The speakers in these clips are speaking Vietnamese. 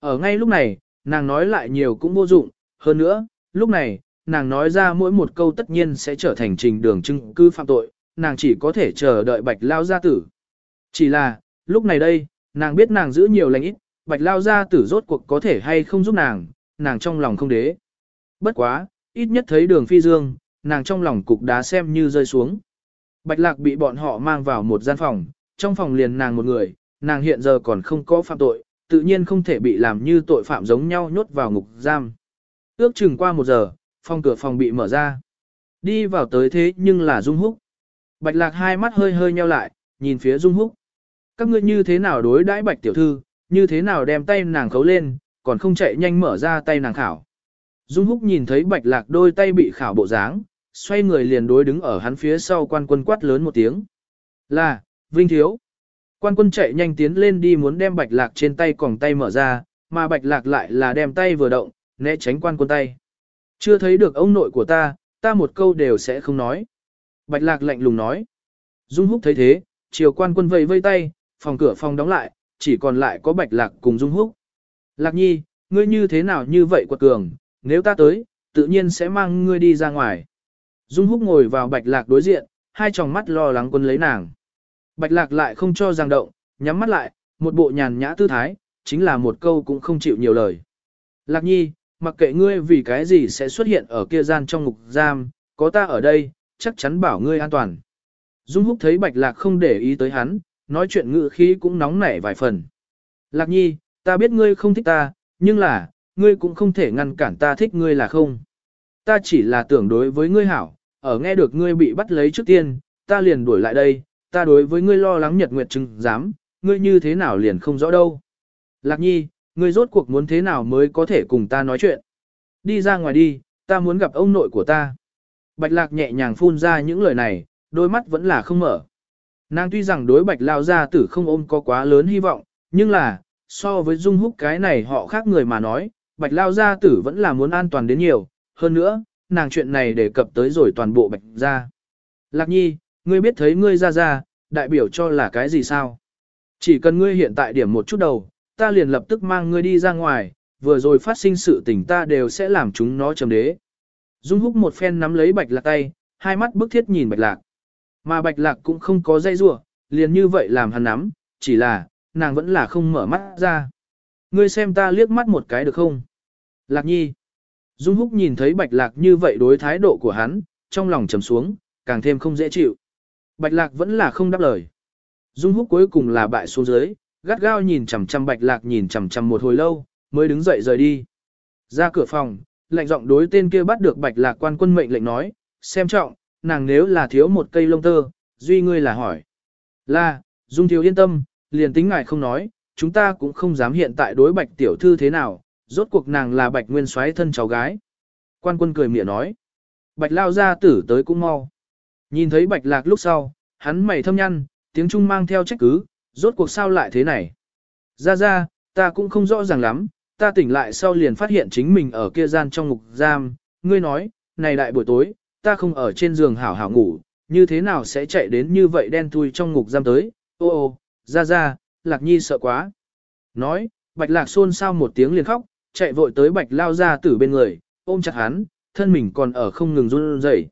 Ở ngay lúc này, nàng nói lại nhiều cũng vô dụng, hơn nữa, lúc này, nàng nói ra mỗi một câu tất nhiên sẽ trở thành trình đường chứng cứ phạm tội, nàng chỉ có thể chờ đợi bạch lao gia tử. Chỉ là, lúc này đây, nàng biết nàng giữ nhiều lành ít, bạch lao gia tử rốt cuộc có thể hay không giúp nàng, nàng trong lòng không đế. Bất quá, ít nhất thấy đường phi dương, nàng trong lòng cục đá xem như rơi xuống. Bạch lạc bị bọn họ mang vào một gian phòng, trong phòng liền nàng một người, nàng hiện giờ còn không có phạm tội, tự nhiên không thể bị làm như tội phạm giống nhau nhốt vào ngục giam. Ước chừng qua một giờ, phòng cửa phòng bị mở ra. Đi vào tới thế nhưng là Dung Húc. Bạch lạc hai mắt hơi hơi nheo lại, nhìn phía Dung Húc. Các ngươi như thế nào đối đãi bạch tiểu thư, như thế nào đem tay nàng khấu lên, còn không chạy nhanh mở ra tay nàng khảo. Dung Húc nhìn thấy bạch lạc đôi tay bị khảo bộ dáng, xoay người liền đối đứng ở hắn phía sau quan quân quát lớn một tiếng. Là, Vinh Thiếu. Quan quân chạy nhanh tiến lên đi muốn đem bạch lạc trên tay còng tay mở ra, mà bạch lạc lại là đem tay vừa động, né tránh quan quân tay. Chưa thấy được ông nội của ta, ta một câu đều sẽ không nói. Bạch lạc lạnh lùng nói. Dung húc thấy thế, chiều quan quân vây vây tay, phòng cửa phòng đóng lại, chỉ còn lại có bạch lạc cùng dung húc. Lạc nhi, ngươi như thế nào như vậy quật cường, nếu ta tới, tự nhiên sẽ mang ngươi đi ra ngoài. Dung húc ngồi vào bạch lạc đối diện, hai tròng mắt lo lắng quân lấy nàng. Bạch lạc lại không cho giang động, nhắm mắt lại, một bộ nhàn nhã tư thái, chính là một câu cũng không chịu nhiều lời. Lạc nhi, mặc kệ ngươi vì cái gì sẽ xuất hiện ở kia gian trong ngục giam, có ta ở đây, chắc chắn bảo ngươi an toàn. Dung húc thấy bạch lạc không để ý tới hắn, nói chuyện ngự khí cũng nóng nảy vài phần. Lạc nhi, ta biết ngươi không thích ta, nhưng là, ngươi cũng không thể ngăn cản ta thích ngươi là không. Ta chỉ là tưởng đối với ngươi hảo, ở nghe được ngươi bị bắt lấy trước tiên, ta liền đuổi lại đây, ta đối với ngươi lo lắng nhật nguyệt chứng dám, ngươi như thế nào liền không rõ đâu. Lạc nhi, ngươi rốt cuộc muốn thế nào mới có thể cùng ta nói chuyện. Đi ra ngoài đi, ta muốn gặp ông nội của ta. Bạch lạc nhẹ nhàng phun ra những lời này, đôi mắt vẫn là không mở. Nàng tuy rằng đối bạch lao gia tử không ôm có quá lớn hy vọng, nhưng là, so với dung húc cái này họ khác người mà nói, bạch lao gia tử vẫn là muốn an toàn đến nhiều, hơn nữa, nàng chuyện này đề cập tới rồi toàn bộ bạch gia. Lạc nhi, ngươi biết thấy ngươi ra ra, đại biểu cho là cái gì sao? Chỉ cần ngươi hiện tại điểm một chút đầu, ta liền lập tức mang ngươi đi ra ngoài, vừa rồi phát sinh sự tình ta đều sẽ làm chúng nó chấm đế. Dung húc một phen nắm lấy bạch lạc tay, hai mắt bức thiết nhìn bạch lạc. Mà bạch lạc cũng không có dây rua, liền như vậy làm hắn nắm, chỉ là, nàng vẫn là không mở mắt ra. Ngươi xem ta liếc mắt một cái được không? Lạc nhi. Dung húc nhìn thấy bạch lạc như vậy đối thái độ của hắn, trong lòng trầm xuống, càng thêm không dễ chịu. Bạch lạc vẫn là không đáp lời. Dung húc cuối cùng là bại xuống dưới, gắt gao nhìn chằm chằm bạch lạc nhìn chằm chằm một hồi lâu, mới đứng dậy rời đi. Ra cửa phòng, lạnh giọng đối tên kia bắt được bạch lạc quan quân mệnh lệnh nói, xem trọng, nàng nếu là thiếu một cây lông tơ, duy ngươi là hỏi. Là, Dung thiếu yên tâm, liền tính ngài không nói, chúng ta cũng không dám hiện tại đối bạch tiểu thư thế nào, rốt cuộc nàng là bạch nguyên soái thân cháu gái. Quan quân cười mỉa nói, bạch lao ra tử tới cũng mau. Nhìn thấy bạch lạc lúc sau, hắn mày thâm nhăn, tiếng Trung mang theo trách cứ, rốt cuộc sao lại thế này. Ra ra, ta cũng không rõ ràng lắm, ta tỉnh lại sau liền phát hiện chính mình ở kia gian trong ngục giam, ngươi nói, này đại buổi tối, ta không ở trên giường hảo hảo ngủ, như thế nào sẽ chạy đến như vậy đen thui trong ngục giam tới, ô ô, ra ra, lạc nhi sợ quá. Nói, bạch lạc xôn xao một tiếng liền khóc, chạy vội tới bạch lao ra tử bên người, ôm chặt hắn, thân mình còn ở không ngừng run rẩy.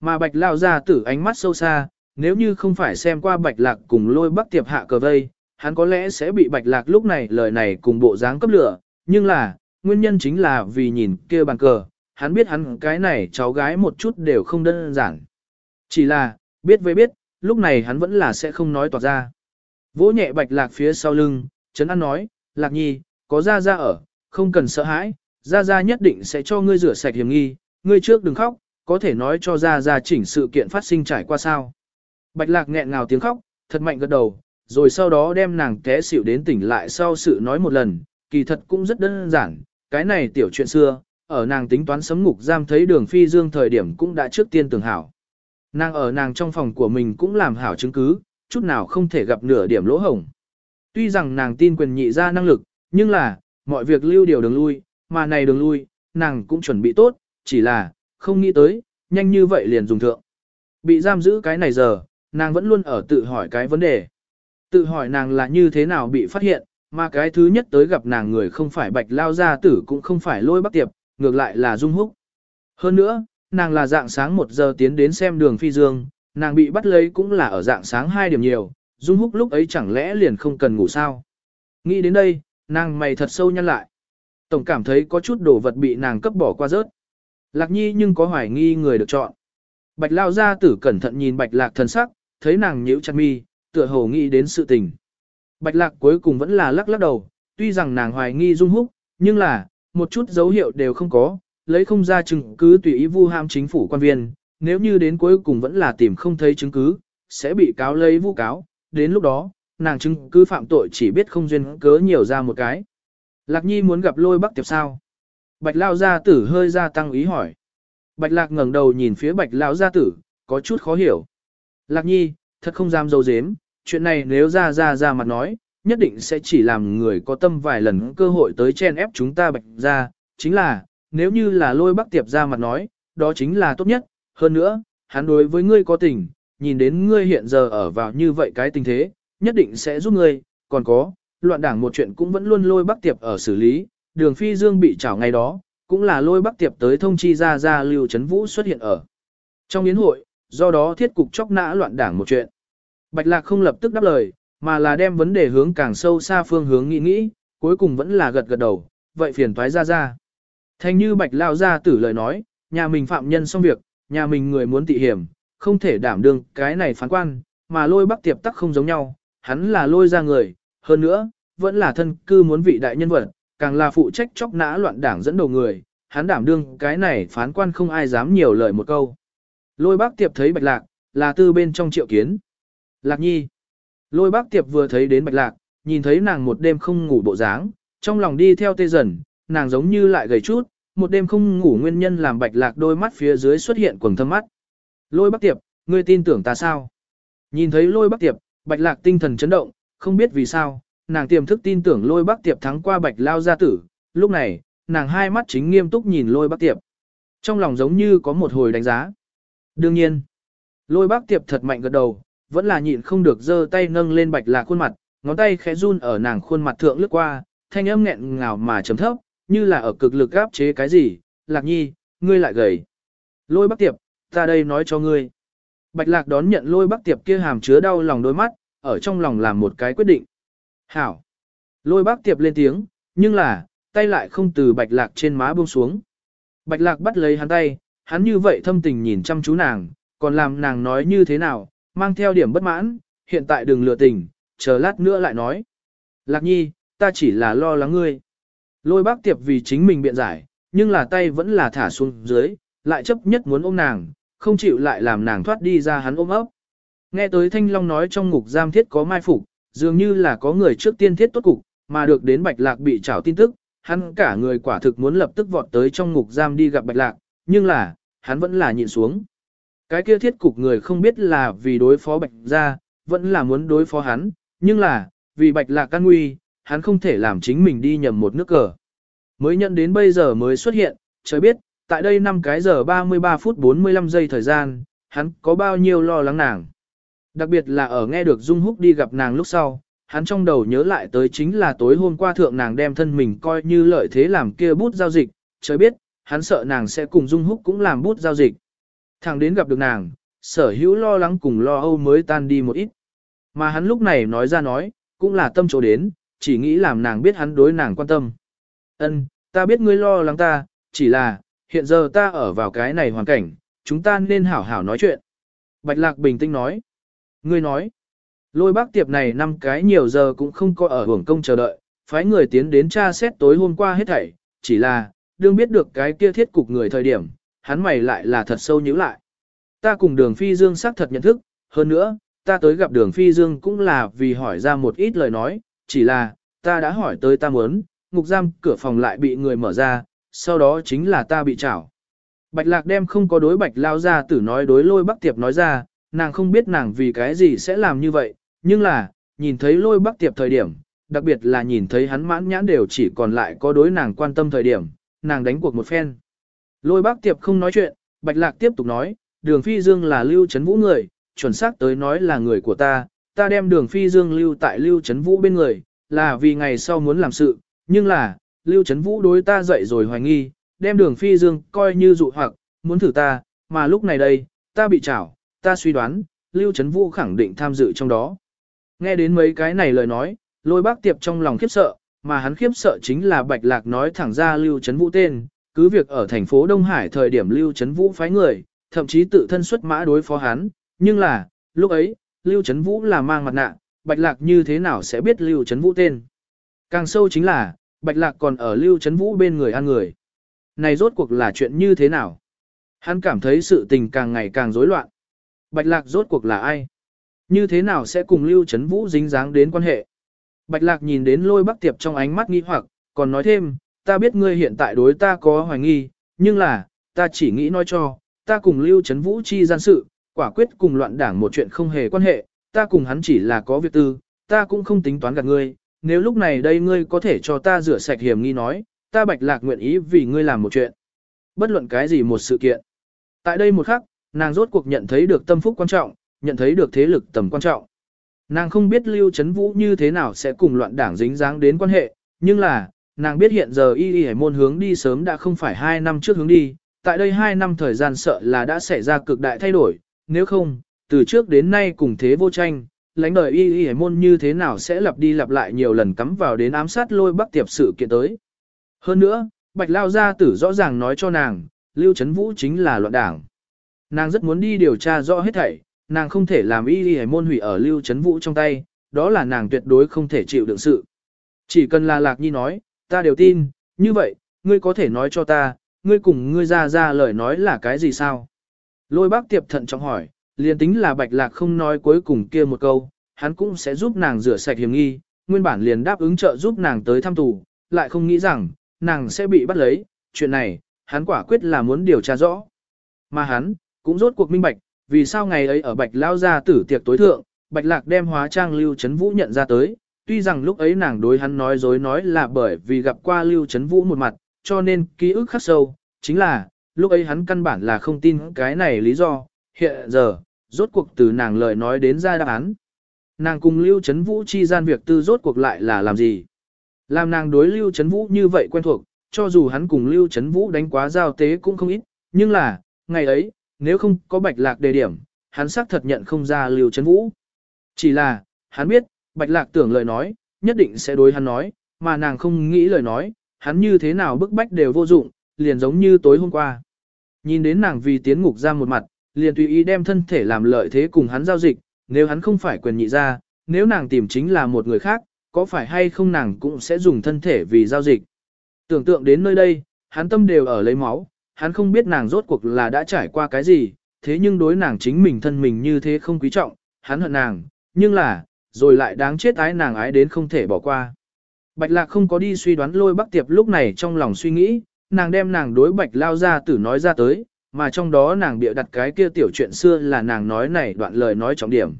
Mà bạch lao ra tử ánh mắt sâu xa, nếu như không phải xem qua bạch lạc cùng lôi bắc tiệp hạ cờ vây, hắn có lẽ sẽ bị bạch lạc lúc này lời này cùng bộ dáng cấp lửa, nhưng là, nguyên nhân chính là vì nhìn kia bàn cờ, hắn biết hắn cái này cháu gái một chút đều không đơn giản. Chỉ là, biết với biết, lúc này hắn vẫn là sẽ không nói toạc ra. Vỗ nhẹ bạch lạc phía sau lưng, Trấn An nói, lạc nhi, có ra ra ở, không cần sợ hãi, ra ra nhất định sẽ cho ngươi rửa sạch hiểm nghi, ngươi trước đừng khóc, có thể nói cho ra ra chỉnh sự kiện phát sinh trải qua sao. Bạch lạc nghẹn ngào tiếng khóc, thật mạnh gật đầu, rồi sau đó đem nàng té xỉu đến tỉnh lại sau sự nói một lần, kỳ thật cũng rất đơn giản, cái này tiểu chuyện xưa, ở nàng tính toán sấm ngục giam thấy đường phi dương thời điểm cũng đã trước tiên tưởng hảo. Nàng ở nàng trong phòng của mình cũng làm hảo chứng cứ, chút nào không thể gặp nửa điểm lỗ hổng. Tuy rằng nàng tin quyền nhị ra năng lực, nhưng là, mọi việc lưu điều đường lui, mà này đường lui, nàng cũng chuẩn bị tốt, chỉ là, không nghĩ tới, nhanh như vậy liền dùng thượng. Bị giam giữ cái này giờ, nàng vẫn luôn ở tự hỏi cái vấn đề. Tự hỏi nàng là như thế nào bị phát hiện, mà cái thứ nhất tới gặp nàng người không phải bạch lao gia tử cũng không phải lôi bắc tiệp, ngược lại là dung húc. Hơn nữa, nàng là dạng sáng 1 giờ tiến đến xem đường phi dương, nàng bị bắt lấy cũng là ở dạng sáng 2 điểm nhiều, dung húc lúc ấy chẳng lẽ liền không cần ngủ sao. Nghĩ đến đây, nàng mày thật sâu nhăn lại. Tổng cảm thấy có chút đồ vật bị nàng cấp bỏ qua rớt. Lạc nhi nhưng có hoài nghi người được chọn. Bạch lao gia tử cẩn thận nhìn bạch lạc thần sắc, thấy nàng nhíu chặt mi, tựa hồ nghĩ đến sự tình. Bạch lạc cuối cùng vẫn là lắc lắc đầu, tuy rằng nàng hoài nghi dung húc, nhưng là, một chút dấu hiệu đều không có, lấy không ra chứng cứ tùy ý vu ham chính phủ quan viên, nếu như đến cuối cùng vẫn là tìm không thấy chứng cứ, sẽ bị cáo lấy vu cáo, đến lúc đó, nàng chứng cứ phạm tội chỉ biết không duyên cớ nhiều ra một cái. Lạc Nhi muốn gặp lôi bắc tiệp sao? Bạch Lao gia tử hơi ra tăng ý hỏi. Bạch Lạc ngẩng đầu nhìn phía Bạch Lão gia tử, có chút khó hiểu. Lạc Nhi, thật không dám dâu dếm, chuyện này nếu ra ra ra mặt nói, nhất định sẽ chỉ làm người có tâm vài lần cơ hội tới chen ép chúng ta Bạch ra, chính là, nếu như là lôi bắc tiệp ra mặt nói, đó chính là tốt nhất, hơn nữa, hắn đối với ngươi có tình, nhìn đến ngươi hiện giờ ở vào như vậy cái tình thế, nhất định sẽ giúp ngươi, còn có, loạn đảng một chuyện cũng vẫn luôn lôi bắc tiệp ở xử lý, đường phi dương bị trảo ngày đó, cũng là lôi bắc tiệp tới thông chi ra ra lưu chấn vũ xuất hiện ở. Trong yến hội, do đó thiết cục chóc nã loạn đảng một chuyện. Bạch lạc không lập tức đáp lời, mà là đem vấn đề hướng càng sâu xa phương hướng nghĩ nghĩ, cuối cùng vẫn là gật gật đầu, vậy phiền toái ra ra. Thành như bạch lao ra tử lời nói, nhà mình phạm nhân xong việc, nhà mình người muốn tị hiểm, không thể đảm đương cái này phán quan, mà lôi bắc tiệp tắc không giống nhau, hắn là lôi ra người, hơn nữa, vẫn là thân cư muốn vị đại nhân vật, càng là phụ trách chóc nã loạn đảng dẫn đầu người, hắn đảm đương cái này phán quan không ai dám nhiều lời một câu. Lôi bác tiệp thấy bạch lạc, là tư bên trong triệu kiến. Lạc nhi. Lôi bác tiệp vừa thấy đến bạch lạc, nhìn thấy nàng một đêm không ngủ bộ dáng, trong lòng đi theo tê dần, nàng giống như lại gầy chút, một đêm không ngủ nguyên nhân làm bạch lạc đôi mắt phía dưới xuất hiện quầng thâm mắt. Lôi bác tiệp, ngươi tin tưởng ta sao? Nhìn thấy lôi bác tiệp, bạch lạc tinh thần chấn động, không biết vì sao, nàng tiềm thức tin tưởng lôi bác tiệp thắng qua bạch lao gia tử, lúc này, nàng hai mắt chính nghiêm túc nhìn lôi bác tiệp. Trong lòng giống như có một hồi đánh giá. Đương nhiên, lôi bác tiệp thật mạnh gật đầu, vẫn là nhịn không được giơ tay nâng lên bạch lạc khuôn mặt, ngón tay khẽ run ở nàng khuôn mặt thượng lướt qua, thanh âm nghẹn ngào mà chấm thấp, như là ở cực lực áp chế cái gì, lạc nhi, ngươi lại gầy. Lôi bác tiệp, ta đây nói cho ngươi. Bạch lạc đón nhận lôi bác tiệp kia hàm chứa đau lòng đôi mắt, ở trong lòng làm một cái quyết định. Hảo. Lôi bác tiệp lên tiếng, nhưng là, tay lại không từ bạch lạc trên má buông xuống. Bạch lạc bắt lấy hắn tay, hắn như vậy thâm tình nhìn chăm chú nàng, còn làm nàng nói như thế nào, mang theo điểm bất mãn, hiện tại đừng lừa tình, chờ lát nữa lại nói. Lạc nhi, ta chỉ là lo lắng ngươi. Lôi bác tiệp vì chính mình biện giải, nhưng là tay vẫn là thả xuống dưới, lại chấp nhất muốn ôm nàng, không chịu lại làm nàng thoát đi ra hắn ôm ấp. Nghe tới Thanh Long nói trong ngục giam thiết có mai phục, dường như là có người trước tiên thiết tốt cục, mà được đến Bạch Lạc bị trảo tin tức, hắn cả người quả thực muốn lập tức vọt tới trong ngục giam đi gặp Bạch Lạc, nhưng là, hắn vẫn là nhịn xuống. Cái kia thiết cục người không biết là vì đối phó Bạch gia, vẫn là muốn đối phó hắn, nhưng là, vì Bạch Lạc căn nguy, hắn không thể làm chính mình đi nhầm một nước cờ. Mới nhận đến bây giờ mới xuất hiện, trời biết, tại đây 5 cái giờ 33 phút 45 giây thời gian, hắn có bao nhiêu lo lắng nàng. Đặc biệt là ở nghe được Dung Húc đi gặp nàng lúc sau, hắn trong đầu nhớ lại tới chính là tối hôm qua thượng nàng đem thân mình coi như lợi thế làm kia bút giao dịch, trời biết, hắn sợ nàng sẽ cùng Dung Húc cũng làm bút giao dịch. Thằng đến gặp được nàng, sở hữu lo lắng cùng lo âu mới tan đi một ít. Mà hắn lúc này nói ra nói, cũng là tâm chỗ đến, chỉ nghĩ làm nàng biết hắn đối nàng quan tâm. Ân, ta biết ngươi lo lắng ta, chỉ là, hiện giờ ta ở vào cái này hoàn cảnh, chúng ta nên hảo hảo nói chuyện. Bạch Lạc bình tĩnh nói. Ngươi nói, lôi bác tiệp này năm cái nhiều giờ cũng không có ở hưởng công chờ đợi, phái người tiến đến tra xét tối hôm qua hết thảy, chỉ là, đương biết được cái kia thiết cục người thời điểm, hắn mày lại là thật sâu nhíu lại. Ta cùng đường phi dương xác thật nhận thức, hơn nữa, ta tới gặp đường phi dương cũng là vì hỏi ra một ít lời nói, chỉ là, ta đã hỏi tới ta muốn, ngục giam cửa phòng lại bị người mở ra, sau đó chính là ta bị trảo. Bạch lạc đem không có đối bạch lao ra tử nói đối lôi bắc tiệp nói ra, nàng không biết nàng vì cái gì sẽ làm như vậy, nhưng là, nhìn thấy lôi bắc tiệp thời điểm, đặc biệt là nhìn thấy hắn mãn nhãn đều chỉ còn lại có đối nàng quan tâm thời điểm, nàng đánh cuộc một phen. Lôi bắc tiệp không nói chuyện, bạch lạc tiếp tục nói, đường phi dương là lưu chấn vũ người, chuẩn xác tới nói là người của ta, ta đem đường phi dương lưu tại lưu chấn vũ bên người, là vì ngày sau muốn làm sự, nhưng là, Lưu chấn Vũ đối ta dậy rồi hoài nghi, đem đường phi dương coi như dụ hoặc, muốn thử ta, mà lúc này đây, ta bị trảo, ta suy đoán, Lưu Trấn Vũ khẳng định tham dự trong đó. Nghe đến mấy cái này lời nói, lôi bác tiệp trong lòng khiếp sợ, mà hắn khiếp sợ chính là Bạch Lạc nói thẳng ra Lưu Trấn Vũ tên, cứ việc ở thành phố Đông Hải thời điểm Lưu Trấn Vũ phái người, thậm chí tự thân xuất mã đối phó hắn, nhưng là, lúc ấy, Lưu Trấn Vũ là mang mặt nạ, Bạch Lạc như thế nào sẽ biết Lưu Trấn Vũ tên. Càng sâu chính là, Bạch Lạc còn ở Lưu Trấn Vũ bên người ăn người. Này rốt cuộc là chuyện như thế nào? Hắn cảm thấy sự tình càng ngày càng rối loạn. Bạch Lạc rốt cuộc là ai? Như thế nào sẽ cùng Lưu Trấn Vũ dính dáng đến quan hệ? Bạch Lạc nhìn đến lôi bắc tiệp trong ánh mắt nghi hoặc, còn nói thêm, ta biết ngươi hiện tại đối ta có hoài nghi, nhưng là, ta chỉ nghĩ nói cho, ta cùng Lưu Trấn Vũ chi gian sự, quả quyết cùng loạn đảng một chuyện không hề quan hệ, ta cùng hắn chỉ là có việc tư, ta cũng không tính toán gạt ngươi, nếu lúc này đây ngươi có thể cho ta rửa sạch hiểm nghi nói, ta bạch lạc nguyện ý vì ngươi làm một chuyện. Bất luận cái gì một sự kiện. Tại đây một khắc, nàng rốt cuộc nhận thấy được tâm phúc quan trọng, nhận thấy được thế lực tầm quan trọng. Nàng không biết Lưu Trấn Vũ như thế nào sẽ cùng loạn đảng dính dáng đến quan hệ, nhưng là, nàng biết hiện giờ y y Hải môn hướng đi sớm đã không phải 2 năm trước hướng đi, tại đây 2 năm thời gian sợ là đã xảy ra cực đại thay đổi, nếu không, từ trước đến nay cùng thế vô tranh, lãnh đời y y Hải môn như thế nào sẽ lặp đi lặp lại nhiều lần cắm vào đến ám sát lôi bắc tiệp sự kiện tới. Hơn nữa, Bạch Lao Gia Tử rõ ràng nói cho nàng, Lưu Trấn Vũ chính là loạn đảng. Nàng rất muốn đi điều tra rõ hết thảy, nàng không thể làm y y môn hủy ở Lưu Trấn Vũ trong tay, đó là nàng tuyệt đối không thể chịu đựng sự. Chỉ cần là Lạc Nhi nói, ta đều tin, như vậy, ngươi có thể nói cho ta, ngươi cùng ngươi ra ra lời nói là cái gì sao? Lôi bác tiệp thận trọng hỏi, liền tính là bạch lạc không nói cuối cùng kia một câu, hắn cũng sẽ giúp nàng rửa sạch hiểm nghi, nguyên bản liền đáp ứng trợ giúp nàng tới thăm tù, lại không nghĩ rằng, nàng sẽ bị bắt lấy, chuyện này, hắn quả quyết là muốn điều tra rõ. Mà hắn, cũng rốt cuộc minh bạch, vì sao ngày ấy ở bạch lao ra tử tiệc tối thượng, bạch lạc đem hóa trang lưu chấn vũ nhận ra tới, tuy rằng lúc ấy nàng đối hắn nói dối nói là bởi vì gặp qua lưu chấn vũ một mặt, cho nên ký ức khắc sâu, chính là, lúc ấy hắn căn bản là không tin cái này lý do, hiện giờ, rốt cuộc từ nàng lời nói đến ra đáp án. Nàng cùng Lưu Trấn Vũ chi gian việc tư rốt cuộc lại là làm gì? Làm nàng đối Lưu Trấn Vũ như vậy quen thuộc, cho dù hắn cùng Lưu Trấn Vũ đánh quá giao tế cũng không ít, nhưng là, ngày ấy, nếu không có bạch lạc đề điểm, hắn xác thật nhận không ra Lưu Trấn Vũ. Chỉ là, hắn biết, bạch lạc tưởng lời nói, nhất định sẽ đối hắn nói, mà nàng không nghĩ lời nói, hắn như thế nào bức bách đều vô dụng, liền giống như tối hôm qua. Nhìn đến nàng vì tiến ngục ra một mặt, liền tùy ý đem thân thể làm lợi thế cùng hắn giao dịch, nếu hắn không phải quyền nhị ra, nếu nàng tìm chính là một người khác, có phải hay không nàng cũng sẽ dùng thân thể vì giao dịch. Tưởng tượng đến nơi đây, hắn tâm đều ở lấy máu, hắn không biết nàng rốt cuộc là đã trải qua cái gì, thế nhưng đối nàng chính mình thân mình như thế không quý trọng, hắn hận nàng, nhưng là, rồi lại đáng chết ái nàng ái đến không thể bỏ qua. Bạch lạc không có đi suy đoán lôi bắc tiệp lúc này trong lòng suy nghĩ, nàng đem nàng đối bạch lao ra tử nói ra tới, mà trong đó nàng bịa đặt cái kia tiểu chuyện xưa là nàng nói này đoạn lời nói trọng điểm.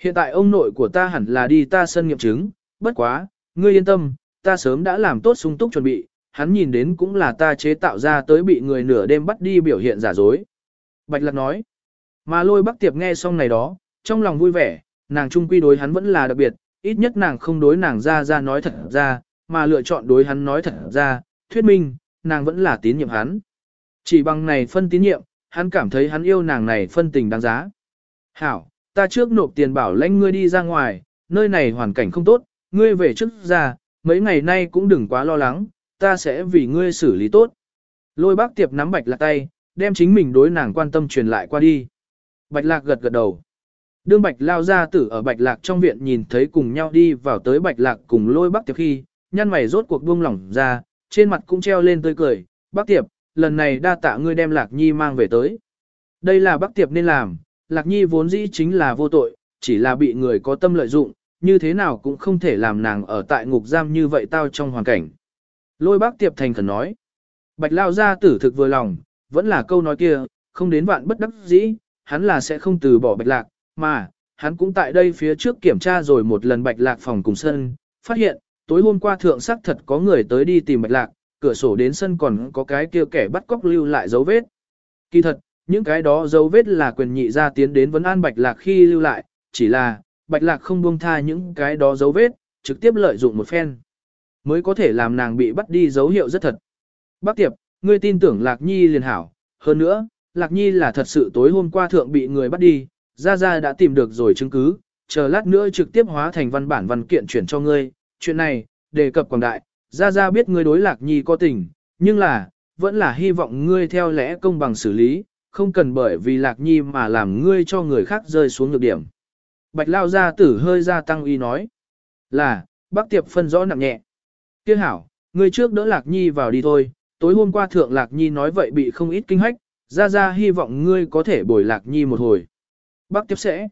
Hiện tại ông nội của ta hẳn là đi ta sân nghiệm chứng, bất quá, ngươi yên tâm, ta sớm đã làm tốt sung túc chuẩn bị, hắn nhìn đến cũng là ta chế tạo ra tới bị người nửa đêm bắt đi biểu hiện giả dối. Bạch Lạc nói, mà lôi bắc tiệp nghe xong này đó, trong lòng vui vẻ, nàng trung quy đối hắn vẫn là đặc biệt, ít nhất nàng không đối nàng ra ra nói thật ra, mà lựa chọn đối hắn nói thật ra, thuyết minh, nàng vẫn là tín nhiệm hắn. Chỉ bằng này phân tín nhiệm, hắn cảm thấy hắn yêu nàng này phân tình đáng giá. Hảo, ta trước nộp tiền bảo lãnh ngươi đi ra ngoài, nơi này hoàn cảnh không tốt, ngươi về trước ra, mấy ngày nay cũng đừng quá lo lắng, ta sẽ vì ngươi xử lý tốt. Lôi bác tiệp nắm bạch lạc tay, đem chính mình đối nàng quan tâm truyền lại qua đi. Bạch lạc gật gật đầu. Đương bạch lao ra tử ở bạch lạc trong viện nhìn thấy cùng nhau đi vào tới bạch lạc cùng lôi bác tiệp khi, nhăn mày rốt cuộc buông lỏng ra, trên mặt cũng treo lên tươi cười, bác tiệp, lần này đa tạ ngươi đem Lạc Nhi mang về tới. Đây là bác tiệp nên làm, Lạc Nhi vốn dĩ chính là vô tội, chỉ là bị người có tâm lợi dụng, như thế nào cũng không thể làm nàng ở tại ngục giam như vậy tao trong hoàn cảnh. Lôi bác tiệp thành khẩn nói. Bạch lao ra tử thực vừa lòng, vẫn là câu nói kia, không đến vạn bất đắc dĩ, hắn là sẽ không từ bỏ bạch lạc, mà, hắn cũng tại đây phía trước kiểm tra rồi một lần bạch lạc phòng cùng sân, phát hiện, tối hôm qua thượng sắc thật có người tới đi tìm bạch lạc, cửa sổ đến sân còn có cái kia kẻ bắt cóc lưu lại dấu vết. Kỳ thật, những cái đó dấu vết là quyền nhị ra tiến đến vấn an bạch lạc khi lưu lại, chỉ là, bạch lạc không buông tha những cái đó dấu vết, trực tiếp lợi dụng một phen. Mới có thể làm nàng bị bắt đi dấu hiệu rất thật. Bác Tiệp, ngươi tin tưởng Lạc Nhi liền hảo. Hơn nữa, Lạc Nhi là thật sự tối hôm qua thượng bị người bắt đi, Gia Gia đã tìm được rồi chứng cứ, chờ lát nữa trực tiếp hóa thành văn bản văn kiện chuyển cho ngươi. Chuyện này, đề cập quảng đại, Gia Gia biết ngươi đối Lạc Nhi có tình, nhưng là, vẫn là hy vọng ngươi theo lẽ công bằng xử lý, không cần bởi vì Lạc Nhi mà làm ngươi cho người khác rơi xuống nhược điểm. Bạch Lao Gia tử hơi gia tăng uy nói, là, bác tiệp phân rõ nặng nhẹ. Tiếc hảo, ngươi trước đỡ Lạc Nhi vào đi thôi, tối hôm qua thượng Lạc Nhi nói vậy bị không ít kinh hách, Gia Gia hy vọng ngươi có thể bồi Lạc Nhi một hồi. Bác tiếp sẽ.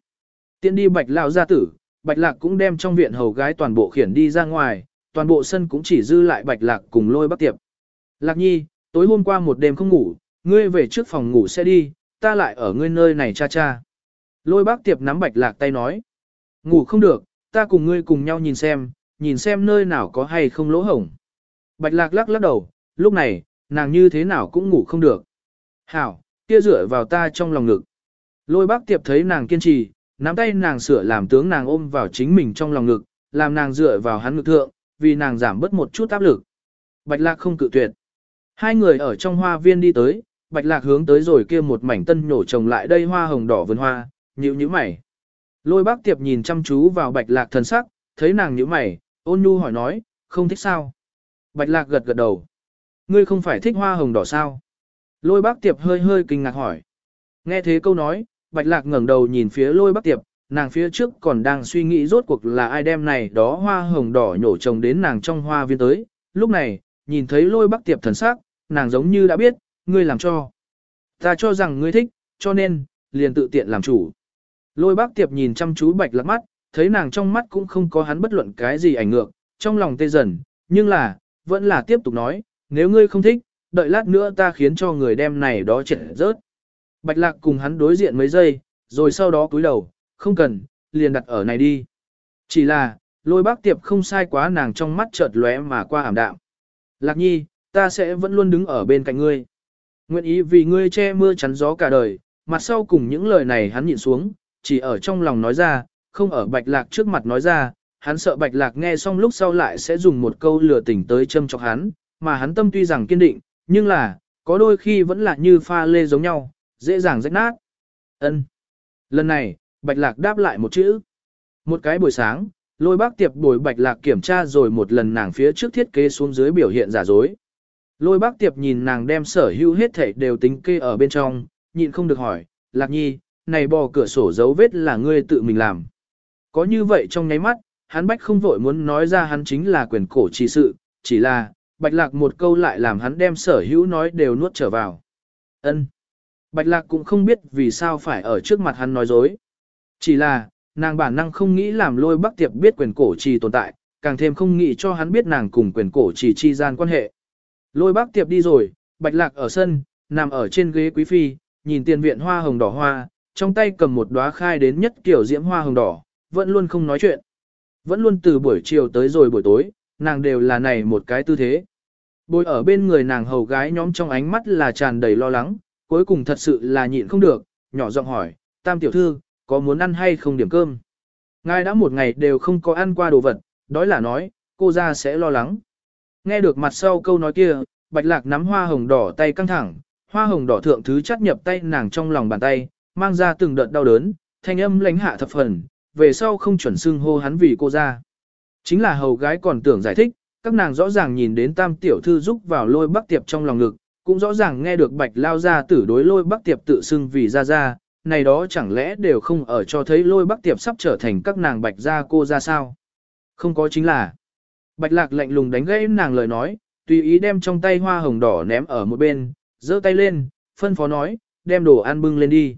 Tiến đi Bạch lão Gia tử, Bạch Lạc cũng đem trong viện hầu gái toàn bộ khiển đi ra ngoài, toàn bộ sân cũng chỉ dư lại Bạch Lạc cùng lôi bác tiệp. Lạc Nhi, tối hôm qua một đêm không ngủ, ngươi về trước phòng ngủ sẽ đi, ta lại ở ngươi nơi này cha cha. Lôi bác tiệp nắm Bạch Lạc tay nói. Ngủ không được, ta cùng ngươi cùng nhau nhìn xem, nhìn xem nơi nào có hay không lỗ hổng. Bạch Lạc lắc lắc đầu, lúc này, nàng như thế nào cũng ngủ không được. Hảo, kia rửa vào ta trong lòng ngực. Lôi bác tiệp thấy nàng kiên trì, nắm tay nàng sửa làm tướng nàng ôm vào chính mình trong lòng ngực, làm nàng dựa vào hắn ngực thượng, vì nàng giảm bớt một chút áp lực. Bạch lạc không cự tuyệt. Hai người ở trong hoa viên đi tới, bạch lạc hướng tới rồi kia một mảnh tân nhổ trồng lại đây hoa hồng đỏ vườn hoa, nhíu nhíu mày. Lôi bác tiệp nhìn chăm chú vào bạch lạc thần sắc, thấy nàng nhíu mày, ôn nhu hỏi nói, không thích sao. Bạch lạc gật gật đầu. Ngươi không phải thích hoa hồng đỏ sao? Lôi bác tiệp hơi hơi kinh ngạc hỏi. Nghe thế câu nói, bạch lạc ngẩng đầu nhìn phía lôi bác tiệp, nàng phía trước còn đang suy nghĩ rốt cuộc là ai đem này đó hoa hồng đỏ nhổ trồng đến nàng trong hoa viên tới. Lúc này, nhìn thấy lôi bác tiệp thần sắc, nàng giống như đã biết, ngươi làm cho. Ta cho rằng ngươi thích, cho nên, liền tự tiện làm chủ. Lôi bác tiệp nhìn chăm chú bạch lạc mắt, thấy nàng trong mắt cũng không có hắn bất luận cái gì ảnh ngược, trong lòng tê dần, nhưng là, vẫn là tiếp tục nói, nếu ngươi không thích, đợi lát nữa ta khiến cho người đem này đó chết rớt. Bạch lạc cùng hắn đối diện mấy giây, rồi sau đó cúi đầu, không cần, liền đặt ở này đi. Chỉ là, lôi bác tiệp không sai quá nàng trong mắt chợt lóe mà qua ảm đạm. Lạc nhi, ta sẽ vẫn luôn đứng ở bên cạnh ngươi. Nguyện ý vì ngươi che mưa chắn gió cả đời, mặt sau cùng những lời này hắn nhịn xuống, chỉ ở trong lòng nói ra, không ở bạch lạc trước mặt nói ra, hắn sợ bạch lạc nghe xong lúc sau lại sẽ dùng một câu lừa tình tới châm chọc hắn, mà hắn tâm tuy rằng kiên định, nhưng là, có đôi khi vẫn là như pha lê giống nhau, dễ dàng rách nát. Ân. Lần này, Bạch Lạc đáp lại một chữ. Một cái buổi sáng, lôi bác tiệp bồi Bạch Lạc kiểm tra rồi một lần nàng phía trước thiết kế xuống dưới biểu hiện giả dối. Lôi bác tiệp nhìn nàng đem sở hữu hết thảy đều tính kê ở bên trong, nhịn không được hỏi, Lạc Nhi, này bò cửa sổ dấu vết là ngươi tự mình làm. Có như vậy trong nháy mắt, hắn bách không vội muốn nói ra hắn chính là quyền cổ trì sự, chỉ là, Bạch Lạc một câu lại làm hắn đem sở hữu nói đều nuốt trở vào. Ân. Bạch Lạc cũng không biết vì sao phải ở trước mặt hắn nói dối. Chỉ là, nàng bản năng không nghĩ làm lôi bắc tiệp biết quyền cổ trì tồn tại, càng thêm không nghĩ cho hắn biết nàng cùng quyền cổ trì chi gian quan hệ. Lôi bắc tiệp đi rồi, Bạch Lạc ở sân, nằm ở trên ghế quý phi, nhìn tiền viện hoa hồng đỏ hoa, trong tay cầm một đóa khai đến nhất kiểu diễm hoa hồng đỏ, vẫn luôn không nói chuyện. Vẫn luôn từ buổi chiều tới rồi buổi tối, nàng đều là này một cái tư thế. Bồi ở bên người nàng hầu gái nhóm trong ánh mắt là tràn đầy lo lắng, cuối cùng thật sự là nhịn không được, nhỏ giọng hỏi, tam tiểu thư, có muốn ăn hay không điểm cơm? Ngài đã một ngày đều không có ăn qua đồ vật, đói là nói, cô ra sẽ lo lắng. Nghe được mặt sau câu nói kia, bạch lạc nắm hoa hồng đỏ tay căng thẳng, hoa hồng đỏ thượng thứ chắt nhập tay nàng trong lòng bàn tay, mang ra từng đợt đau đớn, thanh âm lãnh hạ thập phần, về sau không chuẩn xưng hô hắn vì cô ra. Chính là hầu gái còn tưởng giải thích, các nàng rõ ràng nhìn đến tam tiểu thư giúp vào lôi bắc tiệp trong lòng ngực, cũng rõ ràng nghe được bạch lao ra tử đối lôi bắc tiệp tự xưng vì ra ra, này đó chẳng lẽ đều không ở cho thấy lôi bắc tiệp sắp trở thành các nàng bạch gia cô ra sao. Không có chính là, bạch lạc lạnh lùng đánh gãy nàng lời nói, tùy ý đem trong tay hoa hồng đỏ ném ở một bên, giơ tay lên, phân phó nói, đem đồ ăn bưng lên đi.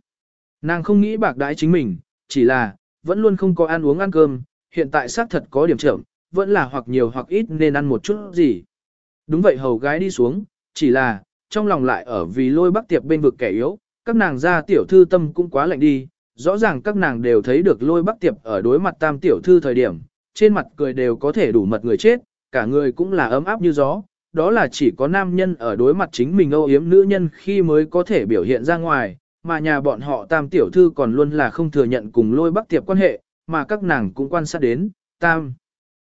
Nàng không nghĩ bạc đãi chính mình, chỉ là, vẫn luôn không có ăn uống ăn cơm, hiện tại xác thật có điểm trưởng, vẫn là hoặc nhiều hoặc ít nên ăn một chút gì. Đúng vậy hầu gái đi xuống, chỉ là, trong lòng lại ở vì lôi bắc tiệp bên vực kẻ yếu, các nàng ra tiểu thư tâm cũng quá lạnh đi, rõ ràng các nàng đều thấy được lôi bắc tiệp ở đối mặt tam tiểu thư thời điểm, trên mặt cười đều có thể đủ mật người chết, cả người cũng là ấm áp như gió, đó là chỉ có nam nhân ở đối mặt chính mình âu yếm nữ nhân khi mới có thể biểu hiện ra ngoài, mà nhà bọn họ tam tiểu thư còn luôn là không thừa nhận cùng lôi bắc tiệp quan hệ, mà các nàng cũng quan sát đến, tam.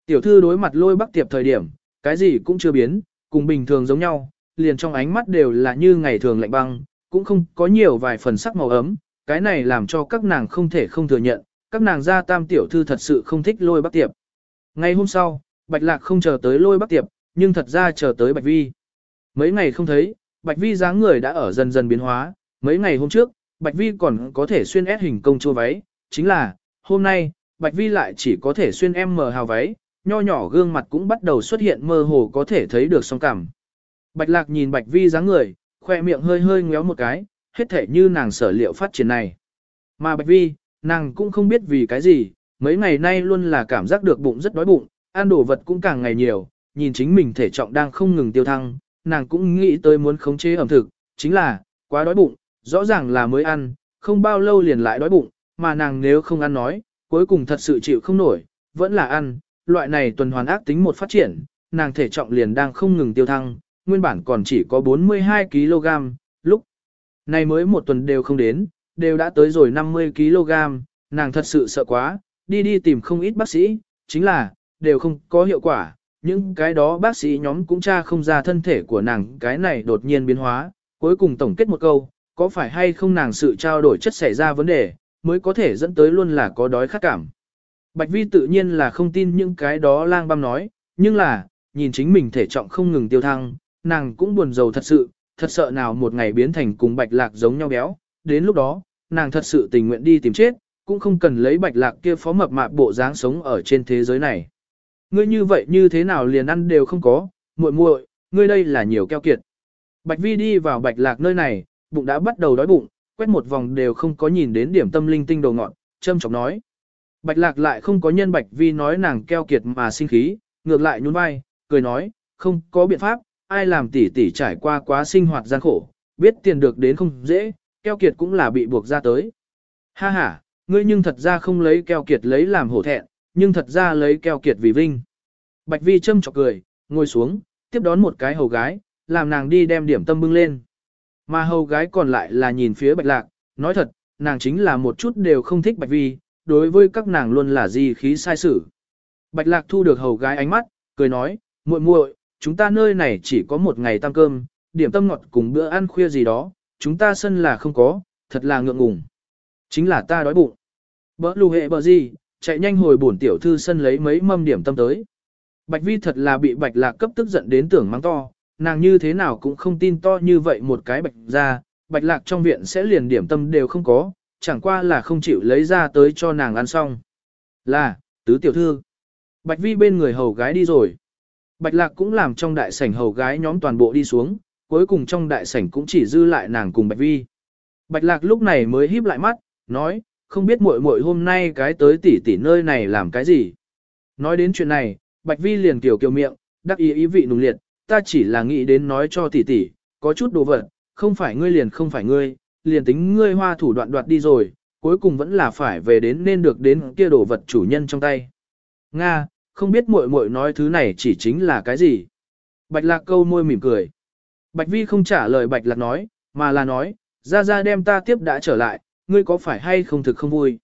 Tiểu thư đối mặt lôi bắc tiệp thời điểm, cái gì cũng chưa biến, cùng bình thường giống nhau, liền trong ánh mắt đều là như ngày thường lạnh băng, cũng không có nhiều vài phần sắc màu ấm, cái này làm cho các nàng không thể không thừa nhận, các nàng gia tam tiểu thư thật sự không thích lôi bắc tiệp. Ngày hôm sau, Bạch Lạc không chờ tới lôi bắc tiệp, nhưng thật ra chờ tới Bạch Vi. Mấy ngày không thấy, Bạch Vi dáng người đã ở dần dần biến hóa, mấy ngày hôm trước, Bạch Vi còn có thể xuyên S hình công chua váy, chính là, hôm nay, Bạch Vi lại chỉ có thể xuyên em mờ hào váy, nho nhỏ gương mặt cũng bắt đầu xuất hiện mơ hồ có thể thấy được song cảm. Bạch Lạc nhìn Bạch Vi dáng người, khoe miệng hơi hơi ngéo một cái, hết thể như nàng sở liệu phát triển này. Mà Bạch Vi, nàng cũng không biết vì cái gì, mấy ngày nay luôn là cảm giác được bụng rất đói bụng, ăn đồ vật cũng càng ngày nhiều, nhìn chính mình thể trọng đang không ngừng tiêu thăng, nàng cũng nghĩ tới muốn khống chế ẩm thực, chính là, quá đói bụng, rõ ràng là mới ăn, không bao lâu liền lại đói bụng, mà nàng nếu không ăn nói, cuối cùng thật sự chịu không nổi, vẫn là ăn, loại này tuần hoàn ác tính một phát triển, nàng thể trọng liền đang không ngừng tiêu thăng, nguyên bản còn chỉ có 42kg, lúc này mới một tuần đều không đến, đều đã tới rồi 50kg, nàng thật sự sợ quá, đi đi tìm không ít bác sĩ, chính là, đều không có hiệu quả, những cái đó bác sĩ nhóm cũng tra không ra thân thể của nàng cái này đột nhiên biến hóa, cuối cùng tổng kết một câu, có phải hay không nàng sự trao đổi chất xảy ra vấn đề, mới có thể dẫn tới luôn là có đói khát cảm. Bạch Vi tự nhiên là không tin những cái đó lang băm nói, nhưng là, nhìn chính mình thể trọng không ngừng tiêu thăng, nàng cũng buồn rầu thật sự, thật sợ nào một ngày biến thành cùng bạch lạc giống nhau béo, đến lúc đó, nàng thật sự tình nguyện đi tìm chết, cũng không cần lấy bạch lạc kia phó mập mạp bộ dáng sống ở trên thế giới này. Ngươi như vậy như thế nào liền ăn đều không có, muội muội, ngươi đây là nhiều keo kiệt. Bạch Vi đi vào bạch lạc nơi này, bụng đã bắt đầu đói bụng, quét một vòng đều không có nhìn đến điểm tâm linh tinh đồ ngọn, châm chọc nói. Bạch lạc lại không có nhân bạch vi nói nàng keo kiệt mà sinh khí, ngược lại nhún vai, cười nói, không có biện pháp, ai làm tỷ tỷ trải qua quá sinh hoạt gian khổ, biết tiền được đến không dễ, keo kiệt cũng là bị buộc ra tới. Ha ha, ngươi nhưng thật ra không lấy keo kiệt lấy làm hổ thẹn, nhưng thật ra lấy keo kiệt vì vinh. Bạch vi châm chọc cười, ngồi xuống, tiếp đón một cái hầu gái, làm nàng đi đem điểm tâm bưng lên. Mà hầu gái còn lại là nhìn phía bạch lạc, nói thật, nàng chính là một chút đều không thích bạch vi, đối với các nàng luôn là gì khí sai sử. Bạch lạc thu được hầu gái ánh mắt, cười nói, muội muội, chúng ta nơi này chỉ có một ngày tăng cơm, điểm tâm ngọt cùng bữa ăn khuya gì đó, chúng ta sân là không có, thật là ngượng ngùng. Chính là ta đói bụng. Bỡ lù hệ bờ gì, chạy nhanh hồi bổn tiểu thư sân lấy mấy mâm điểm tâm tới. Bạch vi thật là bị bạch lạc cấp tức giận đến tưởng mắng to, nàng như thế nào cũng không tin to như vậy một cái bạch ra, bạch lạc trong viện sẽ liền điểm tâm đều không có, chẳng qua là không chịu lấy ra tới cho nàng ăn xong. Là, tứ tiểu thư. Bạch vi bên người hầu gái đi rồi. Bạch lạc cũng làm trong đại sảnh hầu gái nhóm toàn bộ đi xuống, cuối cùng trong đại sảnh cũng chỉ dư lại nàng cùng bạch vi. Bạch lạc lúc này mới híp lại mắt, nói, không biết muội muội hôm nay cái tới tỷ tỷ nơi này làm cái gì. Nói đến chuyện này, bạch vi liền kiểu kiều miệng, đắc ý ý vị nùng liệt, ta chỉ là nghĩ đến nói cho tỷ tỷ, có chút đồ vật, không phải ngươi liền không phải ngươi, liền tính ngươi hoa thủ đoạn đoạt đi rồi, cuối cùng vẫn là phải về đến nên được đến kia đồ vật chủ nhân trong tay. Nga, không biết muội muội nói thứ này chỉ chính là cái gì. Bạch lạc câu môi mỉm cười. Bạch vi không trả lời bạch lạc nói, mà là nói, ra ra đem ta tiếp đã trở lại, ngươi có phải hay không thực không vui.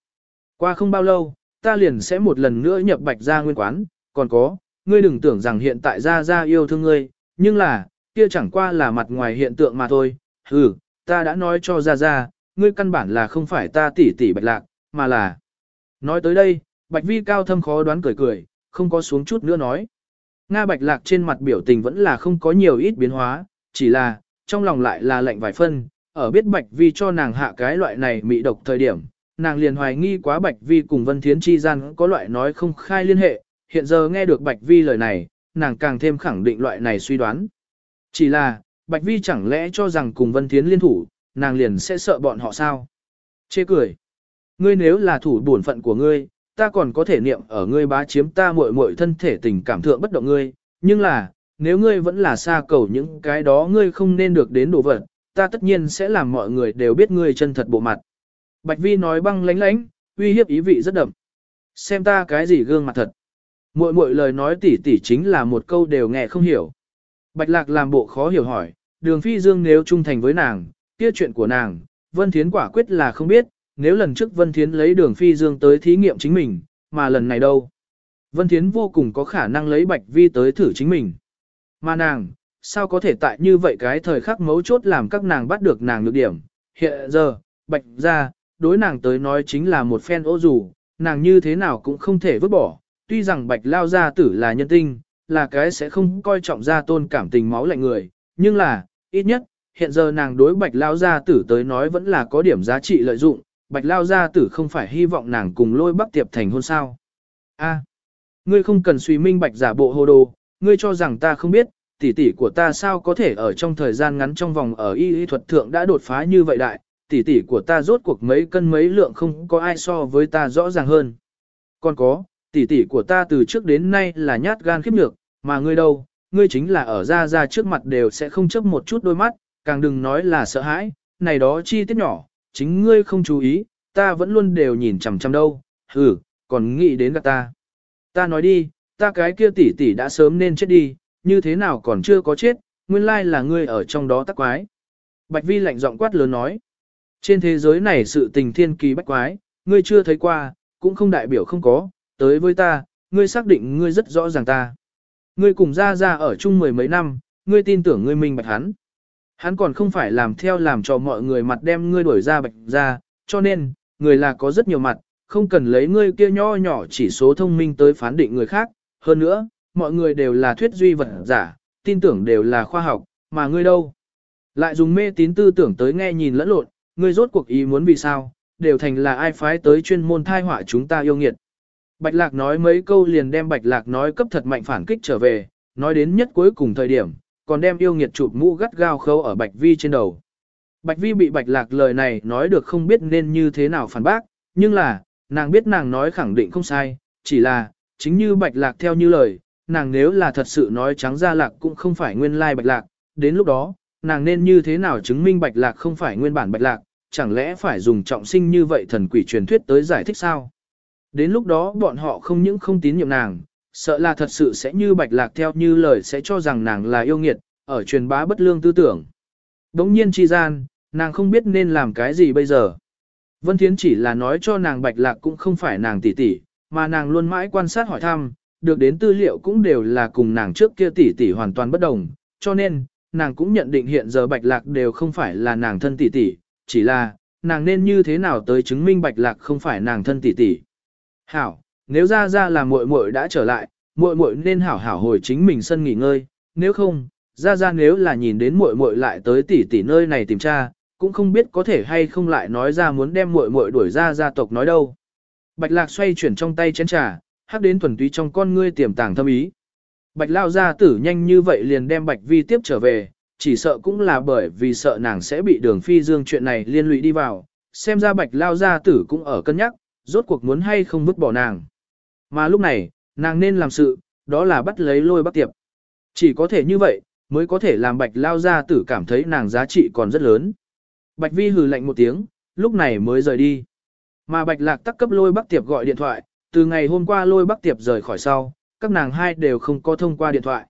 Qua không bao lâu, ta liền sẽ một lần nữa nhập bạch ra nguyên quán, còn có, ngươi đừng tưởng rằng hiện tại ra ra yêu thương ngươi, nhưng là, kia chẳng qua là mặt ngoài hiện tượng mà thôi, ừ, ta đã nói cho ra ra, ngươi căn bản là không phải ta tỷ tỷ bạch lạc, mà là... Nói tới đây, bạch vi cao thâm khó đoán cười cười, không có xuống chút nữa nói. Nga bạch lạc trên mặt biểu tình vẫn là không có nhiều ít biến hóa, chỉ là, trong lòng lại là lệnh vài phân, ở biết bạch vi cho nàng hạ cái loại này mị độc thời điểm, nàng liền hoài nghi quá bạch vi cùng vân thiến chi gian có loại nói không khai liên hệ, hiện giờ nghe được bạch vi lời này, nàng càng thêm khẳng định loại này suy đoán. Chỉ là, Bạch Vi chẳng lẽ cho rằng cùng Vân Thiến liên thủ, nàng liền sẽ sợ bọn họ sao? Chê cười. Ngươi nếu là thủ bổn phận của ngươi, ta còn có thể niệm ở ngươi bá chiếm ta muội muội thân thể tình cảm thượng bất động ngươi, nhưng là, nếu ngươi vẫn là xa cầu những cái đó ngươi không nên được đến đồ vật, ta tất nhiên sẽ làm mọi người đều biết ngươi chân thật bộ mặt. Bạch Vi nói băng lánh lánh, uy hiếp ý vị rất đậm. Xem ta cái gì gương mặt thật. Muội muội lời nói tỉ tỉ chính là một câu đều nghe không hiểu. Bạch Lạc làm bộ khó hiểu hỏi, đường phi dương nếu trung thành với nàng, kia chuyện của nàng, Vân Thiến quả quyết là không biết, nếu lần trước Vân Thiến lấy đường phi dương tới thí nghiệm chính mình, mà lần này đâu. Vân Thiến vô cùng có khả năng lấy Bạch Vi tới thử chính mình. Mà nàng, sao có thể tại như vậy cái thời khắc mấu chốt làm các nàng bắt được nàng nhược điểm. Hiện giờ, Bạch ra, đối nàng tới nói chính là một phen ô dù, nàng như thế nào cũng không thể vứt bỏ. Tuy rằng Bạch Lao Gia Tử là nhân tinh, là cái sẽ không coi trọng gia tôn cảm tình máu lạnh người, nhưng là, ít nhất, hiện giờ nàng đối Bạch Lao Gia Tử tới nói vẫn là có điểm giá trị lợi dụng, Bạch Lao Gia Tử không phải hy vọng nàng cùng lôi bắc tiệp thành hôn sao. A, ngươi không cần suy minh Bạch giả bộ hồ đồ, ngươi cho rằng ta không biết, tỷ tỷ của ta sao có thể ở trong thời gian ngắn trong vòng ở y y thuật thượng đã đột phá như vậy đại, tỷ tỷ của ta rốt cuộc mấy cân mấy lượng không có ai so với ta rõ ràng hơn. Còn có, tỷ tỷ của ta từ trước đến nay là nhát gan khiếp nhược, mà ngươi đâu, ngươi chính là ở ra ra trước mặt đều sẽ không chấp một chút đôi mắt, càng đừng nói là sợ hãi, này đó chi tiết nhỏ, chính ngươi không chú ý, ta vẫn luôn đều nhìn chằm chằm đâu, hừ, còn nghĩ đến gặp ta. Ta nói đi, ta cái kia tỷ tỷ đã sớm nên chết đi, như thế nào còn chưa có chết, nguyên lai là ngươi ở trong đó tắc quái. Bạch Vi lạnh giọng quát lớn nói, trên thế giới này sự tình thiên kỳ bách quái, ngươi chưa thấy qua, cũng không đại biểu không có, tới với ta, ngươi xác định ngươi rất rõ ràng ta. Ngươi cùng ra ra ở chung mười mấy năm, ngươi tin tưởng ngươi minh bạch hắn. Hắn còn không phải làm theo làm cho mọi người mặt đem ngươi đuổi ra bạch ra, cho nên, người là có rất nhiều mặt, không cần lấy ngươi kia nho nhỏ chỉ số thông minh tới phán định người khác. Hơn nữa, mọi người đều là thuyết duy vật giả, tin tưởng đều là khoa học, mà ngươi đâu. Lại dùng mê tín tư tưởng tới nghe nhìn lẫn lộn, ngươi rốt cuộc ý muốn vì sao, đều thành là ai phái tới chuyên môn thai họa chúng ta yêu nghiệt. Bạch Lạc nói mấy câu liền đem Bạch Lạc nói cấp thật mạnh phản kích trở về, nói đến nhất cuối cùng thời điểm, còn đem yêu nghiệt chụp mũ gắt gao khâu ở Bạch Vi trên đầu. Bạch Vi bị Bạch Lạc lời này nói được không biết nên như thế nào phản bác, nhưng là, nàng biết nàng nói khẳng định không sai, chỉ là, chính như Bạch Lạc theo như lời, nàng nếu là thật sự nói trắng ra Lạc cũng không phải nguyên lai Bạch Lạc, đến lúc đó, nàng nên như thế nào chứng minh Bạch Lạc không phải nguyên bản Bạch Lạc, chẳng lẽ phải dùng trọng sinh như vậy thần quỷ truyền thuyết tới giải thích sao? Đến lúc đó bọn họ không những không tín nhiệm nàng, sợ là thật sự sẽ như bạch lạc theo như lời sẽ cho rằng nàng là yêu nghiệt, ở truyền bá bất lương tư tưởng. Đống nhiên chi gian, nàng không biết nên làm cái gì bây giờ. Vân Thiến chỉ là nói cho nàng bạch lạc cũng không phải nàng tỷ tỷ, mà nàng luôn mãi quan sát hỏi thăm, được đến tư liệu cũng đều là cùng nàng trước kia tỷ tỷ hoàn toàn bất đồng, cho nên, nàng cũng nhận định hiện giờ bạch lạc đều không phải là nàng thân tỷ tỷ, chỉ là, nàng nên như thế nào tới chứng minh bạch lạc không phải nàng thân tỷ tỷ. Hảo, nếu ra ra là muội muội đã trở lại, muội muội nên hảo hảo hồi chính mình sân nghỉ ngơi, nếu không, ra ra nếu là nhìn đến muội muội lại tới tỷ tỷ nơi này tìm cha, cũng không biết có thể hay không lại nói ra muốn đem muội muội đuổi ra gia tộc nói đâu. Bạch Lạc xoay chuyển trong tay chén trà, hắc đến thuần túy trong con ngươi tiềm tàng thâm ý. Bạch Lao gia tử nhanh như vậy liền đem Bạch Vi tiếp trở về, chỉ sợ cũng là bởi vì sợ nàng sẽ bị đường phi dương chuyện này liên lụy đi vào, xem ra Bạch Lao gia tử cũng ở cân nhắc, rốt cuộc muốn hay không vứt bỏ nàng. Mà lúc này, nàng nên làm sự, đó là bắt lấy lôi bắc tiệp. Chỉ có thể như vậy, mới có thể làm bạch lao gia tử cảm thấy nàng giá trị còn rất lớn. Bạch vi hừ lạnh một tiếng, lúc này mới rời đi. Mà bạch lạc tắc cấp lôi bắc tiệp gọi điện thoại, từ ngày hôm qua lôi bắc tiệp rời khỏi sau, các nàng hai đều không có thông qua điện thoại.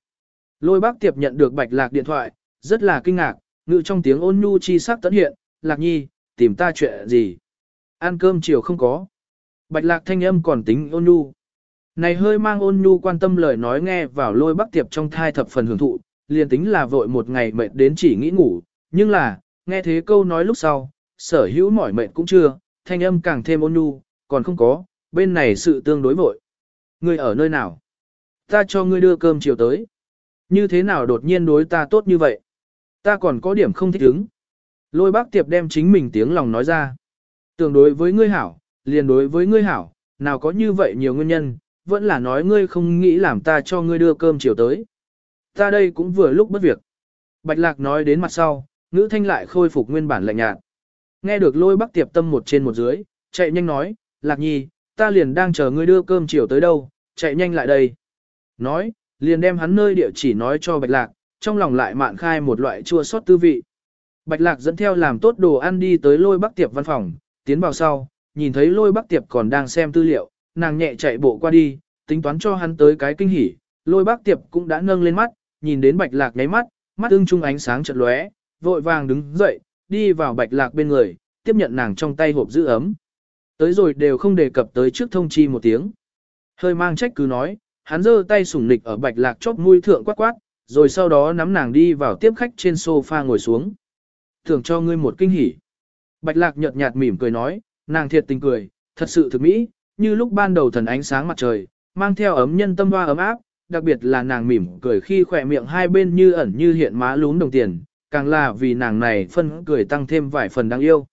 Lôi bắc tiệp nhận được bạch lạc điện thoại, rất là kinh ngạc, ngự trong tiếng ôn nhu chi sắc tấn hiện, lạc nhi, tìm ta chuyện gì? Ăn cơm chiều không có. Bạch lạc thanh âm còn tính ôn nhu. Này hơi mang ôn nhu quan tâm lời nói nghe vào lôi bắc tiệp trong thai thập phần hưởng thụ, liền tính là vội một ngày mệt đến chỉ nghĩ ngủ, nhưng là, nghe thế câu nói lúc sau, sở hữu mỏi mệt cũng chưa, thanh âm càng thêm ôn nhu, còn không có, bên này sự tương đối vội. Ngươi ở nơi nào? Ta cho ngươi đưa cơm chiều tới. Như thế nào đột nhiên đối ta tốt như vậy? Ta còn có điểm không thích ứng. Lôi bác tiệp đem chính mình tiếng lòng nói ra. tương đối với ngươi hảo, liền đối với ngươi hảo, nào có như vậy nhiều nguyên nhân, vẫn là nói ngươi không nghĩ làm ta cho ngươi đưa cơm chiều tới. Ta đây cũng vừa lúc bất việc. Bạch lạc nói đến mặt sau, ngữ thanh lại khôi phục nguyên bản lạnh nhạt. Nghe được lôi bắc tiệp tâm một trên một dưới, chạy nhanh nói, lạc nhi, ta liền đang chờ ngươi đưa cơm chiều tới đâu, chạy nhanh lại đây. Nói, liền đem hắn nơi địa chỉ nói cho bạch lạc, trong lòng lại mạn khai một loại chua sót tư vị. Bạch lạc dẫn theo làm tốt đồ ăn đi tới lôi bắc tiệp văn phòng, tiến vào sau, nhìn thấy lôi bác tiệp còn đang xem tư liệu, nàng nhẹ chạy bộ qua đi, tính toán cho hắn tới cái kinh hỉ, lôi bác tiệp cũng đã nâng lên mắt, nhìn đến bạch lạc nháy mắt, mắt ưng chung ánh sáng chợt lóe, vội vàng đứng dậy, đi vào bạch lạc bên người, tiếp nhận nàng trong tay hộp giữ ấm. Tới rồi đều không đề cập tới trước thông chi một tiếng. Hơi mang trách cứ nói, hắn giơ tay sủng nịch ở bạch lạc chóp mũi thượng quát quát, rồi sau đó nắm nàng đi vào tiếp khách trên sofa ngồi xuống. Thưởng cho ngươi một kinh hỉ. Bạch lạc nhợt nhạt mỉm cười nói, nàng thiệt tình cười, thật sự thực mỹ, như lúc ban đầu thần ánh sáng mặt trời, mang theo ấm nhân tâm hoa ấm áp, đặc biệt là nàng mỉm cười khi khỏe miệng hai bên như ẩn như hiện má lún đồng tiền, càng là vì nàng này phân cười tăng thêm vài phần đáng yêu.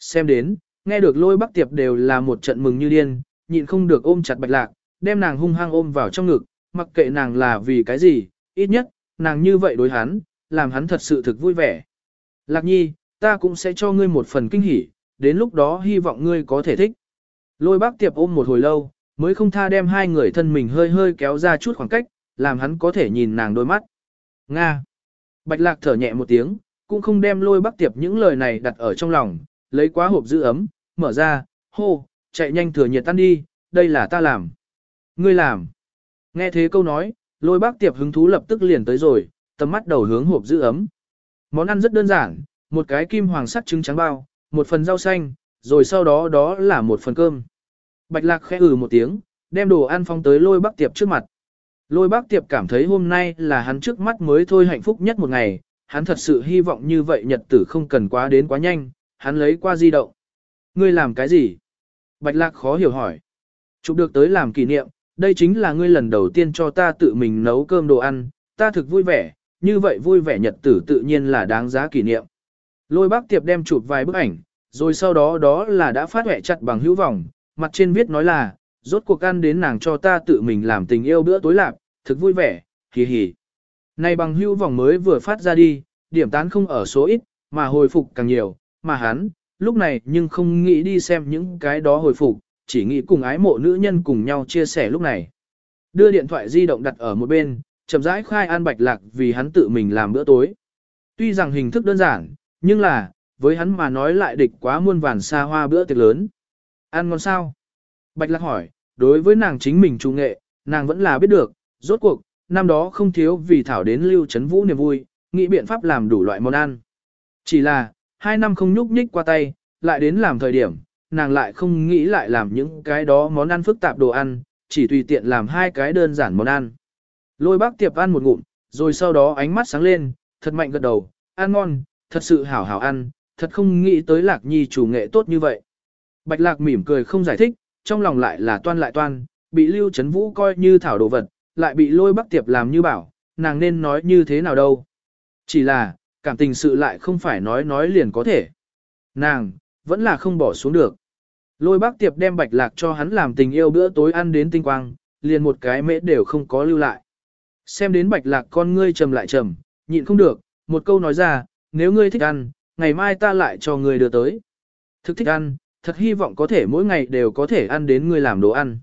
Xem đến, nghe được lôi bắc tiệp đều là một trận mừng như điên, nhịn không được ôm chặt bạch lạc, đem nàng hung hăng ôm vào trong ngực, mặc kệ nàng là vì cái gì, ít nhất, nàng như vậy đối hắn, làm hắn thật sự thực vui vẻ. Lạc nhi, ta cũng sẽ cho ngươi một phần kinh hỉ, đến lúc đó hy vọng ngươi có thể thích. Lôi bác tiệp ôm một hồi lâu, mới không tha đem hai người thân mình hơi hơi kéo ra chút khoảng cách, làm hắn có thể nhìn nàng đôi mắt. Nga. Bạch lạc thở nhẹ một tiếng, cũng không đem lôi bác tiệp những lời này đặt ở trong lòng, lấy quá hộp giữ ấm, mở ra, hô, chạy nhanh thừa nhiệt tan đi, đây là ta làm. Ngươi làm. Nghe thế câu nói, lôi bác tiệp hứng thú lập tức liền tới rồi, tầm mắt đầu hướng hộp giữ ấm. Món ăn rất đơn giản, một cái kim hoàng sắc trứng trắng bao, một phần rau xanh, rồi sau đó đó là một phần cơm. Bạch lạc khẽ ừ một tiếng, đem đồ ăn phong tới lôi bác tiệp trước mặt. Lôi bác tiệp cảm thấy hôm nay là hắn trước mắt mới thôi hạnh phúc nhất một ngày, hắn thật sự hy vọng như vậy nhật tử không cần quá đến quá nhanh, hắn lấy qua di động. Ngươi làm cái gì? Bạch lạc khó hiểu hỏi. Chụp được tới làm kỷ niệm, đây chính là ngươi lần đầu tiên cho ta tự mình nấu cơm đồ ăn, ta thực vui vẻ, như vậy vui vẻ nhật tử tự nhiên là đáng giá kỷ niệm. Lôi bác tiệp đem chụp vài bức ảnh, rồi sau đó đó là đã phát hẹ chặt bằng hữu vọng, mặt trên viết nói là, rốt cuộc ăn đến nàng cho ta tự mình làm tình yêu bữa tối lạp, thực vui vẻ, hì hì. Này bằng hữu vọng mới vừa phát ra đi, điểm tán không ở số ít, mà hồi phục càng nhiều, mà hắn, lúc này nhưng không nghĩ đi xem những cái đó hồi phục, chỉ nghĩ cùng ái mộ nữ nhân cùng nhau chia sẻ lúc này. Đưa điện thoại di động đặt ở một bên, chậm rãi khai an bạch lạc vì hắn tự mình làm bữa tối. Tuy rằng hình thức đơn giản, nhưng là, với hắn mà nói lại địch quá muôn vàn xa hoa bữa tiệc lớn. Ăn ngon sao? Bạch lạc hỏi, đối với nàng chính mình trung nghệ, nàng vẫn là biết được, rốt cuộc, năm đó không thiếu vì thảo đến lưu chấn vũ niềm vui, nghĩ biện pháp làm đủ loại món ăn. Chỉ là, hai năm không nhúc nhích qua tay, lại đến làm thời điểm, nàng lại không nghĩ lại làm những cái đó món ăn phức tạp đồ ăn, chỉ tùy tiện làm hai cái đơn giản món ăn. Lôi bác tiệp ăn một ngụm, rồi sau đó ánh mắt sáng lên, thật mạnh gật đầu, ăn ngon, thật sự hảo hảo ăn, thật không nghĩ tới lạc nhi chủ nghệ tốt như vậy. Bạch lạc mỉm cười không giải thích, trong lòng lại là toan lại toan, bị lưu chấn vũ coi như thảo đồ vật, lại bị lôi bắc tiệp làm như bảo, nàng nên nói như thế nào đâu. Chỉ là, cảm tình sự lại không phải nói nói liền có thể. Nàng, vẫn là không bỏ xuống được. Lôi bác tiệp đem bạch lạc cho hắn làm tình yêu bữa tối ăn đến tinh quang, liền một cái mễ đều không có lưu lại. Xem đến bạch lạc con ngươi trầm lại trầm, nhịn không được, một câu nói ra, nếu ngươi thích ăn, ngày mai ta lại cho ngươi đưa tới. Thực thích ăn, thật hy vọng có thể mỗi ngày đều có thể ăn đến ngươi làm đồ ăn.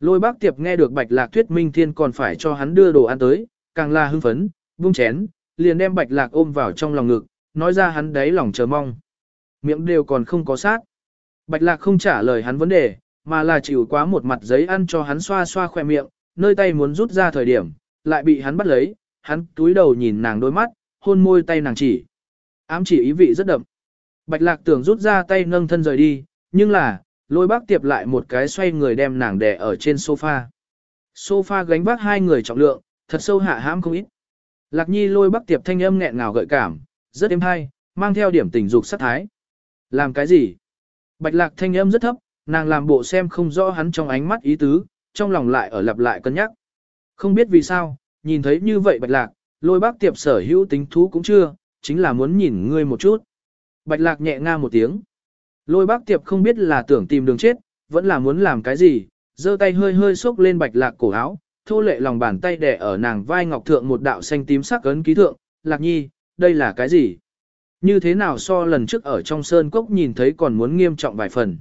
Lôi bác tiệp nghe được bạch lạc thuyết minh thiên còn phải cho hắn đưa đồ ăn tới, càng là hưng phấn, vung chén, liền đem bạch lạc ôm vào trong lòng ngực, nói ra hắn đáy lòng chờ mong. Miệng đều còn không có sát. Bạch lạc không trả lời hắn vấn đề, mà là chịu quá một mặt giấy ăn cho hắn xoa xoa khoe miệng, nơi tay muốn rút ra thời điểm, lại bị hắn bắt lấy, hắn túi đầu nhìn nàng đôi mắt, hôn môi tay nàng chỉ. Ám chỉ ý vị rất đậm. Bạch lạc tưởng rút ra tay nâng thân rời đi, nhưng là, lôi bác tiệp lại một cái xoay người đem nàng đè ở trên sofa. Sofa gánh vác hai người trọng lượng, thật sâu hạ hãm không ít. Lạc nhi lôi bác tiệp thanh âm nghẹn ngào gợi cảm, rất êm hay, mang theo điểm tình dục sát thái. Làm cái gì? Bạch lạc thanh âm rất thấp, nàng làm bộ xem không rõ hắn trong ánh mắt ý tứ, trong lòng lại ở lặp lại cân nhắc. Không biết vì sao, nhìn thấy như vậy bạch lạc, lôi bác tiệp sở hữu tính thú cũng chưa, chính là muốn nhìn ngươi một chút. Bạch lạc nhẹ nga một tiếng. Lôi bác tiệp không biết là tưởng tìm đường chết, vẫn là muốn làm cái gì, giơ tay hơi hơi xốc lên bạch lạc cổ áo, thô lệ lòng bàn tay đè ở nàng vai ngọc thượng một đạo xanh tím sắc ấn ký thượng, lạc nhi, đây là cái gì? Như thế nào so lần trước ở trong sơn cốc nhìn thấy còn muốn nghiêm trọng vài phần.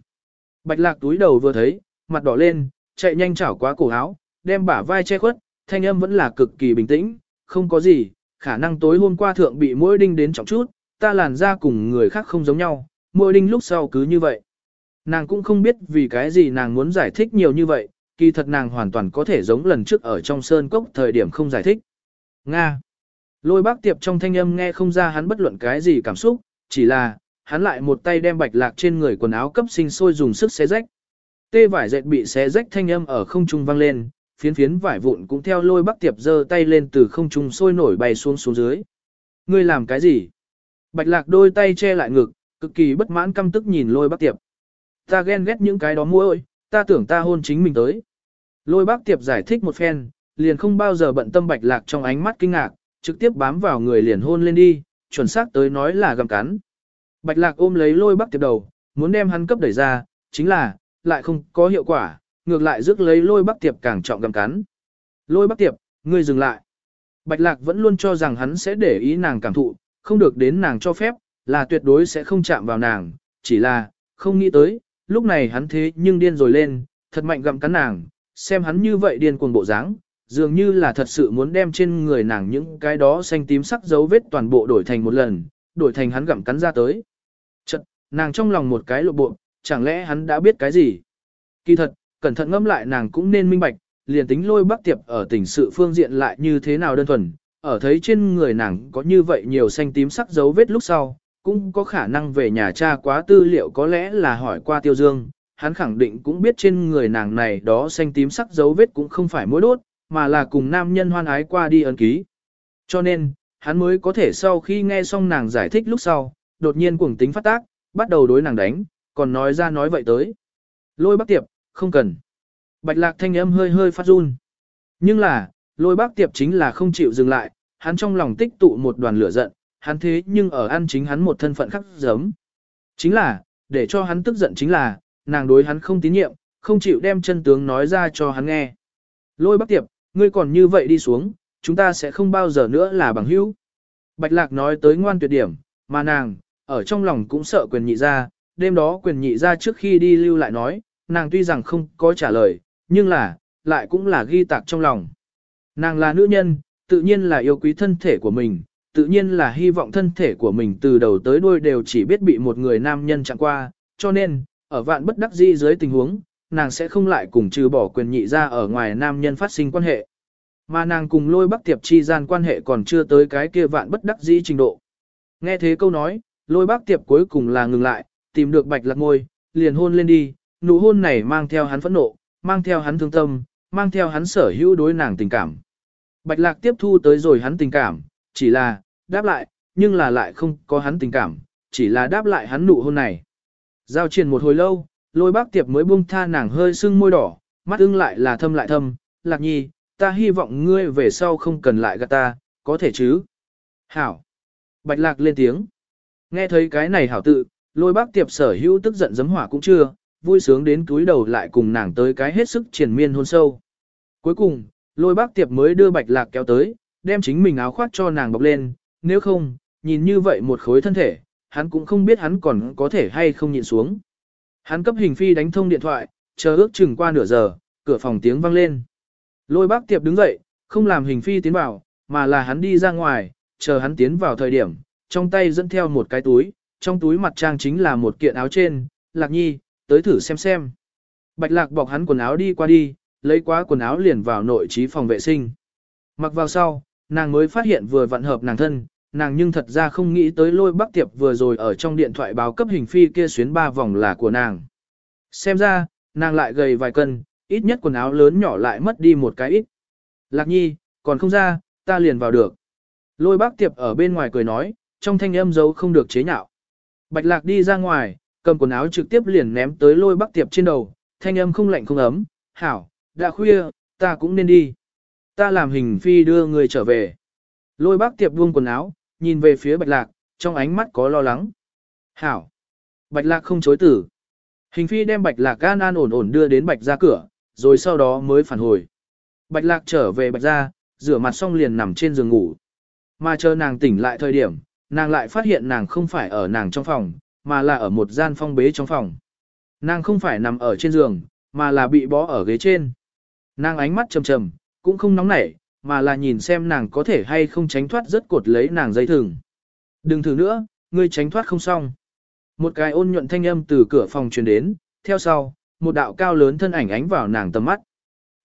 Bạch lạc túi đầu vừa thấy, mặt đỏ lên, chạy nhanh chảo qua cổ áo, đem bả vai che khuất, thanh âm vẫn là cực kỳ bình tĩnh, không có gì, khả năng tối hôm qua thượng bị Mũi đinh đến trọng chút, ta làn ra cùng người khác không giống nhau, Mũi đinh lúc sau cứ như vậy. Nàng cũng không biết vì cái gì nàng muốn giải thích nhiều như vậy, kỳ thật nàng hoàn toàn có thể giống lần trước ở trong sơn cốc thời điểm không giải thích. Nga Lôi bác tiệp trong thanh âm nghe không ra hắn bất luận cái gì cảm xúc, chỉ là, hắn lại một tay đem bạch lạc trên người quần áo cấp sinh sôi dùng sức xé rách. Tê vải dệt bị xé rách thanh âm ở không trung vang lên, phiến phiến vải vụn cũng theo lôi bắc tiệp giơ tay lên từ không trung sôi nổi bay xuống xuống dưới. Ngươi làm cái gì? Bạch lạc đôi tay che lại ngực, cực kỳ bất mãn căm tức nhìn lôi bắc tiệp. Ta ghen ghét những cái đó muội, ta tưởng ta hôn chính mình tới. Lôi bắc tiệp giải thích một phen, liền không bao giờ bận tâm bạch lạc trong ánh mắt kinh ngạc, trực tiếp bám vào người liền hôn lên đi, chuẩn xác tới nói là gầm cắn. Bạch lạc ôm lấy lôi bắc tiệp đầu, muốn đem hắn cấp đẩy ra, chính là, lại không có hiệu quả, ngược lại rước lấy lôi bắc tiệp càng trọng gầm cắn. Lôi bắc tiệp, ngươi dừng lại. Bạch lạc vẫn luôn cho rằng hắn sẽ để ý nàng cảm thụ, không được đến nàng cho phép, là tuyệt đối sẽ không chạm vào nàng, chỉ là, không nghĩ tới, lúc này hắn thế nhưng điên rồi lên, thật mạnh gặm cắn nàng, xem hắn như vậy điên cuồng bộ dáng, dường như là thật sự muốn đem trên người nàng những cái đó xanh tím sắc dấu vết toàn bộ đổi thành một lần, đổi thành hắn gặm cắn ra tới. Chật, nàng trong lòng một cái lộ bộ, chẳng lẽ hắn đã biết cái gì? Kỳ thật, cẩn thận ngâm lại nàng cũng nên minh bạch, liền tính lôi bắc tiệp ở tỉnh sự phương diện lại như thế nào đơn thuần, ở thấy trên người nàng có như vậy nhiều xanh tím sắc dấu vết lúc sau, cũng có khả năng về nhà cha quá tư liệu có lẽ là hỏi qua tiêu dương, hắn khẳng định cũng biết trên người nàng này đó xanh tím sắc dấu vết cũng không phải mối đốt, mà là cùng nam nhân hoan ái qua đi ấn ký. Cho nên, hắn mới có thể sau khi nghe xong nàng giải thích lúc sau, đột nhiên cuồng tính phát tác, bắt đầu đối nàng đánh, còn nói ra nói vậy tới. Lôi bác tiệp, không cần. Bạch lạc thanh âm hơi hơi phát run. Nhưng là, lôi bác tiệp chính là không chịu dừng lại, hắn trong lòng tích tụ một đoàn lửa giận, hắn thế nhưng ở ăn chính hắn một thân phận khắc giấm. Chính là, để cho hắn tức giận chính là, nàng đối hắn không tín nhiệm, không chịu đem chân tướng nói ra cho hắn nghe. Lôi bác tiệp, ngươi còn như vậy đi xuống, chúng ta sẽ không bao giờ nữa là bằng hữu. Bạch lạc nói tới ngoan tuyệt điểm, mà nàng, ở trong lòng cũng sợ quyền nhị ra, đêm đó quyền nhị ra trước khi đi lưu lại nói, nàng tuy rằng không có trả lời, nhưng là, lại cũng là ghi tạc trong lòng. Nàng là nữ nhân, tự nhiên là yêu quý thân thể của mình, tự nhiên là hy vọng thân thể của mình từ đầu tới đuôi đều chỉ biết bị một người nam nhân chạm qua, cho nên, ở vạn bất đắc dĩ dưới tình huống, nàng sẽ không lại cùng trừ bỏ quyền nhị ra ở ngoài nam nhân phát sinh quan hệ. Mà nàng cùng lôi bắc tiệp chi gian quan hệ còn chưa tới cái kia vạn bất đắc dĩ trình độ. Nghe thế câu nói, lôi bắc tiệp cuối cùng là ngừng lại, tìm được bạch lạc ngôi, liền hôn lên đi, nụ hôn này mang theo hắn phẫn nộ, mang theo hắn thương tâm, mang theo hắn sở hữu đối nàng tình cảm. Bạch lạc tiếp thu tới rồi hắn tình cảm, chỉ là, đáp lại, nhưng là lại không có hắn tình cảm, chỉ là đáp lại hắn nụ hôn này. Giao triển một hồi lâu, lôi bác tiệp mới buông tha nàng hơi sưng môi đỏ, mắt ưng lại là thâm lại thâm, lạc nhi, ta hy vọng ngươi về sau không cần lại gạt ta, có thể chứ. Hảo. Bạch lạc lên tiếng. Nghe thấy cái này hảo tự, lôi bác tiệp sở hữu tức giận giấm hỏa cũng chưa, vui sướng đến túi đầu lại cùng nàng tới cái hết sức triển miên hôn sâu. Cuối cùng, lôi bác tiệp mới đưa bạch lạc kéo tới, đem chính mình áo khoác cho nàng bọc lên, nếu không, nhìn như vậy một khối thân thể, hắn cũng không biết hắn còn có thể hay không nhịn xuống. Hắn cấp hình phi đánh thông điện thoại, chờ ước chừng qua nửa giờ, cửa phòng tiếng vang lên. Lôi bác tiệp đứng dậy, không làm hình phi tiến vào, mà là hắn đi ra ngoài, chờ hắn tiến vào thời điểm, trong tay dẫn theo một cái túi, trong túi mặt trang chính là một kiện áo trên, lạc nhi, tới thử xem xem. Bạch lạc bọc hắn quần áo đi qua đi, lấy quá quần áo liền vào nội trí phòng vệ sinh. Mặc vào sau, nàng mới phát hiện vừa vặn hợp nàng thân, nàng nhưng thật ra không nghĩ tới lôi bắc tiệp vừa rồi ở trong điện thoại báo cấp hình phi kia xuyến ba vòng là của nàng. Xem ra, nàng lại gầy vài cân, ít nhất quần áo lớn nhỏ lại mất đi một cái ít. Lạc nhi, còn không ra, ta liền vào được. Lôi bác tiệp ở bên ngoài cười nói, trong thanh âm dấu không được chế nhạo. Bạch lạc đi ra ngoài, cầm quần áo trực tiếp liền ném tới lôi bắc tiệp trên đầu, thanh âm không lạnh không ấm, hảo, đã khuya, ta cũng nên đi. Ta làm hình phi đưa người trở về. Lôi bác tiệp buông quần áo, nhìn về phía bạch lạc, trong ánh mắt có lo lắng. Hảo. Bạch lạc không chối tử. Hình phi đem bạch lạc gan an ổn ổn đưa đến bạch ra cửa, rồi sau đó mới phản hồi. Bạch lạc trở về bạch ra, rửa mặt xong liền nằm trên giường ngủ. Mà chờ nàng tỉnh lại thời điểm, nàng lại phát hiện nàng không phải ở nàng trong phòng, mà là ở một gian phong bế trong phòng. Nàng không phải nằm ở trên giường, mà là bị bó ở ghế trên. Nàng ánh mắt trầm trầm, cũng không nóng nảy, mà là nhìn xem nàng có thể hay không tránh thoát rất cột lấy nàng dây thừng. Đừng thử nữa, ngươi tránh thoát không xong. Một cái ôn nhuận thanh âm từ cửa phòng truyền đến, theo sau, một đạo cao lớn thân ảnh ánh vào nàng tầm mắt.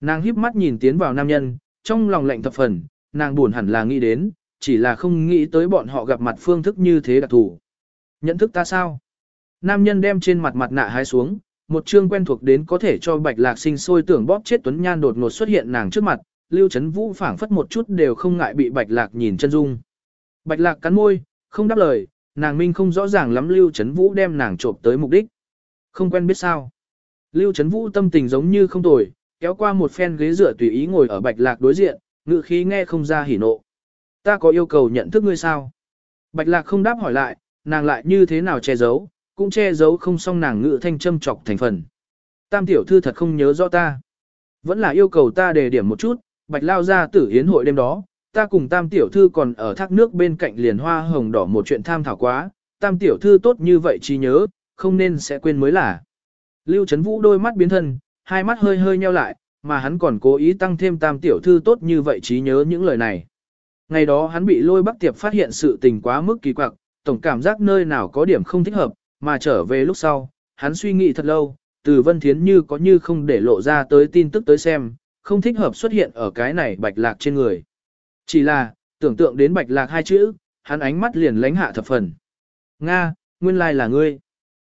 Nàng híp mắt nhìn tiến vào nam nhân, trong lòng lạnh thập phần, nàng buồn hẳn là nghĩ đến, chỉ là không nghĩ tới bọn họ gặp mặt phương thức như thế đặc thủ. Nhận thức ta sao? Nam nhân đem trên mặt mặt nạ hái xuống, một chương quen thuộc đến có thể cho bạch lạc sinh sôi tưởng bóp chết tuấn nhan đột ngột xuất hiện nàng trước mặt, lưu chấn vũ phảng phất một chút đều không ngại bị bạch lạc nhìn chân dung. Bạch lạc cắn môi, không đáp lời, nàng minh không rõ ràng lắm lưu chấn vũ đem nàng trộm tới mục đích. Không quen biết sao. Lưu chấn vũ tâm tình giống như không tồi, kéo qua một phen ghế dựa tùy ý ngồi ở bạch lạc đối diện, ngự khí nghe không ra hỉ nộ. Ta có yêu cầu nhận thức ngươi sao? Bạch lạc không đáp hỏi lại, nàng lại như thế nào che giấu, cũng che giấu không xong nàng ngự thanh châm trọc thành phần. Tam tiểu thư thật không nhớ rõ ta. Vẫn là yêu cầu ta đề điểm một chút, bạch lao ra tử hiến hội đêm đó, ta cùng tam tiểu thư còn ở thác nước bên cạnh liền hoa hồng đỏ một chuyện tham thảo quá, tam tiểu thư tốt như vậy chỉ nhớ, không nên sẽ quên mới là. Lưu Trấn Vũ đôi mắt biến thân, hai mắt hơi hơi nheo lại, mà hắn còn cố ý tăng thêm tam tiểu thư tốt như vậy trí nhớ những lời này. Ngày đó hắn bị lôi bắc tiệp phát hiện sự tình quá mức kỳ quặc, tổng cảm giác nơi nào có điểm không thích hợp, mà trở về lúc sau, hắn suy nghĩ thật lâu, từ Vân Thiến như có như không để lộ ra tới tin tức tới xem, không thích hợp xuất hiện ở cái này bạch lạc trên người. Chỉ là, tưởng tượng đến bạch lạc hai chữ, hắn ánh mắt liền lánh hạ thập phần. Nga, nguyên lai là ngươi.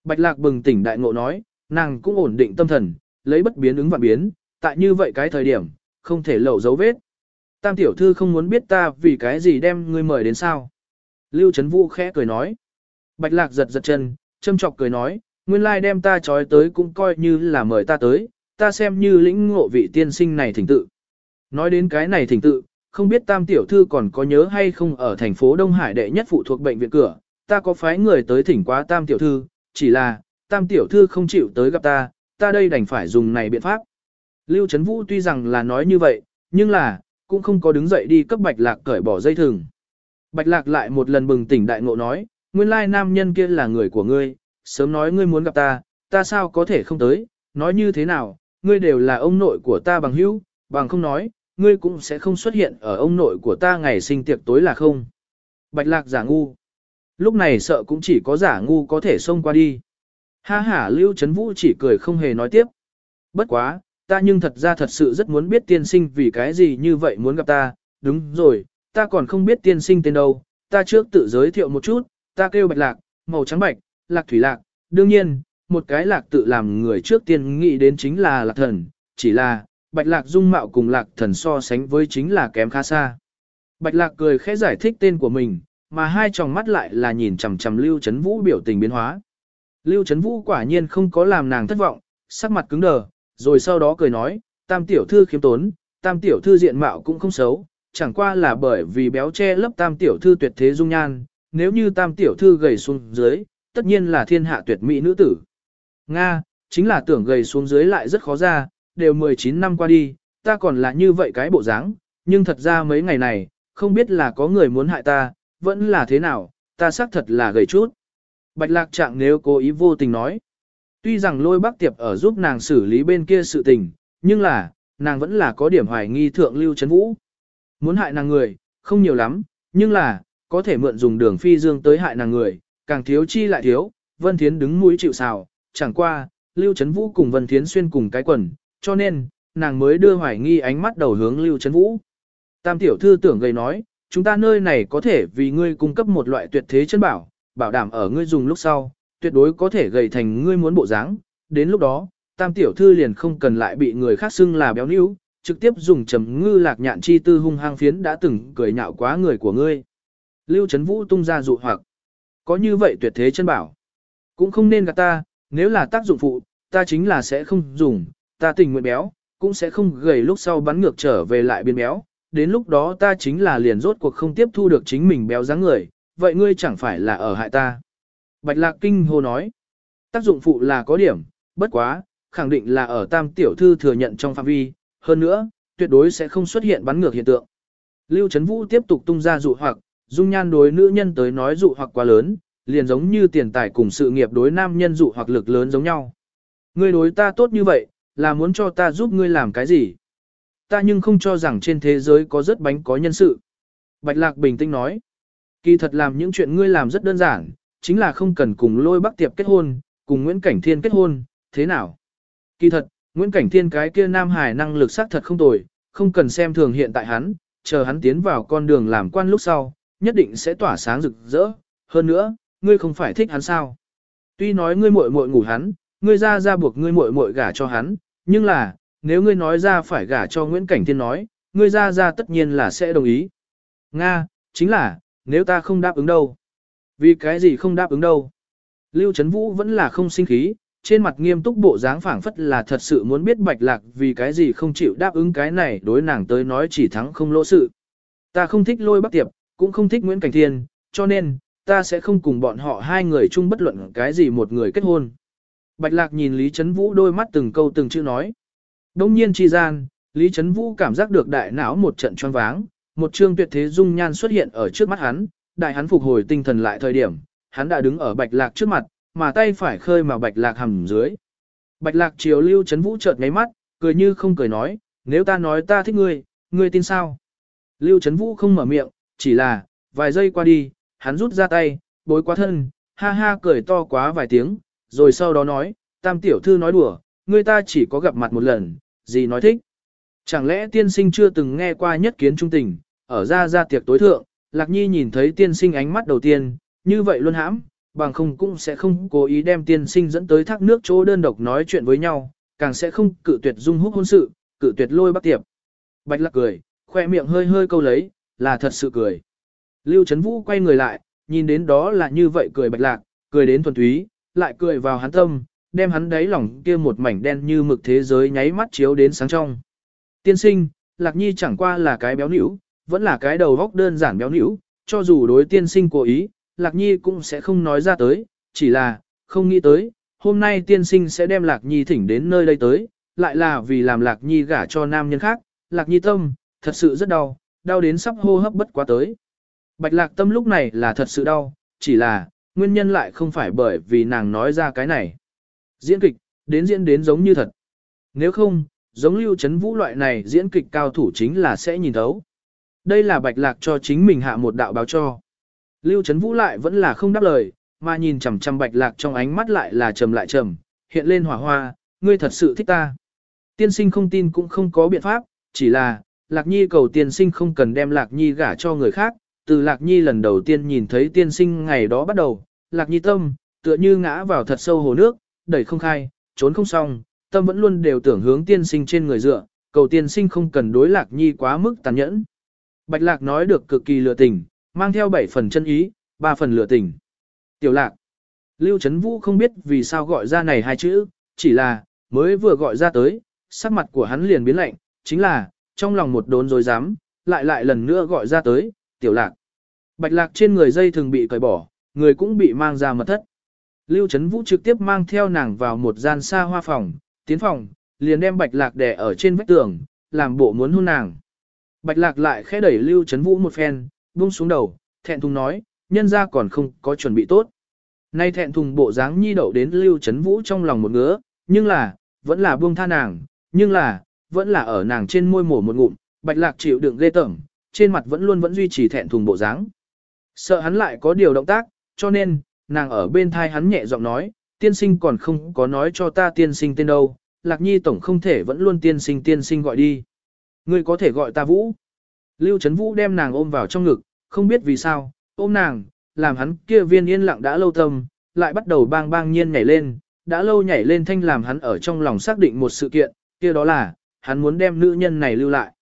Bạch lạc bừng tỉnh đại ngộ nói, nàng cũng ổn định tâm thần, lấy bất biến ứng vạn biến, tại như vậy cái thời điểm, không thể lậu dấu vết. Tam tiểu thư không muốn biết ta vì cái gì đem ngươi mời đến sao. Lưu Trấn Vũ khẽ cười nói. Bạch lạc giật giật chân, châm chọc cười nói, nguyên lai đem ta trói tới cũng coi như là mời ta tới, ta xem như lĩnh ngộ vị tiên sinh này thỉnh tự. Nói đến cái này thỉnh tự, không biết tam tiểu thư còn có nhớ hay không ở thành phố Đông Hải đệ nhất phụ thuộc bệnh viện cửa, ta có phái người tới thỉnh quá tam tiểu thư, chỉ là, tam tiểu thư không chịu tới gặp ta, ta đây đành phải dùng này biện pháp. Lưu Trấn Vũ tuy rằng là nói như vậy, nhưng là, cũng không có đứng dậy đi cấp bạch lạc cởi bỏ dây thừng. Bạch lạc lại một lần bừng tỉnh đại ngộ nói, nguyên lai nam nhân kia là người của ngươi, sớm nói ngươi muốn gặp ta, ta sao có thể không tới, nói như thế nào, ngươi đều là ông nội của ta bằng hữu, bằng không nói, ngươi cũng sẽ không xuất hiện ở ông nội của ta ngày sinh tiệc tối là không. Bạch lạc giả ngu. Lúc này sợ cũng chỉ có giả ngu có thể xông qua đi. Ha ha Lưu Trấn Vũ chỉ cười không hề nói tiếp. Bất quá, ta nhưng thật ra thật sự rất muốn biết tiên sinh vì cái gì như vậy muốn gặp ta, đúng rồi, ta còn không biết tiên sinh tên đâu, ta trước tự giới thiệu một chút, ta kêu bạch lạc, màu trắng bạch, lạc thủy lạc, đương nhiên, một cái lạc tự làm người trước tiên nghĩ đến chính là lạc thần, chỉ là, bạch lạc dung mạo cùng lạc thần so sánh với chính là kém khá xa. Bạch lạc cười khẽ giải thích tên của mình, mà hai tròng mắt lại là nhìn chằm chằm Lưu Trấn Vũ biểu tình biến hóa. Lưu Trấn Vũ quả nhiên không có làm nàng thất vọng, sắc mặt cứng đờ, rồi sau đó cười nói, tam tiểu thư khiếm tốn, tam tiểu thư diện mạo cũng không xấu, chẳng qua là bởi vì béo che lấp tam tiểu thư tuyệt thế dung nhan, nếu như tam tiểu thư gầy xuống dưới, tất nhiên là thiên hạ tuyệt mỹ nữ tử. Nga, chính là tưởng gầy xuống dưới lại rất khó ra, đều 19 năm qua đi, ta còn là như vậy cái bộ dáng, nhưng thật ra mấy ngày này, không biết là có người muốn hại ta, vẫn là thế nào, ta xác thật là gầy chút. Bạch lạc trạng nếu cố ý vô tình nói. Tuy rằng lôi bác tiệp ở giúp nàng xử lý bên kia sự tình, nhưng là, nàng vẫn là có điểm hoài nghi thượng lưu chấn vũ. Muốn hại nàng người, không nhiều lắm, nhưng là, có thể mượn dùng đường phi dương tới hại nàng người, càng thiếu chi lại thiếu, Vân Thiến đứng mũi chịu sào, chẳng qua, Lưu Trấn Vũ cùng Vân Thiến xuyên cùng cái quần, cho nên, nàng mới đưa hoài nghi ánh mắt đầu hướng Lưu Trấn Vũ. Tam tiểu thư tưởng gầy nói, chúng ta nơi này có thể vì ngươi cung cấp một loại tuyệt thế chân bảo, bảo đảm ở ngươi dùng lúc sau, tuyệt đối có thể gầy thành ngươi muốn bộ dáng. Đến lúc đó, tam tiểu thư liền không cần lại bị người khác xưng là béo níu, trực tiếp dùng trầm ngư lạc nhạn chi tư hung hăng phiến đã từng cười nhạo quá người của ngươi. Lưu Trấn Vũ tung ra dụ hoặc, có như vậy tuyệt thế chân bảo, cũng không nên gạt ta, nếu là tác dụng phụ, ta chính là sẽ không dùng, ta tình nguyện béo, cũng sẽ không gầy lúc sau bắn ngược trở về lại biến béo, đến lúc đó ta chính là liền rốt cuộc không tiếp thu được chính mình béo dáng người, vậy ngươi chẳng phải là ở hại ta. Bạch Lạc Kinh hô nói, tác dụng phụ là có điểm, bất quá, khẳng định là ở tam tiểu thư thừa nhận trong phạm vi, hơn nữa, tuyệt đối sẽ không xuất hiện bắn ngược hiện tượng. Lưu Trấn Vũ tiếp tục tung ra dụ hoặc, dung nhan đối nữ nhân tới nói dụ hoặc quá lớn, liền giống như tiền tài cùng sự nghiệp đối nam nhân dụ hoặc lực lớn giống nhau. Ngươi đối ta tốt như vậy, là muốn cho ta giúp ngươi làm cái gì? Ta nhưng không cho rằng trên thế giới có rất bánh có nhân sự. Bạch Lạc bình tĩnh nói. Kỳ thật làm những chuyện ngươi làm rất đơn giản, chính là không cần cùng lôi bắc tiệp kết hôn, cùng Nguyễn Cảnh Thiên kết hôn, thế nào? Kỳ thật, Nguyễn Cảnh Thiên cái kia Nam Hải năng lực xác thật không tồi, không cần xem thường hiện tại hắn, chờ hắn tiến vào con đường làm quan lúc sau, nhất định sẽ tỏa sáng rực rỡ. Hơn nữa, ngươi không phải thích hắn sao? Tuy nói ngươi muội muội ngủ hắn, ngươi ra ra buộc ngươi muội muội gả cho hắn, nhưng là, nếu ngươi nói ra phải gả cho Nguyễn Cảnh Thiên nói, ngươi ra ra tất nhiên là sẽ đồng ý. Nga, chính là, nếu ta không đáp ứng đâu. Vì cái gì không đáp ứng đâu. Lưu Trấn Vũ vẫn là không sinh khí, trên mặt nghiêm túc bộ dáng phảng phất là thật sự muốn biết bạch lạc vì cái gì không chịu đáp ứng cái này đối nàng tới nói chỉ thắng không lỗ sự. Ta không thích lôi bắc tiệp, cũng không thích Nguyễn Cảnh Thiên, cho nên, ta sẽ không cùng bọn họ hai người chung bất luận cái gì một người kết hôn. Bạch lạc nhìn Lý Trấn Vũ đôi mắt từng câu từng chữ nói. Đông nhiên chi gian, Lý Trấn Vũ cảm giác được đại não một trận choáng váng, một trương tuyệt thế dung nhan xuất hiện ở trước mắt hắn, đại hắn phục hồi tinh thần lại thời điểm, hắn đã đứng ở bạch lạc trước mặt, mà tay phải khơi mà bạch lạc hầm dưới. Bạch lạc chiều lưu chấn vũ chợt ngáy mắt, cười như không cười nói, nếu ta nói ta thích ngươi, ngươi tin sao? Lưu chấn vũ không mở miệng, chỉ là, vài giây qua đi, hắn rút ra tay, bối quá thân, ha ha cười to quá vài tiếng, rồi sau đó nói, tam tiểu thư nói đùa, ngươi ta chỉ có gặp mặt một lần, gì nói thích. Chẳng lẽ tiên sinh chưa từng nghe qua nhất kiến trung tình, ở ra ra tiệc tối thượng, Lạc Nhi nhìn thấy tiên sinh ánh mắt đầu tiên, như vậy luôn hãm, bằng không cũng sẽ không cố ý đem tiên sinh dẫn tới thác nước chỗ đơn độc nói chuyện với nhau, càng sẽ không cự tuyệt dung húc hôn sự, cự tuyệt lôi bắt tiệp. Bạch lạc cười, khoe miệng hơi hơi câu lấy, là thật sự cười. Lưu Trấn Vũ quay người lại, nhìn đến đó là như vậy cười bạch lạc, cười đến thuần túy, lại cười vào hắn tâm, đem hắn đáy lòng kia một mảnh đen như mực thế giới nháy mắt chiếu đến sáng trong. Tiên sinh, Lạc Nhi chẳng qua là cái béo nỉu, vẫn là cái đầu góc đơn giản béo nỉu, cho dù đối tiên sinh cố ý, Lạc Nhi cũng sẽ không nói ra tới, chỉ là, không nghĩ tới, hôm nay tiên sinh sẽ đem Lạc Nhi thỉnh đến nơi đây tới, lại là vì làm Lạc Nhi gả cho nam nhân khác, Lạc Nhi tâm, thật sự rất đau, đau đến sắp hô hấp bất quá tới. Bạch Lạc tâm lúc này là thật sự đau, chỉ là, nguyên nhân lại không phải bởi vì nàng nói ra cái này. Diễn kịch, đến diễn đến giống như thật. Nếu không, giống lưu chấn vũ loại này diễn kịch cao thủ chính là sẽ nhìn thấu. Đây là bạch lạc cho chính mình hạ một đạo báo cho. Lưu Trấn Vũ lại vẫn là không đáp lời, mà nhìn chằm chằm bạch lạc trong ánh mắt lại là trầm lại trầm, hiện lên hỏa hoa, ngươi thật sự thích ta. Tiên sinh không tin cũng không có biện pháp, chỉ là, Lạc Nhi cầu tiên sinh không cần đem Lạc Nhi gả cho người khác, từ Lạc Nhi lần đầu tiên nhìn thấy tiên sinh ngày đó bắt đầu, Lạc Nhi tâm, tựa như ngã vào thật sâu hồ nước, đẩy không khai, trốn không xong, tâm vẫn luôn đều tưởng hướng tiên sinh trên người dựa, cầu tiên sinh không cần đối Lạc Nhi quá mức tàn nhẫn. Bạch Lạc nói được cực kỳ lừa tình, mang theo 7 phần chân ý, 3 phần lửa tình. Tiểu Lạc. Lưu Trấn Vũ không biết vì sao gọi ra này hai chữ, chỉ là, mới vừa gọi ra tới, sắc mặt của hắn liền biến lạnh, chính là, trong lòng một đốn rồi dám, lại lại lần nữa gọi ra tới, Tiểu Lạc. Bạch Lạc trên người dây thường bị cởi bỏ, người cũng bị mang ra mật thất. Lưu Trấn Vũ trực tiếp mang theo nàng vào một gian xa hoa phòng, tiến phòng, liền đem Bạch Lạc đè ở trên vách tường, làm bộ muốn hôn nàng. Bạch lạc lại khẽ đẩy Lưu Trấn Vũ một phen, buông xuống đầu, thẹn thùng nói, nhân ra còn không có chuẩn bị tốt. Nay thẹn thùng bộ dáng nhi đậu đến Lưu Trấn Vũ trong lòng một ngứa, nhưng là, vẫn là buông tha nàng, nhưng là, vẫn là ở nàng trên môi mổ một ngụm, bạch lạc chịu đựng ghê tởm, trên mặt vẫn luôn vẫn duy trì thẹn thùng bộ dáng. Sợ hắn lại có điều động tác, cho nên, nàng ở bên thai hắn nhẹ giọng nói, tiên sinh còn không có nói cho ta tiên sinh tên đâu, lạc nhi tổng không thể vẫn luôn tiên sinh tiên sinh gọi đi. Ngươi có thể gọi ta Vũ. Lưu Trấn Vũ đem nàng ôm vào trong ngực, không biết vì sao, ôm nàng, làm hắn kia viên yên lặng đã lâu tâm, lại bắt đầu bang bang nhiên nhảy lên, đã lâu nhảy lên thanh làm hắn ở trong lòng xác định một sự kiện, kia đó là, hắn muốn đem nữ nhân này lưu lại.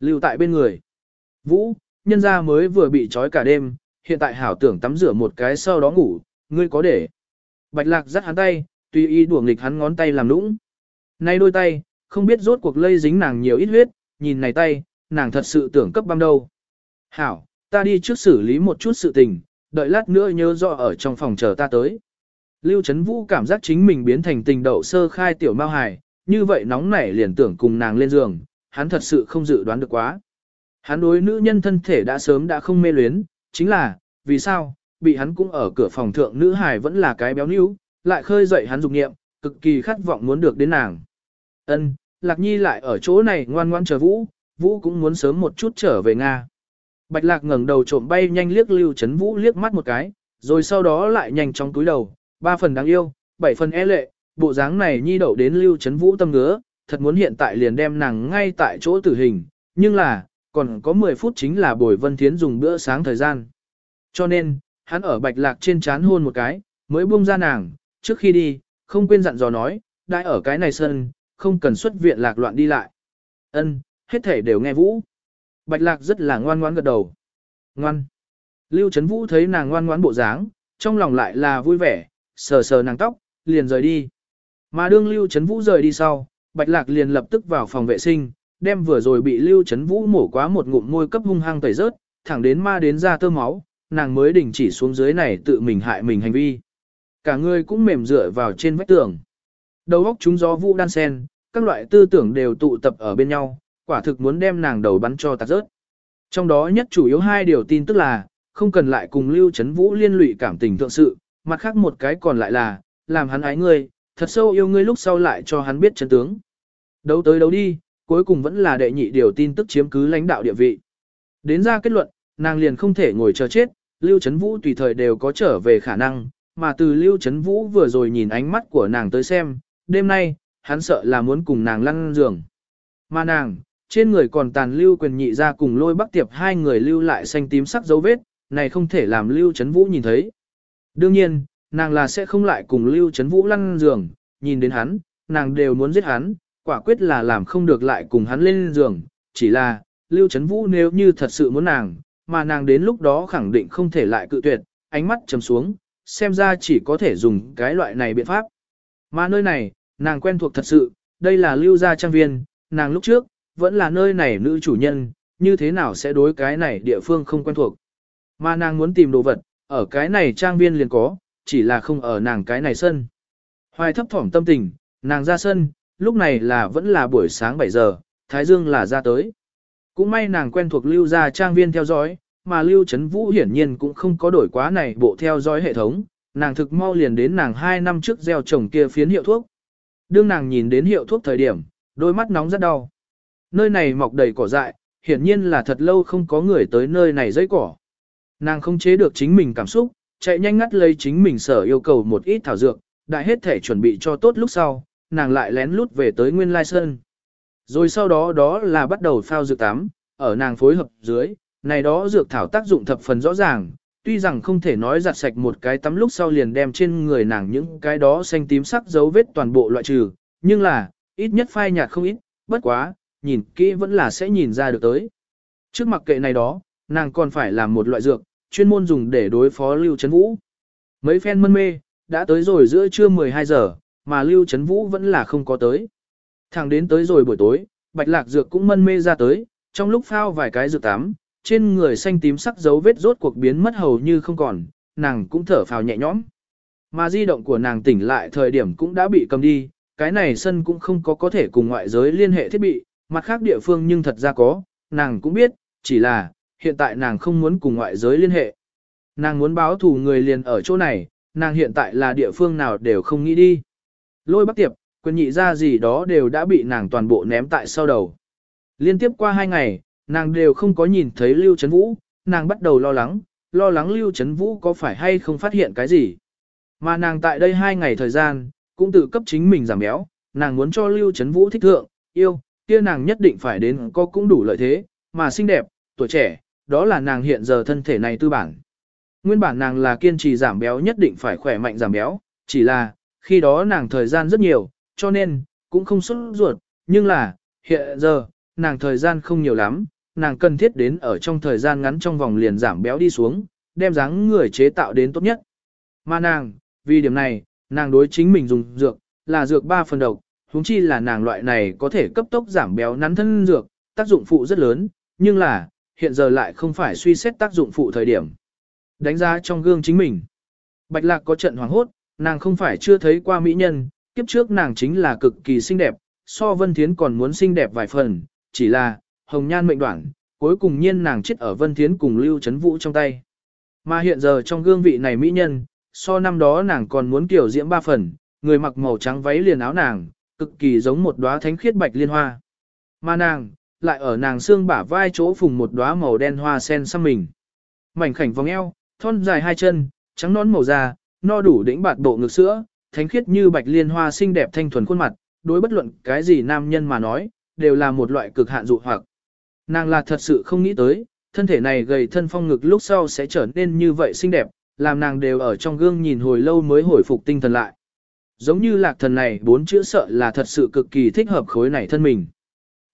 Lưu tại bên người. Vũ, nhân gia mới vừa bị trói cả đêm, hiện tại hảo tưởng tắm rửa một cái sau đó ngủ, ngươi có để. Bạch lạc dắt hắn tay, tùy ý đùa nghịch hắn ngón tay làm lũng, Nay đôi tay, không biết rốt cuộc lây dính nàng nhiều ít huyết, nhìn này tay, nàng thật sự tưởng cấp băm đâu. Hảo, ta đi trước xử lý một chút sự tình, đợi lát nữa nhớ rõ ở trong phòng chờ ta tới. Lưu Trấn Vũ cảm giác chính mình biến thành tình đậu sơ khai tiểu mao hài, như vậy nóng nảy liền tưởng cùng nàng lên giường, hắn thật sự không dự đoán được quá. Hắn đối nữ nhân thân thể đã sớm đã không mê luyến, chính là, vì sao, bị hắn cũng ở cửa phòng thượng nữ hài vẫn là cái béo níu, lại khơi dậy hắn dục nghiệm, cực kỳ khát vọng muốn được đến nàng. Ân, Lạc Nhi lại ở chỗ này ngoan ngoan chờ Vũ, Vũ cũng muốn sớm một chút trở về Nga. Bạch Lạc ngẩng đầu trộm bay nhanh liếc Lưu Trấn Vũ liếc mắt một cái, rồi sau đó lại nhanh chóng túi đầu, ba phần đáng yêu, bảy phần e lệ, bộ dáng này Nhi đậu đến Lưu Trấn Vũ tâm ngứa, thật muốn hiện tại liền đem nàng ngay tại chỗ tử hình, nhưng là, còn có 10 phút chính là Bồi Vân Thiến dùng bữa sáng thời gian. Cho nên, hắn ở Bạch Lạc trên chán hôn một cái, mới buông ra nàng, trước khi đi, không quên dặn dò nói, đại ở cái này sân, không cần xuất viện lạc loạn đi lại. Ân, hết thể đều nghe Vũ. Bạch Lạc rất là ngoan ngoãn gật đầu. Ngoan. Lưu Trấn Vũ thấy nàng ngoan ngoãn bộ dáng, trong lòng lại là vui vẻ, sờ sờ nàng tóc, liền rời đi. Mà đương Lưu Trấn Vũ rời đi sau, Bạch Lạc liền lập tức vào phòng vệ sinh, đem vừa rồi bị Lưu Trấn Vũ mổ quá một ngụm môi cấp hung hăng tẩy rớt, thẳng đến ma đến ra tơ máu, nàng mới đình chỉ xuống dưới này tự mình hại mình hành vi. Cả người cũng mềm dựa vào trên vách tường. Đầu óc chúng gió vũ đan sen, các loại tư tưởng đều tụ tập ở bên nhau, quả thực muốn đem nàng đầu bắn cho tạt rớt. Trong đó nhất chủ yếu hai điều tin tức là, không cần lại cùng Lưu Trấn Vũ liên lụy cảm tình thượng sự, mặt khác một cái còn lại là, làm hắn ái ngươi, thật sâu yêu ngươi lúc sau lại cho hắn biết chân tướng. Đấu tới đấu đi, cuối cùng vẫn là đệ nhị điều tin tức chiếm cứ lãnh đạo địa vị. Đến ra kết luận, nàng liền không thể ngồi chờ chết, Lưu Trấn Vũ tùy thời đều có trở về khả năng, mà từ Lưu Trấn Vũ vừa rồi nhìn ánh mắt của nàng tới xem, đêm nay, hắn sợ là muốn cùng nàng lăn giường. Mà nàng, trên người còn tàn lưu quyền nhị ra cùng lôi bắc tiệp hai người lưu lại xanh tím sắc dấu vết, này không thể làm Lưu chấn Vũ nhìn thấy. Đương nhiên, nàng là sẽ không lại cùng Lưu chấn Vũ lăn giường, nhìn đến hắn, nàng đều muốn giết hắn, quả quyết là làm không được lại cùng hắn lên giường, chỉ là, Lưu chấn Vũ nếu như thật sự muốn nàng, mà nàng đến lúc đó khẳng định không thể lại cự tuyệt, ánh mắt trầm xuống, xem ra chỉ có thể dùng cái loại này biện pháp. Mà nơi này, nàng quen thuộc thật sự, đây là Lưu gia trang viên, nàng lúc trước, vẫn là nơi này nữ chủ nhân, như thế nào sẽ đối cái này địa phương không quen thuộc. Mà nàng muốn tìm đồ vật, ở cái này trang viên liền có, chỉ là không ở nàng cái này sân. Hoài thấp thỏm tâm tình, nàng ra sân, lúc này là vẫn là buổi sáng 7 giờ, Thái Dương là ra tới. Cũng may nàng quen thuộc lưu ra trang viên theo dõi, mà lưu chấn vũ hiển nhiên cũng không có đổi quá này bộ theo dõi hệ thống, nàng thực mau liền đến nàng 2 năm trước gieo trồng kia phiến hiệu thuốc. Đương nàng nhìn đến hiệu thuốc thời điểm, đôi mắt nóng rất đau. Nơi này mọc đầy cỏ dại, hiển nhiên là thật lâu không có người tới nơi này dây cỏ. Nàng không chế được chính mình cảm xúc, chạy nhanh ngắt lấy chính mình sở yêu cầu một ít thảo dược, đại hết thể chuẩn bị cho tốt lúc sau, nàng lại lén lút về tới Nguyên Lai Sơn. Rồi sau đó đó là bắt đầu phao dược tắm, ở nàng phối hợp dưới, này đó dược thảo tác dụng thập phần rõ ràng, tuy rằng không thể nói giặt sạch một cái tắm lúc sau liền đem trên người nàng những cái đó xanh tím sắc dấu vết toàn bộ loại trừ, nhưng là, ít nhất phai nhạt không ít, bất quá, nhìn kỹ vẫn là sẽ nhìn ra được tới. Trước mặt kệ này đó, nàng còn phải làm một loại dược, chuyên môn dùng để đối phó Lưu Trấn Vũ. Mấy phen mân mê, đã tới rồi giữa trưa 12 giờ, mà Lưu Trấn Vũ vẫn là không có tới. Thẳng đến tới rồi buổi tối, Bạch Lạc Dược cũng mân mê ra tới, trong lúc phao vài cái dược tắm, trên người xanh tím sắc dấu vết rốt cuộc biến mất hầu như không còn, nàng cũng thở phào nhẹ nhõm. Mà di động của nàng tỉnh lại thời điểm cũng đã bị cầm đi, cái này sân cũng không có có thể cùng ngoại giới liên hệ thiết bị, mặt khác địa phương nhưng thật ra có, nàng cũng biết, chỉ là, hiện tại nàng không muốn cùng ngoại giới liên hệ. Nàng muốn báo thù người liền ở chỗ này, nàng hiện tại là địa phương nào đều không nghĩ đi. Lôi bắc tiệp, quyền nhị ra gì đó đều đã bị nàng toàn bộ ném tại sau đầu. Liên tiếp qua hai ngày, nàng đều không có nhìn thấy Lưu Trấn Vũ, nàng bắt đầu lo lắng, lo lắng Lưu Trấn Vũ có phải hay không phát hiện cái gì. Mà nàng tại đây hai ngày thời gian, cũng tự cấp chính mình giảm béo, nàng muốn cho Lưu Trấn Vũ thích thượng, yêu, kia nàng nhất định phải đến có cũng đủ lợi thế, mà xinh đẹp, tuổi trẻ, đó là nàng hiện giờ thân thể này tư bản. Nguyên bản nàng là kiên trì giảm béo nhất định phải khỏe mạnh giảm béo, chỉ là, khi đó nàng thời gian rất nhiều, cho nên, cũng không xuất ruột, nhưng là, hiện giờ, nàng thời gian không nhiều lắm, nàng cần thiết đến ở trong thời gian ngắn trong vòng liền giảm béo đi xuống, đem dáng người chế tạo đến tốt nhất. Mà nàng, vì điểm này, nàng đối chính mình dùng dược, là dược 3 phần độc, huống chi là nàng loại này có thể cấp tốc giảm béo nắn thân dược, tác dụng phụ rất lớn, nhưng là, hiện giờ lại không phải suy xét tác dụng phụ thời điểm. Đánh giá trong gương chính mình. Bạch lạc có trận hoàng hốt, nàng không phải chưa thấy qua mỹ nhân, kiếp trước nàng chính là cực kỳ xinh đẹp, so Vân Thiến còn muốn xinh đẹp vài phần, chỉ là, hồng nhan mệnh đoạn, cuối cùng nhiên nàng chết ở Vân Thiến cùng Lưu Trấn Vũ trong tay. Mà hiện giờ trong gương vị này mỹ nhân, so năm đó nàng còn muốn kiểu diễm ba phần, người mặc màu trắng váy liền áo nàng, cực kỳ giống một đóa thánh khiết bạch liên hoa. Mà nàng, lại ở nàng xương bả vai chỗ phùng một đóa màu đen hoa sen xăm mình. Mảnh khảnh vòng eo, thon dài hai chân, trắng nón màu da, no đủ đỉnh bạt bộ ngực sữa, thánh khiết như bạch liên hoa xinh đẹp thanh thuần khuôn mặt, đối bất luận cái gì nam nhân mà nói, đều là một loại cực hạn dụ hoặc. Nàng là thật sự không nghĩ tới, thân thể này gầy thân phong ngực lúc sau sẽ trở nên như vậy xinh đẹp, làm nàng đều ở trong gương nhìn hồi lâu mới hồi phục tinh thần lại. Giống như lạc thần này bốn chữ sợ là thật sự cực kỳ thích hợp khối này thân mình.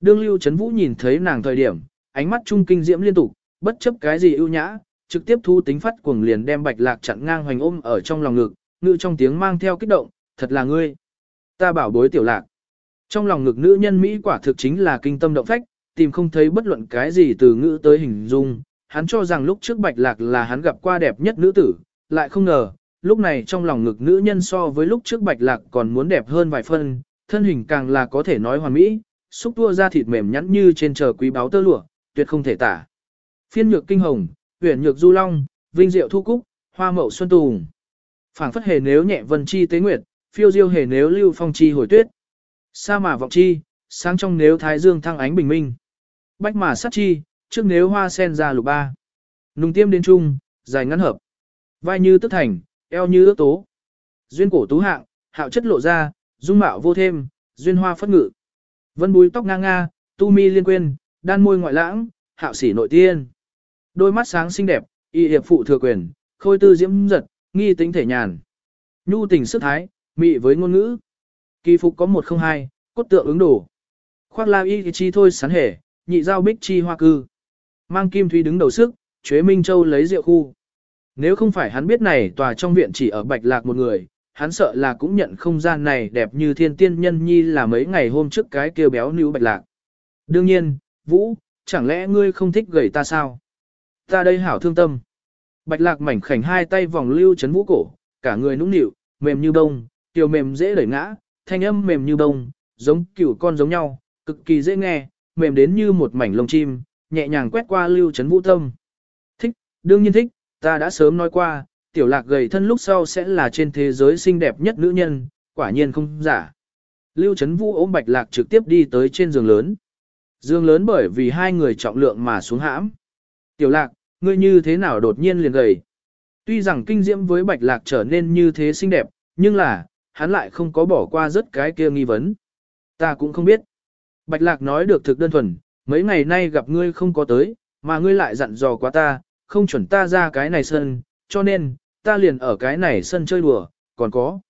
Đương Lưu Trấn Vũ nhìn thấy nàng thời điểm, ánh mắt trung kinh diễm liên tục, bất chấp cái gì ưu nhã, trực tiếp thu tính phát cuồng liền đem bạch lạc chặn ngang hoành ôm ở trong lòng ngực, ngự trong tiếng mang theo kích động, thật là ngươi. Ta bảo bối tiểu lạc. Trong lòng ngực nữ nhân Mỹ quả thực chính là kinh tâm động phách, tìm không thấy bất luận cái gì từ ngữ tới hình dung. Hắn cho rằng lúc trước bạch lạc là hắn gặp qua đẹp nhất nữ tử, lại không ngờ, lúc này trong lòng ngực nữ nhân so với lúc trước bạch lạc còn muốn đẹp hơn vài phân, thân hình càng là có thể nói hoàn mỹ, xúc tua ra thịt mềm nhẵn như trên trời quý báo tơ lụa, tuyệt không thể tả. Phiên nhược kinh hồng, huyền nhược du long, vinh diệu thu cúc, hoa mậu xuân tùng. phảng phất hề nếu nhẹ vân chi tế nguyệt, phiêu diêu hề nếu lưu phong chi hồi tuyết. Sa mà vọng chi, sáng trong nếu thái dương thăng ánh bình minh. Bách mà sát chi, trước nếu hoa sen ra lục ba. Nùng tiêm đến trung, dài ngắn hợp. Vai như tức thành, eo như ước tố. Duyên cổ tú hạng, hạo chất lộ ra, dung mạo vô thêm, duyên hoa phất ngự. Vân búi tóc ngang nga, tu mi liên quên, đan môi ngoại lãng, hạo sỉ nội tiên. Đôi mắt sáng xinh đẹp, y hiệp phụ thừa quyền, khôi tư diễm giật, nghi tính thể nhàn. Nhu tình sức thái, mị với ngôn ngữ. Kỳ phục có một không hai, cốt tượng ứng đủ. Khoác la y chi thôi sán hể, nhị giao bích chi hoa cư. Mang kim thúy đứng đầu sức, chế Minh Châu lấy rượu khu. Nếu không phải hắn biết này tòa trong viện chỉ ở bạch lạc một người, hắn sợ là cũng nhận không gian này đẹp như thiên tiên nhân nhi là mấy ngày hôm trước cái kêu béo níu bạch lạc. Đương nhiên, Vũ, chẳng lẽ ngươi không thích gầy ta sao? Ta đây hảo thương tâm. Bạch lạc mảnh khảnh hai tay vòng lưu chấn vũ cổ, cả người nũng nịu, mềm như bông, tiểu mềm dễ đẩy ngã, thanh âm mềm như bông, giống cửu con giống nhau, cực kỳ dễ nghe, mềm đến như một mảnh lông chim, nhẹ nhàng quét qua lưu chấn vũ tâm. Thích, đương nhiên thích, ta đã sớm nói qua, tiểu lạc gầy thân lúc sau sẽ là trên thế giới xinh đẹp nhất nữ nhân, quả nhiên không giả. Lưu Trấn Vũ ôm Bạch Lạc trực tiếp đi tới trên giường lớn. Giường lớn bởi vì hai người trọng lượng mà xuống hãm. Tiểu Lạc, ngươi như thế nào đột nhiên liền gầy? Tuy rằng kinh diễm với Bạch Lạc trở nên như thế xinh đẹp, nhưng là, hắn lại không có bỏ qua rất cái kia nghi vấn. Ta cũng không biết. Bạch Lạc nói được thực đơn thuần, mấy ngày nay gặp ngươi không có tới, mà ngươi lại dặn dò quá ta, không chuẩn ta ra cái này sân, cho nên, ta liền ở cái này sân chơi đùa, còn có.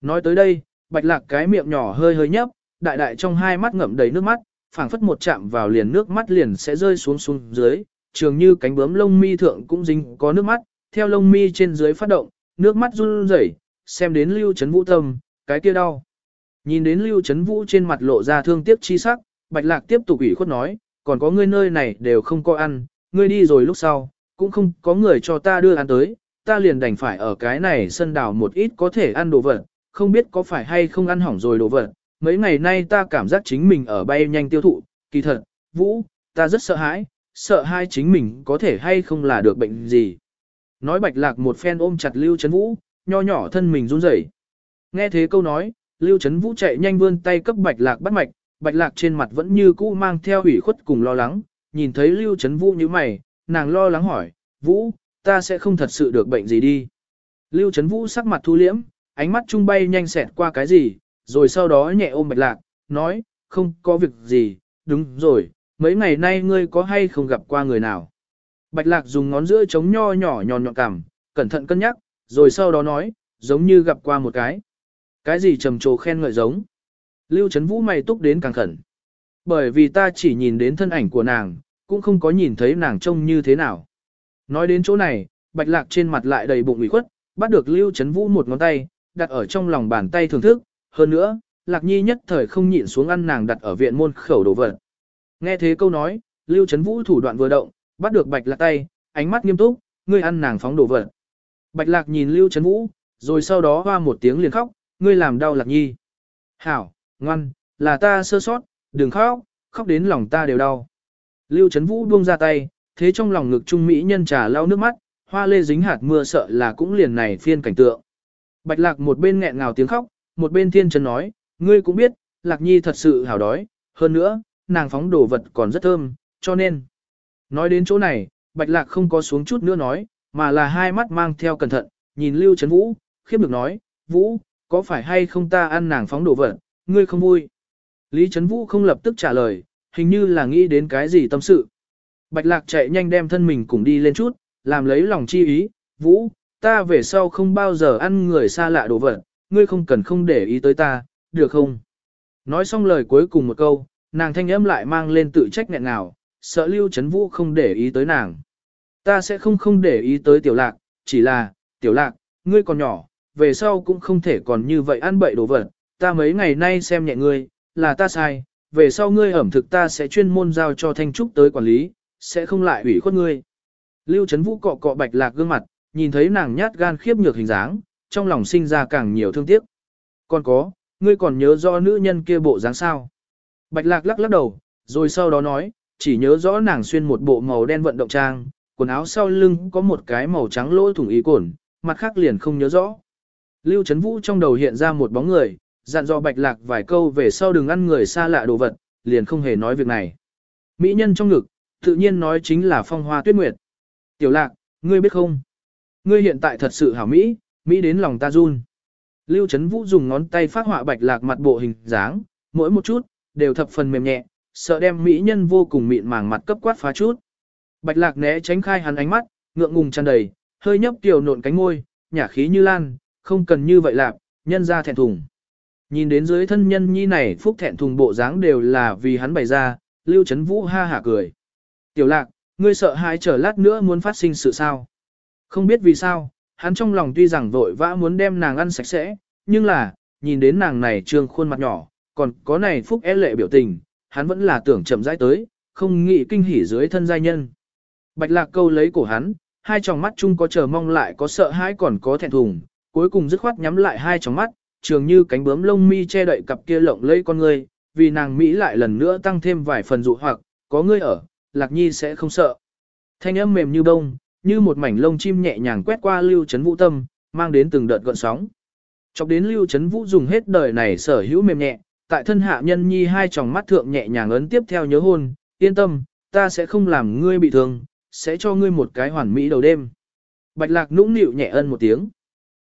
Nói tới đây, bạch lạc cái miệng nhỏ hơi hơi nhấp, đại đại trong hai mắt ngậm đầy nước mắt, phảng phất một chạm vào liền nước mắt liền sẽ rơi xuống xuống dưới, trường như cánh bướm lông mi thượng cũng dính có nước mắt, theo lông mi trên dưới phát động, nước mắt run rẩy, xem đến lưu chấn vũ tâm, cái kia đau. Nhìn đến lưu chấn vũ trên mặt lộ ra thương tiếc chi sắc, bạch lạc tiếp tục ủy khuất nói, còn có ngươi nơi này đều không có ăn, ngươi đi rồi lúc sau, cũng không có người cho ta đưa ăn tới, ta liền đành phải ở cái này sân đào một ít có thể ăn đồ vật, không biết có phải hay không ăn hỏng rồi đồ vật. Mấy ngày nay ta cảm giác chính mình ở bay nhanh tiêu thụ, kỳ thật, Vũ, ta rất sợ hãi, sợ hai chính mình có thể hay không là được bệnh gì. Nói bạch lạc một phen ôm chặt Lưu Trấn Vũ, nho nhỏ thân mình run rẩy. Nghe thế câu nói, Lưu Trấn Vũ chạy nhanh vươn tay cấp bạch lạc bắt mạch, bạch lạc trên mặt vẫn như cũ mang theo ủy khuất cùng lo lắng, nhìn thấy Lưu Trấn Vũ như mày, nàng lo lắng hỏi, Vũ, ta sẽ không thật sự được bệnh gì đi. Lưu Trấn Vũ sắc mặt thu liễm, ánh mắt trung bay nhanh xẹt qua cái gì, rồi sau đó nhẹ ôm bạch lạc, nói, không có việc gì, đúng rồi, mấy ngày nay ngươi có hay không gặp qua người nào. Bạch lạc dùng ngón giữa chống nho nhỏ nhọn nhọn cằm, cẩn thận cân nhắc, rồi sau đó nói, giống như gặp qua một cái. Cái gì trầm trồ khen ngợi giống. Lưu Trấn Vũ mày túc đến càng khẩn. Bởi vì ta chỉ nhìn đến thân ảnh của nàng, cũng không có nhìn thấy nàng trông như thế nào. Nói đến chỗ này, bạch lạc trên mặt lại đầy bụng ủy khuất, bắt được Lưu Trấn Vũ một ngón tay, đặt ở trong lòng bàn tay thưởng thức, hơn nữa, lạc nhi nhất thời không nhịn xuống ăn nàng đặt ở viện môn khẩu đồ vật. Nghe thế câu nói, Lưu Trấn Vũ thủ đoạn vừa động, bắt được bạch lạc tay, ánh mắt nghiêm túc, ngươi ăn nàng phóng đồ vật. Bạch lạc nhìn Lưu Trấn Vũ, rồi sau đó hoa một tiếng liền khóc, ngươi làm đau lạc nhi. Hảo, ngoan, là ta sơ sót, đừng khóc, khóc đến lòng ta đều đau. Lưu Trấn Vũ buông ra tay, thế trong lòng ngực trung mỹ nhân trà lau nước mắt, hoa lê dính hạt mưa sợ là cũng liền này phiên cảnh tượng. Bạch lạc một bên nghẹn ngào tiếng khóc, một bên thiên Trấn nói, ngươi cũng biết, lạc nhi thật sự hào đói, hơn nữa, nàng phóng đồ vật còn rất thơm, cho nên. Nói đến chỗ này, bạch lạc không có xuống chút nữa nói, mà là hai mắt mang theo cẩn thận, nhìn Lưu Trấn Vũ, khiếp được nói, Vũ, có phải hay không ta ăn nàng phóng đồ vật, ngươi không vui. Lý Trấn Vũ không lập tức trả lời, hình như là nghĩ đến cái gì tâm sự. Bạch lạc chạy nhanh đem thân mình cùng đi lên chút, làm lấy lòng chi ý, Vũ, ta về sau không bao giờ ăn người xa lạ đồ vật, ngươi không cần không để ý tới ta, được không? Nói xong lời cuối cùng một câu, nàng thanh âm lại mang lên tự trách nghẹn nào, sợ Lưu Chấn Vũ không để ý tới nàng. Ta sẽ không không để ý tới tiểu lạc, chỉ là, tiểu lạc, ngươi còn nhỏ, về sau cũng không thể còn như vậy ăn bậy đồ vật, ta mấy ngày nay xem nhẹ ngươi, là ta sai, về sau ngươi ẩm thực ta sẽ chuyên môn giao cho Thanh Trúc tới quản lý, sẽ không lại ủy khuất ngươi. Lưu Trấn Vũ cọ cọ bạch lạc gương mặt, nhìn thấy nàng nhát gan khiếp nhược hình dáng, trong lòng sinh ra càng nhiều thương tiếc. Còn có, ngươi còn nhớ rõ nữ nhân kia bộ dáng sao? Bạch lạc lắc lắc đầu, rồi sau đó nói, chỉ nhớ rõ nàng xuyên một bộ màu đen vận động trang, quần áo sau lưng có một cái màu trắng lỗ thủng ý cổn, mặt khác liền không nhớ rõ. Lưu Trấn Vũ trong đầu hiện ra một bóng người, dặn dò bạch lạc vài câu về sau đừng ăn người xa lạ đồ vật, liền không hề nói việc này. Mỹ nhân trong ngực, tự nhiên nói chính là phong hoa tuyết nguyệt. Tiểu lạc, ngươi biết không? Ngươi hiện tại thật sự hảo Mỹ, Mỹ đến lòng ta run. Lưu Trấn Vũ dùng ngón tay phát họa bạch lạc mặt bộ hình dáng, mỗi một chút, đều thập phần mềm nhẹ, sợ đem Mỹ nhân vô cùng mịn màng mặt cấp quát phá chút. Bạch lạc né tránh khai hắn ánh mắt, ngượng ngùng tràn đầy, hơi nhấp tiểu nộn cánh môi, nhả khí như lan, không cần như vậy lạp, nhân ra thẹn thùng. Nhìn đến dưới thân nhân nhi này phúc thẹn thùng bộ dáng đều là vì hắn bày ra, Lưu Trấn Vũ ha hả cười. Tiểu lạc, ngươi sợ hãi chờ lát nữa muốn phát sinh sự sao. Không biết vì sao, hắn trong lòng tuy rằng vội vã muốn đem nàng ăn sạch sẽ, nhưng là, nhìn đến nàng này trương khuôn mặt nhỏ, còn có này phúc é lệ biểu tình, hắn vẫn là tưởng chậm rãi tới, không nghĩ kinh hỉ dưới thân giai nhân. Bạch lạc câu lấy cổ hắn, hai tròng mắt chung có chờ mong lại có sợ hãi còn có thẹn thùng, cuối cùng dứt khoát nhắm lại hai tròng mắt, trường như cánh bướm lông mi che đậy cặp kia lộng lẫy con ngươi, vì nàng Mỹ lại lần nữa tăng thêm vài phần dụ hoặc, có ngươi ở, Lạc Nhi sẽ không sợ. Thanh âm mềm như bông, như một mảnh lông chim nhẹ nhàng quét qua Lưu Trấn Vũ tâm, mang đến từng đợt gợn sóng. Chọc đến Lưu Trấn Vũ dùng hết đời này sở hữu mềm nhẹ, tại thân hạ nhân nhi hai tròng mắt thượng nhẹ nhàng ấn tiếp theo nhớ hôn, yên tâm, ta sẽ không làm ngươi bị thương, sẽ cho ngươi một cái hoàn mỹ đầu đêm. Bạch lạc nũng nịu nhẹ ân một tiếng.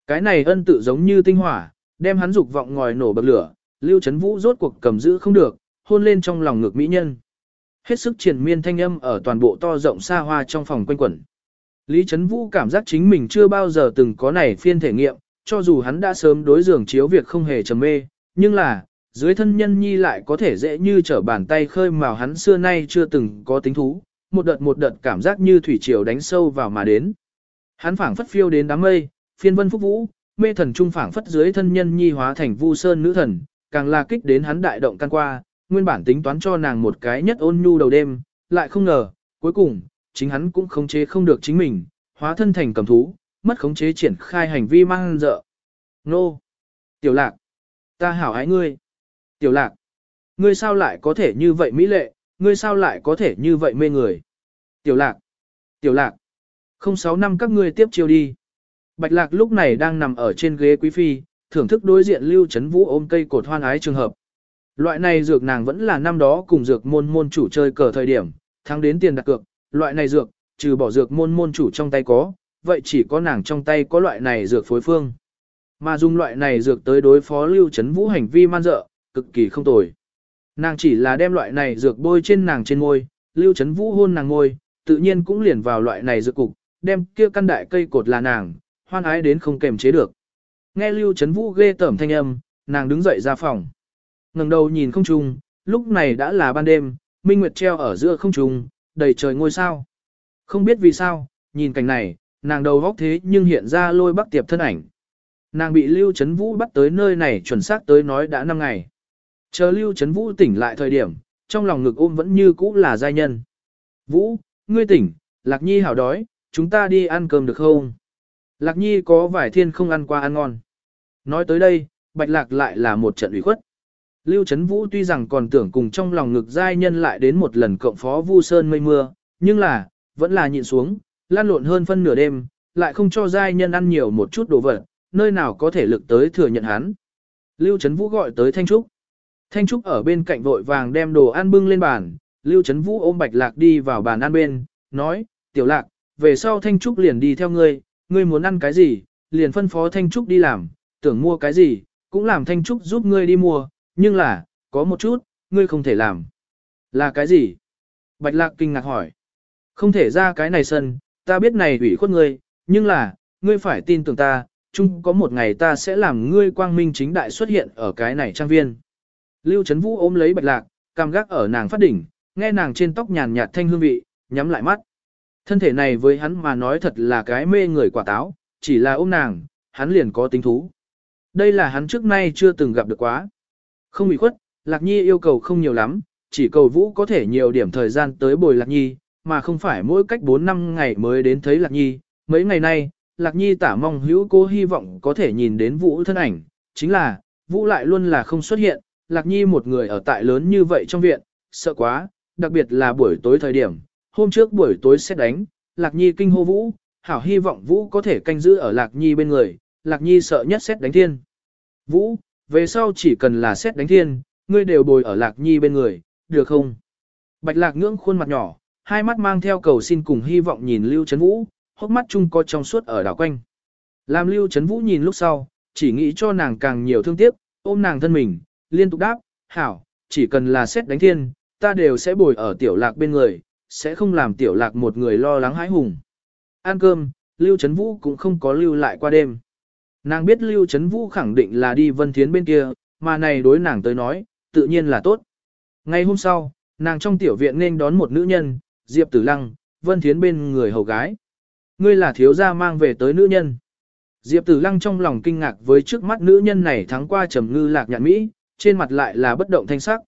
Cái này ân tự giống như tinh hỏa, đem hắn dục vọng ngòi nổ bậc lửa, Lưu Trấn Vũ rốt cuộc cầm giữ không được, hôn lên trong lòng ngực mỹ nhân. Hết sức triển miên thanh âm ở toàn bộ to rộng xa hoa trong phòng quanh quẩn. Lý Trấn Vũ cảm giác chính mình chưa bao giờ từng có này phiên thể nghiệm, cho dù hắn đã sớm đối giường chiếu việc không hề trầm mê, nhưng là, dưới thân nhân nhi lại có thể dễ như trở bàn tay khơi mào hắn xưa nay chưa từng có tính thú, một đợt một đợt cảm giác như thủy triều đánh sâu vào mà đến. Hắn phảng phất phiêu đến đám mây, phiên vân phúc vũ, mê thần trung phảng phất dưới thân nhân nhi hóa thành vu sơn nữ thần, càng là kích đến hắn đại động căn qua, nguyên bản tính toán cho nàng một cái nhất ôn nhu đầu đêm, lại không ngờ, cuối cùng, chính hắn cũng khống chế không được chính mình, hóa thân thành cầm thú, mất khống chế triển khai hành vi mang dợ. Nô! Tiểu lạc! Ta hảo ái ngươi! Tiểu lạc! Ngươi sao lại có thể như vậy mỹ lệ, ngươi sao lại có thể như vậy mê người? Tiểu lạc! Tiểu lạc! Không sáu năm các ngươi tiếp chiêu đi. Bạch lạc lúc này đang nằm ở trên ghế quý phi, thưởng thức đối diện lưu chấn vũ ôm cây cột hoan ái trường hợp. Loại này dược nàng vẫn là năm đó cùng dược môn môn chủ chơi cờ thời điểm, thắng đến tiền đặt cược, loại này dược, trừ bỏ dược môn môn chủ trong tay có, vậy chỉ có nàng trong tay có loại này dược phối phương. Mà dùng loại này dược tới đối phó lưu chấn vũ hành vi man dợ, cực kỳ không tồi. Nàng chỉ là đem loại này dược bôi trên nàng trên môi, lưu chấn vũ hôn nàng ngôi, tự nhiên cũng liền vào loại này dược cục, đem kia căn đại cây cột là nàng, hoan ái đến không kềm chế được. Nghe lưu chấn vũ ghê tởm thanh âm, nàng đứng dậy ra phòng. ngẩng đầu nhìn không trung, lúc này đã là ban đêm, minh nguyệt treo ở giữa không trung, đầy trời ngôi sao. Không biết vì sao, nhìn cảnh này, nàng đầu góc thế nhưng hiện ra lôi bắc tiệp thân ảnh. Nàng bị Lưu Trấn Vũ bắt tới nơi này chuẩn xác tới nói đã 5 ngày. Chờ Lưu Trấn Vũ tỉnh lại thời điểm, trong lòng ngực ôm vẫn như cũ là giai nhân. Vũ, ngươi tỉnh, Lạc Nhi hảo đói, chúng ta đi ăn cơm được không? Lạc Nhi có vài thiên không ăn qua ăn ngon. Nói tới đây, Bạch Lạc lại là một trận ủy khuất. Lưu Trấn Vũ tuy rằng còn tưởng cùng trong lòng ngực giai nhân lại đến một lần cộng phó Vu Sơn mây mưa, nhưng là, vẫn là nhịn xuống, lan lộn hơn phân nửa đêm, lại không cho giai nhân ăn nhiều một chút đồ vật, nơi nào có thể lực tới thừa nhận hắn. Lưu Trấn Vũ gọi tới Thanh Trúc. Thanh Trúc ở bên cạnh vội vàng đem đồ ăn bưng lên bàn, Lưu Trấn Vũ ôm Bạch Lạc đi vào bàn ăn bên, nói, Tiểu Lạc, về sau Thanh Trúc liền đi theo ngươi, ngươi muốn ăn cái gì, liền phân phó Thanh Trúc đi làm, tưởng mua cái gì, cũng làm Thanh Trúc giúp ngươi đi mua, nhưng là, có một chút, ngươi không thể làm. Là cái gì? Bạch Lạc kinh ngạc hỏi. Không thể ra cái này sân, ta biết này ủy khuất ngươi, nhưng là, ngươi phải tin tưởng ta, chung có một ngày ta sẽ làm ngươi quang minh chính đại xuất hiện ở cái này trang viên. Lưu Trấn Vũ ôm lấy bạch lạc, cam gác ở nàng phát đỉnh, nghe nàng trên tóc nhàn nhạt thanh hương vị, nhắm lại mắt. Thân thể này với hắn mà nói thật là cái mê người quả táo, chỉ là ôm nàng, hắn liền có tính thú. Đây là hắn trước nay chưa từng gặp được quá. Không bị khuất, Lạc Nhi yêu cầu không nhiều lắm, chỉ cầu Vũ có thể nhiều điểm thời gian tới bồi Lạc Nhi, mà không phải mỗi cách 4 năm ngày mới đến thấy Lạc Nhi. Mấy ngày nay, Lạc Nhi tả mong hữu cô hy vọng có thể nhìn đến Vũ thân ảnh, chính là, Vũ lại luôn là không xuất hiện, Lạc Nhi một người ở tại lớn như vậy trong viện, sợ quá, đặc biệt là buổi tối thời điểm, hôm trước buổi tối sẽ đánh, Lạc Nhi kinh hô Vũ, hảo hy vọng Vũ có thể canh giữ ở Lạc Nhi bên người, Lạc Nhi sợ nhất xét đánh thiên. Vũ, về sau chỉ cần là xét đánh thiên, ngươi đều bồi ở Lạc Nhi bên người, được không? Bạch Lạc ngưỡng khuôn mặt nhỏ, hai mắt mang theo cầu xin cùng hy vọng nhìn Lưu Trấn Vũ, hốc mắt chung có trong suốt ở đảo quanh. Làm Lưu Trấn Vũ nhìn lúc sau, chỉ nghĩ cho nàng càng nhiều thương tiếc, ôm nàng thân mình, liên tục đáp, hảo, chỉ cần là xét đánh thiên, ta đều sẽ bồi ở tiểu lạc bên người, sẽ không làm tiểu lạc một người lo lắng hãi hùng. Ăn cơm, Lưu Trấn Vũ cũng không có lưu lại qua đêm. Nàng biết Lưu Trấn Vũ khẳng định là đi Vân Thiến bên kia, mà này đối nàng tới nói, tự nhiên là tốt. Ngày hôm sau, nàng trong tiểu viện nên đón một nữ nhân, Diệp Tử Lăng, Vân Thiến bên người hầu gái. Ngươi là thiếu gia mang về tới nữ nhân. Diệp Tử Lăng trong lòng kinh ngạc với trước mắt nữ nhân này thắng qua trầm ngư lạc nhạn Mỹ, trên mặt lại là bất động thanh sắc.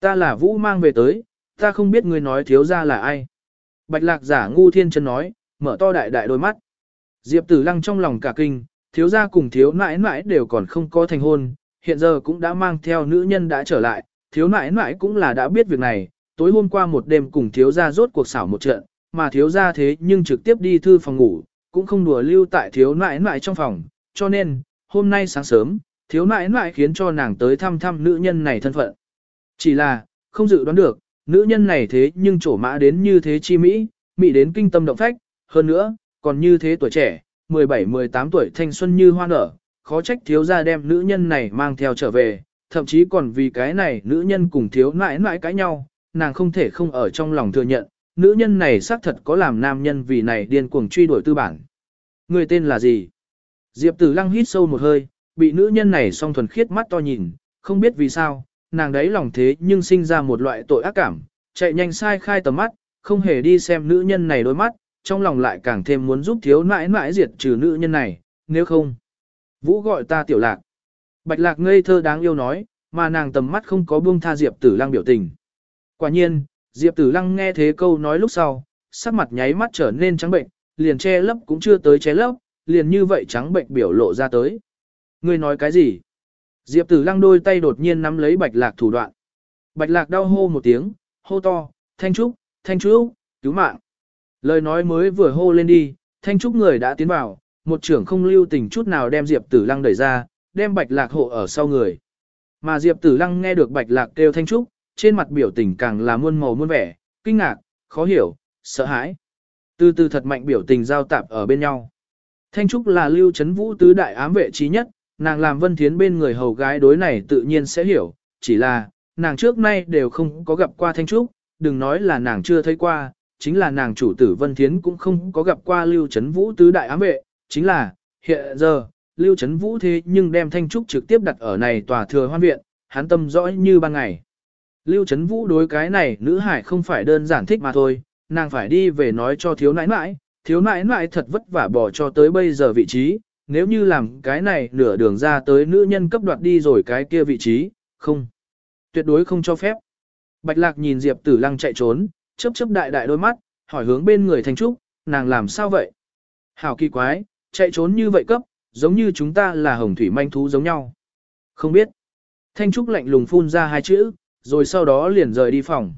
Ta là Vũ mang về tới, ta không biết ngươi nói thiếu gia là ai. Bạch lạc giả ngu thiên chân nói, mở to đại đại đôi mắt. Diệp Tử Lăng trong lòng cả kinh, thiếu gia cùng thiếu nãi nãi đều còn không có thành hôn, hiện giờ cũng đã mang theo nữ nhân đã trở lại, thiếu nãi nãi cũng là đã biết việc này, tối hôm qua một đêm cùng thiếu gia rốt cuộc xảo một trận, mà thiếu gia thế nhưng trực tiếp đi thư phòng ngủ, cũng không đùa lưu tại thiếu nãi nãi trong phòng, cho nên, hôm nay sáng sớm, thiếu nãi nãi khiến cho nàng tới thăm thăm nữ nhân này thân phận. Chỉ là, không dự đoán được, nữ nhân này thế nhưng trổ mã đến như thế chi mỹ, mỹ đến kinh tâm động phách, hơn nữa, còn như thế tuổi trẻ, 17-18 tuổi thanh xuân như hoa nở, khó trách thiếu gia đem nữ nhân này mang theo trở về, thậm chí còn vì cái này nữ nhân cùng thiếu nãi nãi cãi nhau, nàng không thể không ở trong lòng thừa nhận, nữ nhân này xác thật có làm nam nhân vì này điên cuồng truy đuổi tư bản. Người tên là gì? Diệp Tử Lăng hít sâu một hơi, bị nữ nhân này song thuần khiết mắt to nhìn, không biết vì sao, nàng đấy lòng thế nhưng sinh ra một loại tội ác cảm, chạy nhanh sai khai tầm mắt, không hề đi xem nữ nhân này đôi mắt, trong lòng lại càng thêm muốn giúp thiếu nãi nãi diệt trừ nữ nhân này, nếu không. Vũ gọi ta tiểu lạc. Bạch lạc ngây thơ đáng yêu nói, mà nàng tầm mắt không có buông tha Diệp tử lăng biểu tình. Quả nhiên, Diệp tử lăng nghe thế câu nói lúc sau, sắc mặt nháy mắt trở nên trắng bệnh, liền che lấp cũng chưa tới che lấp, liền như vậy trắng bệnh biểu lộ ra tới. Ngươi nói cái gì? Diệp tử lăng đôi tay đột nhiên nắm lấy bạch lạc thủ đoạn. Bạch lạc đau hô một tiếng, hô to, thanh trúc, thanh trúc, cứu mạng. Lời nói mới vừa hô lên đi, thanh trúc người đã tiến vào, một trưởng không lưu tình chút nào đem Diệp Tử Lăng đẩy ra, đem Bạch Lạc hộ ở sau người. Mà Diệp Tử Lăng nghe được Bạch Lạc kêu thanh trúc, trên mặt biểu tình càng là muôn màu muôn vẻ, kinh ngạc, khó hiểu, sợ hãi. Từ từ thật mạnh biểu tình giao tạp ở bên nhau. Thanh trúc là lưu chấn vũ tứ đại ám vệ trí nhất, nàng làm vân thiến bên người hầu gái đối này tự nhiên sẽ hiểu, chỉ là, nàng trước nay đều không có gặp qua thanh trúc, đừng nói là nàng chưa thấy qua, chính là nàng chủ tử Vân Thiến cũng không có gặp qua Lưu Trấn Vũ tứ đại ám vệ, chính là, hiện giờ, Lưu Trấn Vũ thế nhưng đem Thanh Trúc trực tiếp đặt ở này tòa thừa hoan viện, hắn tâm rõ như ban ngày. Lưu Trấn Vũ đối cái này nữ hải không phải đơn giản thích mà thôi, nàng phải đi về nói cho thiếu nãi nãi, thiếu nãi nãi thật vất vả bỏ cho tới bây giờ vị trí, nếu như làm cái này nửa đường ra tới nữ nhân cấp đoạt đi rồi cái kia vị trí, không. Tuyệt đối không cho phép. Bạch Lạc nhìn Diệp Tử Lăng chạy trốn, chớp chớp đại đại đôi mắt, hỏi hướng bên người Thanh Trúc, nàng làm sao vậy? Hảo kỳ quái, chạy trốn như vậy cấp, giống như chúng ta là hồng thủy manh thú giống nhau. Không biết. Thanh Trúc lạnh lùng phun ra hai chữ, rồi sau đó liền rời đi phòng.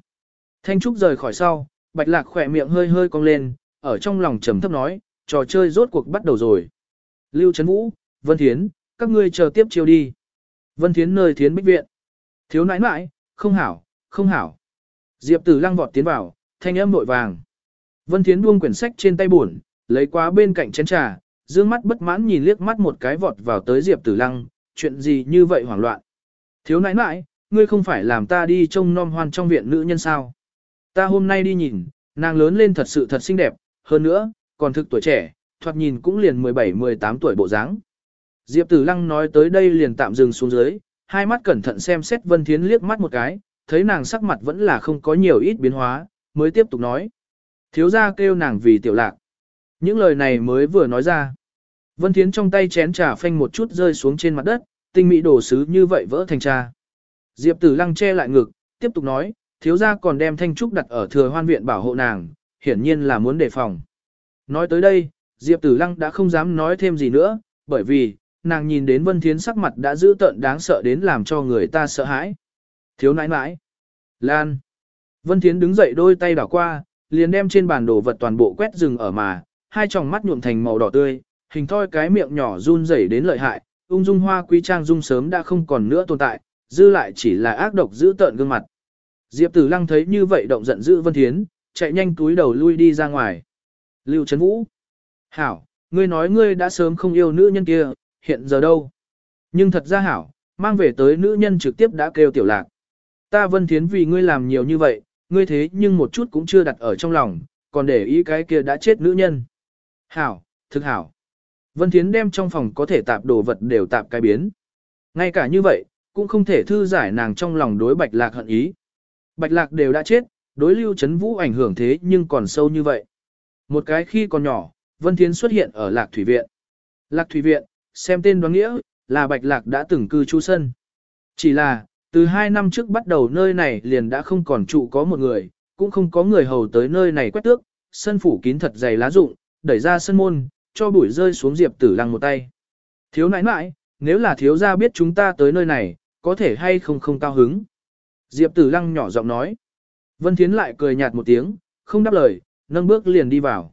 Thanh Trúc rời khỏi sau, Bạch Lạc khỏe miệng hơi hơi cong lên, ở trong lòng trầm thấp nói, trò chơi rốt cuộc bắt đầu rồi. Lưu Trấn Vũ, Vân Thiến, các ngươi chờ tiếp chiêu đi. Vân Thiến nơi Thiến Bích Viện. Thiếu nãi nãi, không hảo, không hảo. Diệp Tử Lăng vọt tiến vào, thanh âm nội vàng. Vân Thiến buông quyển sách trên tay buồn, lấy quá bên cạnh chén trà, dương mắt bất mãn nhìn liếc mắt một cái vọt vào tới Diệp Tử Lăng, chuyện gì như vậy hoảng loạn. Thiếu nãi nãi, ngươi không phải làm ta đi trông nom hoan trong viện nữ nhân sao. Ta hôm nay đi nhìn, nàng lớn lên thật sự thật xinh đẹp, hơn nữa, còn thực tuổi trẻ, thoạt nhìn cũng liền 17-18 tuổi bộ dáng. Diệp Tử Lăng nói tới đây liền tạm dừng xuống dưới, hai mắt cẩn thận xem xét Vân Thiến liếc mắt một cái, thấy nàng sắc mặt vẫn là không có nhiều ít biến hóa, mới tiếp tục nói. Thiếu gia kêu nàng vì tiểu lạc. Những lời này mới vừa nói ra. Vân Thiến trong tay chén trà phanh một chút rơi xuống trên mặt đất, tinh mỹ đổ sứ như vậy vỡ thành trà. Diệp Tử Lăng che lại ngực, tiếp tục nói, thiếu gia còn đem thanh trúc đặt ở thừa hoan viện bảo hộ nàng, hiển nhiên là muốn đề phòng. Nói tới đây, Diệp Tử Lăng đã không dám nói thêm gì nữa, bởi vì, nàng nhìn đến Vân Thiến sắc mặt đã dữ tợn đáng sợ đến làm cho người ta sợ hãi. Thiếu nãi nãi. Lan. Vân Thiến đứng dậy đôi tay đảo qua, liền đem trên bàn đồ vật toàn bộ quét rừng ở mà, hai tròng mắt nhuộm thành màu đỏ tươi, hình thoi cái miệng nhỏ run rẩy đến lợi hại, ung dung hoa quý trang dung sớm đã không còn nữa tồn tại, dư lại chỉ là ác độc dữ tợn gương mặt. Diệp Tử Lăng thấy như vậy động giận dữ Vân Thiến, chạy nhanh túi đầu lui đi ra ngoài. Lưu Trấn Vũ. Hảo, ngươi nói ngươi đã sớm không yêu nữ nhân kia, hiện giờ đâu? Nhưng thật ra hảo, mang về tới nữ nhân trực tiếp đã kêu tiểu lạc. Ta Vân Thiến vì ngươi làm nhiều như vậy, ngươi thế nhưng một chút cũng chưa đặt ở trong lòng, còn để ý cái kia đã chết nữ nhân. Hảo, thực hảo. Vân Thiến đem trong phòng có thể tạp đồ vật đều tạp cái biến. Ngay cả như vậy, cũng không thể thư giải nàng trong lòng đối bạch lạc hận ý. Bạch lạc đều đã chết, đối lưu chấn vũ ảnh hưởng thế nhưng còn sâu như vậy. Một cái khi còn nhỏ, Vân Thiến xuất hiện ở lạc thủy viện. Lạc thủy viện, xem tên đoán nghĩa, là bạch lạc đã từng cư trú sân. Chỉ là, từ hai năm trước bắt đầu nơi này liền đã không còn trụ có một người, cũng không có người hầu tới nơi này quét tước, sân phủ kín thật dày lá rụng, đẩy ra sân môn, cho bụi rơi xuống Diệp Tử Lăng một tay. Thiếu nãi nãi, nếu là thiếu gia biết chúng ta tới nơi này, có thể hay không không cao hứng. Diệp Tử Lăng nhỏ giọng nói. Vân Thiến lại cười nhạt một tiếng, không đáp lời, nâng bước liền đi vào.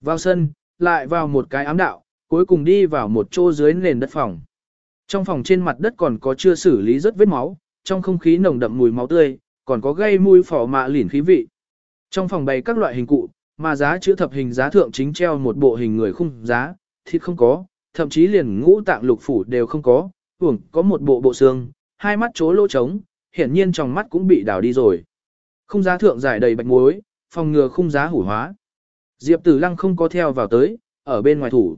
Vào sân, lại vào một cái ám đạo, cuối cùng đi vào một chỗ dưới nền đất phòng. Trong phòng trên mặt đất còn có chưa xử lý rất vết máu, trong không khí nồng đậm mùi máu tươi, còn có gây mùi phỏ mạ lỉn khí vị. Trong phòng bày các loại hình cụ, mà giá chữ thập hình giá thượng chính treo một bộ hình người khung giá, thịt không có, thậm chí liền ngũ tạng lục phủ đều không có, hưởng có một bộ bộ xương, hai mắt chố lỗ trống, hiển nhiên trong mắt cũng bị đào đi rồi. Khung giá thượng giải đầy bạch muối, phòng ngừa khung giá hủ hóa. Diệp Tử Lăng không có theo vào tới, ở bên ngoài thủ.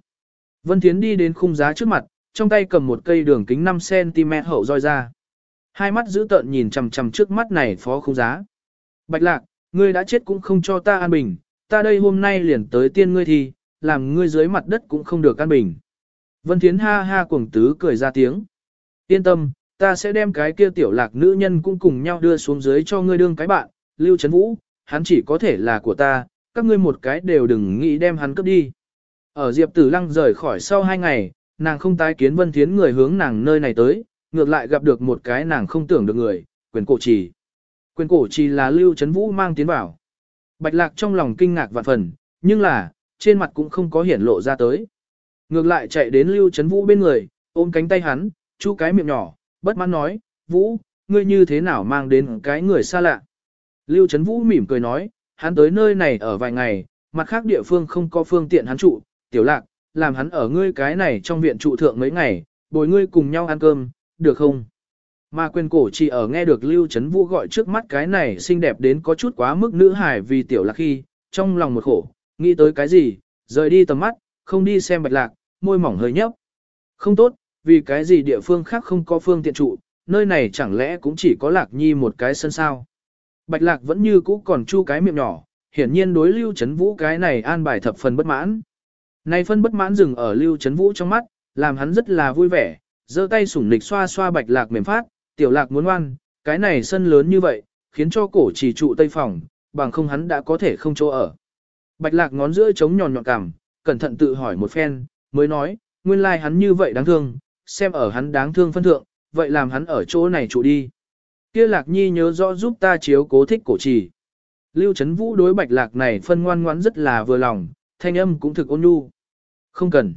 Vân Thiến đi đến khung giá trước mặt, trong tay cầm một cây đường kính 5cm hậu roi ra. Hai mắt giữ tợn nhìn chằm chằm trước mắt này phó khung giá. Bạch lạc, ngươi đã chết cũng không cho ta an bình, ta đây hôm nay liền tới tiên ngươi thì, làm ngươi dưới mặt đất cũng không được an bình. Vân Thiến ha ha cuồng tứ cười ra tiếng. Yên tâm, ta sẽ đem cái kia tiểu lạc nữ nhân cũng cùng nhau đưa xuống dưới cho ngươi đương cái bạn, Lưu Trấn Vũ, hắn chỉ có thể là của ta, các ngươi một cái đều đừng nghĩ đem hắn cướp đi. Ở Diệp Tử Lăng rời khỏi sau hai ngày, nàng không tái kiến Vân Thiến người hướng nàng nơi này tới, ngược lại gặp được một cái nàng không tưởng được người, quyền cổ trì. Quyền cổ trì là Lưu Trấn Vũ mang tiến vào. Bạch Lạc trong lòng kinh ngạc vạn phần, nhưng là, trên mặt cũng không có hiển lộ ra tới. Ngược lại chạy đến Lưu Trấn Vũ bên người, ôm cánh tay hắn, chu cái miệng nhỏ, bất mãn nói, Vũ, ngươi như thế nào mang đến cái người xa lạ. Lưu Trấn Vũ mỉm cười nói, hắn tới nơi này ở vài ngày, mặt khác địa phương không có phương tiện hắn trụ, tiểu lạc, làm hắn ở ngươi cái này trong viện trụ thượng mấy ngày, bồi ngươi cùng nhau ăn cơm, được không? Mà quyền cổ chỉ ở nghe được Lưu Trấn Vũ gọi trước mắt cái này xinh đẹp đến có chút quá mức nữ hài vì tiểu lạc khi, trong lòng một khổ, nghĩ tới cái gì, rời đi tầm mắt, không đi xem bạch lạc, môi mỏng hơi nhấp. Không tốt, vì cái gì địa phương khác không có phương tiện trụ, nơi này chẳng lẽ cũng chỉ có lạc nhi một cái sân sao. Bạch lạc vẫn như cũ còn chu cái miệng nhỏ, hiển nhiên đối Lưu Trấn Vũ cái này an bài thập phần bất mãn. Này phân bất mãn dừng ở Lưu Trấn Vũ trong mắt, làm hắn rất là vui vẻ, giơ tay sủng nịch xoa xoa bạch lạc mềm phát, tiểu lạc muốn ngoan, cái này sân lớn như vậy, khiến cho cổ chỉ trụ tây phòng, bằng không hắn đã có thể không chỗ ở. Bạch lạc ngón giữa chống nhọn nhọn cằm, cẩn thận tự hỏi một phen, mới nói, nguyên lai like hắn như vậy đáng thương, xem ở hắn đáng thương phân thượng, vậy làm hắn ở chỗ này trụ đi. Kia lạc nhi nhớ rõ giúp ta chiếu cố thích cổ trì. Lưu Trấn Vũ đối bạch lạc này phân ngoan ngoãn rất là vừa lòng, thanh âm cũng thực ôn nhu. Không cần.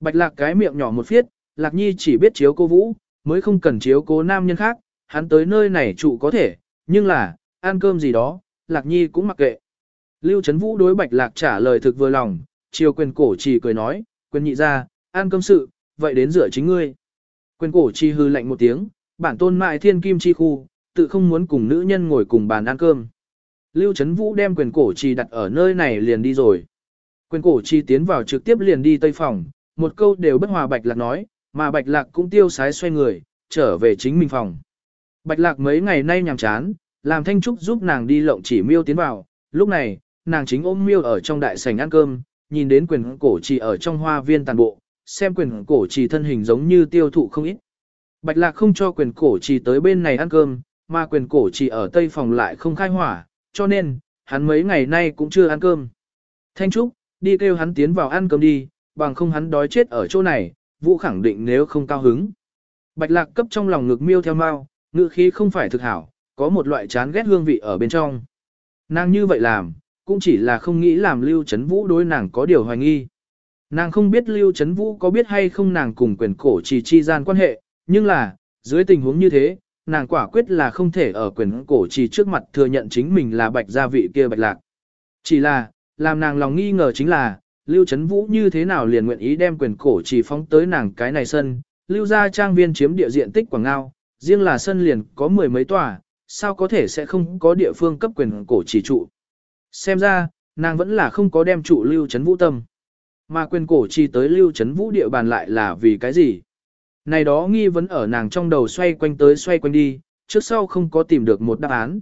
Bạch lạc cái miệng nhỏ một phiết, lạc nhi chỉ biết chiếu cố vũ, mới không cần chiếu cố nam nhân khác, hắn tới nơi này trụ có thể, nhưng là, ăn cơm gì đó, lạc nhi cũng mặc kệ. Lưu Trấn Vũ đối bạch lạc trả lời thực vừa lòng, chiều quyền cổ chỉ cười nói, quyền nhị ra, ăn cơm sự, vậy đến rửa chính ngươi. Quyền cổ chi hư lạnh một tiếng, bản tôn mại thiên kim chi khu, tự không muốn cùng nữ nhân ngồi cùng bàn ăn cơm. Lưu Trấn Vũ đem quyền cổ trì đặt ở nơi này liền đi rồi. Quyền cổ trì tiến vào trực tiếp liền đi tây phòng, một câu đều bất hòa bạch lạc nói, mà Bạch Lạc cũng tiêu sái xoay người, trở về chính mình phòng. Bạch Lạc mấy ngày nay nhàm chán, làm Thanh Trúc giúp nàng đi lộng chỉ miêu tiến vào, lúc này, nàng chính ôm miêu ở trong đại sảnh ăn cơm, nhìn đến quyền cổ trì ở trong hoa viên tàn bộ, xem quyền cổ trì thân hình giống như tiêu thụ không ít. Bạch Lạc không cho quyền cổ trì tới bên này ăn cơm, mà quyền cổ trì ở tây phòng lại không khai hỏa, cho nên, hắn mấy ngày nay cũng chưa ăn cơm. Thanh Trúc, đi kêu hắn tiến vào ăn cơm đi, bằng không hắn đói chết ở chỗ này, Vũ khẳng định nếu không cao hứng. Bạch Lạc cấp trong lòng ngực miêu theo mau, ngữ khí không phải thực hảo, có một loại chán ghét hương vị ở bên trong. Nàng như vậy làm, cũng chỉ là không nghĩ làm Lưu Trấn Vũ đối nàng có điều hoài nghi. Nàng không biết Lưu Trấn Vũ có biết hay không nàng cùng quyền cổ chỉ chi gian quan hệ, nhưng là, dưới tình huống như thế, nàng quả quyết là không thể ở quyền cổ chỉ trước mặt thừa nhận chính mình là bạch gia vị kia bạch lạc. Chỉ là, làm nàng lòng nghi ngờ chính là, Lưu Trấn Vũ như thế nào liền nguyện ý đem quyền cổ chỉ phóng tới nàng cái này sân, Lưu gia trang viên chiếm địa diện tích quảng ngao, riêng là sân liền có mười mấy tòa, sao có thể sẽ không có địa phương cấp quyền cổ chỉ trụ. Xem ra, nàng vẫn là không có đem trụ Lưu Trấn Vũ tâm. Mà quyền cổ chỉ tới Lưu Trấn Vũ địa bàn lại là vì cái gì? Này đó nghi vấn ở nàng trong đầu xoay quanh tới xoay quanh đi, trước sau không có tìm được một đáp án.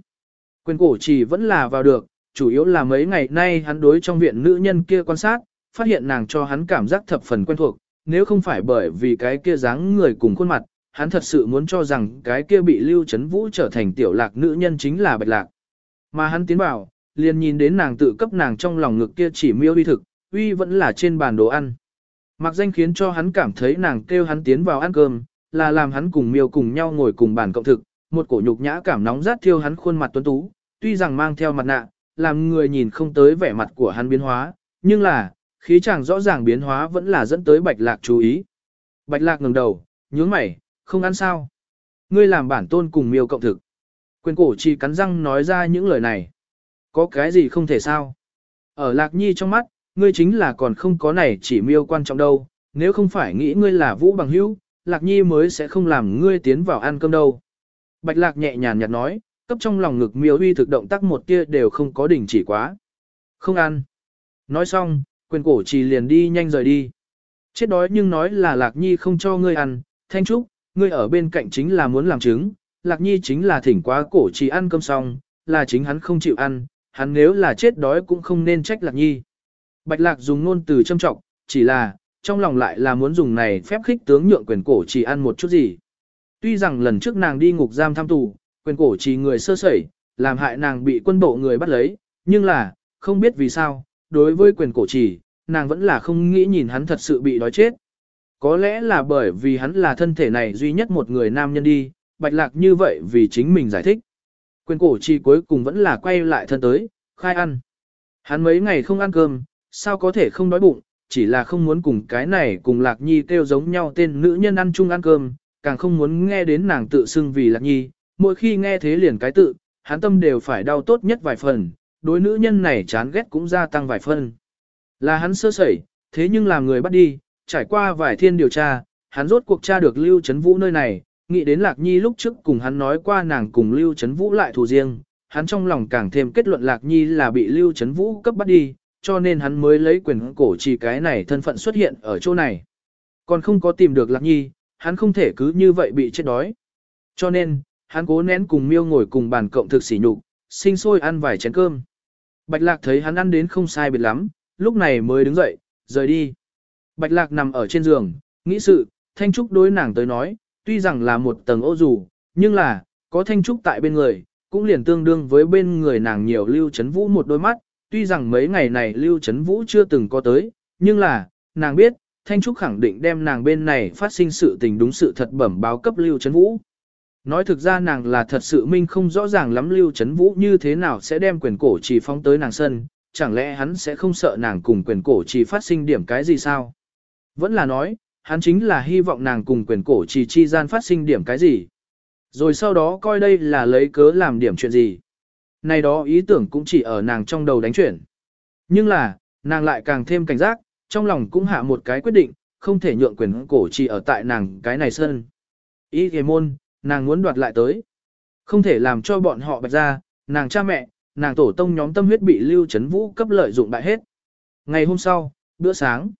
Quyền cổ chỉ vẫn là vào được, chủ yếu là mấy ngày nay hắn đối trong viện nữ nhân kia quan sát, phát hiện nàng cho hắn cảm giác thập phần quen thuộc, nếu không phải bởi vì cái kia dáng người cùng khuôn mặt, hắn thật sự muốn cho rằng cái kia bị Lưu Chấn Vũ trở thành tiểu lạc nữ nhân chính là Bạch Lạc. Mà hắn tiến vào, liền nhìn đến nàng tự cấp nàng trong lòng ngực kia chỉ miêu uy thực, uy vẫn là trên bàn đồ ăn. Mặc danh khiến cho hắn cảm thấy nàng kêu hắn tiến vào ăn cơm, là làm hắn cùng miêu cùng nhau ngồi cùng bàn cộng thực, một cổ nhục nhã cảm nóng rát thiêu hắn khuôn mặt tuấn tú, tuy rằng mang theo mặt nạ, làm người nhìn không tới vẻ mặt của hắn biến hóa, nhưng là, khí chàng rõ ràng biến hóa vẫn là dẫn tới bạch lạc chú ý. Bạch lạc ngẩng đầu, nhướng mày, không ăn sao. Ngươi làm bản tôn cùng miêu cộng thực. Quyền cổ chỉ cắn răng nói ra những lời này. Có cái gì không thể sao? Ở lạc nhi trong mắt, ngươi chính là còn không có này chỉ miêu quan trọng đâu, nếu không phải nghĩ ngươi là vũ bằng hữu, lạc nhi mới sẽ không làm ngươi tiến vào ăn cơm đâu. Bạch lạc nhẹ nhàng nhạt nói, cấp trong lòng ngực miêu uy thực động tác một tia đều không có đỉnh chỉ quá. Không ăn. Nói xong, quyền cổ chỉ liền đi nhanh rời đi. Chết đói nhưng nói là lạc nhi không cho ngươi ăn, thanh trúc, ngươi ở bên cạnh chính là muốn làm chứng, lạc nhi chính là thỉnh quá cổ chỉ ăn cơm xong, là chính hắn không chịu ăn, hắn nếu là chết đói cũng không nên trách lạc nhi. Bạch lạc dùng ngôn từ châm trọng, chỉ là, trong lòng lại là muốn dùng này phép khích tướng nhượng quyền cổ chỉ ăn một chút gì. Tuy rằng lần trước nàng đi ngục giam thăm tù, quyền cổ chỉ người sơ sẩy, làm hại nàng bị quân bộ người bắt lấy, nhưng là, không biết vì sao, đối với quyền cổ chỉ, nàng vẫn là không nghĩ nhìn hắn thật sự bị đói chết. Có lẽ là bởi vì hắn là thân thể này duy nhất một người nam nhân đi, bạch lạc như vậy vì chính mình giải thích. Quyền cổ chỉ cuối cùng vẫn là quay lại thân tới, khai ăn. Hắn mấy ngày không ăn cơm, sao có thể không đói bụng, chỉ là không muốn cùng cái này cùng lạc nhi kêu giống nhau tên nữ nhân ăn chung ăn cơm, càng không muốn nghe đến nàng tự xưng vì lạc nhi, mỗi khi nghe thế liền cái tự, hắn tâm đều phải đau tốt nhất vài phần, đối nữ nhân này chán ghét cũng gia tăng vài phần. Là hắn sơ sẩy, thế nhưng làm người bắt đi, trải qua vài thiên điều tra, hắn rốt cuộc tra được Lưu Trấn Vũ nơi này, nghĩ đến Lạc Nhi lúc trước cùng hắn nói qua nàng cùng Lưu Trấn Vũ lại thù riêng, hắn trong lòng càng thêm kết luận Lạc Nhi là bị Lưu Trấn Vũ cấp bắt đi, cho nên hắn mới lấy quyền cổ chỉ cái này thân phận xuất hiện ở chỗ này. Còn không có tìm được Lạc Nhi, hắn không thể cứ như vậy bị chết đói. Cho nên, hắn cố nén cùng miêu ngồi cùng bàn cộng thực sỉ nhục, sinh sôi ăn vài chén cơm. Bạch Lạc thấy hắn ăn đến không sai biệt lắm, lúc này mới đứng dậy, rời đi. Bạch Lạc nằm ở trên giường, nghĩ sự, Thanh Trúc đối nàng tới nói, tuy rằng là một tầng ô dù, nhưng là, có Thanh Trúc tại bên người, cũng liền tương đương với bên người nàng nhiều Lưu Chấn Vũ một đôi mắt, tuy rằng mấy ngày này Lưu Chấn Vũ chưa từng có tới, nhưng là, nàng biết, Thanh Trúc khẳng định đem nàng bên này phát sinh sự tình đúng sự thật bẩm báo cấp Lưu Chấn Vũ. Nói thực ra nàng là thật sự minh không rõ ràng lắm Lưu Chấn Vũ như thế nào sẽ đem quyền cổ chỉ phóng tới nàng sân, chẳng lẽ hắn sẽ không sợ nàng cùng quyền cổ chỉ phát sinh điểm cái gì sao? Vẫn là nói, hắn chính là hy vọng nàng cùng quyền cổ chỉ chi gian phát sinh điểm cái gì. Rồi sau đó coi đây là lấy cớ làm điểm chuyện gì. Này đó ý tưởng cũng chỉ ở nàng trong đầu đánh chuyển. Nhưng là, nàng lại càng thêm cảnh giác, trong lòng cũng hạ một cái quyết định, không thể nhượng quyền cổ chỉ ở tại nàng cái này sân. Ý ghề môn, nàng muốn đoạt lại tới. Không thể làm cho bọn họ bạch ra, nàng cha mẹ, nàng tổ tông nhóm tâm huyết bị lưu chấn vũ cấp lợi dụng bại hết. Ngày hôm sau, bữa sáng,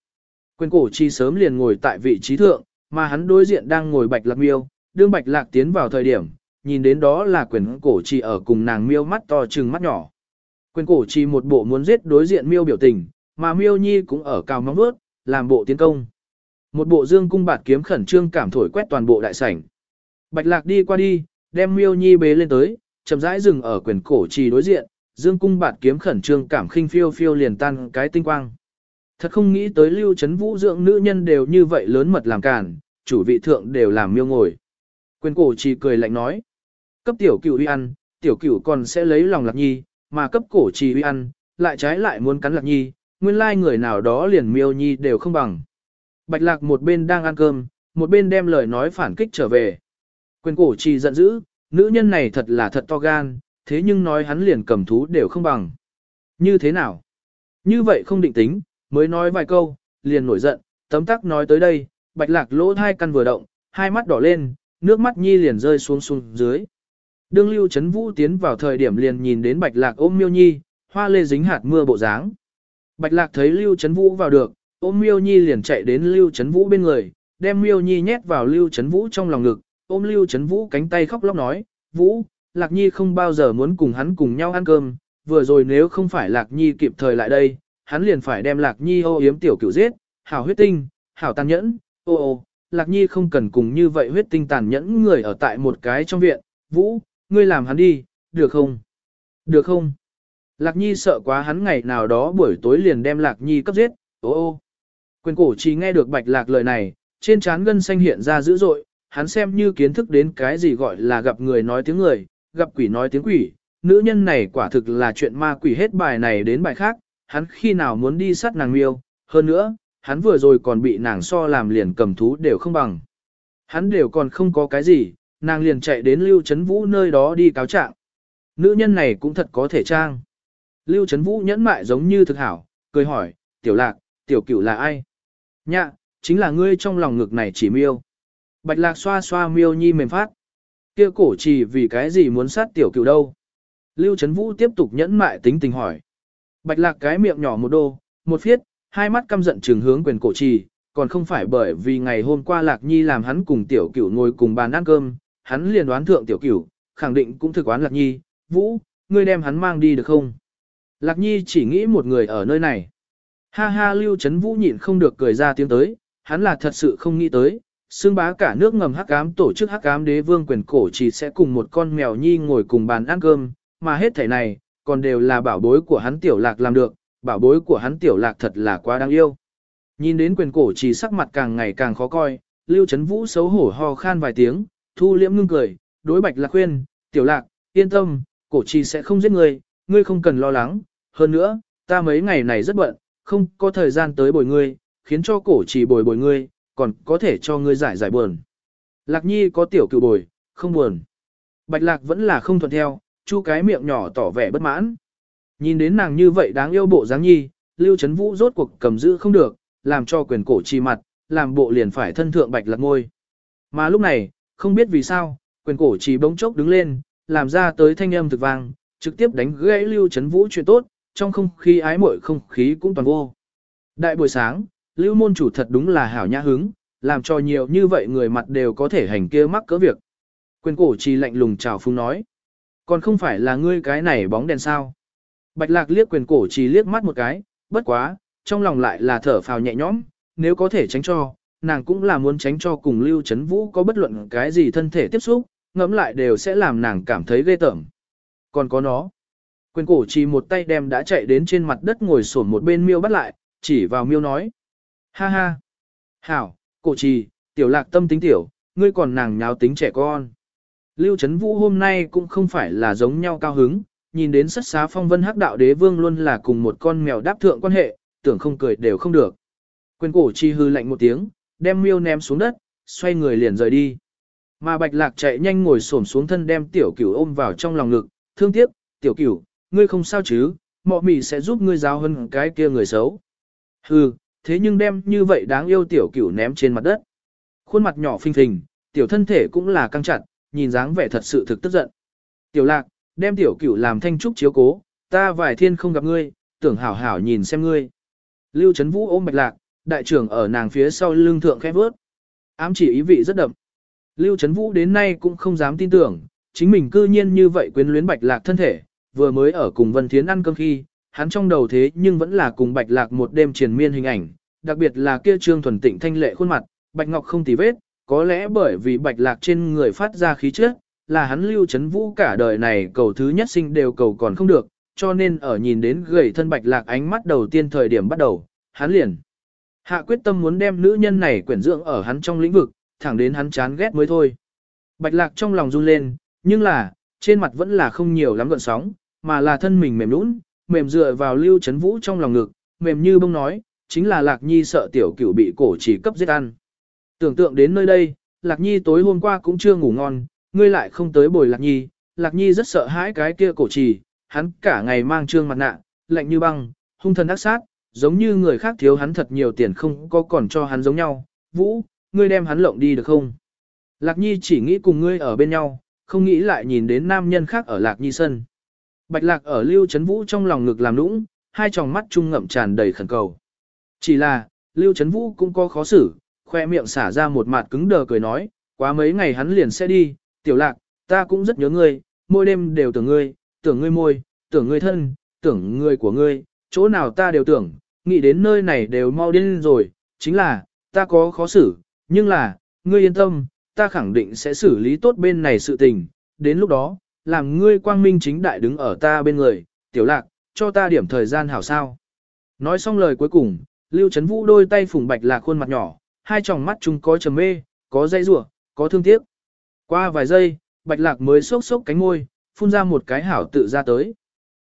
quyền cổ chi sớm liền ngồi tại vị trí thượng, mà hắn đối diện đang ngồi bạch lạc miêu, đương bạch lạc tiến vào thời điểm, nhìn đến đó là quyền cổ trì ở cùng nàng miêu mắt to trừng mắt nhỏ. Quyền cổ trì một bộ muốn giết đối diện miêu biểu tình, mà miêu nhi cũng ở cao móng vuốt, làm bộ tiến công. Một bộ dương cung bạt kiếm khẩn trương cảm thổi quét toàn bộ đại sảnh. Bạch lạc đi qua đi, đem miêu nhi bế lên tới, chậm rãi dừng ở quyền cổ trì đối diện, dương cung bạt kiếm khẩn trương cảm khinh phiêu phiêu liền tan cái tinh quang. Thật không nghĩ tới lưu chấn vũ dưỡng nữ nhân đều như vậy lớn mật làm cản, chủ vị thượng đều làm miêu ngồi. Quyền cổ trì cười lạnh nói. Cấp tiểu cửu uy ăn, tiểu cửu còn sẽ lấy lòng lạc nhi, mà cấp cổ trì uy ăn, lại trái lại muốn cắn lạc nhi, nguyên lai người nào đó liền miêu nhi đều không bằng. Bạch lạc một bên đang ăn cơm, một bên đem lời nói phản kích trở về. Quyền cổ trì giận dữ, nữ nhân này thật là thật to gan, thế nhưng nói hắn liền cầm thú đều không bằng. Như thế nào? Như vậy không định tính, mới nói vài câu, liền nổi giận, tấm tắc nói tới đây, bạch lạc lỗ hai căn vừa động, hai mắt đỏ lên, nước mắt nhi liền rơi xuống xuống dưới. Đương lưu chấn vũ tiến vào thời điểm liền nhìn đến bạch lạc ôm miêu nhi, hoa lê dính hạt mưa bộ dáng. Bạch lạc thấy lưu chấn vũ vào được, ôm miêu nhi liền chạy đến lưu chấn vũ bên người, đem miêu nhi nhét vào lưu chấn vũ trong lòng ngực, ôm lưu chấn vũ cánh tay khóc lóc nói, vũ, lạc nhi không bao giờ muốn cùng hắn cùng nhau ăn cơm, vừa rồi nếu không phải lạc nhi kịp thời lại đây, hắn liền phải đem lạc nhi ô yếm tiểu cửu giết, hảo huyết tinh, hảo tàn nhẫn, ô ô, lạc nhi không cần cùng như vậy huyết tinh tàn nhẫn người ở tại một cái trong viện, vũ, ngươi làm hắn đi, được không? Được không? Lạc Nhi sợ quá hắn ngày nào đó buổi tối liền đem Lạc Nhi cấp giết, ô ô. Quyền cổ chỉ nghe được bạch lạc lời này, trên trán gân xanh hiện ra dữ dội, hắn xem như kiến thức đến cái gì gọi là gặp người nói tiếng người, gặp quỷ nói tiếng quỷ. Nữ nhân này quả thực là chuyện ma quỷ hết bài này đến bài khác, hắn khi nào muốn đi sát nàng miêu, hơn nữa, hắn vừa rồi còn bị nàng so làm liền cầm thú đều không bằng. Hắn đều còn không có cái gì, nàng liền chạy đến Lưu Trấn Vũ nơi đó đi cáo trạng. Nữ nhân này cũng thật có thể trang. Lưu Trấn Vũ nhẫn mại giống như thực hảo, cười hỏi, tiểu lạc, tiểu cửu là ai? Nhạ, chính là ngươi trong lòng ngực này chỉ miêu. Bạch lạc xoa xoa miêu nhi mềm phát. kia cổ chỉ vì cái gì muốn sát tiểu cửu đâu? Lưu Trấn Vũ tiếp tục nhẫn mại tính tình hỏi. Bạch lạc cái miệng nhỏ một đô, một phiết, hai mắt căm giận trường hướng quyền cổ trì, còn không phải bởi vì ngày hôm qua lạc nhi làm hắn cùng tiểu cửu ngồi cùng bàn ăn cơm, hắn liền đoán thượng tiểu cửu, khẳng định cũng thực oán Lạc Nhi, Vũ, ngươi đem hắn mang đi được không? Lạc Nhi chỉ nghĩ một người ở nơi này. Ha ha Lưu Trấn Vũ nhịn không được cười ra tiếng tới, hắn là thật sự không nghĩ tới, xương bá cả nước ngầm hắc ám tổ chức hắc ám đế vương quyền cổ chỉ sẽ cùng một con mèo nhi ngồi cùng bàn ăn cơm, mà hết thảy này, còn đều là bảo bối của hắn tiểu lạc làm được, bảo bối của hắn tiểu lạc thật là quá đáng yêu. Nhìn đến quyền cổ chỉ sắc mặt càng ngày càng khó coi, Lưu Trấn Vũ xấu hổ ho khan vài tiếng, Thu liễm ngưng cười, đối bạch lạc khuyên, tiểu lạc, yên tâm, cổ trì sẽ không giết ngươi, ngươi không cần lo lắng, hơn nữa, ta mấy ngày này rất bận, không có thời gian tới bồi ngươi, khiến cho cổ trì bồi bồi ngươi, còn có thể cho ngươi giải giải buồn. Lạc nhi có tiểu cựu bồi, không buồn. Bạch lạc vẫn là không thuận theo, chu cái miệng nhỏ tỏ vẻ bất mãn. Nhìn đến nàng như vậy đáng yêu bộ dáng nhi, Lưu Trấn Vũ rốt cuộc cầm giữ không được, làm cho quyền cổ trì mặt, làm bộ liền phải thân thượng bạch lạc ngôi. Mà lúc này, không biết vì sao, quyền cổ chỉ bỗng chốc đứng lên, làm ra tới thanh âm thực vang, trực tiếp đánh gãy Lưu Chấn Vũ chuyện tốt, trong không khí ái muội không khí cũng toàn vô. Đại buổi sáng, Lưu môn chủ thật đúng là hảo nhã hứng, làm cho nhiều như vậy người mặt đều có thể hành kia mắc cỡ việc. Quyền cổ chỉ lạnh lùng chào phung nói. Còn không phải là ngươi cái này bóng đèn sao. Bạch lạc liếc quyền cổ chỉ liếc mắt một cái, bất quá, trong lòng lại là thở phào nhẹ nhõm, nếu có thể tránh cho, nàng cũng là muốn tránh cho cùng Lưu Chấn Vũ có bất luận cái gì thân thể tiếp xúc, ngẫm lại đều sẽ làm nàng cảm thấy ghê tởm. Còn có nó. Quyền cổ chỉ một tay đem đã chạy đến trên mặt đất ngồi sổn một bên miêu bắt lại, chỉ vào miêu nói. Ha ha. Hảo, cổ trì, tiểu lạc tâm tính tiểu, ngươi còn nàng nháo tính trẻ con. Lưu Trấn Vũ hôm nay cũng không phải là giống nhau cao hứng, nhìn đến sất xá phong vân hắc đạo đế vương luôn là cùng một con mèo đáp thượng quan hệ, tưởng không cười đều không được. Quyền cổ chi hư lạnh một tiếng, đem miêu ném xuống đất, xoay người liền rời đi. Mà bạch lạc chạy nhanh ngồi xổm xuống thân đem tiểu cửu ôm vào trong lòng ngực, thương tiếc, tiểu cửu, ngươi không sao chứ, mọ mị sẽ giúp ngươi giáo hơn cái kia người xấu. Hừ, thế nhưng đem như vậy đáng yêu tiểu cửu ném trên mặt đất. Khuôn mặt nhỏ phình phình, tiểu thân thể cũng là căng chặt, nhìn dáng vẻ thật sự thực tức giận. Tiểu lạc, đem tiểu cửu làm thanh trúc chiếu cố, ta vài thiên không gặp ngươi, tưởng hảo hảo nhìn xem ngươi. Lưu Trấn Vũ ôm bạch lạc, đại trưởng ở nàng phía sau lưng thượng khẽ vớt. Ám chỉ ý vị rất đậm. Lưu Trấn Vũ đến nay cũng không dám tin tưởng, chính mình cư nhiên như vậy quyến luyến bạch lạc thân thể, vừa mới ở cùng Vân Thiến ăn cơm khi, hắn trong đầu thế nhưng vẫn là cùng bạch lạc một đêm triền miên hình ảnh, đặc biệt là kia trương thuần tịnh thanh lệ khuôn mặt, bạch ngọc không tì vết, có lẽ bởi vì bạch lạc trên người phát ra khí chất, là hắn Lưu Trấn Vũ cả đời này cầu thứ nhất sinh đều cầu còn không được, cho nên ở nhìn đến gầy thân bạch lạc ánh mắt đầu tiên thời điểm bắt đầu, hắn liền hạ quyết tâm muốn đem nữ nhân này quyển dưỡng ở hắn trong lĩnh vực, thẳng đến hắn chán ghét mới thôi. Bạch lạc trong lòng run lên, nhưng là, trên mặt vẫn là không nhiều lắm gợn sóng, mà là thân mình mềm nũng, mềm dựa vào lưu chấn vũ trong lòng ngực, mềm như bông nói, chính là lạc nhi sợ tiểu cửu bị cổ chỉ cấp giết ăn. Tưởng tượng đến nơi đây, lạc nhi tối hôm qua cũng chưa ngủ ngon, ngươi lại không tới bồi lạc nhi, lạc nhi rất sợ hãi cái kia cổ chỉ, hắn cả ngày mang trương mặt nạ, lạnh như băng, hung thần ác sát, giống như người khác thiếu hắn thật nhiều tiền không có còn cho hắn giống nhau. Vũ, ngươi đem hắn lộng đi được không? Lạc Nhi chỉ nghĩ cùng ngươi ở bên nhau, không nghĩ lại nhìn đến nam nhân khác ở Lạc Nhi sân. Bạch Lạc ở Lưu Trấn Vũ trong lòng ngực làm nũng, hai tròng mắt trung ngậm tràn đầy khẩn cầu. Chỉ là, Lưu Trấn Vũ cũng có khó xử, khoe miệng xả ra một mặt cứng đờ cười nói, quá mấy ngày hắn liền sẽ đi, tiểu lạc, ta cũng rất nhớ ngươi, mỗi đêm đều tưởng ngươi, tưởng ngươi môi, tưởng ngươi thân, tưởng ngươi của ngươi, chỗ nào ta đều tưởng, nghĩ đến nơi này đều mau điên rồi, chính là, ta có khó xử, nhưng là, ngươi yên tâm, ta khẳng định sẽ xử lý tốt bên này sự tình, đến lúc đó, làm ngươi quang minh chính đại đứng ở ta bên người, tiểu lạc, cho ta điểm thời gian hảo sao. Nói xong lời cuối cùng, Lưu Trấn Vũ đôi tay phủng bạch lạc khuôn mặt nhỏ, hai tròng mắt chúng có trầm mê, có dây rủa, có thương tiếc. Qua vài giây, bạch lạc mới sốc sốc cánh môi, phun ra một cái hảo tự ra tới.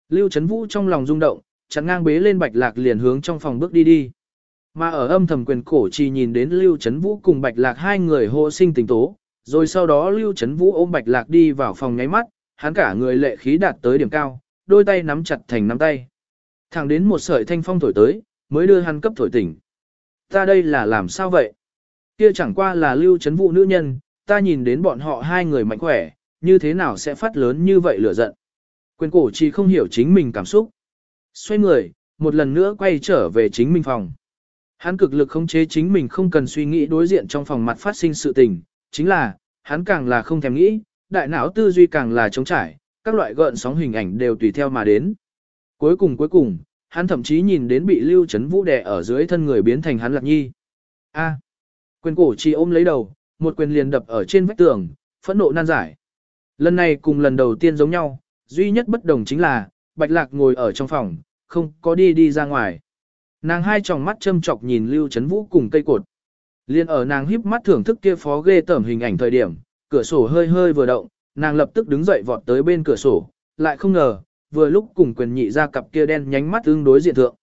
Lưu Trấn Vũ trong lòng rung động, chặn ngang bế lên bạch lạc liền hướng trong phòng bước đi đi. Mà ở âm thầm quyền cổ chỉ nhìn đến Lưu Trấn Vũ cùng bạch lạc hai người hô sinh tình tố, rồi sau đó Lưu Trấn Vũ ôm bạch lạc đi vào phòng nháy mắt, hắn cả người lệ khí đạt tới điểm cao, đôi tay nắm chặt thành nắm tay. Thẳng đến một sợi thanh phong thổi tới, mới đưa hắn cấp thổi tỉnh. Ta đây là làm sao vậy? Kia chẳng qua là Lưu Trấn Vũ nữ nhân, ta nhìn đến bọn họ hai người mạnh khỏe, như thế nào sẽ phát lớn như vậy lửa giận. Quyền cổ chỉ không hiểu chính mình cảm xúc. Xoay người, một lần nữa quay trở về chính mình phòng. Hắn cực lực khống chế chính mình không cần suy nghĩ đối diện trong phòng mặt phát sinh sự tình, chính là, hắn càng là không thèm nghĩ, đại não tư duy càng là trống trải, các loại gợn sóng hình ảnh đều tùy theo mà đến. Cuối cùng cuối cùng, hắn thậm chí nhìn đến bị lưu chấn vũ đè ở dưới thân người biến thành hắn lạc nhi. A. quyền cổ chỉ ôm lấy đầu, một quyền liền đập ở trên vách tường, phẫn nộ nan giải. Lần này cùng lần đầu tiên giống nhau, duy nhất bất đồng chính là, Bạch Lạc ngồi ở trong phòng, không có đi đi ra ngoài. Nàng hai tròng mắt châm chọc nhìn Lưu Trấn Vũ cùng cây cột. Liên ở nàng híp mắt thưởng thức kia phó ghê tởm hình ảnh thời điểm, cửa sổ hơi hơi vừa động, nàng lập tức đứng dậy vọt tới bên cửa sổ, lại không ngờ, vừa lúc cùng quyền nhị ra cặp kia đen nhánh mắt tương đối diện thượng.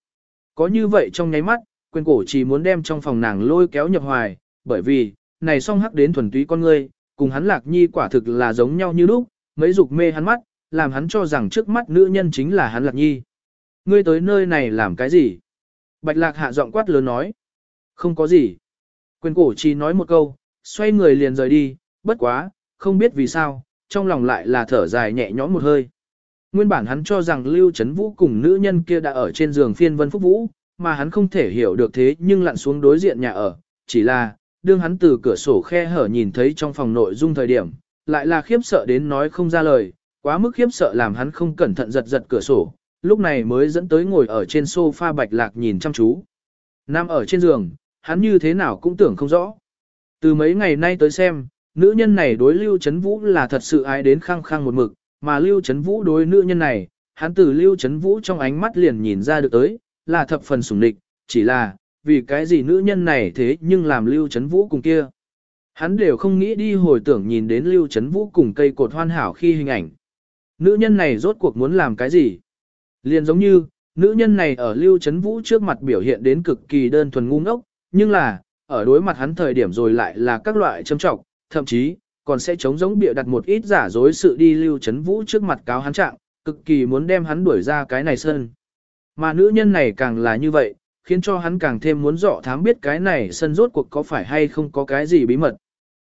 Có như vậy trong nháy mắt, quyền cổ chỉ muốn đem trong phòng nàng lôi kéo nhập hoài, bởi vì, này song hắc đến thuần túy con ngươi, cùng hắn lạc nhi quả thực là giống nhau như lúc, mấy dục mê hắn mắt, làm hắn cho rằng trước mắt nữ nhân chính là hắn lạc nhi. Ngươi tới nơi này làm cái gì? Bạch lạc hạ giọng quát lớn nói. Không có gì. Quyền cổ chỉ nói một câu, xoay người liền rời đi, bất quá, không biết vì sao, trong lòng lại là thở dài nhẹ nhõm một hơi. Nguyên bản hắn cho rằng Lưu Trấn Vũ cùng nữ nhân kia đã ở trên giường phiên vân phúc vũ, mà hắn không thể hiểu được thế nhưng lặn xuống đối diện nhà ở, chỉ là, đương hắn từ cửa sổ khe hở nhìn thấy trong phòng nội dung thời điểm, lại là khiếp sợ đến nói không ra lời, quá mức khiếp sợ làm hắn không cẩn thận giật giật cửa sổ, lúc này mới dẫn tới ngồi ở trên sofa bạch lạc nhìn chăm chú. Nam ở trên giường, hắn như thế nào cũng tưởng không rõ. Từ mấy ngày nay tới xem, nữ nhân này đối Lưu Trấn Vũ là thật sự ai đến khăng khăng một mực, mà Lưu Trấn Vũ đối nữ nhân này, hắn từ Lưu Trấn Vũ trong ánh mắt liền nhìn ra được tới, là thập phần sủng địch, chỉ là, vì cái gì nữ nhân này thế nhưng làm Lưu Trấn Vũ cùng kia. Hắn đều không nghĩ đi hồi tưởng nhìn đến Lưu Trấn Vũ cùng cây cột hoàn hảo khi hình ảnh. Nữ nhân này rốt cuộc muốn làm cái gì? Liền giống như, nữ nhân này ở Lưu Trấn Vũ trước mặt biểu hiện đến cực kỳ đơn thuần ngu ngốc, nhưng là, ở đối mặt hắn thời điểm rồi lại là các loại châm trọng, thậm chí, còn sẽ chống giống bịa đặt một ít giả dối sự đi Lưu Trấn Vũ trước mặt cáo hắn trạng, cực kỳ muốn đem hắn đuổi ra cái này sân. Mà nữ nhân này càng là như vậy, khiến cho hắn càng thêm muốn rõ thám biết cái này sân rốt cuộc có phải hay không có cái gì bí mật.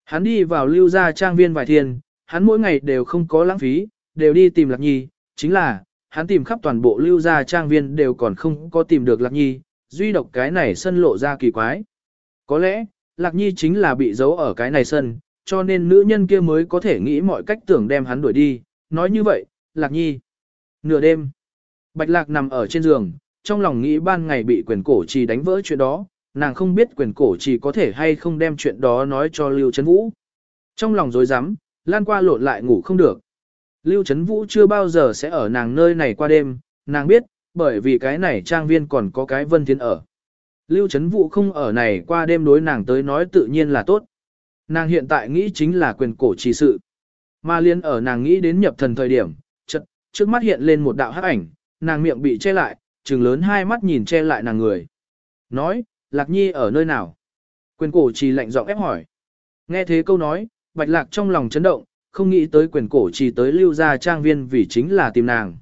Hắn đi vào lưu gia trang viên vài thiên, hắn mỗi ngày đều không có lãng phí, đều đi tìm Lạc Nhi, chính là, hắn tìm khắp toàn bộ lưu gia trang viên đều còn không có tìm được Lạc Nhi, duy độc cái này sân lộ ra kỳ quái. Có lẽ, Lạc Nhi chính là bị giấu ở cái này sân, cho nên nữ nhân kia mới có thể nghĩ mọi cách tưởng đem hắn đuổi đi. Nói như vậy, Lạc Nhi. Nửa đêm, Bạch Lạc nằm ở trên giường, trong lòng nghĩ ban ngày bị quyền cổ trì đánh vỡ chuyện đó, nàng không biết quyền cổ trì có thể hay không đem chuyện đó nói cho Lưu Trấn Vũ. Trong lòng dối rắm lan qua lộn lại ngủ không được. Lưu Trấn Vũ chưa bao giờ sẽ ở nàng nơi này qua đêm, nàng biết, bởi vì cái này trang viên còn có cái vân thiên ở. Lưu Trấn Vũ không ở này qua đêm đối nàng tới nói tự nhiên là tốt. Nàng hiện tại nghĩ chính là quyền cổ trì sự. Mà liên ở nàng nghĩ đến nhập thần thời điểm, chật, trước mắt hiện lên một đạo hắc ảnh, nàng miệng bị che lại, trừng lớn hai mắt nhìn che lại nàng người. Nói, Lạc Nhi ở nơi nào? Quyền cổ trì lạnh giọng ép hỏi. Nghe thế câu nói, Bạch Lạc trong lòng chấn động, không nghĩ tới quyền cổ trì tới lưu ra trang viên vì chính là tìm nàng.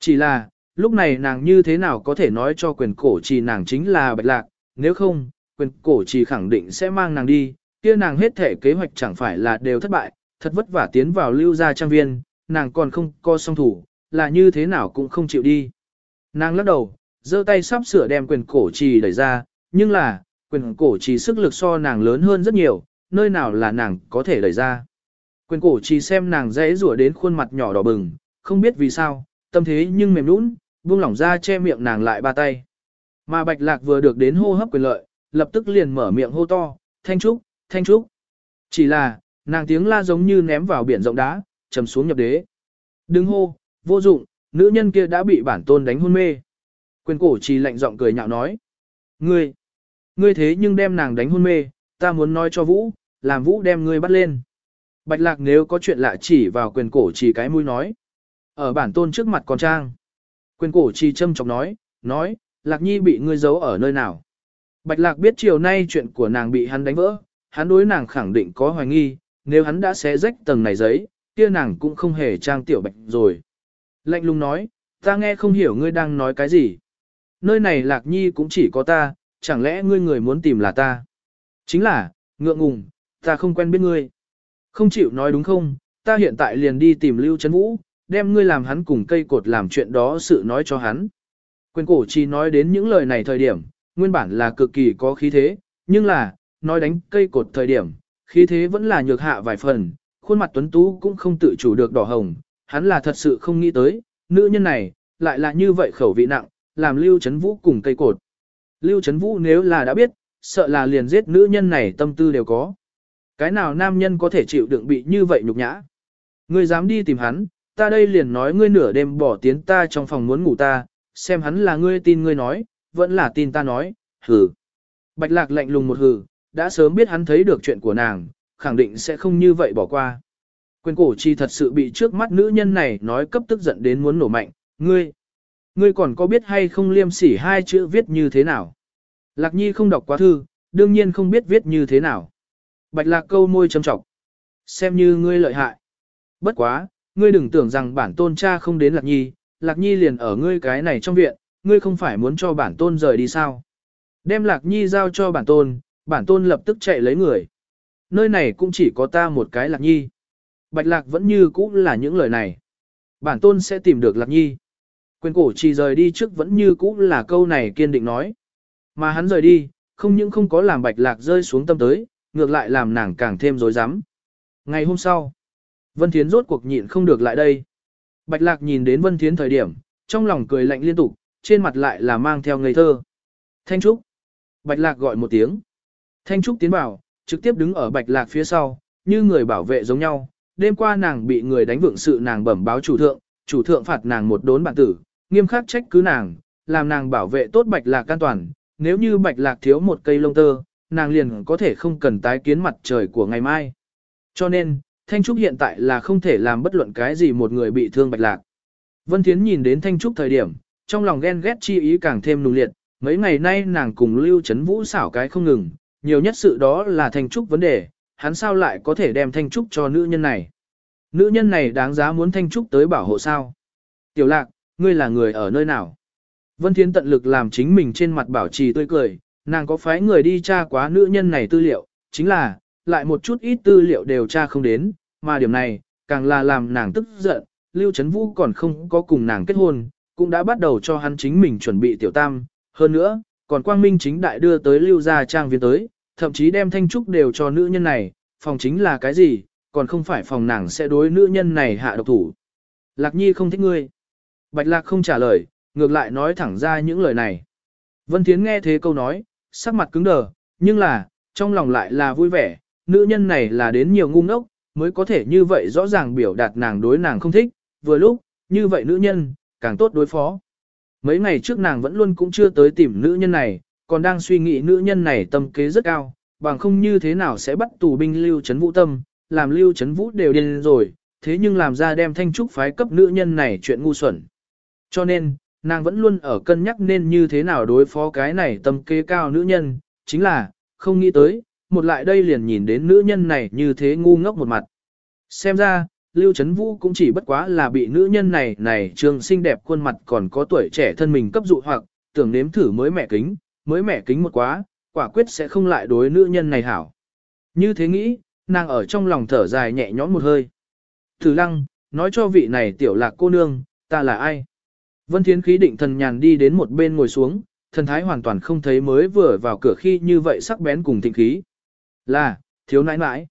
Chỉ là, lúc này nàng như thế nào có thể nói cho quyền cổ trì nàng chính là Bạch Lạc, nếu không, quyền cổ trì khẳng định sẽ mang nàng đi, kia nàng hết thể kế hoạch chẳng phải là đều thất bại, thật vất vả tiến vào lưu ra trang viên, nàng còn không co song thủ, là như thế nào cũng không chịu đi. Nàng lắc đầu, giơ tay sắp sửa đem quyền cổ trì đẩy ra, nhưng là, quyền cổ trì sức lực so nàng lớn hơn rất nhiều, nơi nào là nàng có thể đẩy ra. Quyền cổ chỉ xem nàng dễ rủa đến khuôn mặt nhỏ đỏ bừng, không biết vì sao, tâm thế nhưng mềm nũng, buông lỏng ra che miệng nàng lại ba tay. Mà bạch lạc vừa được đến hô hấp quyền lợi, lập tức liền mở miệng hô to, thanh trúc, thanh trúc. Chỉ là, nàng tiếng la giống như ném vào biển rộng đá, trầm xuống nhập đế. Đừng hô, vô dụng, nữ nhân kia đã bị bản tôn đánh hôn mê. Quyền cổ chỉ lạnh giọng cười nhạo nói. Ngươi, ngươi thế nhưng đem nàng đánh hôn mê, ta muốn nói cho Vũ, làm Vũ đem ngươi bắt lên. Bạch lạc nếu có chuyện lạ chỉ vào quyền cổ trì cái mũi nói. Ở bản tôn trước mặt còn trang. Quyền cổ trì châm chọc nói, nói, lạc nhi bị ngươi giấu ở nơi nào. Bạch lạc biết chiều nay chuyện của nàng bị hắn đánh vỡ, hắn đối nàng khẳng định có hoài nghi, nếu hắn đã xé rách tầng này giấy, kia nàng cũng không hề trang tiểu bạch rồi. Lạnh lùng nói, ta nghe không hiểu ngươi đang nói cái gì. Nơi này lạc nhi cũng chỉ có ta, chẳng lẽ ngươi người muốn tìm là ta? Chính là, ngượng ngùng, ta không quen biết ngươi. Không chịu nói đúng không, ta hiện tại liền đi tìm Lưu Trấn Vũ, đem ngươi làm hắn cùng cây cột làm chuyện đó sự nói cho hắn. Quyền cổ chỉ nói đến những lời này thời điểm, nguyên bản là cực kỳ có khí thế, nhưng là, nói đánh cây cột thời điểm, khí thế vẫn là nhược hạ vài phần, khuôn mặt tuấn tú cũng không tự chủ được đỏ hồng, hắn là thật sự không nghĩ tới, nữ nhân này, lại là như vậy khẩu vị nặng, làm Lưu Trấn Vũ cùng cây cột. Lưu Trấn Vũ nếu là đã biết, sợ là liền giết nữ nhân này tâm tư đều có. Cái nào nam nhân có thể chịu đựng bị như vậy nhục nhã? Ngươi dám đi tìm hắn, ta đây liền nói ngươi nửa đêm bỏ tiến ta trong phòng muốn ngủ ta, xem hắn là ngươi tin ngươi nói, vẫn là tin ta nói, hừ. Bạch lạc lạnh lùng một hừ, đã sớm biết hắn thấy được chuyện của nàng, khẳng định sẽ không như vậy bỏ qua. Quyền cổ chi thật sự bị trước mắt nữ nhân này nói cấp tức giận đến muốn nổ mạnh, ngươi, ngươi còn có biết hay không liêm sỉ hai chữ viết như thế nào? Lạc nhi không đọc quá thư, đương nhiên không biết viết như thế nào. Bạch lạc câu môi châm trọng. Xem như ngươi lợi hại. Bất quá, ngươi đừng tưởng rằng bản tôn cha không đến lạc nhi, lạc nhi liền ở ngươi cái này trong viện, ngươi không phải muốn cho bản tôn rời đi sao. Đem lạc nhi giao cho bản tôn, bản tôn lập tức chạy lấy người. Nơi này cũng chỉ có ta một cái lạc nhi. Bạch lạc vẫn như cũ là những lời này. Bản tôn sẽ tìm được lạc nhi. Quyền cổ chỉ rời đi trước vẫn như cũ là câu này kiên định nói. Mà hắn rời đi, không những không có làm bạch lạc rơi xuống tâm tới, ngược lại làm nàng càng thêm rối rắm. Ngày hôm sau, Vân Thiến rốt cuộc nhịn không được lại đây. Bạch lạc nhìn đến Vân Thiến thời điểm, trong lòng cười lạnh liên tục, trên mặt lại là mang theo ngây thơ. Thanh Trúc. Bạch lạc gọi một tiếng. Thanh Trúc tiến vào, trực tiếp đứng ở bạch lạc phía sau, như người bảo vệ giống nhau. Đêm qua nàng bị người đánh vượng sự nàng bẩm báo chủ thượng, chủ thượng phạt nàng một đốn bản tử, nghiêm khắc trách cứ nàng, làm nàng bảo vệ tốt bạch lạc an toàn. Nếu như bạch lạc thiếu một cây lông tơ, nàng liền có thể không cần tái kiến mặt trời của ngày mai. Cho nên, Thanh Trúc hiện tại là không thể làm bất luận cái gì một người bị thương bạch lạc. Vân Thiến nhìn đến Thanh Trúc thời điểm, trong lòng ghen ghét chi ý càng thêm nung liệt, mấy ngày nay nàng cùng Lưu Trấn Vũ xảo cái không ngừng, nhiều nhất sự đó là Thanh Trúc vấn đề, hắn sao lại có thể đem Thanh Trúc cho nữ nhân này. Nữ nhân này đáng giá muốn Thanh Trúc tới bảo hộ sao. Tiểu lạc, ngươi là người ở nơi nào? Vân Thiến tận lực làm chính mình trên mặt bảo trì tươi cười, nàng có phái người đi tra quá nữ nhân này tư liệu, chính là, lại một chút ít tư liệu đều tra không đến, mà điểm này, càng là làm nàng tức giận, Lưu Trấn Vũ còn không có cùng nàng kết hôn, cũng đã bắt đầu cho hắn chính mình chuẩn bị tiểu tam, hơn nữa, còn quang minh chính đại đưa tới Lưu gia trang viên tới, thậm chí đem thanh trúc đều cho nữ nhân này, phòng chính là cái gì, còn không phải phòng nàng sẽ đối nữ nhân này hạ độc thủ. Lạc Nhi không thích ngươi. Bạch Lạc không trả lời, ngược lại nói thẳng ra những lời này. Vân Thiến nghe thế câu nói, sắc mặt cứng đờ, nhưng là, trong lòng lại là vui vẻ, nữ nhân này là đến nhiều ngu ngốc, mới có thể như vậy rõ ràng biểu đạt nàng đối nàng không thích, vừa lúc, như vậy nữ nhân, càng tốt đối phó. Mấy ngày trước nàng vẫn luôn cũng chưa tới tìm nữ nhân này, còn đang suy nghĩ nữ nhân này tâm kế rất cao, bằng không như thế nào sẽ bắt tù binh lưu chấn vũ tâm, làm lưu chấn vũ đều điên rồi, thế nhưng làm ra đem thanh trúc phái cấp nữ nhân này chuyện ngu xuẩn. Cho nên, nàng vẫn luôn ở cân nhắc nên như thế nào đối phó cái này tâm kế cao nữ nhân, chính là, không nghĩ tới, một lại đây liền nhìn đến nữ nhân này như thế ngu ngốc một mặt. Xem ra, Lưu Trấn Vũ cũng chỉ bất quá là bị nữ nhân này này trường xinh đẹp khuôn mặt còn có tuổi trẻ thân mình cấp dụ hoặc, tưởng nếm thử mới mẹ kính, mới mẹ kính một quá, quả quyết sẽ không lại đối nữ nhân này hảo. Như thế nghĩ, nàng ở trong lòng thở dài nhẹ nhõm một hơi. Thử lăng, nói cho vị này tiểu lạc cô nương, ta là ai? Vân Thiến khí định thần nhàn đi đến một bên ngồi xuống, thần thái hoàn toàn không thấy mới vừa vào cửa khi như vậy sắc bén cùng thịnh khí. Là, thiếu nãi nãi.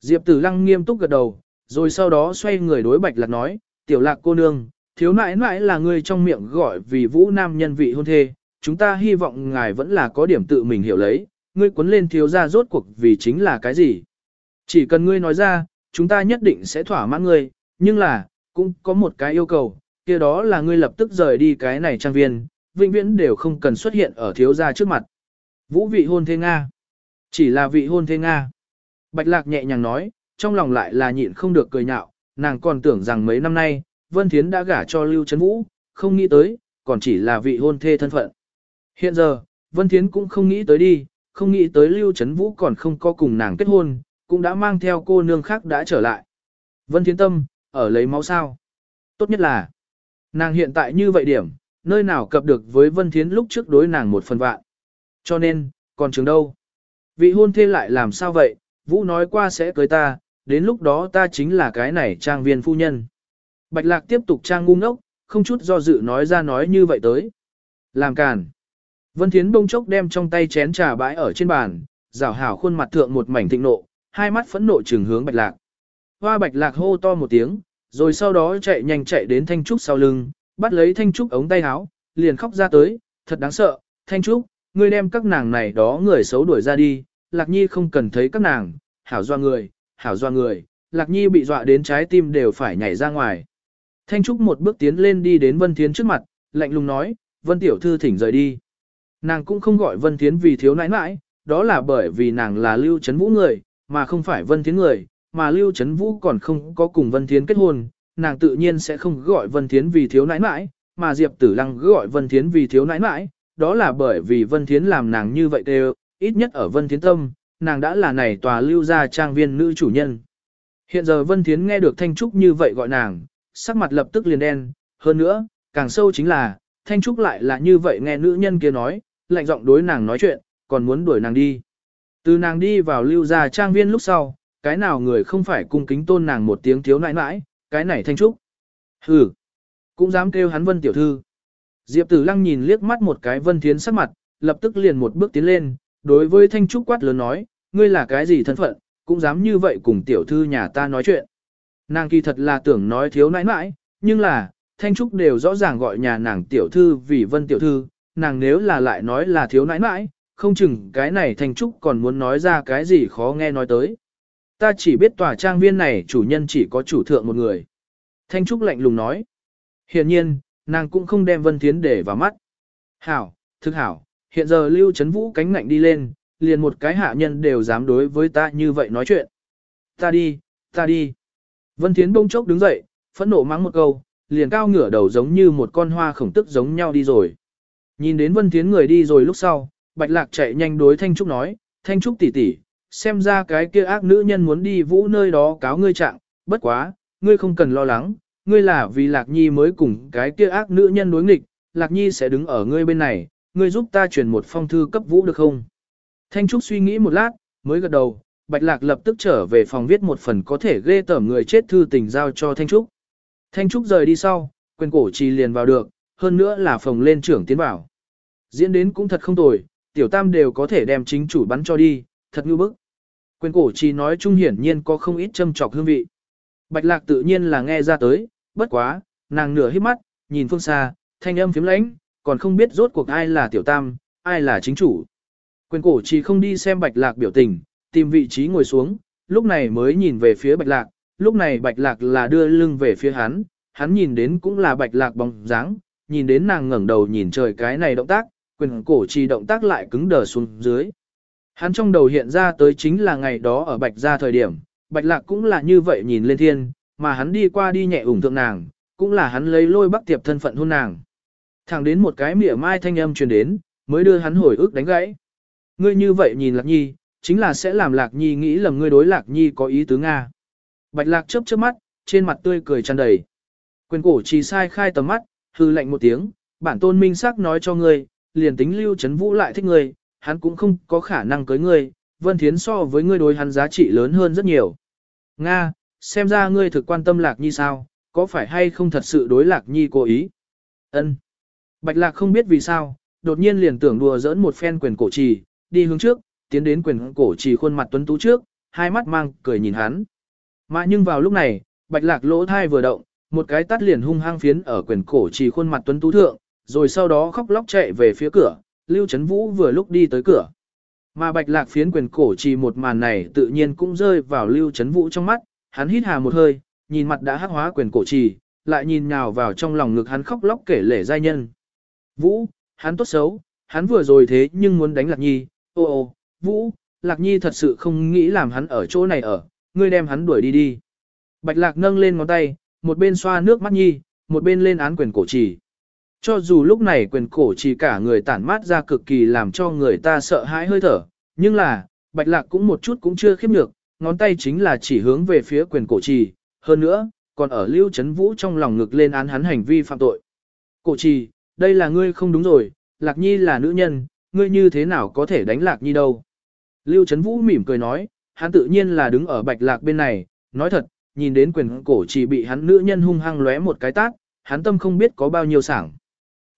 Diệp tử lăng nghiêm túc gật đầu, rồi sau đó xoay người đối bạch lạc nói, tiểu lạc cô nương, thiếu nãi nãi là người trong miệng gọi vì vũ nam nhân vị hôn thê, chúng ta hy vọng ngài vẫn là có điểm tự mình hiểu lấy, ngươi quấn lên thiếu ra rốt cuộc vì chính là cái gì. Chỉ cần ngươi nói ra, chúng ta nhất định sẽ thỏa mãn ngươi, nhưng là, cũng có một cái yêu cầu, kia đó là ngươi lập tức rời đi cái này trang viên, vĩnh viễn đều không cần xuất hiện ở thiếu gia trước mặt. Vũ vị hôn thê Nga. Chỉ là vị hôn thê Nga. Bạch lạc nhẹ nhàng nói, trong lòng lại là nhịn không được cười nhạo, nàng còn tưởng rằng mấy năm nay, Vân Thiến đã gả cho Lưu Trấn Vũ, không nghĩ tới, còn chỉ là vị hôn thê thân phận. Hiện giờ, Vân Thiến cũng không nghĩ tới đi, không nghĩ tới Lưu Trấn Vũ còn không có cùng nàng kết hôn, cũng đã mang theo cô nương khác đã trở lại. Vân Thiến tâm, ở lấy máu sao. Tốt nhất là, nàng hiện tại như vậy điểm, nơi nào cập được với Vân Thiến lúc trước đối nàng một phần vạn. Cho nên, còn trường đâu? Vị hôn thê lại làm sao vậy? Vũ nói qua sẽ cưới ta, đến lúc đó ta chính là cái này trang viên phu nhân. Bạch lạc tiếp tục trang ngu ngốc, không chút do dự nói ra nói như vậy tới. Làm càn. Vân Thiến bông chốc đem trong tay chén trà bãi ở trên bàn, rảo hảo khuôn mặt thượng một mảnh thịnh nộ, hai mắt phẫn nộ trừng hướng bạch lạc. Hoa bạch lạc hô to một tiếng, rồi sau đó chạy nhanh chạy đến Thanh Trúc sau lưng, bắt lấy Thanh Trúc ống tay áo, liền khóc ra tới, thật đáng sợ, Thanh Trúc, ngươi đem các nàng này đó người xấu đuổi ra đi, Lạc Nhi không cần thấy các nàng, hảo doa người, hảo doa người, Lạc Nhi bị dọa đến trái tim đều phải nhảy ra ngoài. Thanh Trúc một bước tiến lên đi đến Vân Thiến trước mặt, lạnh lùng nói, Vân Tiểu Thư thỉnh rời đi. Nàng cũng không gọi Vân Thiến vì thiếu nãi nãi, đó là bởi vì nàng là Lưu chấn Vũ người, mà không phải Vân Thiến người, mà Lưu Trấn Vũ còn không có cùng Vân Thiến kết hôn, nàng tự nhiên sẽ không gọi Vân Thiến vì thiếu nãi nãi, mà Diệp Tử Lăng gọi Vân Thiến vì thiếu nãi nãi, đó là bởi vì Vân Thiến làm nàng như vậy đều, ít nhất ở Vân Thiến tâm, nàng đã là này tòa lưu gia trang viên nữ chủ nhân. Hiện giờ Vân Thiến nghe được Thanh Trúc như vậy gọi nàng, sắc mặt lập tức liền đen, hơn nữa, càng sâu chính là, Thanh Trúc lại là như vậy nghe nữ nhân kia nói, lạnh giọng đối nàng nói chuyện, còn muốn đuổi nàng đi. Từ nàng đi vào lưu gia trang viên lúc sau, cái nào người không phải cung kính tôn nàng một tiếng thiếu nãi nãi, cái này Thanh Trúc. Hừ, cũng dám kêu hắn Vân tiểu thư. Diệp Tử Lăng nhìn liếc mắt một cái Vân Thiến sắc mặt, lập tức liền một bước tiến lên, đối với Thanh Trúc quát lớn nói, ngươi là cái gì thân phận, cũng dám như vậy cùng tiểu thư nhà ta nói chuyện. Nàng kỳ thật là tưởng nói thiếu nãi nãi, nhưng là, Thanh Trúc đều rõ ràng gọi nhà nàng tiểu thư vì Vân tiểu thư, nàng nếu là lại nói là thiếu nãi nãi, không chừng cái này Thanh Trúc còn muốn nói ra cái gì khó nghe nói tới. Ta chỉ biết tòa trang viên này chủ nhân chỉ có chủ thượng một người. Thanh Trúc lạnh lùng nói. Hiện nhiên, nàng cũng không đem Vân Thiến để vào mắt. Hảo, thực hảo, hiện giờ Lưu Trấn Vũ cánh ngạnh đi lên, liền một cái hạ nhân đều dám đối với ta như vậy nói chuyện. Ta đi, ta đi. Vân Thiến bông chốc đứng dậy, phẫn nộ mắng một câu, liền cao ngửa đầu giống như một con hoa khổng tức giống nhau đi rồi. Nhìn đến Vân Thiến người đi rồi lúc sau, Bạch Lạc chạy nhanh đối Thanh Trúc nói, Thanh Trúc tỷ tỷ, xem ra cái kia ác nữ nhân muốn đi vũ nơi đó cáo ngươi trạng, bất quá, ngươi không cần lo lắng, ngươi là vì Lạc Nhi mới cùng cái kia ác nữ nhân đối nghịch, Lạc Nhi sẽ đứng ở ngươi bên này, ngươi giúp ta chuyển một phong thư cấp vũ được không? Thanh Trúc suy nghĩ một lát, mới gật đầu, Bạch Lạc lập tức trở về phòng viết một phần có thể ghê tởm người chết thư tình giao cho Thanh Trúc. Thanh Trúc rời đi sau, quyền cổ trì liền vào được, hơn nữa là phòng lên trưởng tiến bảo. Diễn đến cũng thật không tồi, tiểu tam đều có thể đem chính chủ bắn cho đi, thật như bức. Quyền cổ chỉ nói chung hiển nhiên có không ít châm trọc hương vị. Bạch lạc tự nhiên là nghe ra tới, bất quá, nàng nửa hít mắt, nhìn phương xa, thanh âm phiếm lãnh, còn không biết rốt cuộc ai là tiểu tam, ai là chính chủ. Quyền cổ chỉ không đi xem bạch lạc biểu tình, tìm vị trí ngồi xuống, lúc này mới nhìn về phía bạch lạc, lúc này bạch lạc là đưa lưng về phía hắn, hắn nhìn đến cũng là bạch lạc bóng dáng, nhìn đến nàng ngẩng đầu nhìn trời cái này động tác, quyền cổ chỉ động tác lại cứng đờ xuống dưới. Hắn trong đầu hiện ra tới chính là ngày đó ở bạch gia thời điểm, bạch lạc cũng là như vậy nhìn lên thiên, mà hắn đi qua đi nhẹ ủng thượng nàng, cũng là hắn lấy lôi bắc tiệp thân phận hôn nàng. Thẳng đến một cái mỉa mai thanh âm truyền đến, mới đưa hắn hồi ức đánh gãy. Ngươi như vậy nhìn lạc nhi, chính là sẽ làm lạc nhi nghĩ lầm ngươi đối lạc nhi có ý tứ Nga. Bạch lạc chớp chớp mắt, trên mặt tươi cười tràn đầy. Quyền cổ chỉ sai khai tầm mắt, hư lạnh một tiếng, bản tôn minh sắc nói cho ngươi, liền tính lưu chấn vũ lại thích ngươi, hắn cũng không có khả năng cưới ngươi, vân thiến so với ngươi đối hắn giá trị lớn hơn rất nhiều. Nga, xem ra ngươi thực quan tâm lạc nhi sao, có phải hay không thật sự đối lạc nhi cố ý? Ân. Bạch lạc không biết vì sao, đột nhiên liền tưởng đùa giỡn một phen quyền cổ trì, đi hướng trước, tiến đến quyền cổ trì khuôn mặt tuấn tú trước, hai mắt mang cười nhìn hắn. Mà nhưng vào lúc này, bạch lạc lỗ thai vừa động, một cái tắt liền hung hăng phiến ở quyền cổ trì khuôn mặt tuấn tú thượng, rồi sau đó khóc lóc chạy về phía cửa, Lưu Trấn Vũ vừa lúc đi tới cửa. Mà bạch lạc phiến quyền cổ trì một màn này tự nhiên cũng rơi vào Lưu Trấn Vũ trong mắt, hắn hít hà một hơi, nhìn mặt đã hắc hóa quyền cổ trì, lại nhìn nhào vào trong lòng ngực hắn khóc lóc kể lể giai nhân. Vũ, hắn tốt xấu, hắn vừa rồi thế nhưng muốn đánh Lạc Nhi, ô ô, Vũ, Lạc Nhi thật sự không nghĩ làm hắn ở chỗ này ở, ngươi đem hắn đuổi đi đi. Bạch Lạc nâng lên ngón tay, một bên xoa nước mắt Nhi, một bên lên án quyền cổ trì. Cho dù lúc này quyền cổ chỉ cả người tản mát ra cực kỳ làm cho người ta sợ hãi hơi thở, nhưng là, Bạch Lạc cũng một chút cũng chưa khiếp nhược, ngón tay chính là chỉ hướng về phía quyền cổ trì, hơn nữa, còn ở Lưu Chấn Vũ trong lòng ngực lên án hắn hành vi phạm tội. Cổ trì, đây là ngươi không đúng rồi, Lạc Nhi là nữ nhân, ngươi như thế nào có thể đánh Lạc Nhi đâu. Lưu Chấn Vũ mỉm cười nói, hắn tự nhiên là đứng ở Bạch Lạc bên này, nói thật, nhìn đến quyền cổ trì bị hắn nữ nhân hung hăng lóe một cái tát, hắn tâm không biết có bao nhiêu sảng.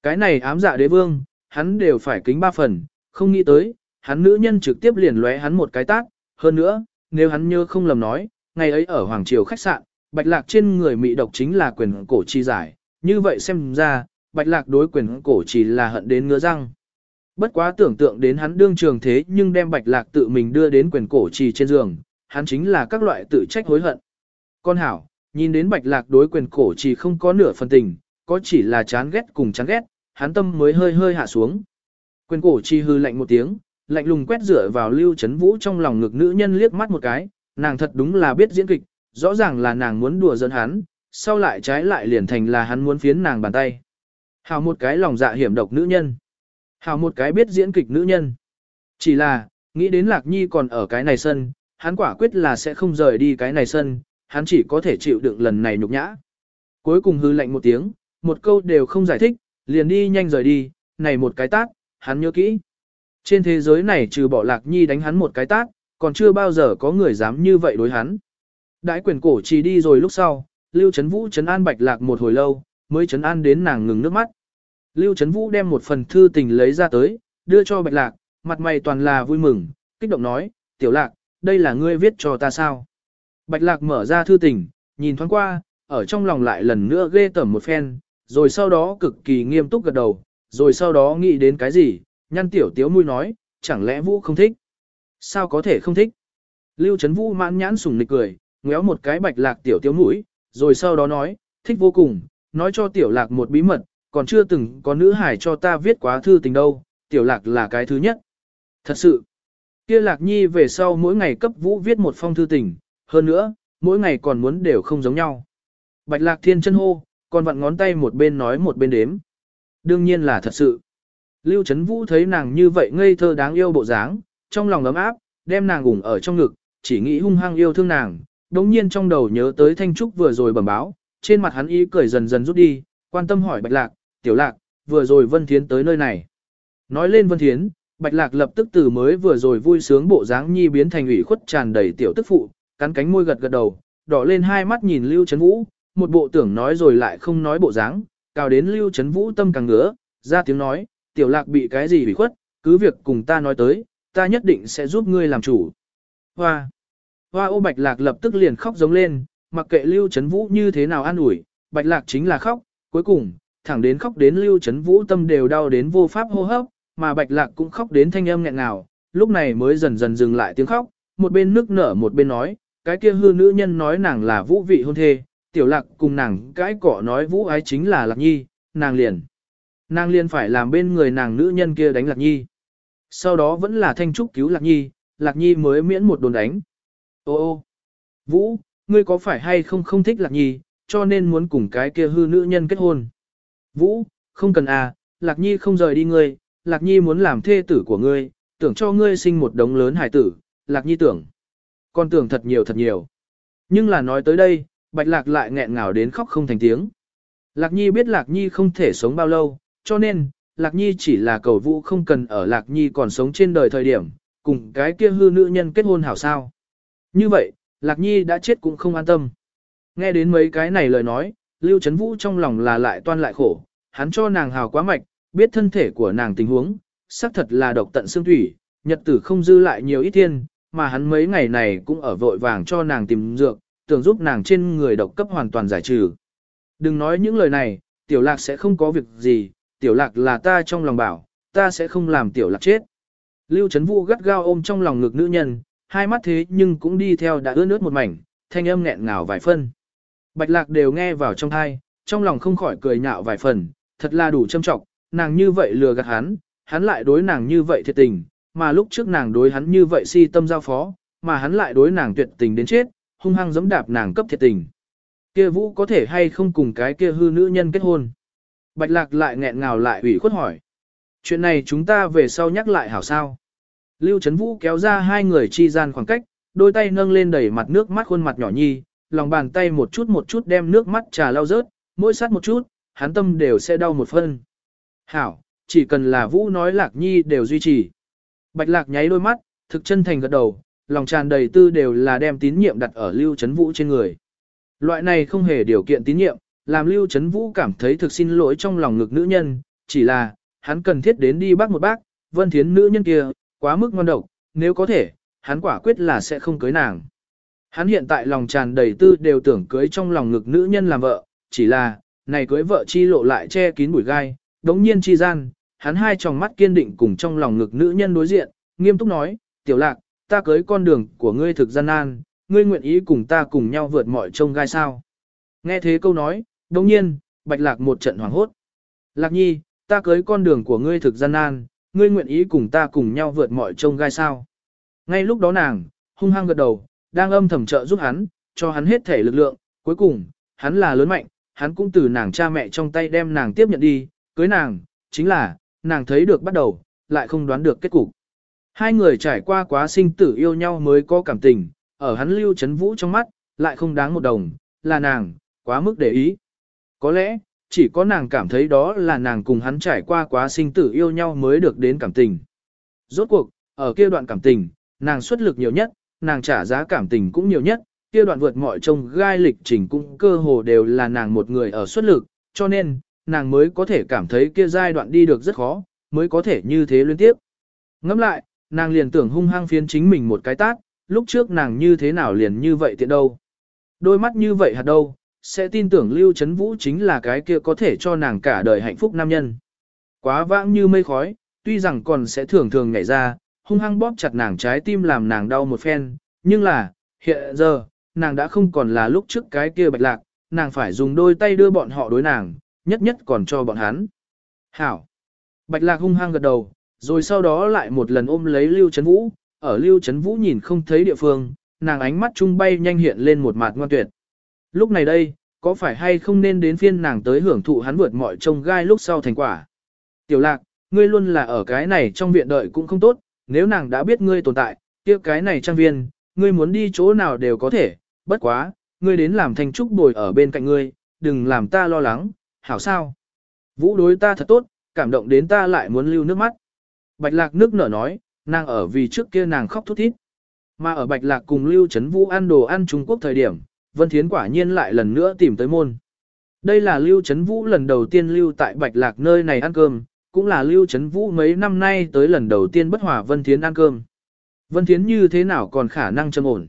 Cái này ám dạ đế vương, hắn đều phải kính ba phần, không nghĩ tới, hắn nữ nhân trực tiếp liền lóe hắn một cái tát, hơn nữa, nếu hắn nhớ không lầm nói, ngày ấy ở Hoàng Triều khách sạn, bạch lạc trên người mị độc chính là quyền cổ chi giải, như vậy xem ra, bạch lạc đối quyền cổ chỉ là hận đến ngứa răng. Bất quá tưởng tượng đến hắn đương trường thế nhưng đem bạch lạc tự mình đưa đến quyền cổ trì trên giường, hắn chính là các loại tự trách hối hận. Con hảo, nhìn đến bạch lạc đối quyền cổ trì không có nửa phần tình, có chỉ là chán ghét cùng chán ghét, hắn tâm mới hơi hơi hạ xuống. Quyền cổ chi hư lạnh một tiếng, lạnh lùng quét rửa vào lưu chấn vũ trong lòng ngực nữ nhân liếc mắt một cái, nàng thật đúng là biết diễn kịch, rõ ràng là nàng muốn đùa giỡn hắn, sau lại trái lại liền thành là hắn muốn phiến nàng bàn tay. Hào một cái lòng dạ hiểm độc nữ nhân. Hào một cái biết diễn kịch nữ nhân. Chỉ là, nghĩ đến Lạc Nhi còn ở cái này sân, hắn quả quyết là sẽ không rời đi cái này sân, hắn chỉ có thể chịu đựng lần này nhục nhã. Cuối cùng hư lạnh một tiếng, một câu đều không giải thích, liền đi nhanh rời đi, này một cái tát, hắn nhớ kỹ. Trên thế giới này trừ bỏ lạc nhi đánh hắn một cái tát, còn chưa bao giờ có người dám như vậy đối hắn. Đãi quyền cổ chỉ đi rồi lúc sau, Lưu Trấn Vũ trấn an Bạch Lạc một hồi lâu, mới trấn an đến nàng ngừng nước mắt. Lưu Trấn Vũ đem một phần thư tình lấy ra tới, đưa cho Bạch Lạc, mặt mày toàn là vui mừng, kích động nói, tiểu lạc, đây là ngươi viết cho ta sao. Bạch Lạc mở ra thư tình, nhìn thoáng qua, ở trong lòng lại lần nữa ghê tởm một phen, rồi sau đó cực kỳ nghiêm túc gật đầu, rồi sau đó nghĩ đến cái gì, nhăn tiểu tiếu mũi nói, chẳng lẽ Vũ không thích? Sao có thể không thích? Lưu Trấn Vũ mãn nhãn sùng nịch cười, ngéo một cái bạch lạc tiểu tiếu mũi, rồi sau đó nói, thích vô cùng, nói cho tiểu lạc một bí mật, còn chưa từng có nữ hải cho ta viết quá thư tình đâu, tiểu lạc là cái thứ nhất. Thật sự, kia lạc nhi về sau mỗi ngày cấp vũ viết một phong thư tình, hơn nữa, mỗi ngày còn muốn đều không giống nhau. Bạch lạc thiên chân hô, còn vặn ngón tay một bên nói một bên đếm. Đương nhiên là thật sự. Lưu Trấn Vũ thấy nàng như vậy ngây thơ đáng yêu bộ dáng, trong lòng ấm áp, đem nàng ủng ở trong ngực, chỉ nghĩ hung hăng yêu thương nàng. Đống nhiên trong đầu nhớ tới Thanh Trúc vừa rồi bẩm báo, trên mặt hắn ý cười dần dần rút đi, quan tâm hỏi Bạch Lạc, Tiểu Lạc, vừa rồi Vân Thiến tới nơi này. Nói lên Vân Thiến, Bạch Lạc lập tức từ mới vừa rồi vui sướng bộ dáng nhi biến thành ủy khuất tràn đầy tiểu tức phụ, cắn cánh môi gật gật đầu, đỏ lên hai mắt nhìn Lưu Trấn Vũ, một bộ tưởng nói rồi lại không nói bộ dáng, cào đến Lưu Trấn Vũ tâm càng ngứa, ra tiếng nói, tiểu lạc bị cái gì bị khuất, cứ việc cùng ta nói tới, ta nhất định sẽ giúp ngươi làm chủ. Hoa! Hoa ô bạch lạc lập tức liền khóc giống lên, mặc kệ Lưu Trấn Vũ như thế nào an ủi, bạch lạc chính là khóc, cuối cùng, thẳng đến khóc đến Lưu Trấn Vũ tâm đều đau đến vô pháp hô hấp, mà bạch lạc cũng khóc đến thanh âm nghẹn ngào, lúc này mới dần dần dừng lại tiếng khóc, một bên nước nở một bên nói, cái kia hư nữ nhân nói nàng là vũ vị hôn thê, tiểu lạc cùng nàng cãi cọ nói vũ ái chính là lạc nhi, nàng liền. Nàng liền phải làm bên người nàng nữ nhân kia đánh lạc nhi. Sau đó vẫn là thanh trúc cứu lạc nhi, lạc nhi mới miễn một đồn đánh. Ô ô, vũ, ngươi có phải hay không không thích lạc nhi, cho nên muốn cùng cái kia hư nữ nhân kết hôn. Vũ, không cần à, lạc nhi không rời đi ngươi, lạc nhi muốn làm thê tử của ngươi, tưởng cho ngươi sinh một đống lớn hải tử, lạc nhi tưởng. Con tưởng thật nhiều thật nhiều. Nhưng là nói tới đây, bạch lạc lại nghẹn ngào đến khóc không thành tiếng. Lạc nhi biết lạc nhi không thể sống bao lâu, cho nên, lạc nhi chỉ là cầu vũ không cần ở lạc nhi còn sống trên đời thời điểm, cùng cái kia hư nữ nhân kết hôn hảo sao. Như vậy, lạc nhi đã chết cũng không an tâm. Nghe đến mấy cái này lời nói, Lưu Trấn Vũ trong lòng là lại toan lại khổ, hắn cho nàng hào quá mạch, biết thân thể của nàng tình huống, xác thật là độc tận xương thủy, nhật tử không dư lại nhiều ít thiên, mà hắn mấy ngày này cũng ở vội vàng cho nàng tìm dược, tưởng giúp nàng trên người độc cấp hoàn toàn giải trừ. Đừng nói những lời này, tiểu lạc sẽ không có việc gì, tiểu lạc là ta trong lòng bảo, ta sẽ không làm tiểu lạc chết. Lưu Trấn Vũ gắt gao ôm trong lòng ngực nữ nhân, hai mắt thế nhưng cũng đi theo đã ướt nước một mảnh, thanh âm nghẹn ngào vài phân. Bạch lạc đều nghe vào trong thai, trong lòng không khỏi cười nhạo vài phần, thật là đủ châm trọng, nàng như vậy lừa gạt hắn, hắn lại đối nàng như vậy thiệt tình, mà lúc trước nàng đối hắn như vậy si tâm giao phó, mà hắn lại đối nàng tuyệt tình đến chết, hung hăng giẫm đạp nàng cấp thiệt tình. Kia vũ có thể hay không cùng cái kia hư nữ nhân kết hôn? Bạch lạc lại nghẹn ngào lại ủy khuất hỏi. Chuyện này chúng ta về sau nhắc lại hảo sao? Lưu Trấn Vũ kéo ra hai người chi gian khoảng cách, đôi tay nâng lên đẩy mặt nước mắt khuôn mặt nhỏ nhi, lòng bàn tay một chút một chút đem nước mắt trà lau rớt, mỗi sát một chút, hắn tâm đều sẽ đau một phân. Hảo, chỉ cần là Vũ nói Lạc Nhi đều duy trì. Bạch Lạc nháy đôi mắt, thực chân thành gật đầu, lòng tràn đầy tư đều là đem tín nhiệm đặt ở Lưu Trấn Vũ trên người. Loại này không hề điều kiện tín nhiệm, làm Lưu Trấn Vũ cảm thấy thực xin lỗi trong lòng ngực nữ nhân, chỉ là, hắn cần thiết đến đi bác một bác, vân thiến nữ nhân kia, quá mức ngon độc, nếu có thể, hắn quả quyết là sẽ không cưới nàng. Hắn hiện tại lòng tràn đầy tư đều tưởng cưới trong lòng ngực nữ nhân làm vợ, chỉ là, này cưới vợ chi lộ lại che kín bụi gai, đống nhiên chi gian, hắn hai tròng mắt kiên định cùng trong lòng ngực nữ nhân đối diện, nghiêm túc nói, tiểu lạc, ta cưới con đường của ngươi thực gian nan, ngươi nguyện ý cùng ta cùng nhau vượt mọi trông gai sao. Nghe thế câu nói, đống nhiên, bạch lạc một trận hoảng hốt. Lạc nhi, ta cưới con đường của ngươi thực gian nan, ngươi nguyện ý cùng ta cùng nhau vượt mọi trông gai sao. Ngay lúc đó nàng, hung hăng gật đầu, đang âm thầm trợ giúp hắn, cho hắn hết thể lực lượng, cuối cùng, hắn là lớn mạnh, hắn cũng từ nàng cha mẹ trong tay đem nàng tiếp nhận đi, cưới nàng, chính là, nàng thấy được bắt đầu, lại không đoán được kết cục. Hai người trải qua quá sinh tử yêu nhau mới có cảm tình, ở hắn lưu chấn vũ trong mắt, lại không đáng một đồng, là nàng, quá mức để ý. Có lẽ, chỉ có nàng cảm thấy đó là nàng cùng hắn trải qua quá sinh tử yêu nhau mới được đến cảm tình. Rốt cuộc, ở kia đoạn cảm tình, nàng xuất lực nhiều nhất, nàng trả giá cảm tình cũng nhiều nhất, kia đoạn vượt mọi trông gai lịch trình cũng cơ hồ đều là nàng một người ở xuất lực, cho nên, nàng mới có thể cảm thấy kia giai đoạn đi được rất khó, mới có thể như thế liên tiếp. Ngẫm lại, nàng liền tưởng hung hăng phiến chính mình một cái tát, lúc trước nàng như thế nào liền như vậy tiện đâu. Đôi mắt như vậy hạt đâu, sẽ tin tưởng Lưu Trấn Vũ chính là cái kia có thể cho nàng cả đời hạnh phúc nam nhân. Quá vãng như mây khói, tuy rằng còn sẽ thường thường nhảy ra, hung hăng bóp chặt nàng trái tim làm nàng đau một phen, nhưng là, hiện giờ, nàng đã không còn là lúc trước cái kia bạch lạc, nàng phải dùng đôi tay đưa bọn họ đối nàng, nhất nhất còn cho bọn hắn. Hảo! Bạch lạc hung hăng gật đầu, rồi sau đó lại một lần ôm lấy Lưu Trấn Vũ, ở Lưu Trấn Vũ nhìn không thấy địa phương, nàng ánh mắt trung bay nhanh hiện lên một mặt ngoan tuyệt. Lúc này đây, có phải hay không nên đến phiên nàng tới hưởng thụ hắn vượt mọi trông gai lúc sau thành quả. Tiểu lạc, ngươi luôn là ở cái này trong viện đợi cũng không tốt, nếu nàng đã biết ngươi tồn tại, kia cái này trang viên, ngươi muốn đi chỗ nào đều có thể, bất quá, ngươi đến làm thành trúc bồi ở bên cạnh ngươi, đừng làm ta lo lắng, hảo sao. Vũ đối ta thật tốt, cảm động đến ta lại muốn lưu nước mắt. Bạch lạc nước nở nói, nàng ở vì trước kia nàng khóc thút thít. Mà ở Bạch lạc cùng lưu chấn vũ ăn đồ ăn Trung Quốc thời điểm, Vân Thiến quả nhiên lại lần nữa tìm tới môn. Đây là lưu chấn vũ lần đầu tiên lưu tại Bạch lạc nơi này ăn cơm, cũng là Lưu Trấn Vũ mấy năm nay tới lần đầu tiên bất hòa Vân Thiến ăn cơm. Vân Thiến như thế nào còn khả năng trầm ổn.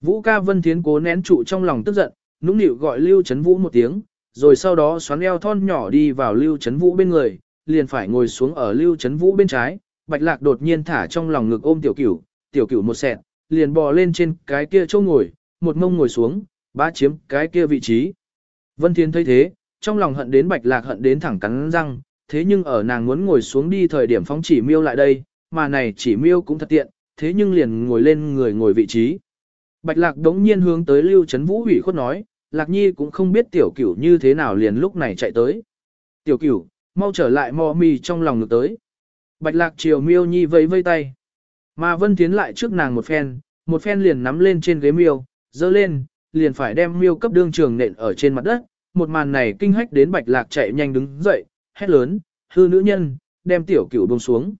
Vũ ca Vân Thiến cố nén trụ trong lòng tức giận, nũng nịu gọi Lưu Trấn Vũ một tiếng, rồi sau đó xoắn eo thon nhỏ đi vào Lưu Trấn Vũ bên người, liền phải ngồi xuống ở Lưu Trấn Vũ bên trái, Bạch Lạc đột nhiên thả trong lòng ngực ôm tiểu cửu, tiểu cửu một sẹt, liền bò lên trên cái kia chỗ ngồi, một mông ngồi xuống, bá chiếm cái kia vị trí. Vân Thiên thấy thế, trong lòng hận đến Bạch Lạc hận đến thẳng cắn răng, thế nhưng ở nàng muốn ngồi xuống đi thời điểm phóng chỉ miêu lại đây, mà này chỉ miêu cũng thật tiện, thế nhưng liền ngồi lên người ngồi vị trí. Bạch Lạc đống nhiên hướng tới Lưu Trấn Vũ ủy khuất nói, Lạc Nhi cũng không biết tiểu cửu như thế nào liền lúc này chạy tới. Tiểu cửu, mau trở lại mò mì trong lòng ngược tới. Bạch Lạc chiều miêu nhi vẫy vây tay. Mà Vân Tiến lại trước nàng một phen, một phen liền nắm lên trên ghế miêu, dơ lên, liền phải đem miêu cấp đương trường nện ở trên mặt đất. Một màn này kinh hách đến Bạch Lạc chạy nhanh đứng dậy, hét lớn, hư nữ nhân, đem tiểu cửu buông xuống.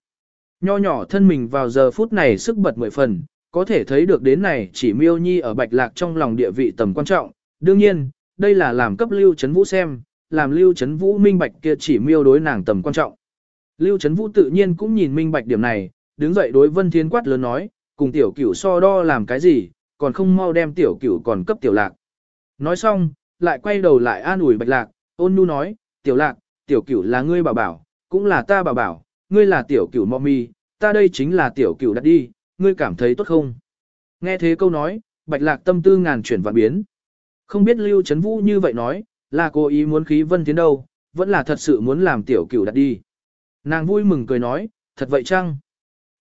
Nho nhỏ thân mình vào giờ phút này sức bật mười phần, có thể thấy được đến này chỉ miêu nhi ở bạch lạc trong lòng địa vị tầm quan trọng. Đương nhiên, đây là làm cấp lưu chấn vũ xem, làm lưu chấn vũ minh bạch kia chỉ miêu đối nàng tầm quan trọng. Lưu chấn vũ tự nhiên cũng nhìn minh bạch điểm này, đứng dậy đối vân thiên quát lớn nói, cùng tiểu cửu so đo làm cái gì, còn không mau đem tiểu cửu còn cấp tiểu lạc. Nói xong, lại quay đầu lại an ủi bạch lạc, ôn nhu nói, tiểu lạc, tiểu cửu là ngươi bảo bảo, cũng là ta bảo bảo, ngươi là tiểu cửu mọ mi, ta đây chính là tiểu cửu đặt đi, ngươi cảm thấy tốt không? Nghe thế câu nói, bạch lạc tâm tư ngàn chuyển vạn biến. Không biết Lưu Trấn Vũ như vậy nói, là cố ý muốn khí vân tiến đâu, vẫn là thật sự muốn làm tiểu cửu đặt đi. Nàng vui mừng cười nói, thật vậy chăng?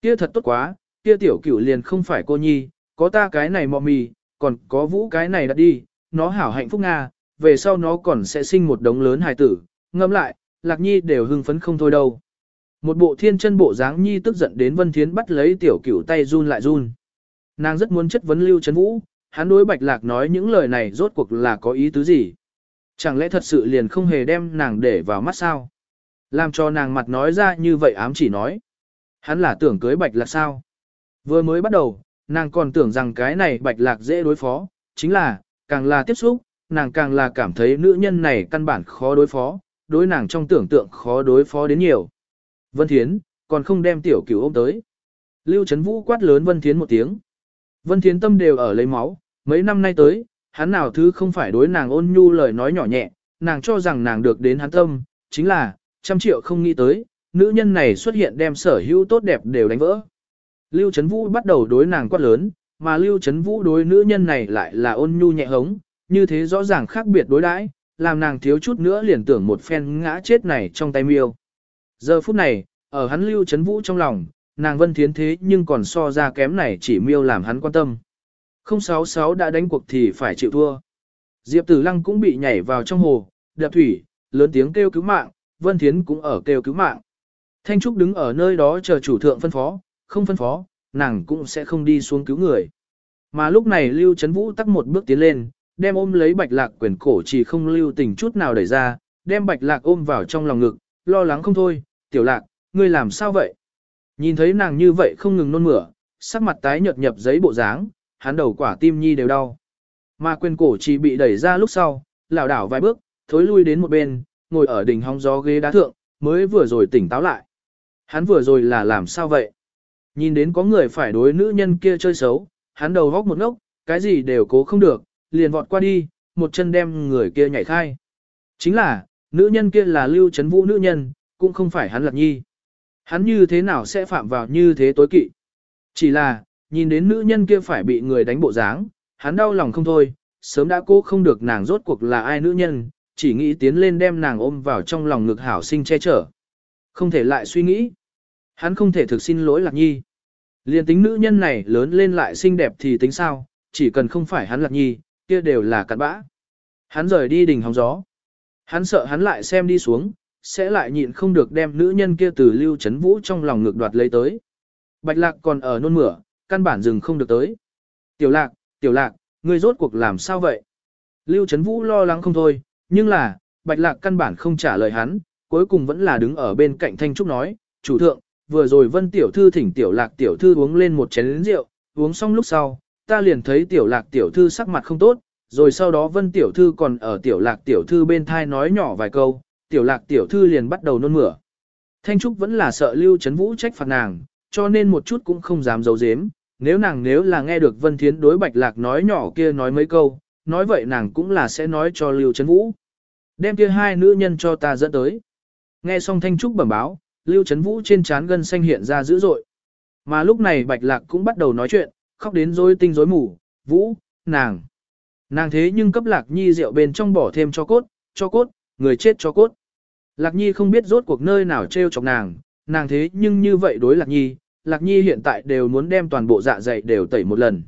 Kia thật tốt quá, kia tiểu cửu liền không phải cô nhi, có ta cái này mọ mì, còn có vũ cái này đặt đi, nó hảo hạnh phúc Nga, về sau nó còn sẽ sinh một đống lớn hài tử, ngâm lại, lạc nhi đều hưng phấn không thôi đâu. Một bộ thiên chân bộ dáng nhi tức giận đến Vân Thiến bắt lấy tiểu cửu tay run lại run. Nàng rất muốn chất vấn Lưu Trấn Vũ, hắn đối Bạch Lạc nói những lời này rốt cuộc là có ý tứ gì. Chẳng lẽ thật sự liền không hề đem nàng để vào mắt sao? Làm cho nàng mặt nói ra như vậy ám chỉ nói. Hắn là tưởng cưới Bạch Lạc sao? Vừa mới bắt đầu, nàng còn tưởng rằng cái này Bạch Lạc dễ đối phó, chính là, càng là tiếp xúc, nàng càng là cảm thấy nữ nhân này căn bản khó đối phó, đối nàng trong tưởng tượng khó đối phó đến nhiều. Vân Thiến, còn không đem tiểu cửu ôm tới. Lưu Trấn Vũ quát lớn Vân Thiến một tiếng. Vân Thiến tâm đều ở lấy máu, mấy năm nay tới, hắn nào thứ không phải đối nàng ôn nhu lời nói nhỏ nhẹ, nàng cho rằng nàng được đến hắn tâm, chính là, trăm triệu không nghĩ tới, nữ nhân này xuất hiện đem sở hữu tốt đẹp đều đánh vỡ. Lưu Trấn Vũ bắt đầu đối nàng quát lớn, mà Lưu Trấn Vũ đối nữ nhân này lại là ôn nhu nhẹ hống, như thế rõ ràng khác biệt đối đãi, làm nàng thiếu chút nữa liền tưởng một phen ngã chết này trong tay miêu. Giờ phút này, ở hắn lưu chấn vũ trong lòng, nàng vân thiến thế nhưng còn so ra kém này chỉ miêu làm hắn quan tâm. 066 đã đánh cuộc thì phải chịu thua. Diệp Tử Lăng cũng bị nhảy vào trong hồ, đập thủy, lớn tiếng kêu cứu mạng, Vân Thiến cũng ở kêu cứu mạng. Thanh Trúc đứng ở nơi đó chờ chủ thượng phân phó, không phân phó, nàng cũng sẽ không đi xuống cứu người. Mà lúc này Lưu Trấn Vũ tắt một bước tiến lên, đem ôm lấy Bạch Lạc quyền cổ chỉ không lưu tình chút nào đẩy ra, đem Bạch Lạc ôm vào trong lòng ngực, lo lắng không thôi, tiểu lạc, ngươi làm sao vậy? Nhìn thấy nàng như vậy không ngừng nôn mửa, sắc mặt tái nhợt nhập giấy bộ dáng, hắn đầu quả tim nhi đều đau. Mà quyền cổ chỉ bị đẩy ra lúc sau, lảo đảo vài bước, thối lui đến một bên, ngồi ở đỉnh hóng gió ghế đá thượng, mới vừa rồi tỉnh táo lại. Hắn vừa rồi là làm sao vậy? Nhìn đến có người phải đối nữ nhân kia chơi xấu, hắn đầu góc một ngốc, cái gì đều cố không được, liền vọt qua đi, một chân đem người kia nhảy khai. Chính là, nữ nhân kia là lưu chấn vũ nữ nhân, cũng không phải hắn lạc nhi. Hắn như thế nào sẽ phạm vào như thế tối kỵ. Chỉ là, nhìn đến nữ nhân kia phải bị người đánh bộ dáng, hắn đau lòng không thôi, sớm đã cố không được nàng rốt cuộc là ai nữ nhân, chỉ nghĩ tiến lên đem nàng ôm vào trong lòng ngực hảo sinh che chở. Không thể lại suy nghĩ. Hắn không thể thực xin lỗi lạc nhi. Liên tính nữ nhân này lớn lên lại xinh đẹp thì tính sao, chỉ cần không phải hắn lạc nhi, kia đều là cặn bã. Hắn rời đi đỉnh hóng gió. Hắn sợ hắn lại xem đi xuống, sẽ lại nhịn không được đem nữ nhân kia từ lưu chấn vũ trong lòng ngực đoạt lấy tới. Bạch lạc còn ở nôn mửa, căn bản dừng không được tới. Tiểu lạc, tiểu lạc, ngươi rốt cuộc làm sao vậy? Lưu chấn vũ lo lắng không thôi, nhưng là, bạch lạc căn bản không trả lời hắn, cuối cùng vẫn là đứng ở bên cạnh thanh trúc nói, chủ thượng, vừa rồi vân tiểu thư thỉnh tiểu lạc tiểu thư uống lên một chén rượu, uống xong lúc sau, ta liền thấy tiểu lạc tiểu thư sắc mặt không tốt, rồi sau đó vân tiểu thư còn ở tiểu lạc tiểu thư bên thai nói nhỏ vài câu, tiểu lạc tiểu thư liền bắt đầu nôn mửa. Thanh Trúc vẫn là sợ Lưu Trấn Vũ trách phạt nàng, cho nên một chút cũng không dám giấu giếm. Nếu nàng nếu là nghe được Vân Thiến đối Bạch Lạc nói nhỏ kia nói mấy câu, nói vậy nàng cũng là sẽ nói cho Lưu Trấn Vũ. Đem kia hai nữ nhân cho ta dẫn tới. Nghe xong Thanh Trúc bẩm báo, Lưu Trấn Vũ trên trán gân xanh hiện ra dữ dội. Mà lúc này Bạch Lạc cũng bắt đầu nói chuyện, khóc đến rối tinh rối mù, Vũ, nàng. Nàng thế nhưng cấp Lạc Nhi rượu bên trong bỏ thêm cho cốt, cho cốt, người chết cho cốt. Lạc Nhi không biết rốt cuộc nơi nào trêu chọc nàng, nàng thế nhưng như vậy đối Lạc Nhi, Lạc Nhi hiện tại đều muốn đem toàn bộ dạ dày đều tẩy một lần.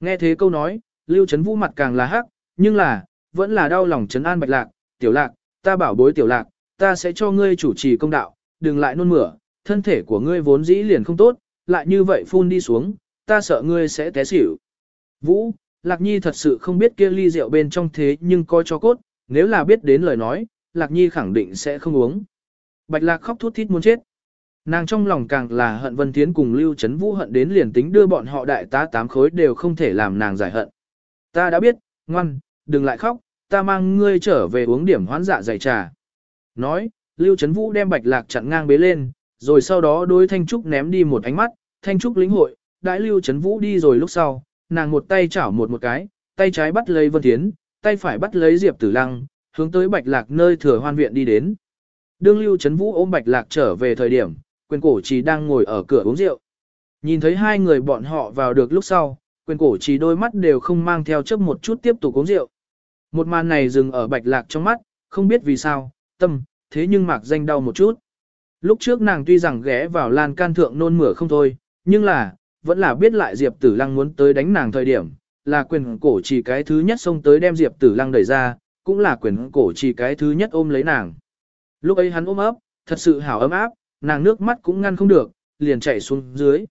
Nghe thế câu nói, Lưu Trấn Vũ mặt càng là hắc, nhưng là, vẫn là đau lòng trấn an Bạch Lạc, tiểu lạc, ta bảo bối tiểu lạc, ta sẽ cho ngươi chủ trì công đạo, đừng lại nôn mửa, thân thể của ngươi vốn dĩ liền không tốt, lại như vậy phun đi xuống, ta sợ ngươi sẽ té xỉu. Vũ, Lạc Nhi thật sự không biết kia ly rượu bên trong thế nhưng coi cho cốt, nếu là biết đến lời nói, Lạc Nhi khẳng định sẽ không uống. Bạch Lạc khóc thút thít muốn chết. Nàng trong lòng càng là hận Vân Thiến cùng Lưu Trấn Vũ hận đến liền tính đưa bọn họ đại tá tám khối đều không thể làm nàng giải hận. Ta đã biết, ngoan, đừng lại khóc, ta mang ngươi trở về uống điểm hoán dạ dày trà. Nói, Lưu Trấn Vũ đem Bạch Lạc chặn ngang bế lên, rồi sau đó đối Thanh Trúc ném đi một ánh mắt, Thanh Trúc lĩnh hội, đãi Lưu Trấn Vũ đi rồi lúc sau, nàng một tay chảo một một cái, tay trái bắt lấy Vân Thiến, tay phải bắt lấy Diệp Tử Lăng, hướng tới Bạch Lạc nơi thừa hoan viện đi đến. Đương Lưu Trấn Vũ ôm Bạch Lạc trở về thời điểm, quyền cổ chỉ đang ngồi ở cửa uống rượu. Nhìn thấy hai người bọn họ vào được lúc sau, quyền cổ chỉ đôi mắt đều không mang theo chấp một chút tiếp tục uống rượu. Một màn này dừng ở Bạch Lạc trong mắt, không biết vì sao, tâm, thế nhưng mạc danh đau một chút. Lúc trước nàng tuy rằng ghé vào lan can thượng nôn mửa không thôi, nhưng là, vẫn là biết lại Diệp Tử Lăng muốn tới đánh nàng thời điểm, là quyền cổ chỉ cái thứ nhất xông tới đem Diệp Tử Lăng đẩy ra, cũng là quyền cổ chỉ cái thứ nhất ôm lấy nàng. Lúc ấy hắn ôm ấp, thật sự hảo ấm áp, nàng nước mắt cũng ngăn không được, liền chạy xuống dưới.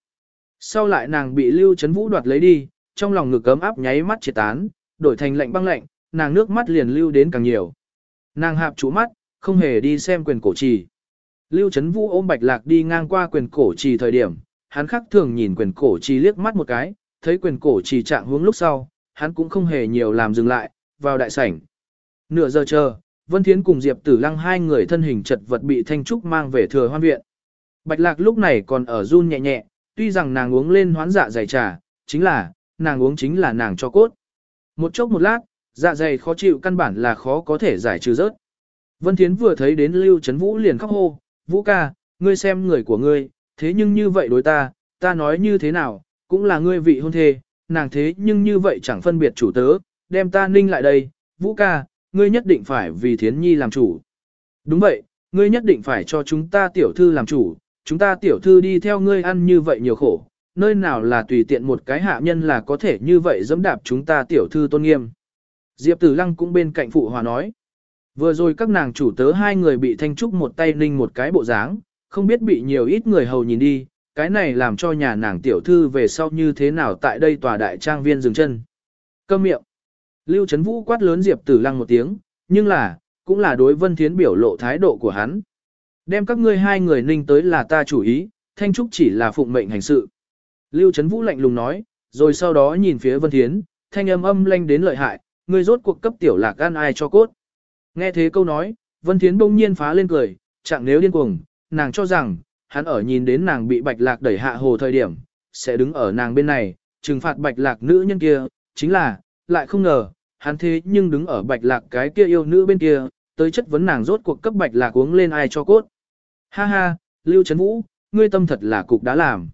Sau lại nàng bị Lưu Chấn Vũ đoạt lấy đi, trong lòng ngực ấm áp nháy mắt triệt tán, đổi thành lạnh băng lạnh, nàng nước mắt liền lưu đến càng nhiều. Nàng hạp chủ mắt, không hề đi xem quyền cổ trì. Lưu Chấn Vũ ôm Bạch Lạc đi ngang qua quyền cổ trì thời điểm, hắn khắc thường nhìn quyền cổ trì liếc mắt một cái, thấy quyền cổ trì trạng hướng lúc sau, hắn cũng không hề nhiều làm dừng lại, vào đại sảnh. Nửa giờ chờ, Vân Thiến cùng Diệp Tử Lăng hai người thân hình chật vật bị Thanh Trúc mang về thừa hoan viện. Bạch Lạc lúc này còn ở run nhẹ nhẹ, tuy rằng nàng uống lên hoán dạ dày trà, chính là, nàng uống chính là nàng cho cốt. Một chốc một lát, dạ dày khó chịu căn bản là khó có thể giải trừ rớt. Vân Thiến vừa thấy đến Lưu Trấn Vũ liền khóc hô, Vũ ca, ngươi xem người của ngươi, thế nhưng như vậy đối ta, ta nói như thế nào, cũng là ngươi vị hôn thê, nàng thế nhưng như vậy chẳng phân biệt chủ tớ, đem ta ninh lại đây, Vũ ca, ngươi nhất định phải vì Thiến Nhi làm chủ. Đúng vậy, ngươi nhất định phải cho chúng ta tiểu thư làm chủ, chúng ta tiểu thư đi theo ngươi ăn như vậy nhiều khổ, nơi nào là tùy tiện một cái hạ nhân là có thể như vậy dẫm đạp chúng ta tiểu thư tôn nghiêm. Diệp Tử Lăng cũng bên cạnh phụ hòa nói. Vừa rồi các nàng chủ tớ hai người bị Thanh Trúc một tay ninh một cái bộ dáng, không biết bị nhiều ít người hầu nhìn đi, cái này làm cho nhà nàng tiểu thư về sau như thế nào tại đây tòa đại trang viên dừng chân. Câm miệng. Lưu Trấn Vũ quát lớn Diệp Tử Lăng một tiếng, nhưng là, cũng là đối Vân Thiến biểu lộ thái độ của hắn. Đem các ngươi hai người ninh tới là ta chủ ý, Thanh Trúc chỉ là phụng mệnh hành sự. Lưu Trấn Vũ lạnh lùng nói, rồi sau đó nhìn phía Vân Thiến, thanh âm âm lanh đến lợi hại, ngươi rốt cuộc cấp tiểu lạc gan ai cho cốt. Nghe thế câu nói, Vân Thiến bỗng nhiên phá lên cười, chẳng nếu điên cuồng, nàng cho rằng, hắn ở nhìn đến nàng bị bạch lạc đẩy hạ hồ thời điểm, sẽ đứng ở nàng bên này, trừng phạt bạch lạc nữ nhân kia, chính là, lại không ngờ, hắn thế nhưng đứng ở bạch lạc cái kia yêu nữ bên kia, tới chất vấn nàng rốt cuộc cấp bạch lạc uống lên ai cho cốt. Ha ha, Lưu Trấn Vũ, ngươi tâm thật là cục đã làm.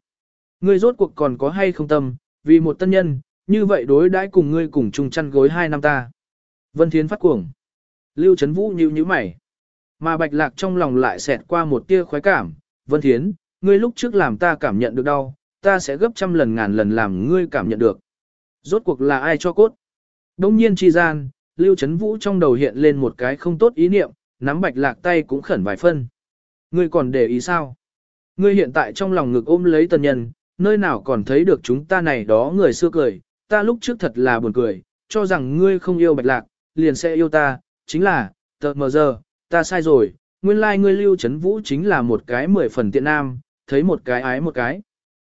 Ngươi rốt cuộc còn có hay không tâm, vì một tân nhân, như vậy đối đãi cùng ngươi cùng chung chăn gối hai năm ta. Vân Thiến phát cuồng. Lưu Trấn Vũ nhíu nhíu mày. Mà Bạch Lạc trong lòng lại xẹt qua một tia khoái cảm. Vân Thiến, ngươi lúc trước làm ta cảm nhận được đau, ta sẽ gấp trăm lần ngàn lần làm ngươi cảm nhận được. Rốt cuộc là ai cho cốt? Đông nhiên chi gian, Lưu Trấn Vũ trong đầu hiện lên một cái không tốt ý niệm, nắm Bạch Lạc tay cũng khẩn vài phân. Ngươi còn để ý sao? Ngươi hiện tại trong lòng ngực ôm lấy tần nhân, nơi nào còn thấy được chúng ta này đó người xưa cười, ta lúc trước thật là buồn cười, cho rằng ngươi không yêu Bạch Lạc, liền sẽ yêu ta, chính là, tờ mờ giờ, ta sai rồi, nguyên lai like ngươi Lưu Trấn Vũ chính là một cái mười phần tiện nam, thấy một cái ái một cái.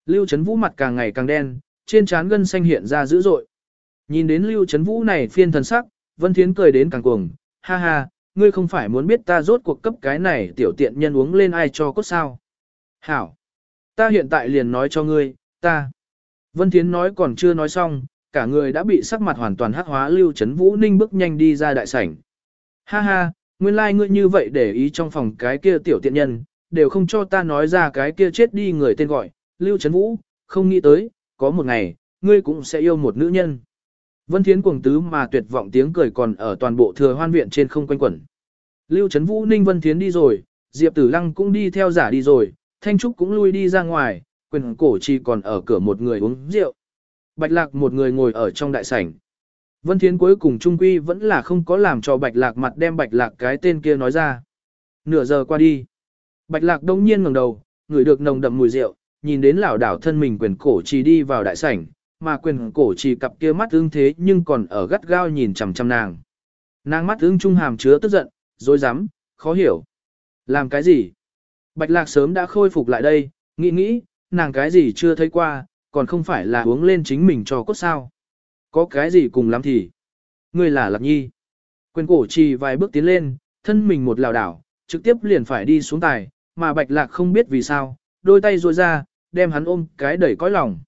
Lưu Trấn Vũ mặt càng ngày càng đen, trên trán gân xanh hiện ra dữ dội. Nhìn đến Lưu Trấn Vũ này phiên thần sắc, Vân Thiến cười đến càng cuồng, ha ha, ngươi không phải muốn biết ta rốt cuộc cấp cái này tiểu tiện nhân uống lên ai cho cốt sao. Hảo, ta hiện tại liền nói cho ngươi, ta. Vân Thiến nói còn chưa nói xong, cả người đã bị sắc mặt hoàn toàn hắc hóa Lưu Trấn Vũ Ninh bước nhanh đi ra đại sảnh. Ha ha, nguyên lai like ngươi như vậy để ý trong phòng cái kia tiểu tiện nhân, đều không cho ta nói ra cái kia chết đi người tên gọi, Lưu Trấn Vũ, không nghĩ tới, có một ngày, ngươi cũng sẽ yêu một nữ nhân. Vân Thiến cuồng tứ mà tuyệt vọng tiếng cười còn ở toàn bộ thừa hoan viện trên không quanh quẩn. Lưu Trấn Vũ Ninh Vân Thiến đi rồi, Diệp Tử Lăng cũng đi theo giả đi rồi, Thanh Trúc cũng lui đi ra ngoài, quyền cổ chỉ còn ở cửa một người uống rượu. Bạch Lạc một người ngồi ở trong đại sảnh. Vân Thiến cuối cùng trung quy vẫn là không có làm cho Bạch Lạc mặt đem Bạch Lạc cái tên kia nói ra. Nửa giờ qua đi. Bạch Lạc đông nhiên ngẩng đầu, ngửi được nồng đậm mùi rượu, nhìn đến lão đảo thân mình quyền cổ chỉ đi vào đại sảnh, mà quyền cổ chỉ cặp kia mắt ương thế nhưng còn ở gắt gao nhìn chằm chằm nàng. Nàng mắt ương trung hàm chứa tức giận, dối rắm khó hiểu. Làm cái gì? Bạch Lạc sớm đã khôi phục lại đây, nghĩ nghĩ, nàng cái gì chưa thấy qua, còn không phải là uống lên chính mình cho cốt sao. Có cái gì cùng lắm thì. Ngươi là Lạc Nhi. Quyền cổ trì vài bước tiến lên, thân mình một lảo đảo, trực tiếp liền phải đi xuống tài, mà Bạch Lạc không biết vì sao, đôi tay ruôi ra, đem hắn ôm cái đẩy cõi lòng.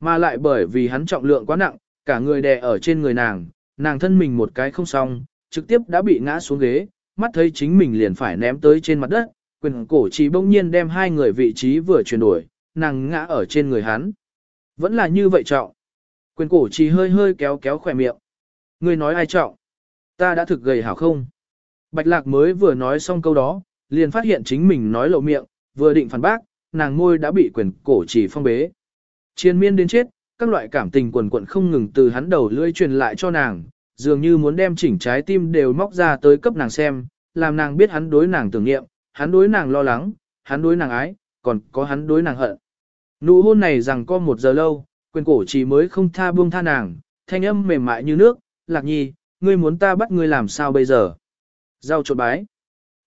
Mà lại bởi vì hắn trọng lượng quá nặng, cả người đè ở trên người nàng, nàng thân mình một cái không xong, trực tiếp đã bị ngã xuống ghế, mắt thấy chính mình liền phải ném tới trên mặt đất, quyền cổ chỉ bỗng nhiên đem hai người vị trí vừa chuyển đổi, nàng ngã ở trên người hắn. Vẫn là như vậy trọng. Quyền cổ chỉ hơi hơi kéo kéo khỏe miệng. Ngươi nói ai trọng? Ta đã thực gầy hảo không? Bạch lạc mới vừa nói xong câu đó, liền phát hiện chính mình nói lộ miệng, vừa định phản bác, nàng môi đã bị quyền cổ chỉ phong bế. Chiên miên đến chết, các loại cảm tình quần quận không ngừng từ hắn đầu lưỡi truyền lại cho nàng, dường như muốn đem chỉnh trái tim đều móc ra tới cấp nàng xem, làm nàng biết hắn đối nàng tưởng niệm, hắn đối nàng lo lắng, hắn đối nàng ái, còn có hắn đối nàng hận. Nụ hôn này rằng có một giờ lâu, quyền cổ chỉ mới không tha buông tha nàng, thanh âm mềm mại như nước, lạc nhi, ngươi muốn ta bắt ngươi làm sao bây giờ? Giao trột bái.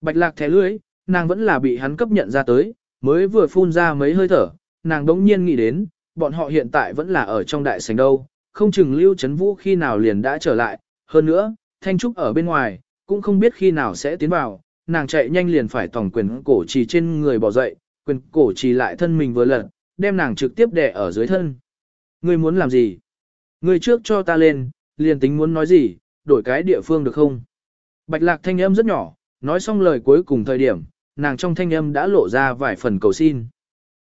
Bạch lạc thẻ lưới, nàng vẫn là bị hắn cấp nhận ra tới, mới vừa phun ra mấy hơi thở, nàng đống nhiên nghĩ đến, bọn họ hiện tại vẫn là ở trong đại sảnh đâu, không chừng lưu chấn vũ khi nào liền đã trở lại, hơn nữa, thanh trúc ở bên ngoài, cũng không biết khi nào sẽ tiến vào, nàng chạy nhanh liền phải tòng quyền cổ trì trên người bỏ dậy, quyền cổ trì lại thân mình vừa lật, đem nàng trực tiếp đè ở dưới thân. Ngươi muốn làm gì? Ngươi trước cho ta lên, liền tính muốn nói gì, đổi cái địa phương được không? Bạch lạc thanh âm rất nhỏ, nói xong lời cuối cùng thời điểm, nàng trong thanh âm đã lộ ra vài phần cầu xin.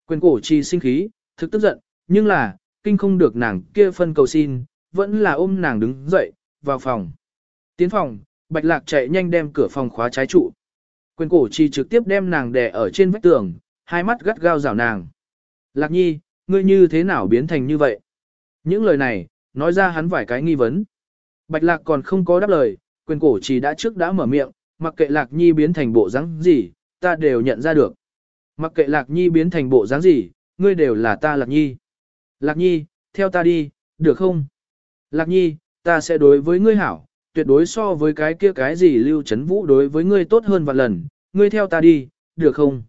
Quyền cổ trì sinh khí, thực tức giận, nhưng là, kinh không được nàng kia phân cầu xin, vẫn là ôm nàng đứng dậy, vào phòng. Tiến phòng, Bạch Lạc chạy nhanh đem cửa phòng khóa trái trụ. Quyền cổ chi trực tiếp đem nàng đè ở trên vách tường, hai mắt gắt gao rảo nàng. Lạc nhi, ngươi như thế nào biến thành như vậy? Những lời này, nói ra hắn vài cái nghi vấn. Bạch Lạc còn không có đáp lời, quyền cổ chỉ đã trước đã mở miệng, mặc kệ Lạc nhi biến thành bộ dáng gì, ta đều nhận ra được. Mặc kệ Lạc nhi biến thành bộ dáng gì, ngươi đều là ta Lạc nhi. Lạc nhi, theo ta đi, được không? Lạc nhi, ta sẽ đối với ngươi hảo, tuyệt đối so với cái kia cái gì lưu chấn vũ đối với ngươi tốt hơn vạn lần, ngươi theo ta đi, được không?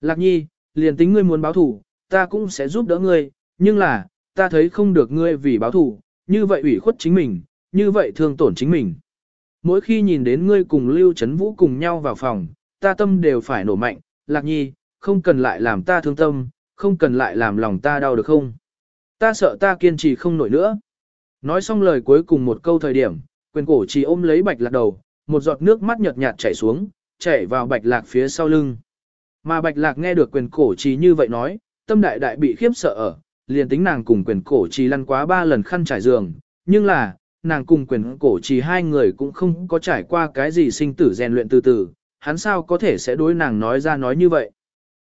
Lạc nhi, liền tính ngươi muốn báo thủ, ta cũng sẽ giúp đỡ ngươi, nhưng là, ta thấy không được ngươi vì báo thủ, như vậy ủy khuất chính mình, như vậy thương tổn chính mình. Mỗi khi nhìn đến ngươi cùng lưu chấn vũ cùng nhau vào phòng, ta tâm đều phải nổ mạnh, lạc nhi, không cần lại làm ta thương tâm, không cần lại làm lòng ta đau được không? Ta sợ ta kiên trì không nổi nữa. Nói xong lời cuối cùng một câu thời điểm, quyền cổ chỉ ôm lấy bạch lạc đầu, một giọt nước mắt nhợt nhạt chảy xuống, chảy vào bạch lạc phía sau lưng. Mà bạch lạc nghe được quyền cổ chỉ như vậy nói, tâm đại đại bị khiếp sợ ở, liền tính nàng cùng quyền cổ chỉ lăn quá ba lần khăn trải giường, nhưng là, nàng cùng quyền cổ chỉ hai người cũng không có trải qua cái gì sinh tử rèn luyện từ từ, hắn sao có thể sẽ đối nàng nói ra nói như vậy.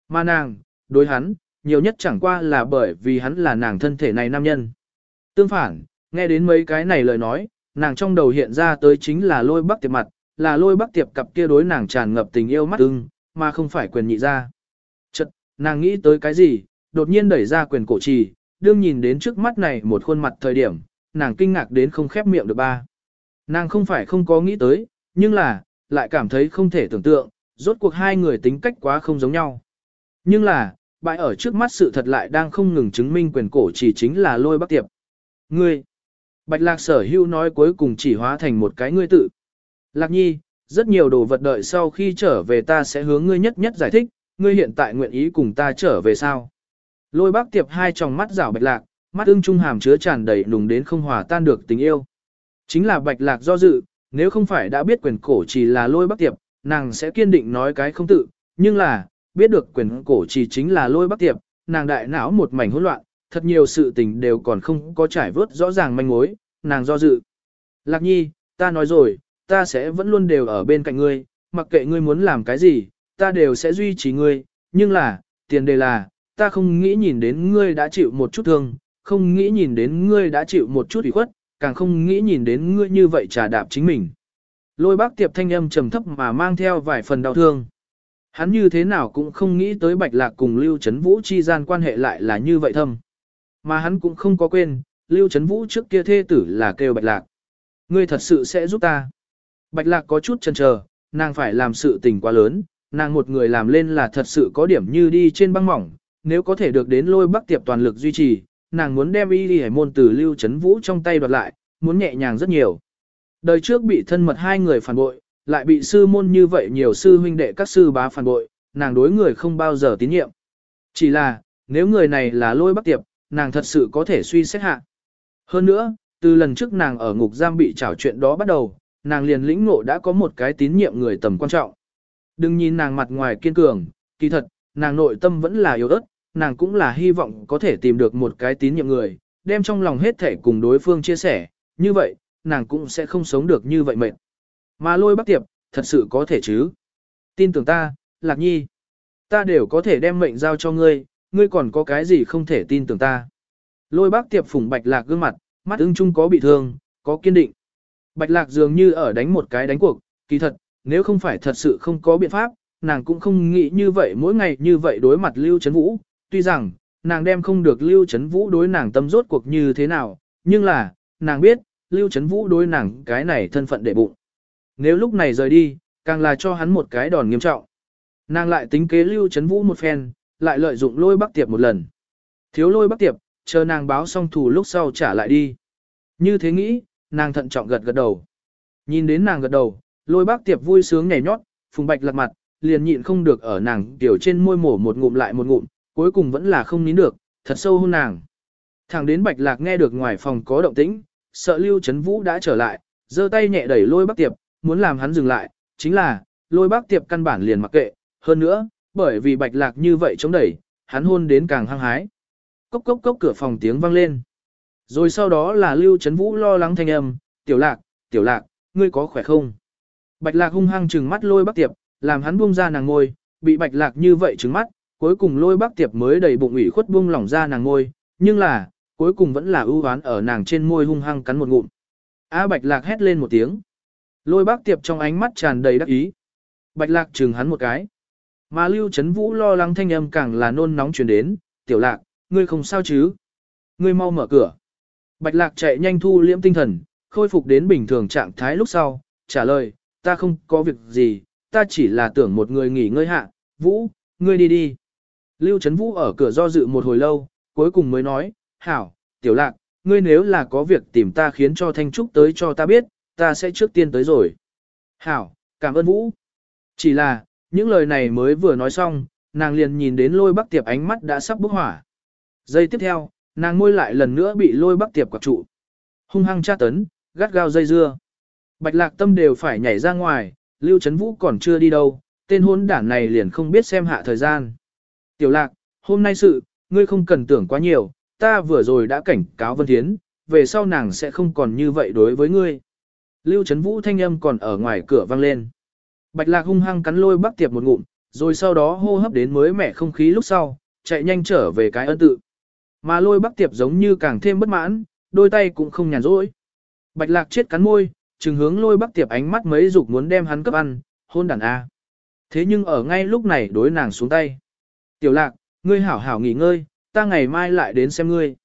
Mà nàng, đối hắn, nhiều nhất chẳng qua là bởi vì hắn là nàng thân thể này nam nhân. Tương phản, nghe đến mấy cái này lời nói, nàng trong đầu hiện ra tới chính là lôi bắc tiệp mặt, là lôi bắc tiệp cặp kia đối nàng tràn ngập tình yêu mắt ưng, mà không phải quyền nhị ra. Chật, nàng nghĩ tới cái gì, đột nhiên đẩy ra quyền cổ trì, đương nhìn đến trước mắt này một khuôn mặt thời điểm, nàng kinh ngạc đến không khép miệng được ba. Nàng không phải không có nghĩ tới, nhưng là, lại cảm thấy không thể tưởng tượng, rốt cuộc hai người tính cách quá không giống nhau. Nhưng là, bại ở trước mắt sự thật lại đang không ngừng chứng minh quyền cổ chỉ chính là lôi bắc tiệp. Ngươi, Bạch lạc sở hưu nói cuối cùng chỉ hóa thành một cái ngươi tự. Lạc nhi, rất nhiều đồ vật đợi sau khi trở về ta sẽ hướng ngươi nhất nhất giải thích, ngươi hiện tại nguyện ý cùng ta trở về sao. Lôi bác tiệp hai tròng mắt rảo bạch lạc, mắt ưng trung hàm chứa tràn đầy nùng đến không hòa tan được tình yêu. Chính là bạch lạc do dự, nếu không phải đã biết quyền cổ chỉ là lôi bác tiệp, nàng sẽ kiên định nói cái không tự, nhưng là, biết được quyền cổ chỉ chính là lôi bắc tiệp, nàng đại não một mảnh hỗn loạn, thật nhiều sự tình đều còn không có trải vớt rõ ràng manh mối, nàng do dự. Lạc nhi, ta nói rồi, ta sẽ vẫn luôn đều ở bên cạnh ngươi, mặc kệ ngươi muốn làm cái gì, ta đều sẽ duy trì ngươi, nhưng là, tiền đề là, ta không nghĩ nhìn đến ngươi đã chịu một chút thương, không nghĩ nhìn đến ngươi đã chịu một chút ủy khuất, càng không nghĩ nhìn đến ngươi như vậy trà đạp chính mình. Lôi bác tiệp thanh âm trầm thấp mà mang theo vài phần đau thương. Hắn như thế nào cũng không nghĩ tới bạch lạc cùng Lưu Trấn Vũ chi gian quan hệ lại là như vậy thâm. Mà hắn cũng không có quên, Lưu Trấn Vũ trước kia thê tử là kêu bạch lạc. Ngươi thật sự sẽ giúp ta. Bạch lạc có chút chần chờ, nàng phải làm sự tình quá lớn, nàng một người làm lên là thật sự có điểm như đi trên băng mỏng, nếu có thể được đến lôi bắc tiệp toàn lực duy trì, nàng muốn đem y đi hải môn từ lưu chấn vũ trong tay đoạt lại, muốn nhẹ nhàng rất nhiều. Đời trước bị thân mật hai người phản bội, lại bị sư môn như vậy nhiều sư huynh đệ các sư bá phản bội, nàng đối người không bao giờ tín nhiệm. Chỉ là, nếu người này là lôi bắc tiệp, nàng thật sự có thể suy xét hạ. Hơn nữa, từ lần trước nàng ở ngục giam bị trảo chuyện đó bắt đầu, nàng liền lĩnh ngộ đã có một cái tín nhiệm người tầm quan trọng. Đừng nhìn nàng mặt ngoài kiên cường, kỳ thật, nàng nội tâm vẫn là yếu ớt, nàng cũng là hy vọng có thể tìm được một cái tín nhiệm người, đem trong lòng hết thể cùng đối phương chia sẻ, như vậy, nàng cũng sẽ không sống được như vậy mệt. Mà lôi bác tiệp, thật sự có thể chứ. Tin tưởng ta, lạc nhi. Ta đều có thể đem mệnh giao cho ngươi, ngươi còn có cái gì không thể tin tưởng ta. Lôi bác tiệp phủng bạch lạc gương mặt, mắt ưng chung có bị thương, có kiên định. Bạch lạc dường như ở đánh một cái đánh cuộc, kỳ thật, nếu không phải thật sự không có biện pháp, nàng cũng không nghĩ như vậy mỗi ngày như vậy đối mặt Lưu Trấn Vũ. Tuy rằng, nàng đem không được Lưu Trấn Vũ đối nàng tâm rốt cuộc như thế nào, nhưng là, nàng biết, Lưu Trấn Vũ đối nàng cái này thân phận để bụng. Nếu lúc này rời đi, càng là cho hắn một cái đòn nghiêm trọng. Nàng lại tính kế Lưu chấn Vũ một phen, lại lợi dụng lôi bắc tiệp một lần. Thiếu lôi bắc tiệp, chờ nàng báo xong thủ lúc sau trả lại đi. Như thế nghĩ, nàng thận trọng gật gật đầu. Nhìn đến nàng gật đầu, lôi bác tiệp vui sướng nhảy nhót, phùng bạch lật mặt, liền nhịn không được ở nàng tiểu trên môi mổ một ngụm lại một ngụm, cuối cùng vẫn là không nín được, thật sâu hôn nàng. Thẳng đến bạch lạc nghe được ngoài phòng có động tĩnh, sợ lưu chấn vũ đã trở lại, giơ tay nhẹ đẩy lôi bác tiệp, muốn làm hắn dừng lại, chính là, lôi bác tiệp căn bản liền mặc kệ, hơn nữa, bởi vì bạch lạc như vậy chống đẩy, hắn hôn đến càng hăng hái. Cốc cốc cốc cửa phòng tiếng vang lên. Rồi sau đó là Lưu Trấn Vũ lo lắng thanh âm, tiểu lạc, tiểu lạc, ngươi có khỏe không? Bạch lạc hung hăng trừng mắt lôi bác tiệp, làm hắn buông ra nàng ngôi, bị bạch lạc như vậy trừng mắt, cuối cùng lôi bác tiệp mới đầy bụng ủy khuất buông lỏng ra nàng ngôi, nhưng là, cuối cùng vẫn là ưu oán ở nàng trên môi hung hăng cắn một ngụm. A bạch lạc hét lên một tiếng. Lôi bác tiệp trong ánh mắt tràn đầy đắc ý. Bạch lạc trừng hắn một cái. Mà lưu chấn vũ lo lắng thanh âm càng là nôn nóng truyền đến, tiểu lạc, ngươi không sao chứ? Ngươi mau mở cửa. Bạch lạc chạy nhanh thu liễm tinh thần, khôi phục đến bình thường trạng thái lúc sau, trả lời, ta không có việc gì, ta chỉ là tưởng một người nghỉ ngơi hạ, Vũ, ngươi đi đi. Lưu Trấn Vũ ở cửa do dự một hồi lâu, cuối cùng mới nói, hảo, tiểu lạc, ngươi nếu là có việc tìm ta khiến cho Thanh Trúc tới cho ta biết, ta sẽ trước tiên tới rồi. Hảo, cảm ơn Vũ. Chỉ là, những lời này mới vừa nói xong, nàng liền nhìn đến lôi bắc tiệp ánh mắt đã sắp bốc hỏa. Giây tiếp theo, nàng môi lại lần nữa bị lôi bắc tiệp quạt trụ. Hung hăng tra tấn, gắt gao dây dưa. Bạch lạc tâm đều phải nhảy ra ngoài, Lưu Trấn Vũ còn chưa đi đâu, tên hôn đản này liền không biết xem hạ thời gian. Tiểu lạc, hôm nay sự, ngươi không cần tưởng quá nhiều, ta vừa rồi đã cảnh cáo Vân Thiến, về sau nàng sẽ không còn như vậy đối với ngươi. Lưu Trấn Vũ thanh âm còn ở ngoài cửa vang lên. Bạch lạc hung hăng cắn lôi bắc tiệp một ngụm, rồi sau đó hô hấp đến mới mẻ không khí lúc sau, chạy nhanh trở về cái ân tự. Mà lôi bắc tiệp giống như càng thêm bất mãn, đôi tay cũng không nhàn rỗi. Bạch lạc chết cắn môi, chừng hướng lôi bắc tiệp ánh mắt mấy dục muốn đem hắn cấp ăn, hôn đàn A. Thế nhưng ở ngay lúc này đối nàng xuống tay. Tiểu lạc, ngươi hảo hảo nghỉ ngơi, ta ngày mai lại đến xem ngươi.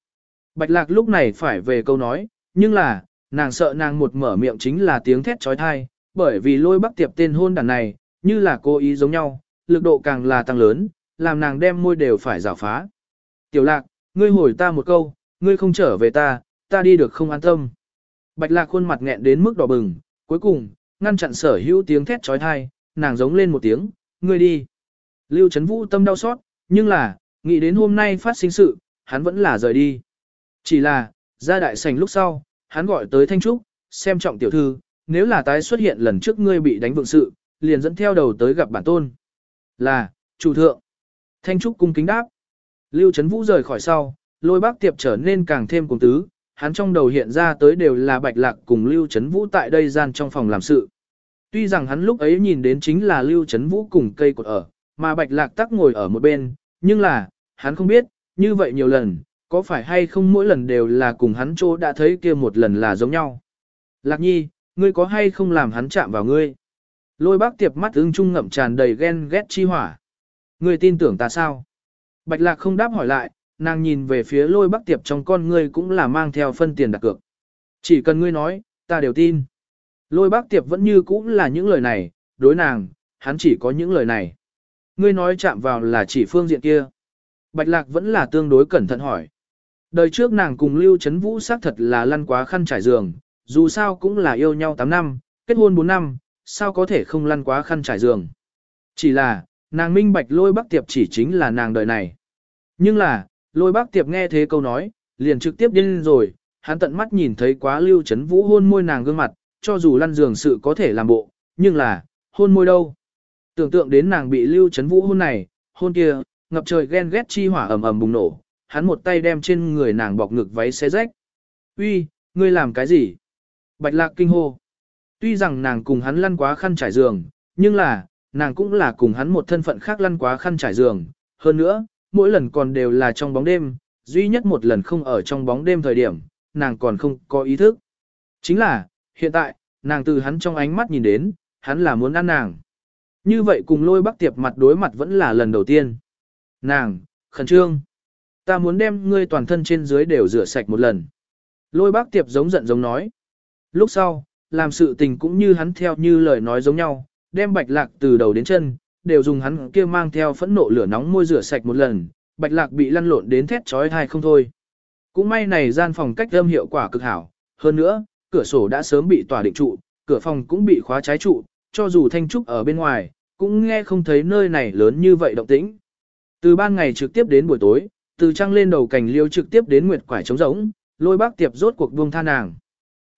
Bạch lạc lúc này phải về câu nói, nhưng là, nàng sợ nàng một mở miệng chính là tiếng thét trói thai, bởi vì lôi bắc tiệp tên hôn đàn này, như là cố ý giống nhau, lực độ càng là tăng lớn, làm nàng đem môi đều phải rào phá. Tiểu lạc, ngươi hồi ta một câu, ngươi không trở về ta, ta đi được không an tâm. Bạch lạc khuôn mặt nghẹn đến mức đỏ bừng, cuối cùng, ngăn chặn sở hữu tiếng thét trói thai, nàng giống lên một tiếng, ngươi đi. Lưu Trấn Vũ tâm đau xót, nhưng là, nghĩ đến hôm nay phát sinh sự, hắn vẫn là rời đi. Chỉ là, ra đại sảnh lúc sau, hắn gọi tới Thanh Trúc, xem trọng tiểu thư, nếu là tái xuất hiện lần trước ngươi bị đánh vượng sự, liền dẫn theo đầu tới gặp bản tôn. Là, chủ thượng. Thanh Trúc cung kính đáp. Lưu Trấn Vũ rời khỏi sau, lôi bác tiệp trở nên càng thêm cùng tứ, hắn trong đầu hiện ra tới đều là bạch lạc cùng Lưu Trấn Vũ tại đây gian trong phòng làm sự. Tuy rằng hắn lúc ấy nhìn đến chính là Lưu Trấn Vũ cùng cây cột ở, mà bạch lạc tắc ngồi ở một bên, nhưng là, hắn không biết, như vậy nhiều lần, có phải hay không mỗi lần đều là cùng hắn chỗ đã thấy kia một lần là giống nhau. Lạc nhi, ngươi có hay không làm hắn chạm vào ngươi? Lôi bác tiệp mắt ưng trung ngậm tràn đầy ghen ghét chi hỏa. Ngươi tin tưởng ta sao? Bạch lạc không đáp hỏi lại, nàng nhìn về phía lôi bác tiệp trong con ngươi cũng là mang theo phân tiền đặt cược. Chỉ cần ngươi nói, ta đều tin. Lôi bác tiệp vẫn như cũ là những lời này, đối nàng, hắn chỉ có những lời này. Ngươi nói chạm vào là chỉ phương diện kia. Bạch lạc vẫn là tương đối cẩn thận hỏi. Đời trước nàng cùng Lưu Trấn Vũ xác thật là lăn quá khăn trải giường, dù sao cũng là yêu nhau 8 năm, kết hôn 4 năm, sao có thể không lăn quá khăn trải giường. Chỉ là, nàng minh bạch lôi bác tiệp chỉ chính là nàng đời này. Nhưng là, lôi bác tiệp nghe thế câu nói, liền trực tiếp điên rồi, hắn tận mắt nhìn thấy quá lưu chấn vũ hôn môi nàng gương mặt, cho dù lăn giường sự có thể làm bộ, nhưng là, hôn môi đâu. Tưởng tượng đến nàng bị lưu chấn vũ hôn này, hôn kia, ngập trời ghen ghét chi hỏa ầm ầm bùng nổ, hắn một tay đem trên người nàng bọc ngực váy xé rách. Uy, ngươi làm cái gì? Bạch lạc kinh hô. Tuy rằng nàng cùng hắn lăn quá khăn trải giường, nhưng là, nàng cũng là cùng hắn một thân phận khác lăn quá khăn trải giường. Hơn nữa, mỗi lần còn đều là trong bóng đêm, duy nhất một lần không ở trong bóng đêm thời điểm, nàng còn không có ý thức. Chính là, hiện tại, nàng từ hắn trong ánh mắt nhìn đến, hắn là muốn ăn nàng. Như vậy cùng lôi bắc tiệp mặt đối mặt vẫn là lần đầu tiên. Nàng, khẩn trương. Ta muốn đem ngươi toàn thân trên dưới đều rửa sạch một lần. Lôi bác tiệp giống giận giống nói. Lúc sau, làm sự tình cũng như hắn theo như lời nói giống nhau, đem bạch lạc từ đầu đến chân, đều dùng hắn kia mang theo phẫn nộ lửa nóng môi rửa sạch một lần, bạch lạc bị lăn lộn đến thét trói thai không thôi. Cũng may này gian phòng cách âm hiệu quả cực hảo, hơn nữa, cửa sổ đã sớm bị tỏa định trụ, cửa phòng cũng bị khóa trái trụ, cho dù thanh trúc ở bên ngoài, cũng nghe không thấy nơi này lớn như vậy động tĩnh. Từ ban ngày trực tiếp đến buổi tối, từ trăng lên đầu cảnh liêu trực tiếp đến nguyệt quải trống rỗng, lôi bác tiệp rốt cuộc buông tha nàng.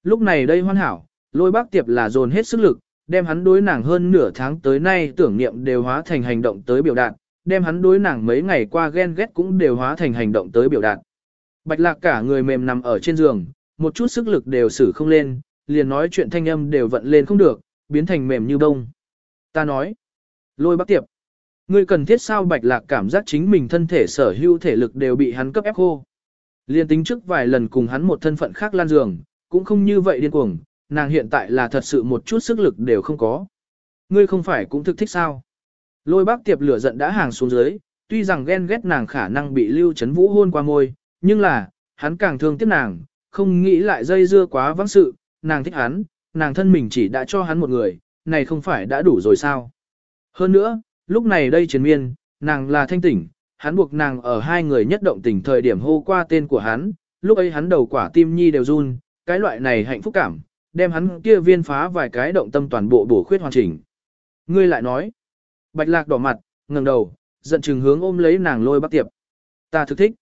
Lúc này đây hoàn hảo, lôi bác tiệp là dồn hết sức lực, đem hắn đối nàng hơn nửa tháng tới nay tưởng niệm đều hóa thành hành động tới biểu đạt, đem hắn đối nàng mấy ngày qua ghen ghét cũng đều hóa thành hành động tới biểu đạt. Bạch lạc cả người mềm nằm ở trên giường, một chút sức lực đều xử không lên, liền nói chuyện thanh âm đều vận lên không được, biến thành mềm như bông. Ta nói, lôi bác tiệp, ngươi cần thiết sao bạch lạc cảm giác chính mình thân thể sở hữu thể lực đều bị hắn cấp ép khô. Liên tính trước vài lần cùng hắn một thân phận khác lan giường, cũng không như vậy điên cuồng, nàng hiện tại là thật sự một chút sức lực đều không có. Ngươi không phải cũng thực thích sao? Lôi bác tiệp lửa giận đã hàng xuống dưới, tuy rằng ghen ghét nàng khả năng bị lưu chấn vũ hôn qua môi, nhưng là, hắn càng thương tiếc nàng, không nghĩ lại dây dưa quá vắng sự, nàng thích hắn, nàng thân mình chỉ đã cho hắn một người, này không phải đã đủ rồi sao? Hơn nữa, lúc này đây triền miên, nàng là thanh tỉnh, hắn buộc nàng ở hai người nhất động tình thời điểm hô qua tên của hắn, lúc ấy hắn đầu quả tim nhi đều run, cái loại này hạnh phúc cảm, đem hắn kia viên phá vài cái động tâm toàn bộ bổ khuyết hoàn chỉnh. Ngươi lại nói, bạch lạc đỏ mặt, ngẩng đầu, giận chừng hướng ôm lấy nàng lôi bác tiệp. Ta thực thích.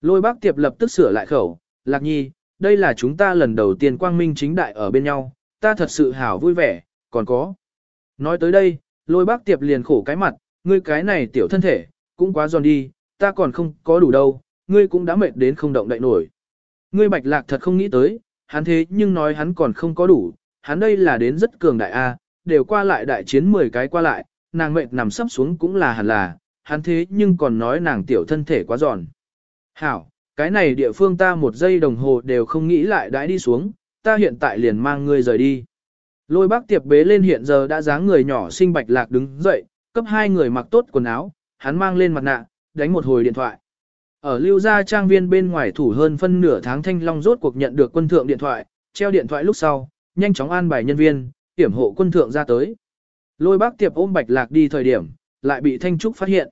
Lôi bác tiệp lập tức sửa lại khẩu, lạc nhi, đây là chúng ta lần đầu tiên quang minh chính đại ở bên nhau, ta thật sự hảo vui vẻ, còn có. Nói tới đây, lôi bác tiệp liền khổ cái mặt, ngươi cái này tiểu thân thể, cũng quá giòn đi, ta còn không có đủ đâu, ngươi cũng đã mệt đến không động đậy nổi. Ngươi bạch lạc thật không nghĩ tới, hắn thế nhưng nói hắn còn không có đủ, hắn đây là đến rất cường đại A, đều qua lại đại chiến 10 cái qua lại, nàng mệt nằm sắp xuống cũng là hẳn là, hắn thế nhưng còn nói nàng tiểu thân thể quá giòn. Hảo, cái này địa phương ta một giây đồng hồ đều không nghĩ lại đãi đi xuống, ta hiện tại liền mang ngươi rời đi. Lôi bác tiệp bế lên hiện giờ đã dáng người nhỏ xinh bạch lạc đứng dậy, cấp hai người mặc tốt quần áo, hắn mang lên mặt nạ, đánh một hồi điện thoại. Ở lưu gia trang viên bên ngoài thủ hơn phân nửa tháng thanh long rốt cuộc nhận được quân thượng điện thoại, treo điện thoại lúc sau, nhanh chóng an bài nhân viên, tiểm hộ quân thượng ra tới. Lôi bác tiệp ôm bạch lạc đi thời điểm, lại bị Thanh Trúc phát hiện.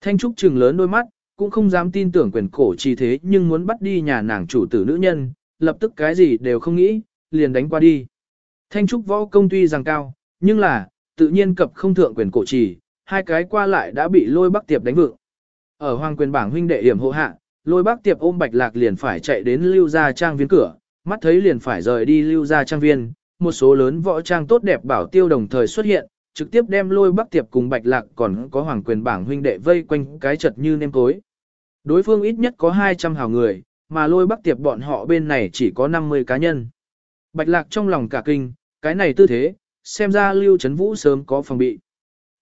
Thanh Trúc trừng lớn đôi mắt, cũng không dám tin tưởng quyền cổ chi thế nhưng muốn bắt đi nhà nàng chủ tử nữ nhân, lập tức cái gì đều không nghĩ, liền đánh qua đi. Thanh trúc võ công tuy rằng cao, nhưng là, tự nhiên cập không thượng quyền cổ trì, hai cái qua lại đã bị lôi bắc tiệp đánh vượng. Ở hoàng quyền bảng huynh đệ hiểm hộ hạ, lôi bắc tiệp ôm bạch lạc liền phải chạy đến lưu gia trang viên cửa, mắt thấy liền phải rời đi lưu gia trang viên, một số lớn võ trang tốt đẹp bảo tiêu đồng thời xuất hiện, trực tiếp đem lôi bắc tiệp cùng bạch lạc còn có hoàng quyền bảng huynh đệ vây quanh cái chật như nêm tối. Đối phương ít nhất có 200 hào người, mà lôi bắc tiệp bọn họ bên này chỉ có 50 cá nhân. Bạch lạc trong lòng cả kinh, cái này tư thế, xem ra lưu chấn vũ sớm có phòng bị.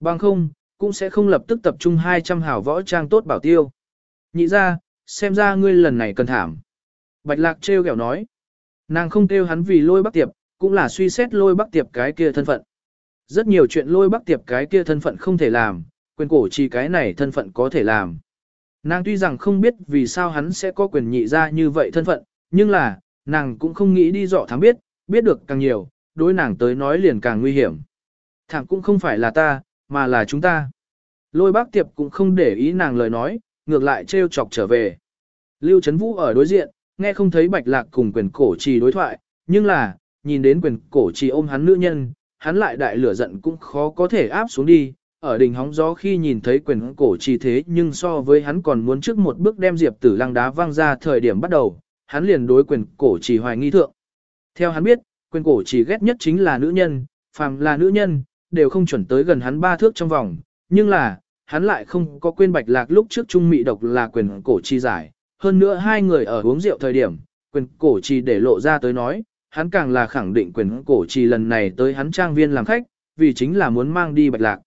Bằng không, cũng sẽ không lập tức tập trung 200 hào võ trang tốt bảo tiêu. Nhị ra, xem ra ngươi lần này cần thảm. Bạch lạc trêu ghẹo nói. Nàng không kêu hắn vì lôi bắc tiệp, cũng là suy xét lôi bắc tiệp cái kia thân phận. Rất nhiều chuyện lôi bắc tiệp cái kia thân phận không thể làm, quyền cổ chỉ cái này thân phận có thể làm. Nàng tuy rằng không biết vì sao hắn sẽ có quyền nhị ra như vậy thân phận, nhưng là, nàng cũng không nghĩ đi dọ thám biết, biết được càng nhiều, đối nàng tới nói liền càng nguy hiểm. Thẳng cũng không phải là ta, mà là chúng ta. Lôi bác tiệp cũng không để ý nàng lời nói, ngược lại trêu chọc trở về. Lưu Trấn Vũ ở đối diện, nghe không thấy bạch lạc cùng quyền cổ trì đối thoại, nhưng là, nhìn đến quyền cổ trì ôm hắn nữ nhân, hắn lại đại lửa giận cũng khó có thể áp xuống đi. Ở đỉnh hóng gió khi nhìn thấy quyền cổ trì thế nhưng so với hắn còn muốn trước một bước đem diệp tử lăng đá văng ra thời điểm bắt đầu, hắn liền đối quyền cổ trì hoài nghi thượng. Theo hắn biết, quyền cổ chỉ ghét nhất chính là nữ nhân, phàm là nữ nhân, đều không chuẩn tới gần hắn ba thước trong vòng, nhưng là, hắn lại không có quên bạch lạc lúc trước trung mị độc là quyền cổ chi giải. Hơn nữa hai người ở uống rượu thời điểm, quyền cổ chi để lộ ra tới nói, hắn càng là khẳng định quyền cổ chi lần này tới hắn trang viên làm khách, vì chính là muốn mang đi bạch lạc.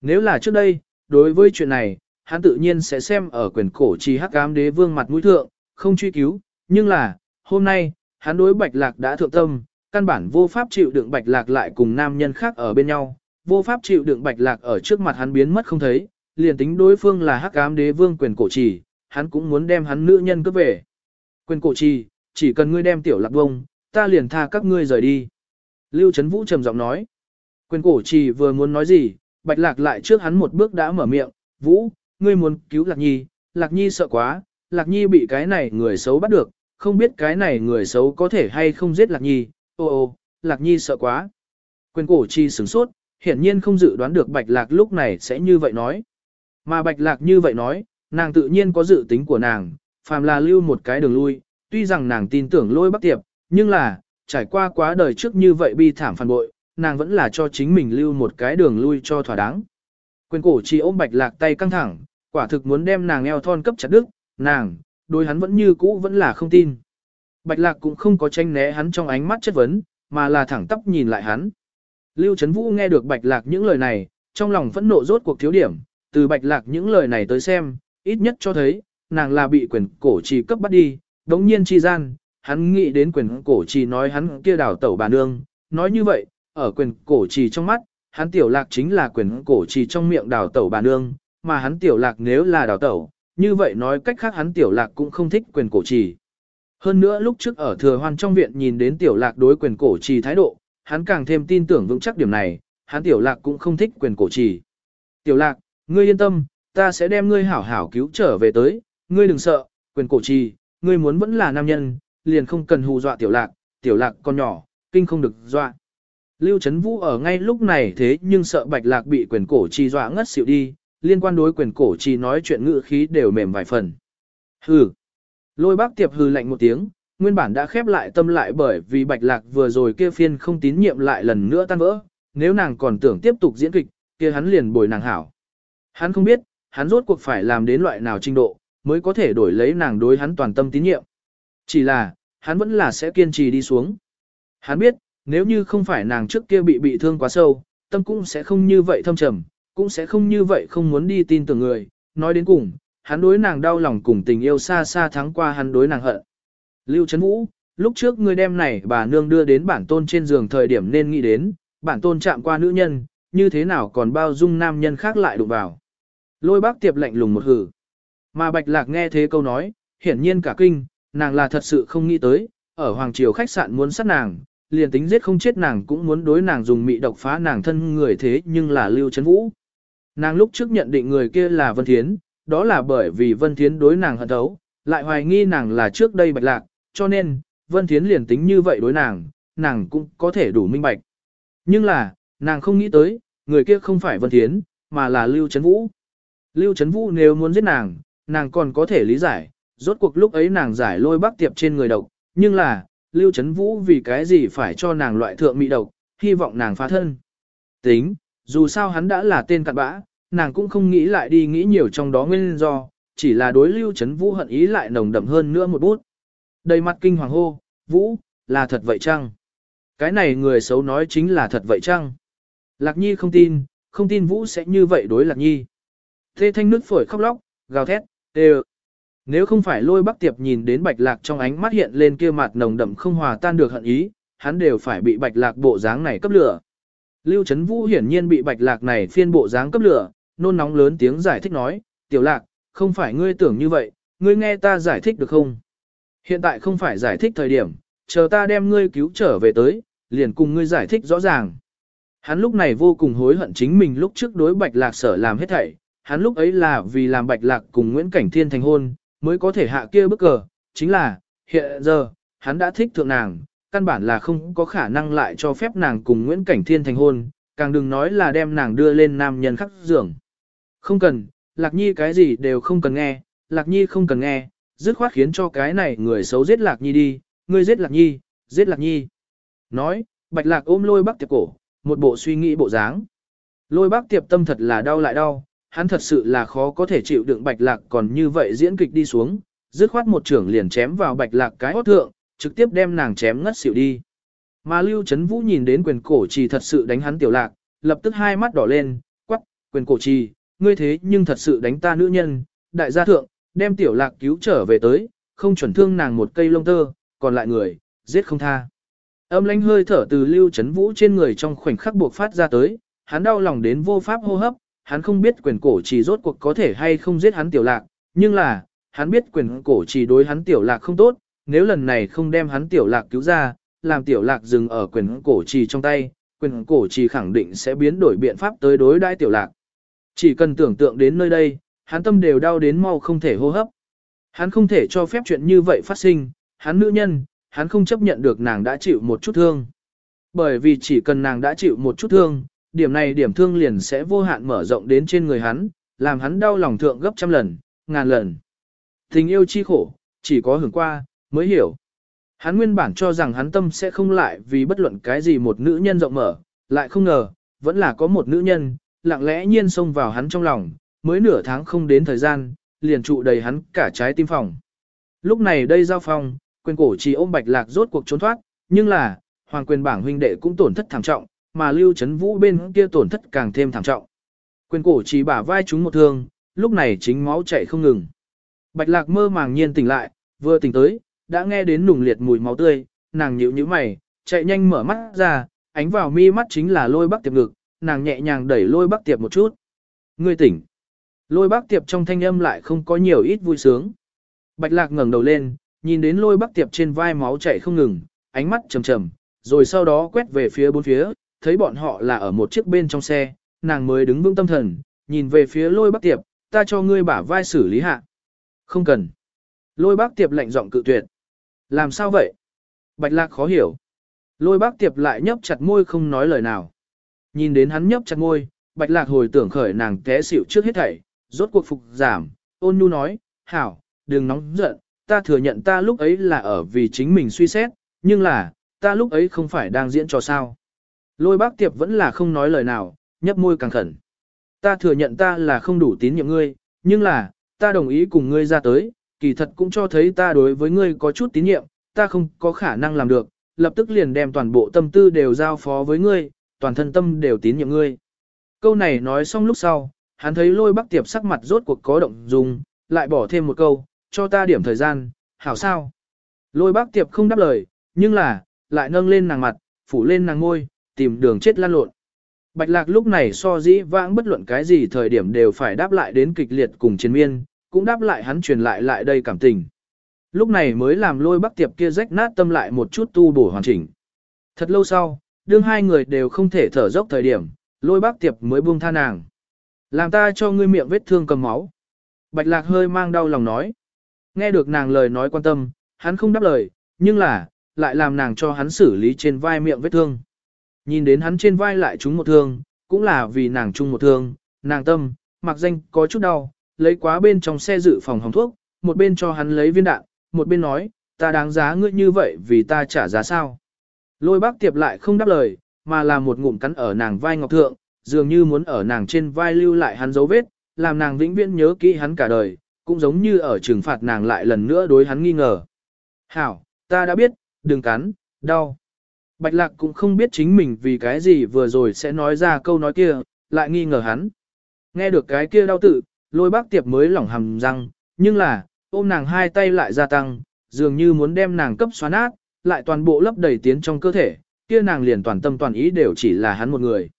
Nếu là trước đây, đối với chuyện này, hắn tự nhiên sẽ xem ở quyền cổ chi hắc ám đế vương mặt mũi thượng, không truy cứu, nhưng là, hôm nay, hắn đối bạch lạc đã thượng tâm, căn bản vô pháp chịu đựng bạch lạc lại cùng nam nhân khác ở bên nhau, vô pháp chịu đựng bạch lạc ở trước mặt hắn biến mất không thấy, liền tính đối phương là hắc ám đế vương quyền cổ trì, hắn cũng muốn đem hắn nữ nhân cướp về. Quyền cổ trì, chỉ cần ngươi đem tiểu lạc bông, ta liền tha các ngươi rời đi. Lưu Trấn Vũ trầm giọng nói. Quyền cổ trì vừa muốn nói gì, bạch lạc lại trước hắn một bước đã mở miệng, Vũ, ngươi muốn cứu lạc nhi, lạc nhi sợ quá, lạc nhi bị cái này người xấu bắt được, không biết cái này người xấu có thể hay không giết lạc nhi, ô ô, lạc nhi sợ quá. Quyền cổ chi sửng sốt, hiển nhiên không dự đoán được Bạch Lạc lúc này sẽ như vậy nói. Mà Bạch Lạc như vậy nói, nàng tự nhiên có dự tính của nàng, phàm là lưu một cái đường lui, tuy rằng nàng tin tưởng lôi bắc tiệp, nhưng là, trải qua quá đời trước như vậy bi thảm phản bội, nàng vẫn là cho chính mình lưu một cái đường lui cho thỏa đáng. Quyền cổ chỉ ôm Bạch Lạc tay căng thẳng, quả thực muốn đem nàng eo thon cấp chặt đứt, nàng, đối hắn vẫn như cũ vẫn là không tin. Bạch Lạc cũng không có tranh né hắn trong ánh mắt chất vấn, mà là thẳng tắp nhìn lại hắn. Lưu Trấn Vũ nghe được Bạch Lạc những lời này, trong lòng phẫn nộ rốt cuộc thiếu điểm, từ Bạch Lạc những lời này tới xem, ít nhất cho thấy, nàng là bị quyền cổ trì cấp bắt đi, đống nhiên chi gian, hắn nghĩ đến quyền cổ trì nói hắn kia đảo tẩu bà nương, nói như vậy, ở quyền cổ trì trong mắt, hắn tiểu lạc chính là quyền cổ trì trong miệng đảo tẩu bà nương, mà hắn tiểu lạc nếu là đảo tẩu, như vậy nói cách khác hắn tiểu lạc cũng không thích quyền cổ trì. Hơn nữa lúc trước ở thừa hoan trong viện nhìn đến tiểu lạc đối quyền cổ trì thái độ, hắn càng thêm tin tưởng vững chắc điểm này, hắn tiểu lạc cũng không thích quyền cổ trì. Tiểu lạc, ngươi yên tâm, ta sẽ đem ngươi hảo hảo cứu trở về tới, ngươi đừng sợ, quyền cổ trì, ngươi muốn vẫn là nam nhân, liền không cần hù dọa tiểu lạc, tiểu lạc con nhỏ, kinh không được dọa. Lưu Trấn Vũ ở ngay lúc này thế nhưng sợ bạch lạc bị quyền cổ trì dọa ngất xỉu đi, liên quan đối quyền cổ trì nói chuyện ngữ khí đều mềm vài phần. Hừ. Lôi bác tiệp hừ lạnh một tiếng, nguyên bản đã khép lại tâm lại bởi vì bạch lạc vừa rồi kia phiên không tín nhiệm lại lần nữa tan vỡ, nếu nàng còn tưởng tiếp tục diễn kịch, kia hắn liền bồi nàng hảo. Hắn không biết, hắn rốt cuộc phải làm đến loại nào trình độ, mới có thể đổi lấy nàng đối hắn toàn tâm tín nhiệm. Chỉ là, hắn vẫn là sẽ kiên trì đi xuống. Hắn biết, nếu như không phải nàng trước kia bị bị thương quá sâu, tâm cũng sẽ không như vậy thâm trầm, cũng sẽ không như vậy không muốn đi tin tưởng người. Nói đến cùng, hắn đối nàng đau lòng cùng tình yêu xa xa thắng qua hắn đối nàng hận. Lưu Trấn Vũ, lúc trước ngươi đem này bà nương đưa đến bản tôn trên giường thời điểm nên nghĩ đến, bản tôn chạm qua nữ nhân, như thế nào còn bao dung nam nhân khác lại đụng vào. Lôi bác tiệp lạnh lùng một hử. Mà Bạch Lạc nghe thế câu nói, hiển nhiên cả kinh, nàng là thật sự không nghĩ tới, ở Hoàng Triều khách sạn muốn sát nàng, liền tính giết không chết nàng cũng muốn đối nàng dùng mị độc phá nàng thân người thế nhưng là Lưu Trấn Vũ. Nàng lúc trước nhận định người kia là Vân Thiến, đó là bởi vì Vân Thiến đối nàng hận thấu, lại hoài nghi nàng là trước đây Bạch Lạc, cho nên, Vân Thiến liền tính như vậy đối nàng, nàng cũng có thể đủ minh bạch. Nhưng là, nàng không nghĩ tới, người kia không phải Vân Thiến, mà là Lưu Trấn Vũ. Lưu Trấn Vũ nếu muốn giết nàng, nàng còn có thể lý giải, rốt cuộc lúc ấy nàng giải lôi bắc tiệp trên người độc, nhưng là, Lưu Trấn Vũ vì cái gì phải cho nàng loại thượng mỹ độc, hy vọng nàng phá thân. Tính, dù sao hắn đã là tên cặn bã, nàng cũng không nghĩ lại đi nghĩ nhiều trong đó nguyên do, chỉ là đối Lưu Trấn Vũ hận ý lại nồng đậm hơn nữa một bút. Đầy mặt kinh hoàng hô, Vũ, là thật vậy chăng? Cái này người xấu nói chính là thật vậy chăng? Lạc Nhi không tin, không tin Vũ sẽ như vậy đối Lạc Nhi. Thê thanh nước phổi khóc lóc, gào thét, tê Nếu không phải lôi bắc tiệp nhìn đến bạch lạc trong ánh mắt hiện lên kia mặt nồng đậm không hòa tan được hận ý, hắn đều phải bị bạch lạc bộ dáng này cấp lửa. Lưu Trấn Vũ hiển nhiên bị bạch lạc này phiên bộ dáng cấp lửa, nôn nóng lớn tiếng giải thích nói, tiểu lạc, không phải ngươi tưởng như vậy, ngươi nghe ta giải thích được không? Hiện tại không phải giải thích thời điểm, chờ ta đem ngươi cứu trở về tới, liền cùng ngươi giải thích rõ ràng. Hắn lúc này vô cùng hối hận chính mình lúc trước đối bạch lạc sở làm hết thảy, hắn lúc ấy là vì làm bạch lạc cùng Nguyễn Cảnh Thiên thành hôn, mới có thể hạ kia bức cờ, chính là, hiện giờ, hắn đã thích thượng nàng, căn bản là không có khả năng lại cho phép nàng cùng Nguyễn Cảnh Thiên thành hôn, càng đừng nói là đem nàng đưa lên nam nhân khắc giường. Không cần, Lạc Nhi cái gì đều không cần nghe, Lạc Nhi không cần nghe, dứt khoát khiến cho cái này người xấu giết Lạc Nhi đi, ngươi giết Lạc Nhi, giết Lạc Nhi. Nói, Bạch Lạc ôm lôi bác tiệp cổ, một bộ suy nghĩ bộ dáng. Lôi bác tiệp tâm thật là đau lại đau, hắn thật sự là khó có thể chịu đựng Bạch Lạc còn như vậy diễn kịch đi xuống, dứt khoát một trưởng liền chém vào Bạch Lạc cái hót thượng, trực tiếp đem nàng chém ngất xỉu đi. Mà Lưu Trấn Vũ nhìn đến quyền cổ trì thật sự đánh hắn tiểu lạc, lập tức hai mắt đỏ lên, quắc, quyền cổ trì, ngươi thế nhưng thật sự đánh ta nữ nhân, đại gia thượng, đem tiểu lạc cứu trở về tới, không chuẩn thương nàng một cây lông tơ, còn lại người, giết không tha. Âm lãnh hơi thở từ Lưu chấn Vũ trên người trong khoảnh khắc buộc phát ra tới, hắn đau lòng đến vô pháp hô hấp, hắn không biết quyền cổ trì rốt cuộc có thể hay không giết hắn tiểu lạc, nhưng là, hắn biết quyền cổ trì đối hắn tiểu lạc không tốt, nếu lần này không đem hắn tiểu lạc cứu ra, làm tiểu lạc dừng ở quyền cổ trì trong tay, quyền cổ trì khẳng định sẽ biến đổi biện pháp tới đối đãi tiểu lạc. Chỉ cần tưởng tượng đến nơi đây, hắn tâm đều đau đến mau không thể hô hấp. Hắn không thể cho phép chuyện như vậy phát sinh, hắn nữ nhân, hắn không chấp nhận được nàng đã chịu một chút thương. Bởi vì chỉ cần nàng đã chịu một chút thương, điểm này điểm thương liền sẽ vô hạn mở rộng đến trên người hắn, làm hắn đau lòng thượng gấp trăm lần, ngàn lần. Tình yêu chi khổ, chỉ có hưởng qua, mới hiểu. Hắn nguyên bản cho rằng hắn tâm sẽ không lại vì bất luận cái gì một nữ nhân rộng mở, lại không ngờ, vẫn là có một nữ nhân, lặng lẽ nhiên xông vào hắn trong lòng, mới nửa tháng không đến thời gian, liền trụ đầy hắn cả trái tim phòng. Lúc này đây giao phong, quyền cổ chỉ ôm bạch lạc rốt cuộc trốn thoát, nhưng là, hoàng quyền bảng huynh đệ cũng tổn thất thảm trọng, mà lưu chấn vũ bên kia tổn thất càng thêm thảm trọng. Quyền cổ chỉ bả vai chúng một thương, lúc này chính máu chảy không ngừng. Bạch lạc mơ màng nhiên tỉnh lại, vừa tỉnh tới, đã nghe đến nùng liệt mùi máu tươi, nàng nhíu nhíu mày, chạy nhanh mở mắt ra, ánh vào mi mắt chính là lôi bắc tiệp ngực, nàng nhẹ nhàng đẩy lôi bác tiệp một chút. Ngươi tỉnh. Lôi bác tiệp trong thanh âm lại không có nhiều ít vui sướng. Bạch lạc ngẩng đầu lên, nhìn đến lôi bác tiệp trên vai máu chảy không ngừng, ánh mắt trầm trầm, rồi sau đó quét về phía bốn phía, thấy bọn họ là ở một chiếc bên trong xe, nàng mới đứng vững tâm thần, nhìn về phía lôi bác tiệp, ta cho ngươi bả vai xử lý hạ. Không cần. Lôi bác tiệp lạnh giọng cự tuyệt. Làm sao vậy? Bạch lạc khó hiểu. Lôi bác tiệp lại nhấp chặt môi không nói lời nào. Nhìn đến hắn nhấp chặt môi, bạch lạc hồi tưởng khởi nàng té xỉu trước hết thảy, rốt cuộc phục giảm, ôn nhu nói, hảo, đừng nóng giận, ta thừa nhận ta lúc ấy là ở vì chính mình suy xét, nhưng là, ta lúc ấy không phải đang diễn trò sao. Lôi bác tiệp vẫn là không nói lời nào, nhấp môi càng khẩn. Ta thừa nhận ta là không đủ tín nhiệm ngươi, nhưng là, ta đồng ý cùng ngươi ra tới, kỳ thật cũng cho thấy ta đối với ngươi có chút tín nhiệm, ta không có khả năng làm được, lập tức liền đem toàn bộ tâm tư đều giao phó với ngươi, toàn thân tâm đều tín nhiệm ngươi. Câu này nói xong lúc sau, hắn thấy lôi bắc tiệp sắc mặt rốt cuộc có động dùng lại bỏ thêm một câu, cho ta điểm thời gian, hảo sao. Lôi bác tiệp không đáp lời, nhưng là, lại nâng lên nàng mặt, phủ lên nàng ngôi, tìm đường chết lan lộn. Bạch lạc lúc này so dĩ vãng bất luận cái gì thời điểm đều phải đáp lại đến kịch liệt cùng chiến miên, cũng đáp lại hắn truyền lại lại đây cảm tình. Lúc này mới làm lôi bắc tiệp kia rách nát tâm lại một chút tu bổ hoàn chỉnh. Thật lâu sau, đương hai người đều không thể thở dốc thời điểm, lôi bắc tiệp mới buông tha nàng. Làm ta cho ngươi miệng vết thương cầm máu. Bạch lạc hơi mang đau lòng nói. Nghe được nàng lời nói quan tâm, hắn không đáp lời, nhưng là, lại làm nàng cho hắn xử lý trên vai miệng vết thương. Nhìn đến hắn trên vai lại trúng một thương, cũng là vì nàng trúng một thương, nàng tâm, mặc danh có chút đau, lấy quá bên trong xe dự phòng hồng thuốc, một bên cho hắn lấy viên đạn, một bên nói, ta đáng giá ngươi như vậy vì ta trả giá sao. Lôi bác tiệp lại không đáp lời, mà là một ngụm cắn ở nàng vai ngọc thượng, dường như muốn ở nàng trên vai lưu lại hắn dấu vết, làm nàng vĩnh viễn nhớ kỹ hắn cả đời, cũng giống như ở trừng phạt nàng lại lần nữa đối hắn nghi ngờ. Hảo, ta đã biết, đừng cắn, đau. Bạch lạc cũng không biết chính mình vì cái gì vừa rồi sẽ nói ra câu nói kia, lại nghi ngờ hắn. Nghe được cái kia đau tự, lôi bác tiệp mới lỏng hầm răng, nhưng là, ôm nàng hai tay lại gia tăng, dường như muốn đem nàng cấp xóa nát, lại toàn bộ lấp đầy tiến trong cơ thể, kia nàng liền toàn tâm toàn ý đều chỉ là hắn một người.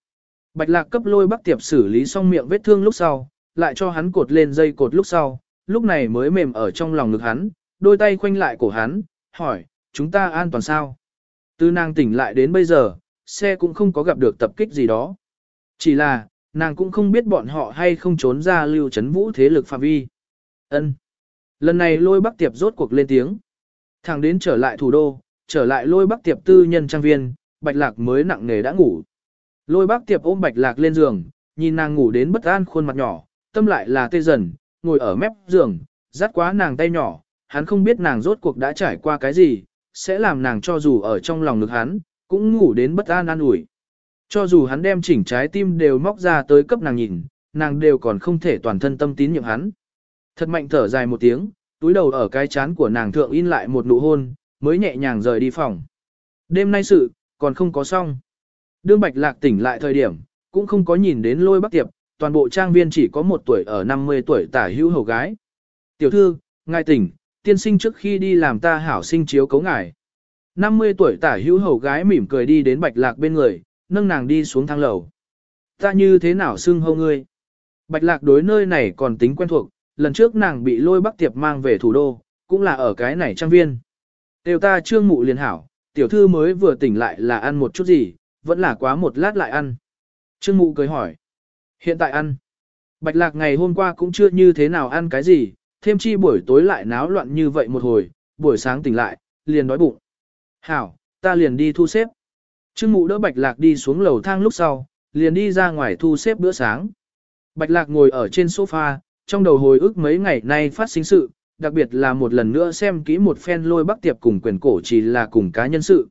Bạch lạc cấp lôi Bắc tiệp xử lý xong miệng vết thương lúc sau, lại cho hắn cột lên dây cột lúc sau, lúc này mới mềm ở trong lòng ngực hắn, đôi tay khoanh lại cổ hắn, hỏi, chúng ta an toàn sao? Từ nàng tỉnh lại đến bây giờ, xe cũng không có gặp được tập kích gì đó. Chỉ là, nàng cũng không biết bọn họ hay không trốn ra lưu chấn vũ thế lực phạm vi. Ân. Lần này lôi bắc tiệp rốt cuộc lên tiếng. Thằng đến trở lại thủ đô, trở lại lôi bác tiệp tư nhân trang viên, bạch lạc mới nặng nề đã ngủ. Lôi bác tiệp ôm bạch lạc lên giường, nhìn nàng ngủ đến bất an khuôn mặt nhỏ, tâm lại là tê dần, ngồi ở mép giường, dắt quá nàng tay nhỏ, hắn không biết nàng rốt cuộc đã trải qua cái gì, sẽ làm nàng cho dù ở trong lòng ngực hắn, cũng ngủ đến bất an an ủi. Cho dù hắn đem chỉnh trái tim đều móc ra tới cấp nàng nhìn, nàng đều còn không thể toàn thân tâm tín nhiệm hắn. Thật mạnh thở dài một tiếng, túi đầu ở cái chán của nàng thượng in lại một nụ hôn, mới nhẹ nhàng rời đi phòng. Đêm nay sự, còn không có xong. Đương Bạch Lạc tỉnh lại thời điểm, cũng không có nhìn đến lôi bắc tiệp, toàn bộ trang viên chỉ có một tuổi ở 50 tuổi tả hữu hầu gái. Tiểu thư, ngài tỉnh, tiên sinh trước khi đi làm ta hảo sinh chiếu cấu ngài. 50 tuổi tả hữu hầu gái mỉm cười đi đến Bạch Lạc bên người, nâng nàng đi xuống thang lầu. Ta như thế nào xưng hâu ngươi? Bạch lạc đối nơi này còn tính quen thuộc, lần trước nàng bị lôi bắc tiệp mang về thủ đô, cũng là ở cái này trang viên. Đều ta trương mụ liền hảo, tiểu thư mới vừa tỉnh lại là ăn một chút gì, vẫn là quá một lát lại ăn. Trương mụ cười hỏi. Hiện tại ăn. Bạch lạc ngày hôm qua cũng chưa như thế nào ăn cái gì, thêm chi buổi tối lại náo loạn như vậy một hồi, buổi sáng tỉnh lại, liền đói bụng. Hảo, ta liền đi thu xếp. Trương mụ đỡ Bạch Lạc đi xuống lầu thang lúc sau, liền đi ra ngoài thu xếp bữa sáng. Bạch Lạc ngồi ở trên sofa, trong đầu hồi ức mấy ngày nay phát sinh sự, đặc biệt là một lần nữa xem kỹ một phen lôi bắc tiệp cùng quyền cổ chỉ là cùng cá nhân sự.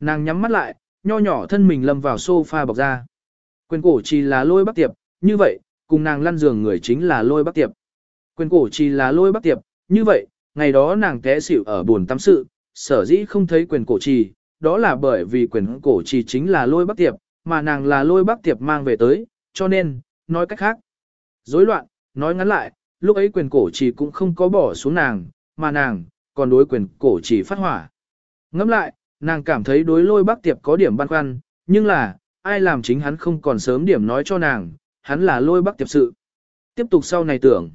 Nàng nhắm mắt lại, nho nhỏ thân mình lâm vào sofa bọc ra. Quyền cổ chỉ là lôi bắc tiệp, như vậy, cùng nàng lăn giường người chính là lôi bắc tiệp. Quyền cổ chỉ là lôi bắc tiệp, như vậy, ngày đó nàng té xỉu ở buồn tắm sự, sở dĩ không thấy quyền cổ trì, đó là bởi vì quyền cổ trì chính là lôi bắc tiệp, mà nàng là lôi bắc tiệp mang về tới, cho nên, nói cách khác. Rối loạn, nói ngắn lại, lúc ấy quyền cổ chỉ cũng không có bỏ xuống nàng, mà nàng, còn đối quyền cổ chỉ phát hỏa. Ngẫm lại, nàng cảm thấy đối lôi bắc tiệp có điểm băn khoăn, nhưng là, ai làm chính hắn không còn sớm điểm nói cho nàng, hắn là lôi bắc tiệp sự. Tiếp tục sau này tưởng,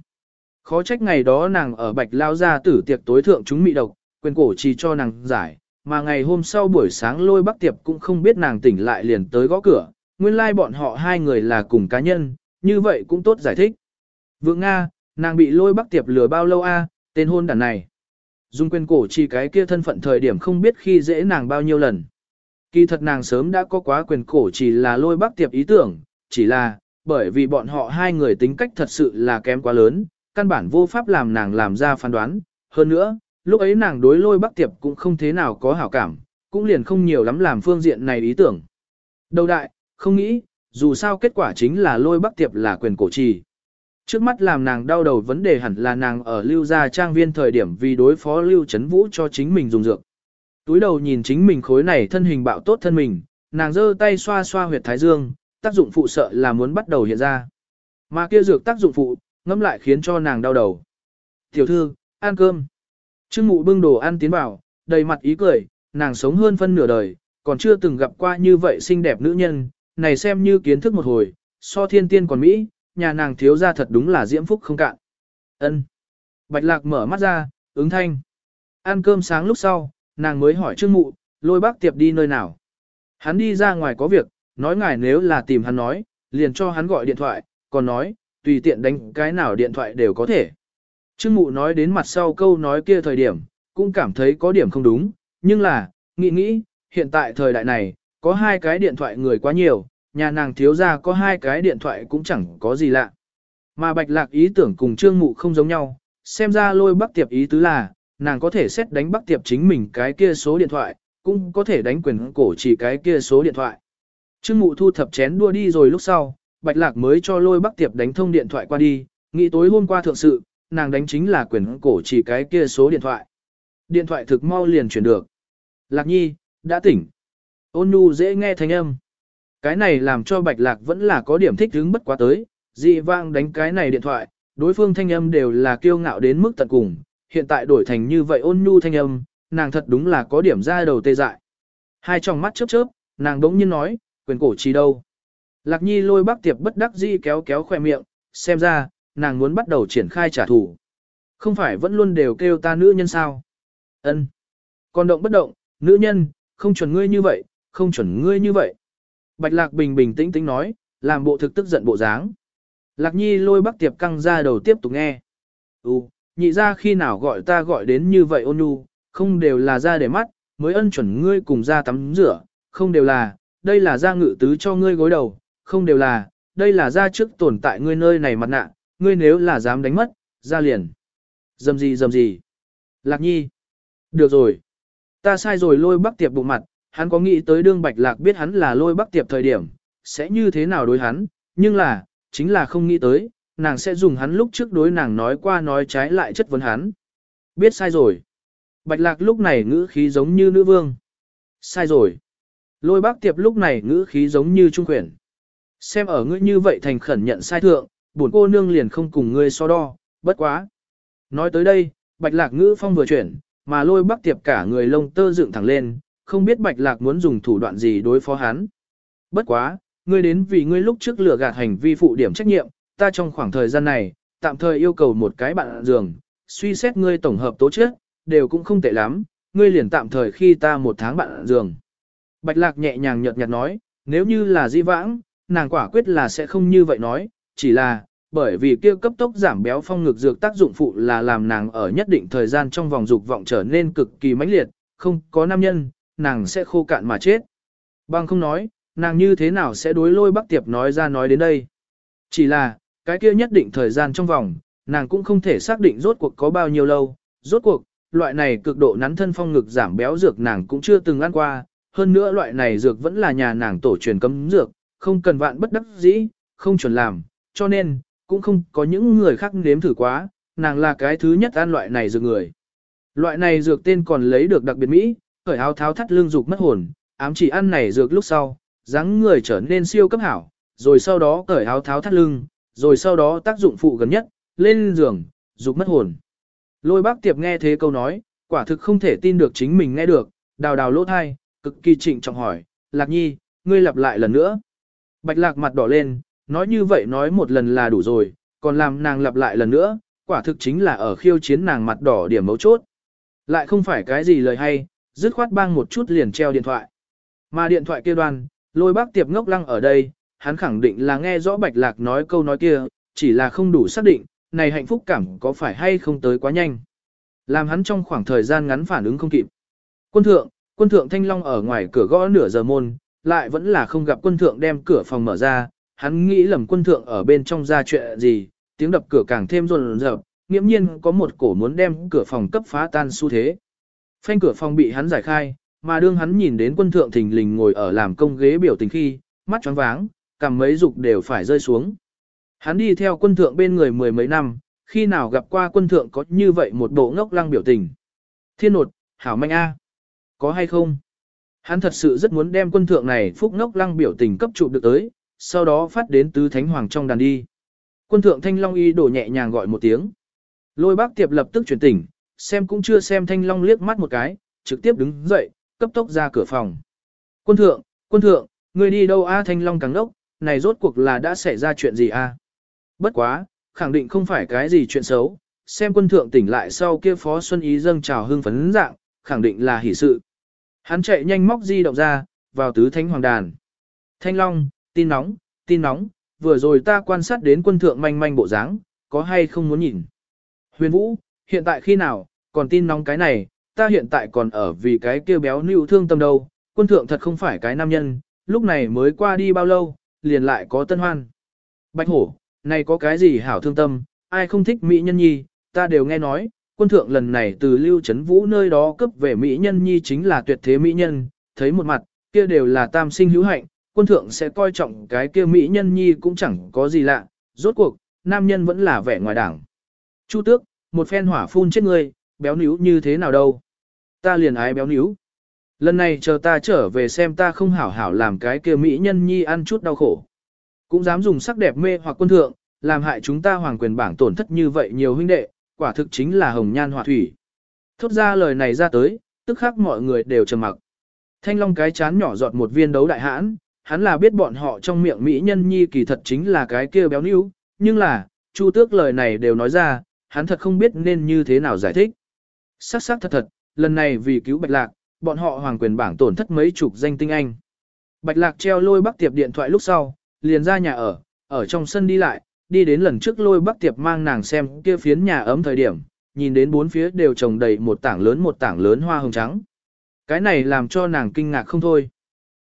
khó trách ngày đó nàng ở bạch lao ra tử tiệc tối thượng chúng mị độc, quyền cổ chỉ cho nàng giải, mà ngày hôm sau buổi sáng lôi bắc tiệp cũng không biết nàng tỉnh lại liền tới gõ cửa, nguyên lai like bọn họ hai người là cùng cá nhân, như vậy cũng tốt giải thích. Vượng Nga, nàng bị lôi bắc tiệp lừa bao lâu a? tên hôn đàn này. Dung quên cổ chỉ cái kia thân phận thời điểm không biết khi dễ nàng bao nhiêu lần. Kỳ thật nàng sớm đã có quá quyền cổ chỉ là lôi bắc tiệp ý tưởng, chỉ là, bởi vì bọn họ hai người tính cách thật sự là kém quá lớn, căn bản vô pháp làm nàng làm ra phán đoán. Hơn nữa, lúc ấy nàng đối lôi bắc tiệp cũng không thế nào có hảo cảm, cũng liền không nhiều lắm làm phương diện này ý tưởng. Đầu đại, không nghĩ, dù sao kết quả chính là lôi bắc tiệp là quyền cổ trì. Trước mắt làm nàng đau đầu vấn đề hẳn là nàng ở lưu gia trang viên thời điểm vì đối phó lưu chấn vũ cho chính mình dùng dược. Túi đầu nhìn chính mình khối này thân hình bạo tốt thân mình, nàng giơ tay xoa xoa huyệt thái dương, tác dụng phụ sợ là muốn bắt đầu hiện ra. Mà kia dược tác dụng phụ, ngâm lại khiến cho nàng đau đầu. Tiểu thư, ăn cơm. Trương mụ bưng đồ ăn tiến vào, đầy mặt ý cười, nàng sống hơn phân nửa đời, còn chưa từng gặp qua như vậy xinh đẹp nữ nhân, này xem như kiến thức một hồi, so thiên tiên còn Mỹ, nhà nàng thiếu ra thật đúng là diễm phúc không cạn. ân Bạch lạc mở mắt ra, ứng thanh. Ăn cơm sáng lúc sau, nàng mới hỏi trương mụ, lôi bác tiệp đi nơi nào. Hắn đi ra ngoài có việc, nói ngài nếu là tìm hắn nói, liền cho hắn gọi điện thoại, còn nói, tùy tiện đánh cái nào điện thoại đều có thể. Trương mụ nói đến mặt sau câu nói kia thời điểm, cũng cảm thấy có điểm không đúng, nhưng là, nghĩ nghĩ, hiện tại thời đại này, có hai cái điện thoại người quá nhiều, nhà nàng thiếu ra có hai cái điện thoại cũng chẳng có gì lạ. Mà bạch lạc ý tưởng cùng trương mụ không giống nhau, xem ra lôi bắc tiệp ý tứ là, nàng có thể xét đánh bắc tiệp chính mình cái kia số điện thoại, cũng có thể đánh quyền cổ chỉ cái kia số điện thoại. Trương mụ thu thập chén đua đi rồi lúc sau, bạch lạc mới cho lôi bắc tiệp đánh thông điện thoại qua đi, nghĩ tối hôm qua thượng sự, nàng đánh chính là quyền cổ chỉ cái kia số điện thoại. Điện thoại thực mau liền chuyển được. Lạc nhi, đã tỉnh. Ôn nhu dễ nghe thanh âm. Cái này làm cho bạch lạc vẫn là có điểm thích hứng bất quá tới, dị vang đánh cái này điện thoại, đối phương thanh âm đều là kiêu ngạo đến mức tận cùng, hiện tại đổi thành như vậy ôn nhu thanh âm, nàng thật đúng là có điểm ra đầu tê dại. Hai tròng mắt chớp chớp, nàng đống nhiên nói, quyền cổ chi đâu. Lạc nhi lôi bác tiệp bất đắc dĩ kéo kéo khoe miệng, xem ra, nàng muốn bắt đầu triển khai trả thù. Không phải vẫn luôn đều kêu ta nữ nhân sao? Ân. Còn động bất động, nữ nhân, không chuẩn ngươi như vậy, không chuẩn ngươi như vậy. Bạch Lạc bình bình tĩnh tĩnh nói, làm bộ thực tức giận bộ dáng. Lạc Nhi lôi bắc tiệp căng ra đầu tiếp tục nghe. Ừ, nhị ra khi nào gọi ta gọi đến như vậy ôn nhu, không đều là ra để mắt, mới ân chuẩn ngươi cùng ra tắm rửa, không đều là, đây là ra ngự tứ cho ngươi gối đầu, không đều là, đây là ra trước tồn tại ngươi nơi này mặt nạ, ngươi nếu là dám đánh mất, ra liền. Dầm gì dầm gì. Lạc Nhi. Được rồi. Ta sai rồi lôi bắc tiệp bụng mặt, hắn có nghĩ tới đương bạch lạc biết hắn là lôi bắc tiệp thời điểm, sẽ như thế nào đối hắn, nhưng là, chính là không nghĩ tới, nàng sẽ dùng hắn lúc trước đối nàng nói qua nói trái lại chất vấn hắn. Biết sai rồi. Bạch lạc lúc này ngữ khí giống như nữ vương. Sai rồi. Lôi bác tiệp lúc này ngữ khí giống như trung quyển. Xem ở ngươi như vậy thành khẩn nhận sai thượng, bổn cô nương liền không cùng ngươi so đo, bất quá. Nói tới đây, bạch lạc ngữ phong vừa chuyển, mà lôi bác tiệp cả người lông tơ dựng thẳng lên, không biết bạch lạc muốn dùng thủ đoạn gì đối phó hắn. Bất quá, ngươi đến vì ngươi lúc trước lừa gạt hành vi phụ điểm trách nhiệm, ta trong khoảng thời gian này, tạm thời yêu cầu một cái bạn giường, suy xét ngươi tổng hợp tố chất, đều cũng không tệ lắm, ngươi liền tạm thời khi ta một tháng bạn giường. Bạch lạc nhẹ nhàng nhợt nhạt nói, nếu như là di vãng, nàng quả quyết là sẽ không như vậy nói, chỉ là, bởi vì kia cấp tốc giảm béo phong ngực dược tác dụng phụ là làm nàng ở nhất định thời gian trong vòng dục vọng trở nên cực kỳ mãnh liệt, không có nam nhân, nàng sẽ khô cạn mà chết. Bằng không nói, nàng như thế nào sẽ đối lôi bắc tiệp nói ra nói đến đây. Chỉ là, cái kia nhất định thời gian trong vòng, nàng cũng không thể xác định rốt cuộc có bao nhiêu lâu, rốt cuộc, loại này cực độ nắn thân phong ngực giảm béo dược nàng cũng chưa từng ăn qua, hơn nữa loại này dược vẫn là nhà nàng tổ truyền cấm dược, không cần vạn bất đắc dĩ, không chuẩn làm, cho nên, cũng không có những người khác nếm thử quá, nàng là cái thứ nhất ăn loại này dược người. Loại này dược tên còn lấy được đặc biệt Mỹ, khởi áo tháo thắt lưng dục mất hồn, ám chỉ ăn này dược lúc sau, dáng người trở nên siêu cấp hảo, rồi sau đó cởi áo tháo thắt lưng, rồi sau đó tác dụng phụ gần nhất, lên giường, dục mất hồn. Lôi bác tiệp nghe thế câu nói, quả thực không thể tin được chính mình nghe được, đào đào lỗ thai, cực kỳ trịnh trọng hỏi, lạc nhi, ngươi lặp lại lần nữa. Bạch lạc mặt đỏ lên, nói như vậy nói một lần là đủ rồi, còn làm nàng lặp lại lần nữa, quả thực chính là ở khiêu chiến nàng mặt đỏ điểm mấu chốt. Lại không phải cái gì lời hay, dứt khoát bang một chút liền treo điện thoại. Mà điện thoại kia đoan, lôi bác tiệp ngốc lăng ở đây, hắn khẳng định là nghe rõ bạch lạc nói câu nói kia, chỉ là không đủ xác định, này hạnh phúc cảm có phải hay không tới quá nhanh. Làm hắn trong khoảng thời gian ngắn phản ứng không kịp. Quân thượng, quân thượng thanh long ở ngoài cửa gõ nửa giờ môn, lại vẫn là không gặp quân thượng đem cửa phòng mở ra, hắn nghĩ lầm quân thượng ở bên trong ra chuyện gì, tiếng đập cửa càng thêm rồn rợp, nghiễm nhiên có một cổ muốn đem cửa phòng cấp phá tan xu thế. Phanh cửa phòng bị hắn giải khai, mà đương hắn nhìn đến quân thượng thình lình ngồi ở làm công ghế biểu tình khi, mắt choáng váng, cầm mấy dục đều phải rơi xuống. Hắn đi theo quân thượng bên người mười mấy năm, khi nào gặp qua quân thượng có như vậy một bộ ngốc lăng biểu tình. Thiên nột, hảo manh A. Có hay không? Hắn thật sự rất muốn đem quân thượng này phúc ngốc lăng biểu tình cấp trụ được tới, sau đó phát đến tứ thánh hoàng trong đàn đi. Quân thượng thanh long y đổ nhẹ nhàng gọi một tiếng. Lôi bác tiệp lập tức chuyển tỉnh, xem cũng chưa xem thanh long liếc mắt một cái, trực tiếp đứng dậy, cấp tốc ra cửa phòng. Quân thượng, quân thượng, người đi đâu a thanh long càng đốc, này rốt cuộc là đã xảy ra chuyện gì a? Bất quá, khẳng định không phải cái gì chuyện xấu, xem quân thượng tỉnh lại sau kia phó xuân ý dâng chào hưng phấn dạng, khẳng định là hỷ sự. Hắn chạy nhanh móc di động ra, vào tứ thánh hoàng đàn. Thanh long, tin nóng, tin nóng, vừa rồi ta quan sát đến quân thượng manh manh bộ dáng, có hay không muốn nhìn. Huyền vũ, hiện tại khi nào, còn tin nóng cái này, ta hiện tại còn ở vì cái kia béo nữ thương tâm đâu, quân thượng thật không phải cái nam nhân, lúc này mới qua đi bao lâu, liền lại có tân hoan. Bạch hổ, này có cái gì hảo thương tâm, ai không thích mỹ nhân nhi, ta đều nghe nói, quân thượng lần này từ lưu chấn vũ nơi đó cấp về mỹ nhân nhi chính là tuyệt thế mỹ nhân, thấy một mặt, kia đều là tam sinh hữu hạnh, quân thượng sẽ coi trọng cái kia mỹ nhân nhi cũng chẳng có gì lạ, rốt cuộc, nam nhân vẫn là vẻ ngoài đảng. Chu tước, một phen hỏa phun chết ngươi, béo níu như thế nào đâu. Ta liền ái béo níu. Lần này chờ ta trở về xem ta không hảo hảo làm cái kia mỹ nhân nhi ăn chút đau khổ. Cũng dám dùng sắc đẹp mê hoặc quân thượng, làm hại chúng ta hoàng quyền bảng tổn thất như vậy nhiều huynh đệ, quả thực chính là hồng nhan họa thủy. Thốt ra lời này ra tới, tức khắc mọi người đều trầm mặc. Thanh Long cái chán nhỏ giọt một viên đấu đại hãn, hắn là biết bọn họ trong miệng mỹ nhân nhi kỳ thật chính là cái kia béo níu, nhưng là, Chu Tước lời này đều nói ra, hắn thật không biết nên như thế nào giải thích. Sắc sắc thật thật, lần này vì cứu Bạch Lạc, bọn họ hoàng quyền bảng tổn thất mấy chục danh tinh anh. Bạch Lạc treo lôi bắc tiệp điện thoại lúc sau, liền ra nhà ở, ở trong sân đi lại, đi đến lần trước lôi bắc tiệp mang nàng xem kia phiến nhà ấm thời điểm, nhìn đến bốn phía đều trồng đầy một tảng lớn một tảng lớn hoa hồng trắng. Cái này làm cho nàng kinh ngạc không thôi.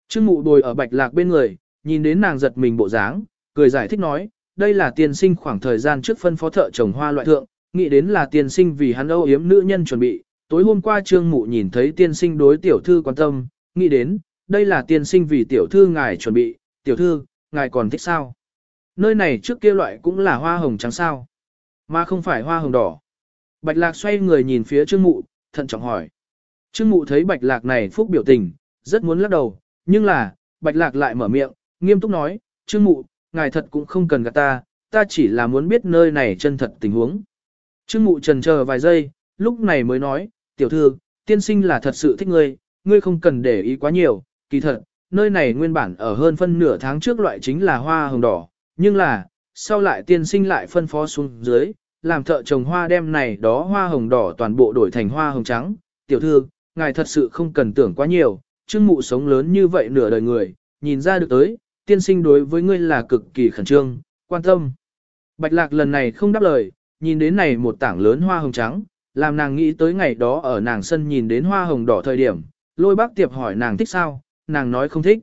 Trương mụ đồi ở bạch lạc bên người, nhìn đến nàng giật mình bộ dáng, cười giải thích nói, đây là tiên sinh khoảng thời gian trước phân phó thợ trồng hoa loại thượng, nghĩ đến là tiên sinh vì hắn âu yếm nữ nhân chuẩn bị. Tối hôm qua trương mụ nhìn thấy tiên sinh đối tiểu thư quan tâm, nghĩ đến, đây là tiên sinh vì tiểu thư ngài chuẩn bị, tiểu thư, ngài còn thích sao? Nơi này trước kia loại cũng là hoa hồng trắng sao, mà không phải hoa hồng đỏ. Bạch lạc xoay người nhìn phía trương mụ, thận trọng hỏi. Trương mụ thấy bạch lạc này phúc biểu tình, rất muốn lắc đầu, nhưng là, bạch lạc lại mở miệng, nghiêm túc nói, trương mụ, ngài thật cũng không cần gạt ta, ta chỉ là muốn biết nơi này chân thật tình huống. Trương mụ trần chờ vài giây, lúc này mới nói, tiểu thư, tiên sinh là thật sự thích ngươi, ngươi không cần để ý quá nhiều, kỳ thật, nơi này nguyên bản ở hơn phân nửa tháng trước loại chính là hoa hồng đỏ, nhưng là, sau lại tiên sinh lại phân phó xuống dưới, làm thợ trồng hoa đem này đó hoa hồng đỏ toàn bộ đổi thành hoa hồng trắng, tiểu thư, ngài thật sự không cần tưởng quá nhiều, trương mụ sống lớn như vậy nửa đời người, nhìn ra được tới, tiên sinh đối với ngươi là cực kỳ khẩn trương, quan tâm. Bạch lạc lần này không đáp lời, nhìn đến này một tảng lớn hoa hồng trắng, làm nàng nghĩ tới ngày đó ở nàng sân nhìn đến hoa hồng đỏ thời điểm, lôi bác tiệp hỏi nàng thích sao, nàng nói không thích.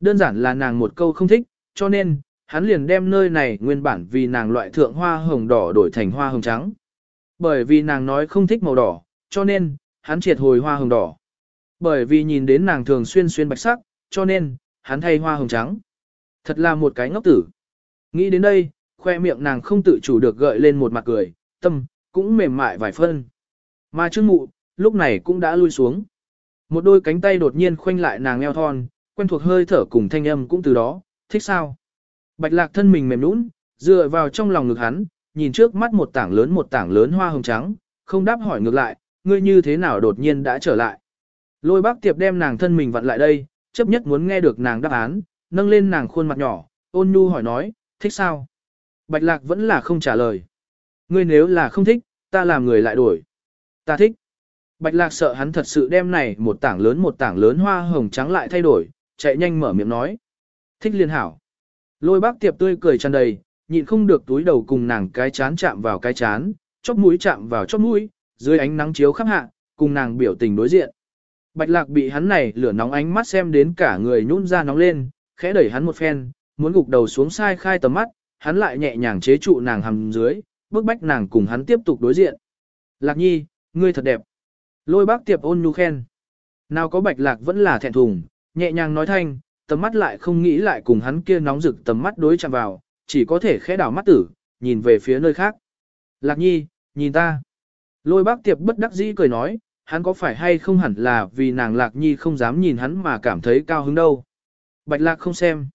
Đơn giản là nàng một câu không thích, cho nên, hắn liền đem nơi này nguyên bản vì nàng loại thượng hoa hồng đỏ đổi thành hoa hồng trắng. Bởi vì nàng nói không thích màu đỏ, cho nên, hắn triệt hồi hoa hồng đỏ. Bởi vì nhìn đến nàng thường xuyên xuyên bạch sắc, cho nên, hắn thay hoa hồng trắng. Thật là một cái ngốc tử. Nghĩ đến đây, khoe miệng nàng không tự chủ được gợi lên một mặt cười, tâm, cũng mềm mại vài phân. Mà trương mụ, lúc này cũng đã lui xuống. Một đôi cánh tay đột nhiên khoanh lại nàng eo thon, quen thuộc hơi thở cùng thanh âm cũng từ đó, thích sao. Bạch lạc thân mình mềm nũng, dựa vào trong lòng ngực hắn, nhìn trước mắt một tảng lớn một tảng lớn hoa hồng trắng, không đáp hỏi ngược lại, ngươi như thế nào đột nhiên đã trở lại. Lôi bác tiệp đem nàng thân mình vặn lại đây, chấp nhất muốn nghe được nàng đáp án, nâng lên nàng khuôn mặt nhỏ, ôn nhu hỏi nói, thích sao? Bạch lạc vẫn là không trả lời. Ngươi nếu là không thích, ta làm người lại đổi. Ta thích. Bạch lạc sợ hắn thật sự đem này một tảng lớn một tảng lớn hoa hồng trắng lại thay đổi, chạy nhanh mở miệng nói. Thích liên hảo. Lôi bác tiệp tươi cười tràn đầy, nhịn không được túi đầu cùng nàng cái chán chạm vào cái chán, chóp mũi chạm vào chóp mũi, dưới ánh nắng chiếu khắp hạ, cùng nàng biểu tình đối diện. Bạch lạc bị hắn này lửa nóng ánh mắt xem đến cả người nhún ra nóng lên, khẽ đẩy hắn một phen, muốn gục đầu xuống sai khai tầm mắt, hắn lại nhẹ nhàng chế trụ nàng hầm dưới, bước bách nàng cùng hắn tiếp tục đối diện. Lạc nhi, ngươi thật đẹp. Lôi bác tiệp ôn nhu khen. Nào có bạch lạc vẫn là thẹn thùng, nhẹ nhàng nói thanh, tầm mắt lại không nghĩ lại cùng hắn kia nóng rực tầm mắt đối chạm vào, chỉ có thể khẽ đảo mắt tử, nhìn về phía nơi khác. Lạc nhi, nhìn ta. Lôi bác tiệp bất đắc dĩ cười nói, hắn có phải hay không hẳn là vì nàng lạc nhi không dám nhìn hắn mà cảm thấy cao hứng đâu. Bạch lạc không xem.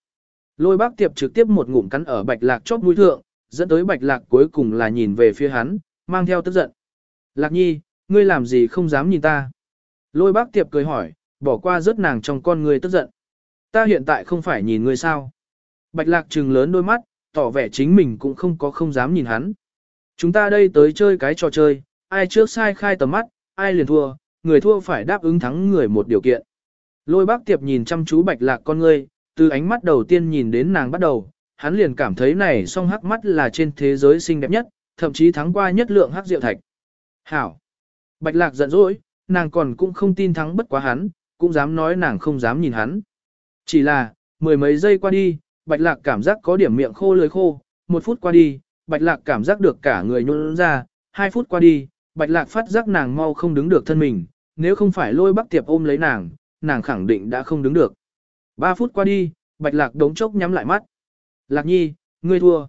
Lôi bác tiệp trực tiếp một ngụm cắn ở bạch lạc chót mũi thượng, dẫn tới bạch lạc cuối cùng là nhìn về phía hắn, mang theo tức giận. Lạc nhi, ngươi làm gì không dám nhìn ta? Lôi bác tiệp cười hỏi, bỏ qua rớt nàng trong con ngươi tức giận. Ta hiện tại không phải nhìn ngươi sao? Bạch lạc trừng lớn đôi mắt, tỏ vẻ chính mình cũng không có không dám nhìn hắn. Chúng ta đây tới chơi cái trò chơi, ai trước sai khai tầm mắt, ai liền thua, người thua phải đáp ứng thắng người một điều kiện. Lôi bác tiệp nhìn chăm chú bạch lạc con ngươi, từ ánh mắt đầu tiên nhìn đến nàng bắt đầu, hắn liền cảm thấy này song hắc mắt là trên thế giới xinh đẹp nhất, thậm chí thắng qua nhất lượng hắc diệu thạch. Hảo! Bạch lạc giận dỗi, nàng còn cũng không tin thắng bất quá hắn, cũng dám nói nàng không dám nhìn hắn. Chỉ là, mười mấy giây qua đi, bạch lạc cảm giác có điểm miệng khô lưỡi khô, một phút qua đi, bạch lạc cảm giác được cả người nhuôn ra, hai phút qua đi, bạch lạc phát giác nàng mau không đứng được thân mình, nếu không phải lôi bắc tiệp ôm lấy nàng, nàng khẳng định đã không đứng được. Ba phút qua đi, bạch lạc đống chốc nhắm lại mắt. Lạc nhi, ngươi thua.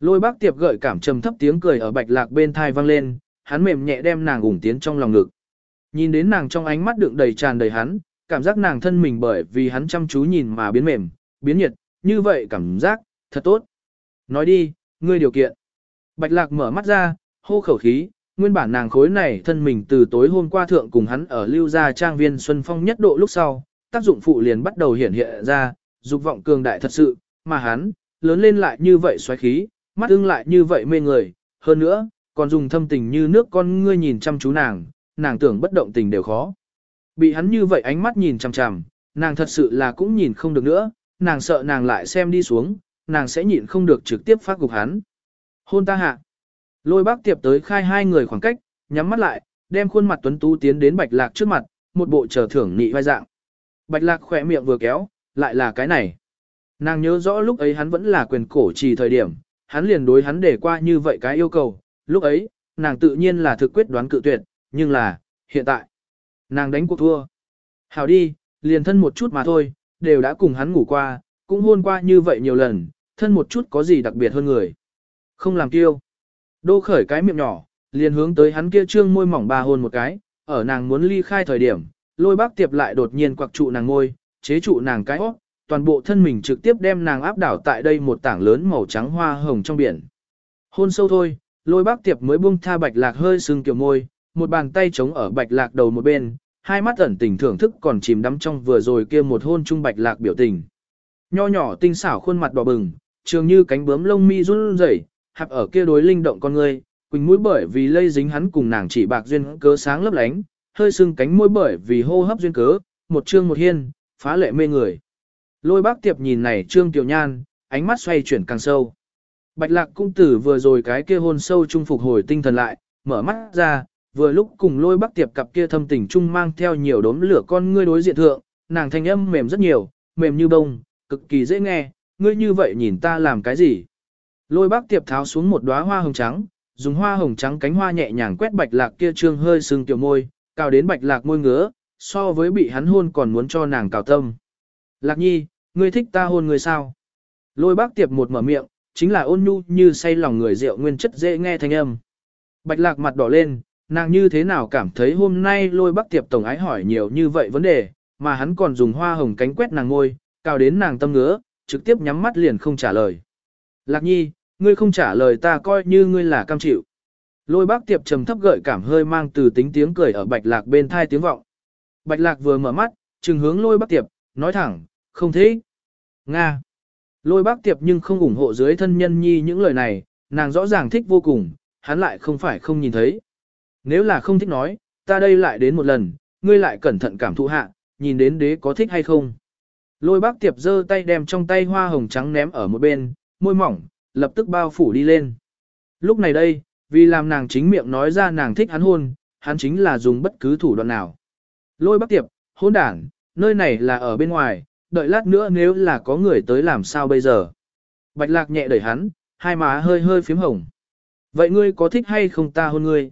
Lôi bác tiệp gợi cảm trầm thấp tiếng cười ở bạch lạc bên thai vang lên, hắn mềm nhẹ đem nàng ủng tiến trong lòng ngực. Nhìn đến nàng trong ánh mắt đựng đầy tràn đầy hắn, cảm giác nàng thân mình bởi vì hắn chăm chú nhìn mà biến mềm, biến nhiệt, như vậy cảm giác, thật tốt. Nói đi, ngươi điều kiện. Bạch lạc mở mắt ra, hô khẩu khí, nguyên bản nàng khối này thân mình từ tối hôm qua thượng cùng hắn ở lưu gia trang viên Xuân Phong nhất độ lúc sau, tác dụng phụ liền bắt đầu hiện hiện ra, dục vọng cường đại thật sự, mà hắn, lớn lên lại như vậy xoáy khí, mắt ưng lại như vậy mê người, hơn nữa, còn dùng thâm tình như nước con ngươi nhìn chăm chú nàng, nàng tưởng bất động tình đều khó. Bị hắn như vậy ánh mắt nhìn chằm chằm, nàng thật sự là cũng nhìn không được nữa, nàng sợ nàng lại xem đi xuống, nàng sẽ nhịn không được trực tiếp phát gục hắn. Hôn ta hạ. Lôi bác tiệp tới khai hai người khoảng cách, nhắm mắt lại, đem khuôn mặt tuấn tú tiến đến bạch lạc trước mặt, một bộ chờ thưởng nị vai dạng. Bạch lạc khỏe miệng vừa kéo, lại là cái này. Nàng nhớ rõ lúc ấy hắn vẫn là quyền cổ trì thời điểm, hắn liền đối hắn để qua như vậy cái yêu cầu, lúc ấy, nàng tự nhiên là thực quyết đoán cự tuyệt, nhưng là, hiện tại, nàng đánh cuộc thua. Hảo đi, liền thân một chút mà thôi, đều đã cùng hắn ngủ qua, cũng hôn qua như vậy nhiều lần, thân một chút có gì đặc biệt hơn người. Không làm kiêu. Đô khởi cái miệng nhỏ, liền hướng tới hắn kia trương môi mỏng ba hôn một cái, ở nàng muốn ly khai thời điểm, lôi bác tiệp lại đột nhiên quặc trụ nàng ngôi, chế trụ nàng cái óc, toàn bộ thân mình trực tiếp đem nàng áp đảo tại đây một tảng lớn màu trắng hoa hồng trong biển. Hôn sâu thôi, lôi bác tiệp mới buông tha bạch lạc hơi sưng kiểu môi, một bàn tay chống ở bạch lạc đầu một bên, hai mắt ẩn tình thưởng thức còn chìm đắm trong vừa rồi kia một hôn chung bạch lạc biểu tình. Nho nhỏ tinh xảo khuôn mặt đỏ bừng, trường như cánh bướm lông mi run rẩy, hạp ở kia đối linh động con người, quỳnh mũi bởi vì lây dính hắn cùng nàng chỉ bạc duyên cớ sáng lấp lánh, hơi sưng cánh môi bởi vì hô hấp duyên cớ, một trương một hiên, phá lệ mê người. Lôi bác tiệp nhìn này trương tiểu nhan, ánh mắt xoay chuyển càng sâu. Bạch lạc cung tử vừa rồi cái kia hôn sâu trung phục hồi tinh thần lại, mở mắt ra, vừa lúc cùng lôi bác tiệp cặp kia thâm tình trung mang theo nhiều đốm lửa con ngươi đối diện thượng, nàng thanh âm mềm rất nhiều, mềm như bông, cực kỳ dễ nghe, ngươi như vậy nhìn ta làm cái gì. Lôi bác tiệp tháo xuống một đóa hoa hồng trắng, dùng hoa hồng trắng cánh hoa nhẹ nhàng quét bạch lạc kia trương hơi sưng tiểu môi, cào đến bạch lạc môi ngứa, so với bị hắn hôn còn muốn cho nàng cào tâm. Lạc nhi, ngươi thích ta hôn người sao? Lôi bác tiệp một mở miệng, chính là ôn nhu như say lòng người rượu nguyên chất dễ nghe thanh âm. Bạch lạc mặt đỏ lên, nàng như thế nào cảm thấy hôm nay lôi bác tiệp tổng ái hỏi nhiều như vậy vấn đề, mà hắn còn dùng hoa hồng cánh quét nàng ngôi, cào đến nàng tâm ngứa, trực tiếp nhắm mắt liền không trả lời. Lạc nhi, ngươi không trả lời ta coi như ngươi là cam chịu. Lôi bác tiệp trầm thấp gợi cảm hơi mang từ tính tiếng cười ở bạch lạc bên thai tiếng vọng. Bạch lạc vừa mở mắt, trừng hướng lôi bác tiệp, nói thẳng, không thế. Nga. Lôi bác tiệp nhưng không ủng hộ dưới thân nhân nhi những lời này, nàng rõ ràng thích vô cùng, hắn lại không phải không nhìn thấy. Nếu là không thích nói, ta đây lại đến một lần, ngươi lại cẩn thận cảm thụ hạ, nhìn đến đế có thích hay không. Lôi bác tiệp giơ tay đem trong tay hoa hồng trắng ném ở một bên, môi mỏng, lập tức bao phủ đi lên. Lúc này đây, vì làm nàng chính miệng nói ra nàng thích hắn hôn, hắn chính là dùng bất cứ thủ đoạn nào. Lôi bác tiệp, hôn đảng, nơi này là ở bên ngoài, đợi lát nữa nếu là có người tới làm sao bây giờ. Bạch lạc nhẹ đẩy hắn, hai má hơi hơi phím hồng. Vậy ngươi có thích hay không ta hôn ngươi?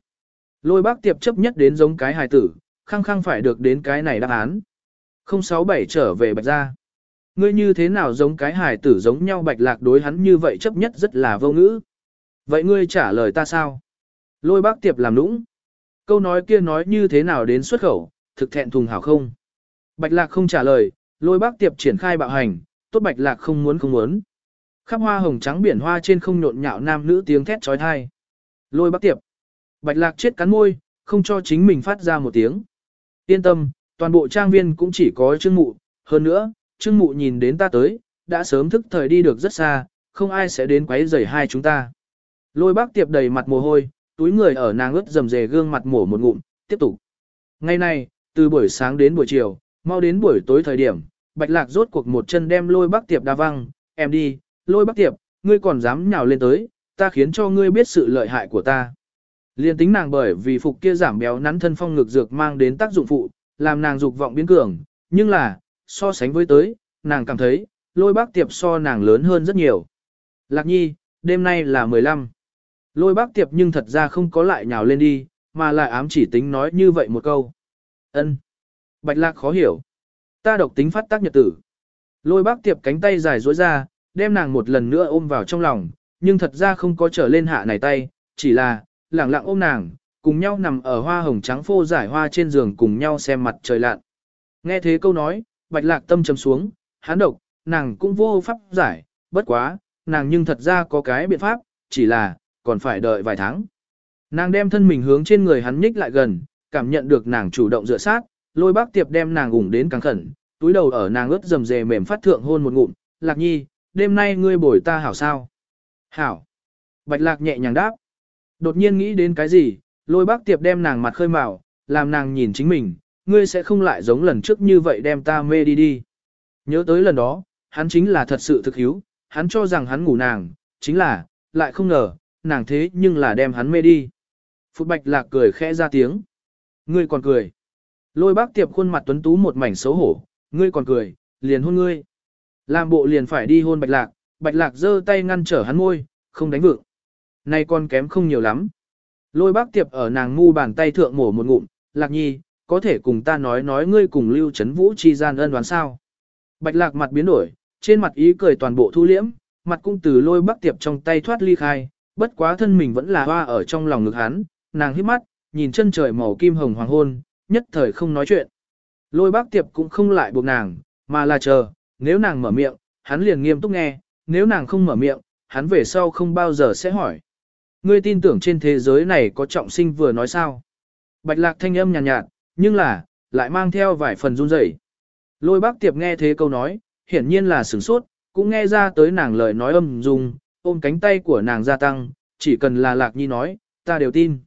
Lôi bác tiệp chấp nhất đến giống cái hài tử, khăng khăng phải được đến cái này đáp án. 067 trở về bạch gia. Ngươi như thế nào giống cái hài tử giống nhau bạch lạc đối hắn như vậy chấp nhất rất là vô ngữ. Vậy ngươi trả lời ta sao? Lôi bác tiệp làm nũng. Câu nói kia nói như thế nào đến xuất khẩu, thực thẹn thùng hảo không? Bạch lạc không trả lời, lôi bác tiệp triển khai bạo hành, tốt bạch lạc không muốn không muốn. Khắp hoa hồng trắng biển hoa trên không nhộn nhạo nam nữ tiếng thét trói thai. Lôi bác tiệp. Bạch lạc chết cắn môi, không cho chính mình phát ra một tiếng. Yên tâm, toàn bộ trang viên cũng chỉ có trương mụ, hơn nữa, trương mụ nhìn đến ta tới, đã sớm thức thời đi được rất xa, không ai sẽ đến quấy rầy hai chúng ta. Lôi bác tiệp đầy mặt mồ hôi, túi người ở nàng ướt dầm dề gương mặt mổ một ngụm, tiếp tục. Ngày nay, từ buổi sáng đến buổi chiều, Mau đến buổi tối thời điểm, Bạch Lạc rốt cuộc một chân đem lôi bác tiệp đa văng, em đi, lôi bác tiệp, ngươi còn dám nhào lên tới, ta khiến cho ngươi biết sự lợi hại của ta. Liên tính nàng bởi vì phục kia giảm béo nắn thân phong ngực dược mang đến tác dụng phụ, làm nàng dục vọng biến cường, nhưng là, so sánh với tới, nàng cảm thấy, lôi bác tiệp so nàng lớn hơn rất nhiều. Lạc nhi, đêm nay là 15. Lôi bác tiệp nhưng thật ra không có lại nhào lên đi, mà lại ám chỉ tính nói như vậy một câu. ân Bạch lạc khó hiểu. Ta độc tính phát tác nhật tử. Lôi bác tiệp cánh tay dài dối ra, đem nàng một lần nữa ôm vào trong lòng, nhưng thật ra không có trở lên hạ này tay, chỉ là, lẳng lặng ôm nàng, cùng nhau nằm ở hoa hồng trắng phô giải hoa trên giường cùng nhau xem mặt trời lặn. Nghe thế câu nói, bạch lạc tâm trầm xuống, hán độc, nàng cũng vô pháp giải, bất quá, nàng nhưng thật ra có cái biện pháp, chỉ là, còn phải đợi vài tháng. Nàng đem thân mình hướng trên người hắn nhích lại gần, cảm nhận được nàng chủ động dựa sát, lôi bác tiệp đem nàng ủng đến càng khẩn, túi đầu ở nàng ướt dầm dề mềm phát thượng hôn một ngụm, lạc nhi, đêm nay ngươi bồi ta hảo sao? Hảo. Bạch lạc nhẹ nhàng đáp. Đột nhiên nghĩ đến cái gì, lôi bác tiệp đem nàng mặt khơi mào, làm nàng nhìn chính mình, ngươi sẽ không lại giống lần trước như vậy đem ta mê đi đi. Nhớ tới lần đó, hắn chính là thật sự thực hiếu, hắn cho rằng hắn ngủ nàng, chính là, lại không ngờ, nàng thế nhưng là đem hắn mê đi. Phúc Bạch Lạc cười khẽ ra tiếng. Ngươi còn cười. Lôi bác tiệp khuôn mặt tuấn tú một mảnh xấu hổ, ngươi còn cười, liền hôn ngươi. Làm bộ liền phải đi hôn Bạch Lạc, Bạch Lạc giơ tay ngăn trở hắn môi, không đánh vượng. Nay con kém không nhiều lắm. Lôi bác tiệp ở nàng ngu bàn tay thượng mổ một ngụm, Lạc nhi, có thể cùng ta nói nói ngươi cùng Lưu Trấn Vũ chi gian ân đoán sao. Bạch Lạc mặt biến đổi, trên mặt ý cười toàn bộ thu liễm, mặt cũng từ lôi bác tiệp trong tay thoát ly khai, bất quá thân mình vẫn là hoa ở trong lòng ngực hắn, nàng hít mắt, nhìn chân trời màu kim hồng hoàng hôn, nhất thời không nói chuyện. Lôi bác tiệp cũng không lại buộc nàng, mà là chờ, nếu nàng mở miệng, hắn liền nghiêm túc nghe, nếu nàng không mở miệng, hắn về sau không bao giờ sẽ hỏi. Ngươi tin tưởng trên thế giới này có trọng sinh vừa nói sao? Bạch lạc thanh âm nhàn nhạt, nhạt, nhưng là, lại mang theo vài phần run rẩy. Lôi bác tiệp nghe thế câu nói, hiển nhiên là sửng sốt, cũng nghe ra tới nàng lời nói âm dung, ôm cánh tay của nàng gia tăng, chỉ cần là lạc nhi nói, ta đều tin.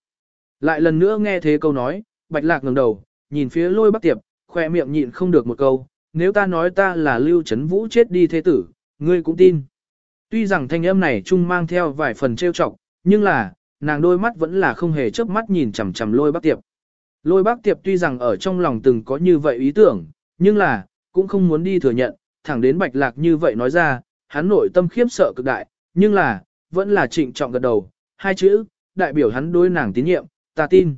Lại lần nữa nghe thế câu nói, bạch lạc ngẩng đầu, nhìn phía lôi bác tiệp, khoe miệng nhịn không được một câu, nếu ta nói ta là lưu chấn vũ chết đi thế tử, ngươi cũng tin. Tuy rằng thanh âm này chung mang theo vài phần trêu chọc, nhưng là, nàng đôi mắt vẫn là không hề chớp mắt nhìn chằm chằm lôi bác tiệp. Lôi bác tiệp tuy rằng ở trong lòng từng có như vậy ý tưởng, nhưng là, cũng không muốn đi thừa nhận, thẳng đến bạch lạc như vậy nói ra, hắn nội tâm khiếp sợ cực đại, nhưng là, vẫn là trịnh trọng gật đầu, hai chữ, đại biểu hắn đối nàng tín nhiệm, ta tin.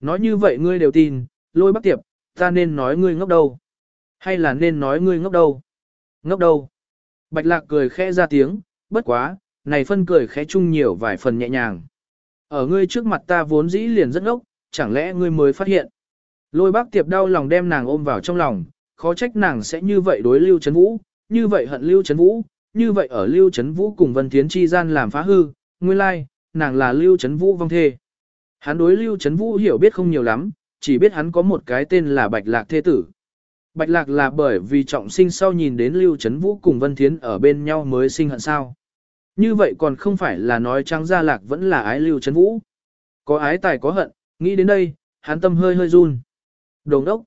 Nói như vậy ngươi đều tin, lôi bác tiệp, ta nên nói ngươi ngốc đâu? Hay là nên nói ngươi ngốc đâu? Ngốc đâu? Bạch lạc cười khẽ ra tiếng, bất quá, này phân cười khẽ chung nhiều vài phần nhẹ nhàng. Ở ngươi trước mặt ta vốn dĩ liền rất ngốc, chẳng lẽ ngươi mới phát hiện. Lôi bác tiệp đau lòng đem nàng ôm vào trong lòng, khó trách nàng sẽ như vậy đối Lưu Trấn Vũ, như vậy hận Lưu Trấn Vũ, như vậy ở Lưu Trấn Vũ cùng Vân Thiến chi gian làm phá hư, nguyên lai, nàng là Lưu Trấn Vũ vong thê. Hắn đối Lưu Trấn Vũ hiểu biết không nhiều lắm, chỉ biết hắn có một cái tên là Bạch Lạc Thê Tử. Bạch Lạc là bởi vì trọng sinh sau nhìn đến Lưu Trấn Vũ cùng Vân Thiến ở bên nhau mới sinh hận sao. Như vậy còn không phải là nói trắng ra Lạc vẫn là ái Lưu Trấn Vũ. Có ái tài có hận, nghĩ đến đây, hắn tâm hơi hơi run. Đồng đốc.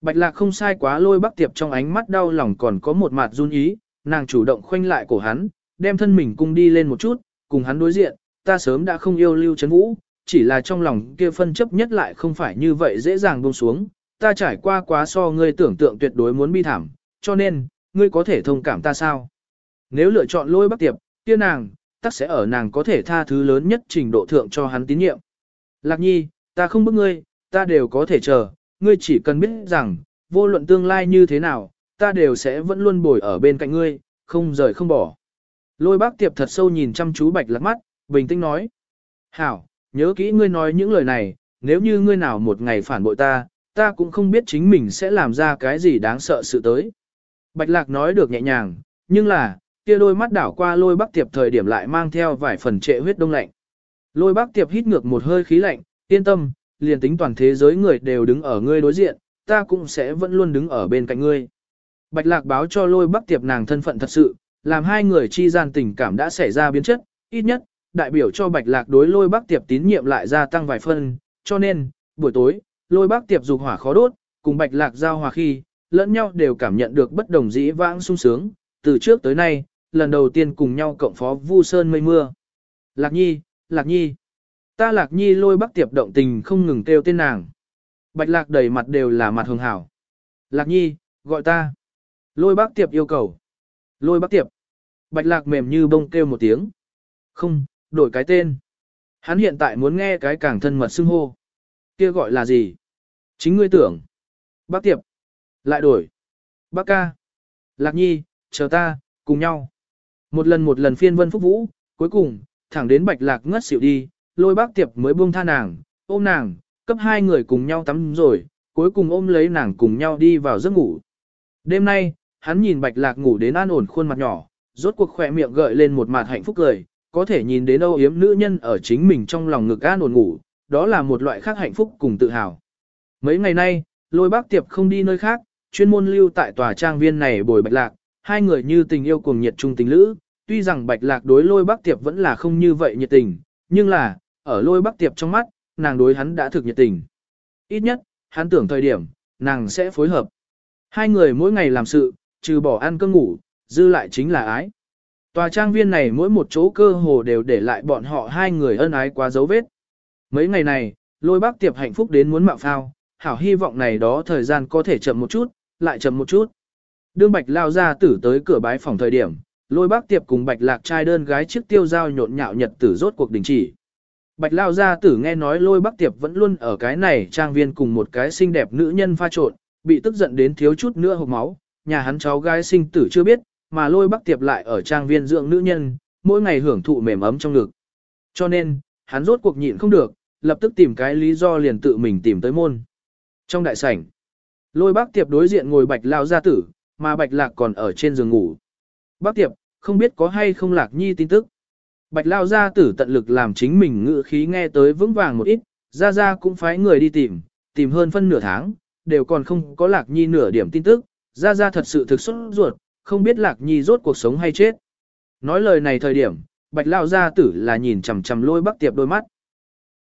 Bạch Lạc không sai quá lôi bắc tiệp trong ánh mắt đau lòng còn có một mặt run ý, nàng chủ động khoanh lại cổ hắn, đem thân mình cung đi lên một chút, cùng hắn đối diện, ta sớm đã không yêu Lưu Trấn Vũ, chỉ là trong lòng kia phân chấp nhất lại không phải như vậy dễ dàng buông xuống, ta trải qua quá so ngươi tưởng tượng tuyệt đối muốn bi thảm, cho nên, ngươi có thể thông cảm ta sao? Nếu lựa chọn lôi bắc tiệp, kia nàng, tắc sẽ ở nàng có thể tha thứ lớn nhất trình độ thượng cho hắn tín nhiệm. Lạc nhi, ta không bức ngươi, ta đều có thể chờ, ngươi chỉ cần biết rằng, vô luận tương lai như thế nào, ta đều sẽ vẫn luôn bồi ở bên cạnh ngươi, không rời không bỏ. Lôi bác tiệp thật sâu nhìn chăm chú bạch lạc mắt, bình tĩnh nói. Hảo, nhớ kỹ ngươi nói những lời này, nếu như ngươi nào một ngày phản bội ta, ta cũng không biết chính mình sẽ làm ra cái gì đáng sợ sự tới. Bạch lạc nói được nhẹ nhàng, nhưng là, kia đôi mắt đảo qua lôi bác tiệp thời điểm lại mang theo vài phần trệ huyết đông lạnh. Lôi bác tiệp hít ngược một hơi khí lạnh, yên tâm, liền tính toàn thế giới người đều đứng ở ngươi đối diện, ta cũng sẽ vẫn luôn đứng ở bên cạnh ngươi. Bạch lạc báo cho lôi Bắc tiệp nàng thân phận thật sự, làm hai người chi gian tình cảm đã xảy ra biến chất, ít nhất, đại biểu cho bạch lạc đối lôi Bắc tiệp tín nhiệm lại gia tăng vài phân, cho nên, buổi tối, lôi Bắc tiệp dục hỏa khó đốt, cùng bạch lạc giao hòa khi, lẫn nhau đều cảm nhận được bất đồng dĩ vãng sung sướng, từ trước tới nay, lần đầu tiên cùng nhau cộng phó vu sơn mây mưa. Lạc nhi, lạc nhi, Ta lạc nhi lôi Bắc tiệp động tình không ngừng kêu tên nàng. Bạch lạc đầy mặt đều là mặt hường hảo. Lạc nhi, gọi ta. Lôi bác tiệp yêu cầu. Lôi bác tiệp. Bạch lạc mềm như bông kêu một tiếng. Không, đổi cái tên. Hắn hiện tại muốn nghe cái càng thân mật xưng hô. Kia gọi là gì? Chính ngươi tưởng. Bác tiệp. Lại đổi. Bác ca. Lạc nhi, chờ ta, cùng nhau. Một lần một lần phiên vân phúc vũ, cuối cùng, thẳng đến bạch lạc ngất xỉu đi, lôi bác tiệp mới buông tha nàng, ôm nàng, cấp hai người cùng nhau tắm rồi, cuối cùng ôm lấy nàng cùng nhau đi vào giấc ngủ. Đêm nay, hắn nhìn bạch lạc ngủ đến an ổn khuôn mặt nhỏ, rốt cuộc khỏe miệng gợi lên một mặt hạnh phúc cười, có thể nhìn đến âu yếm nữ nhân ở chính mình trong lòng ngực an ổn ngủ, đó là một loại khác hạnh phúc cùng tự hào. Mấy ngày nay, lôi bác tiệp không đi nơi khác, chuyên môn lưu tại tòa trang viên này bồi bạch lạc, hai người như tình yêu cùng nhiệt trung tình lữ, tuy rằng bạch lạc đối lôi bác tiệp vẫn là không như vậy nhiệt tình, nhưng là, ở lôi bác tiệp trong mắt, nàng đối hắn đã thực nhiệt tình. Ít nhất, hắn tưởng thời điểm, nàng sẽ phối hợp. Hai người mỗi ngày làm sự, trừ bỏ ăn cơm ngủ, dư lại chính là ái. Tòa trang viên này mỗi một chỗ cơ hồ đều để lại bọn họ hai người ân ái quá dấu vết. Mấy ngày này, lôi bác tiệp hạnh phúc đến muốn mạo phao, hảo hy vọng này đó thời gian có thể chậm một chút, lại chậm một chút. Đương bạch lao ra tử tới cửa bái phòng thời điểm, lôi bác tiệp cùng bạch lạc trai đơn gái trước tiêu giao nhộn nhạo nhật tử rốt cuộc đình chỉ. Bạch lao gia tử nghe nói lôi bác tiệp vẫn luôn ở cái này trang viên cùng một cái xinh đẹp nữ nhân pha trộn, bị tức giận đến thiếu chút nữa hộp máu, nhà hắn cháu gái sinh tử chưa biết, mà lôi bác tiệp lại ở trang viên dưỡng nữ nhân, mỗi ngày hưởng thụ mềm ấm trong ngực. Cho nên, hắn rốt cuộc nhịn không được, lập tức tìm cái lý do liền tự mình tìm tới môn. Trong đại sảnh, lôi bác tiệp đối diện ngồi bạch lao gia tử, mà bạch lạc còn ở trên giường ngủ. Bác tiệp, không biết có hay không lạc nhi tin tức. Bạch lao gia tử tận lực làm chính mình ngự khí nghe tới vững vàng một ít, ra ra cũng phái người đi tìm, tìm hơn phân nửa tháng, đều còn không có lạc nhi nửa điểm tin tức, ra ra thật sự thực xuất ruột, không biết lạc nhi rốt cuộc sống hay chết. Nói lời này thời điểm, bạch lao gia tử là nhìn chằm chằm lôi bắc tiệp đôi mắt.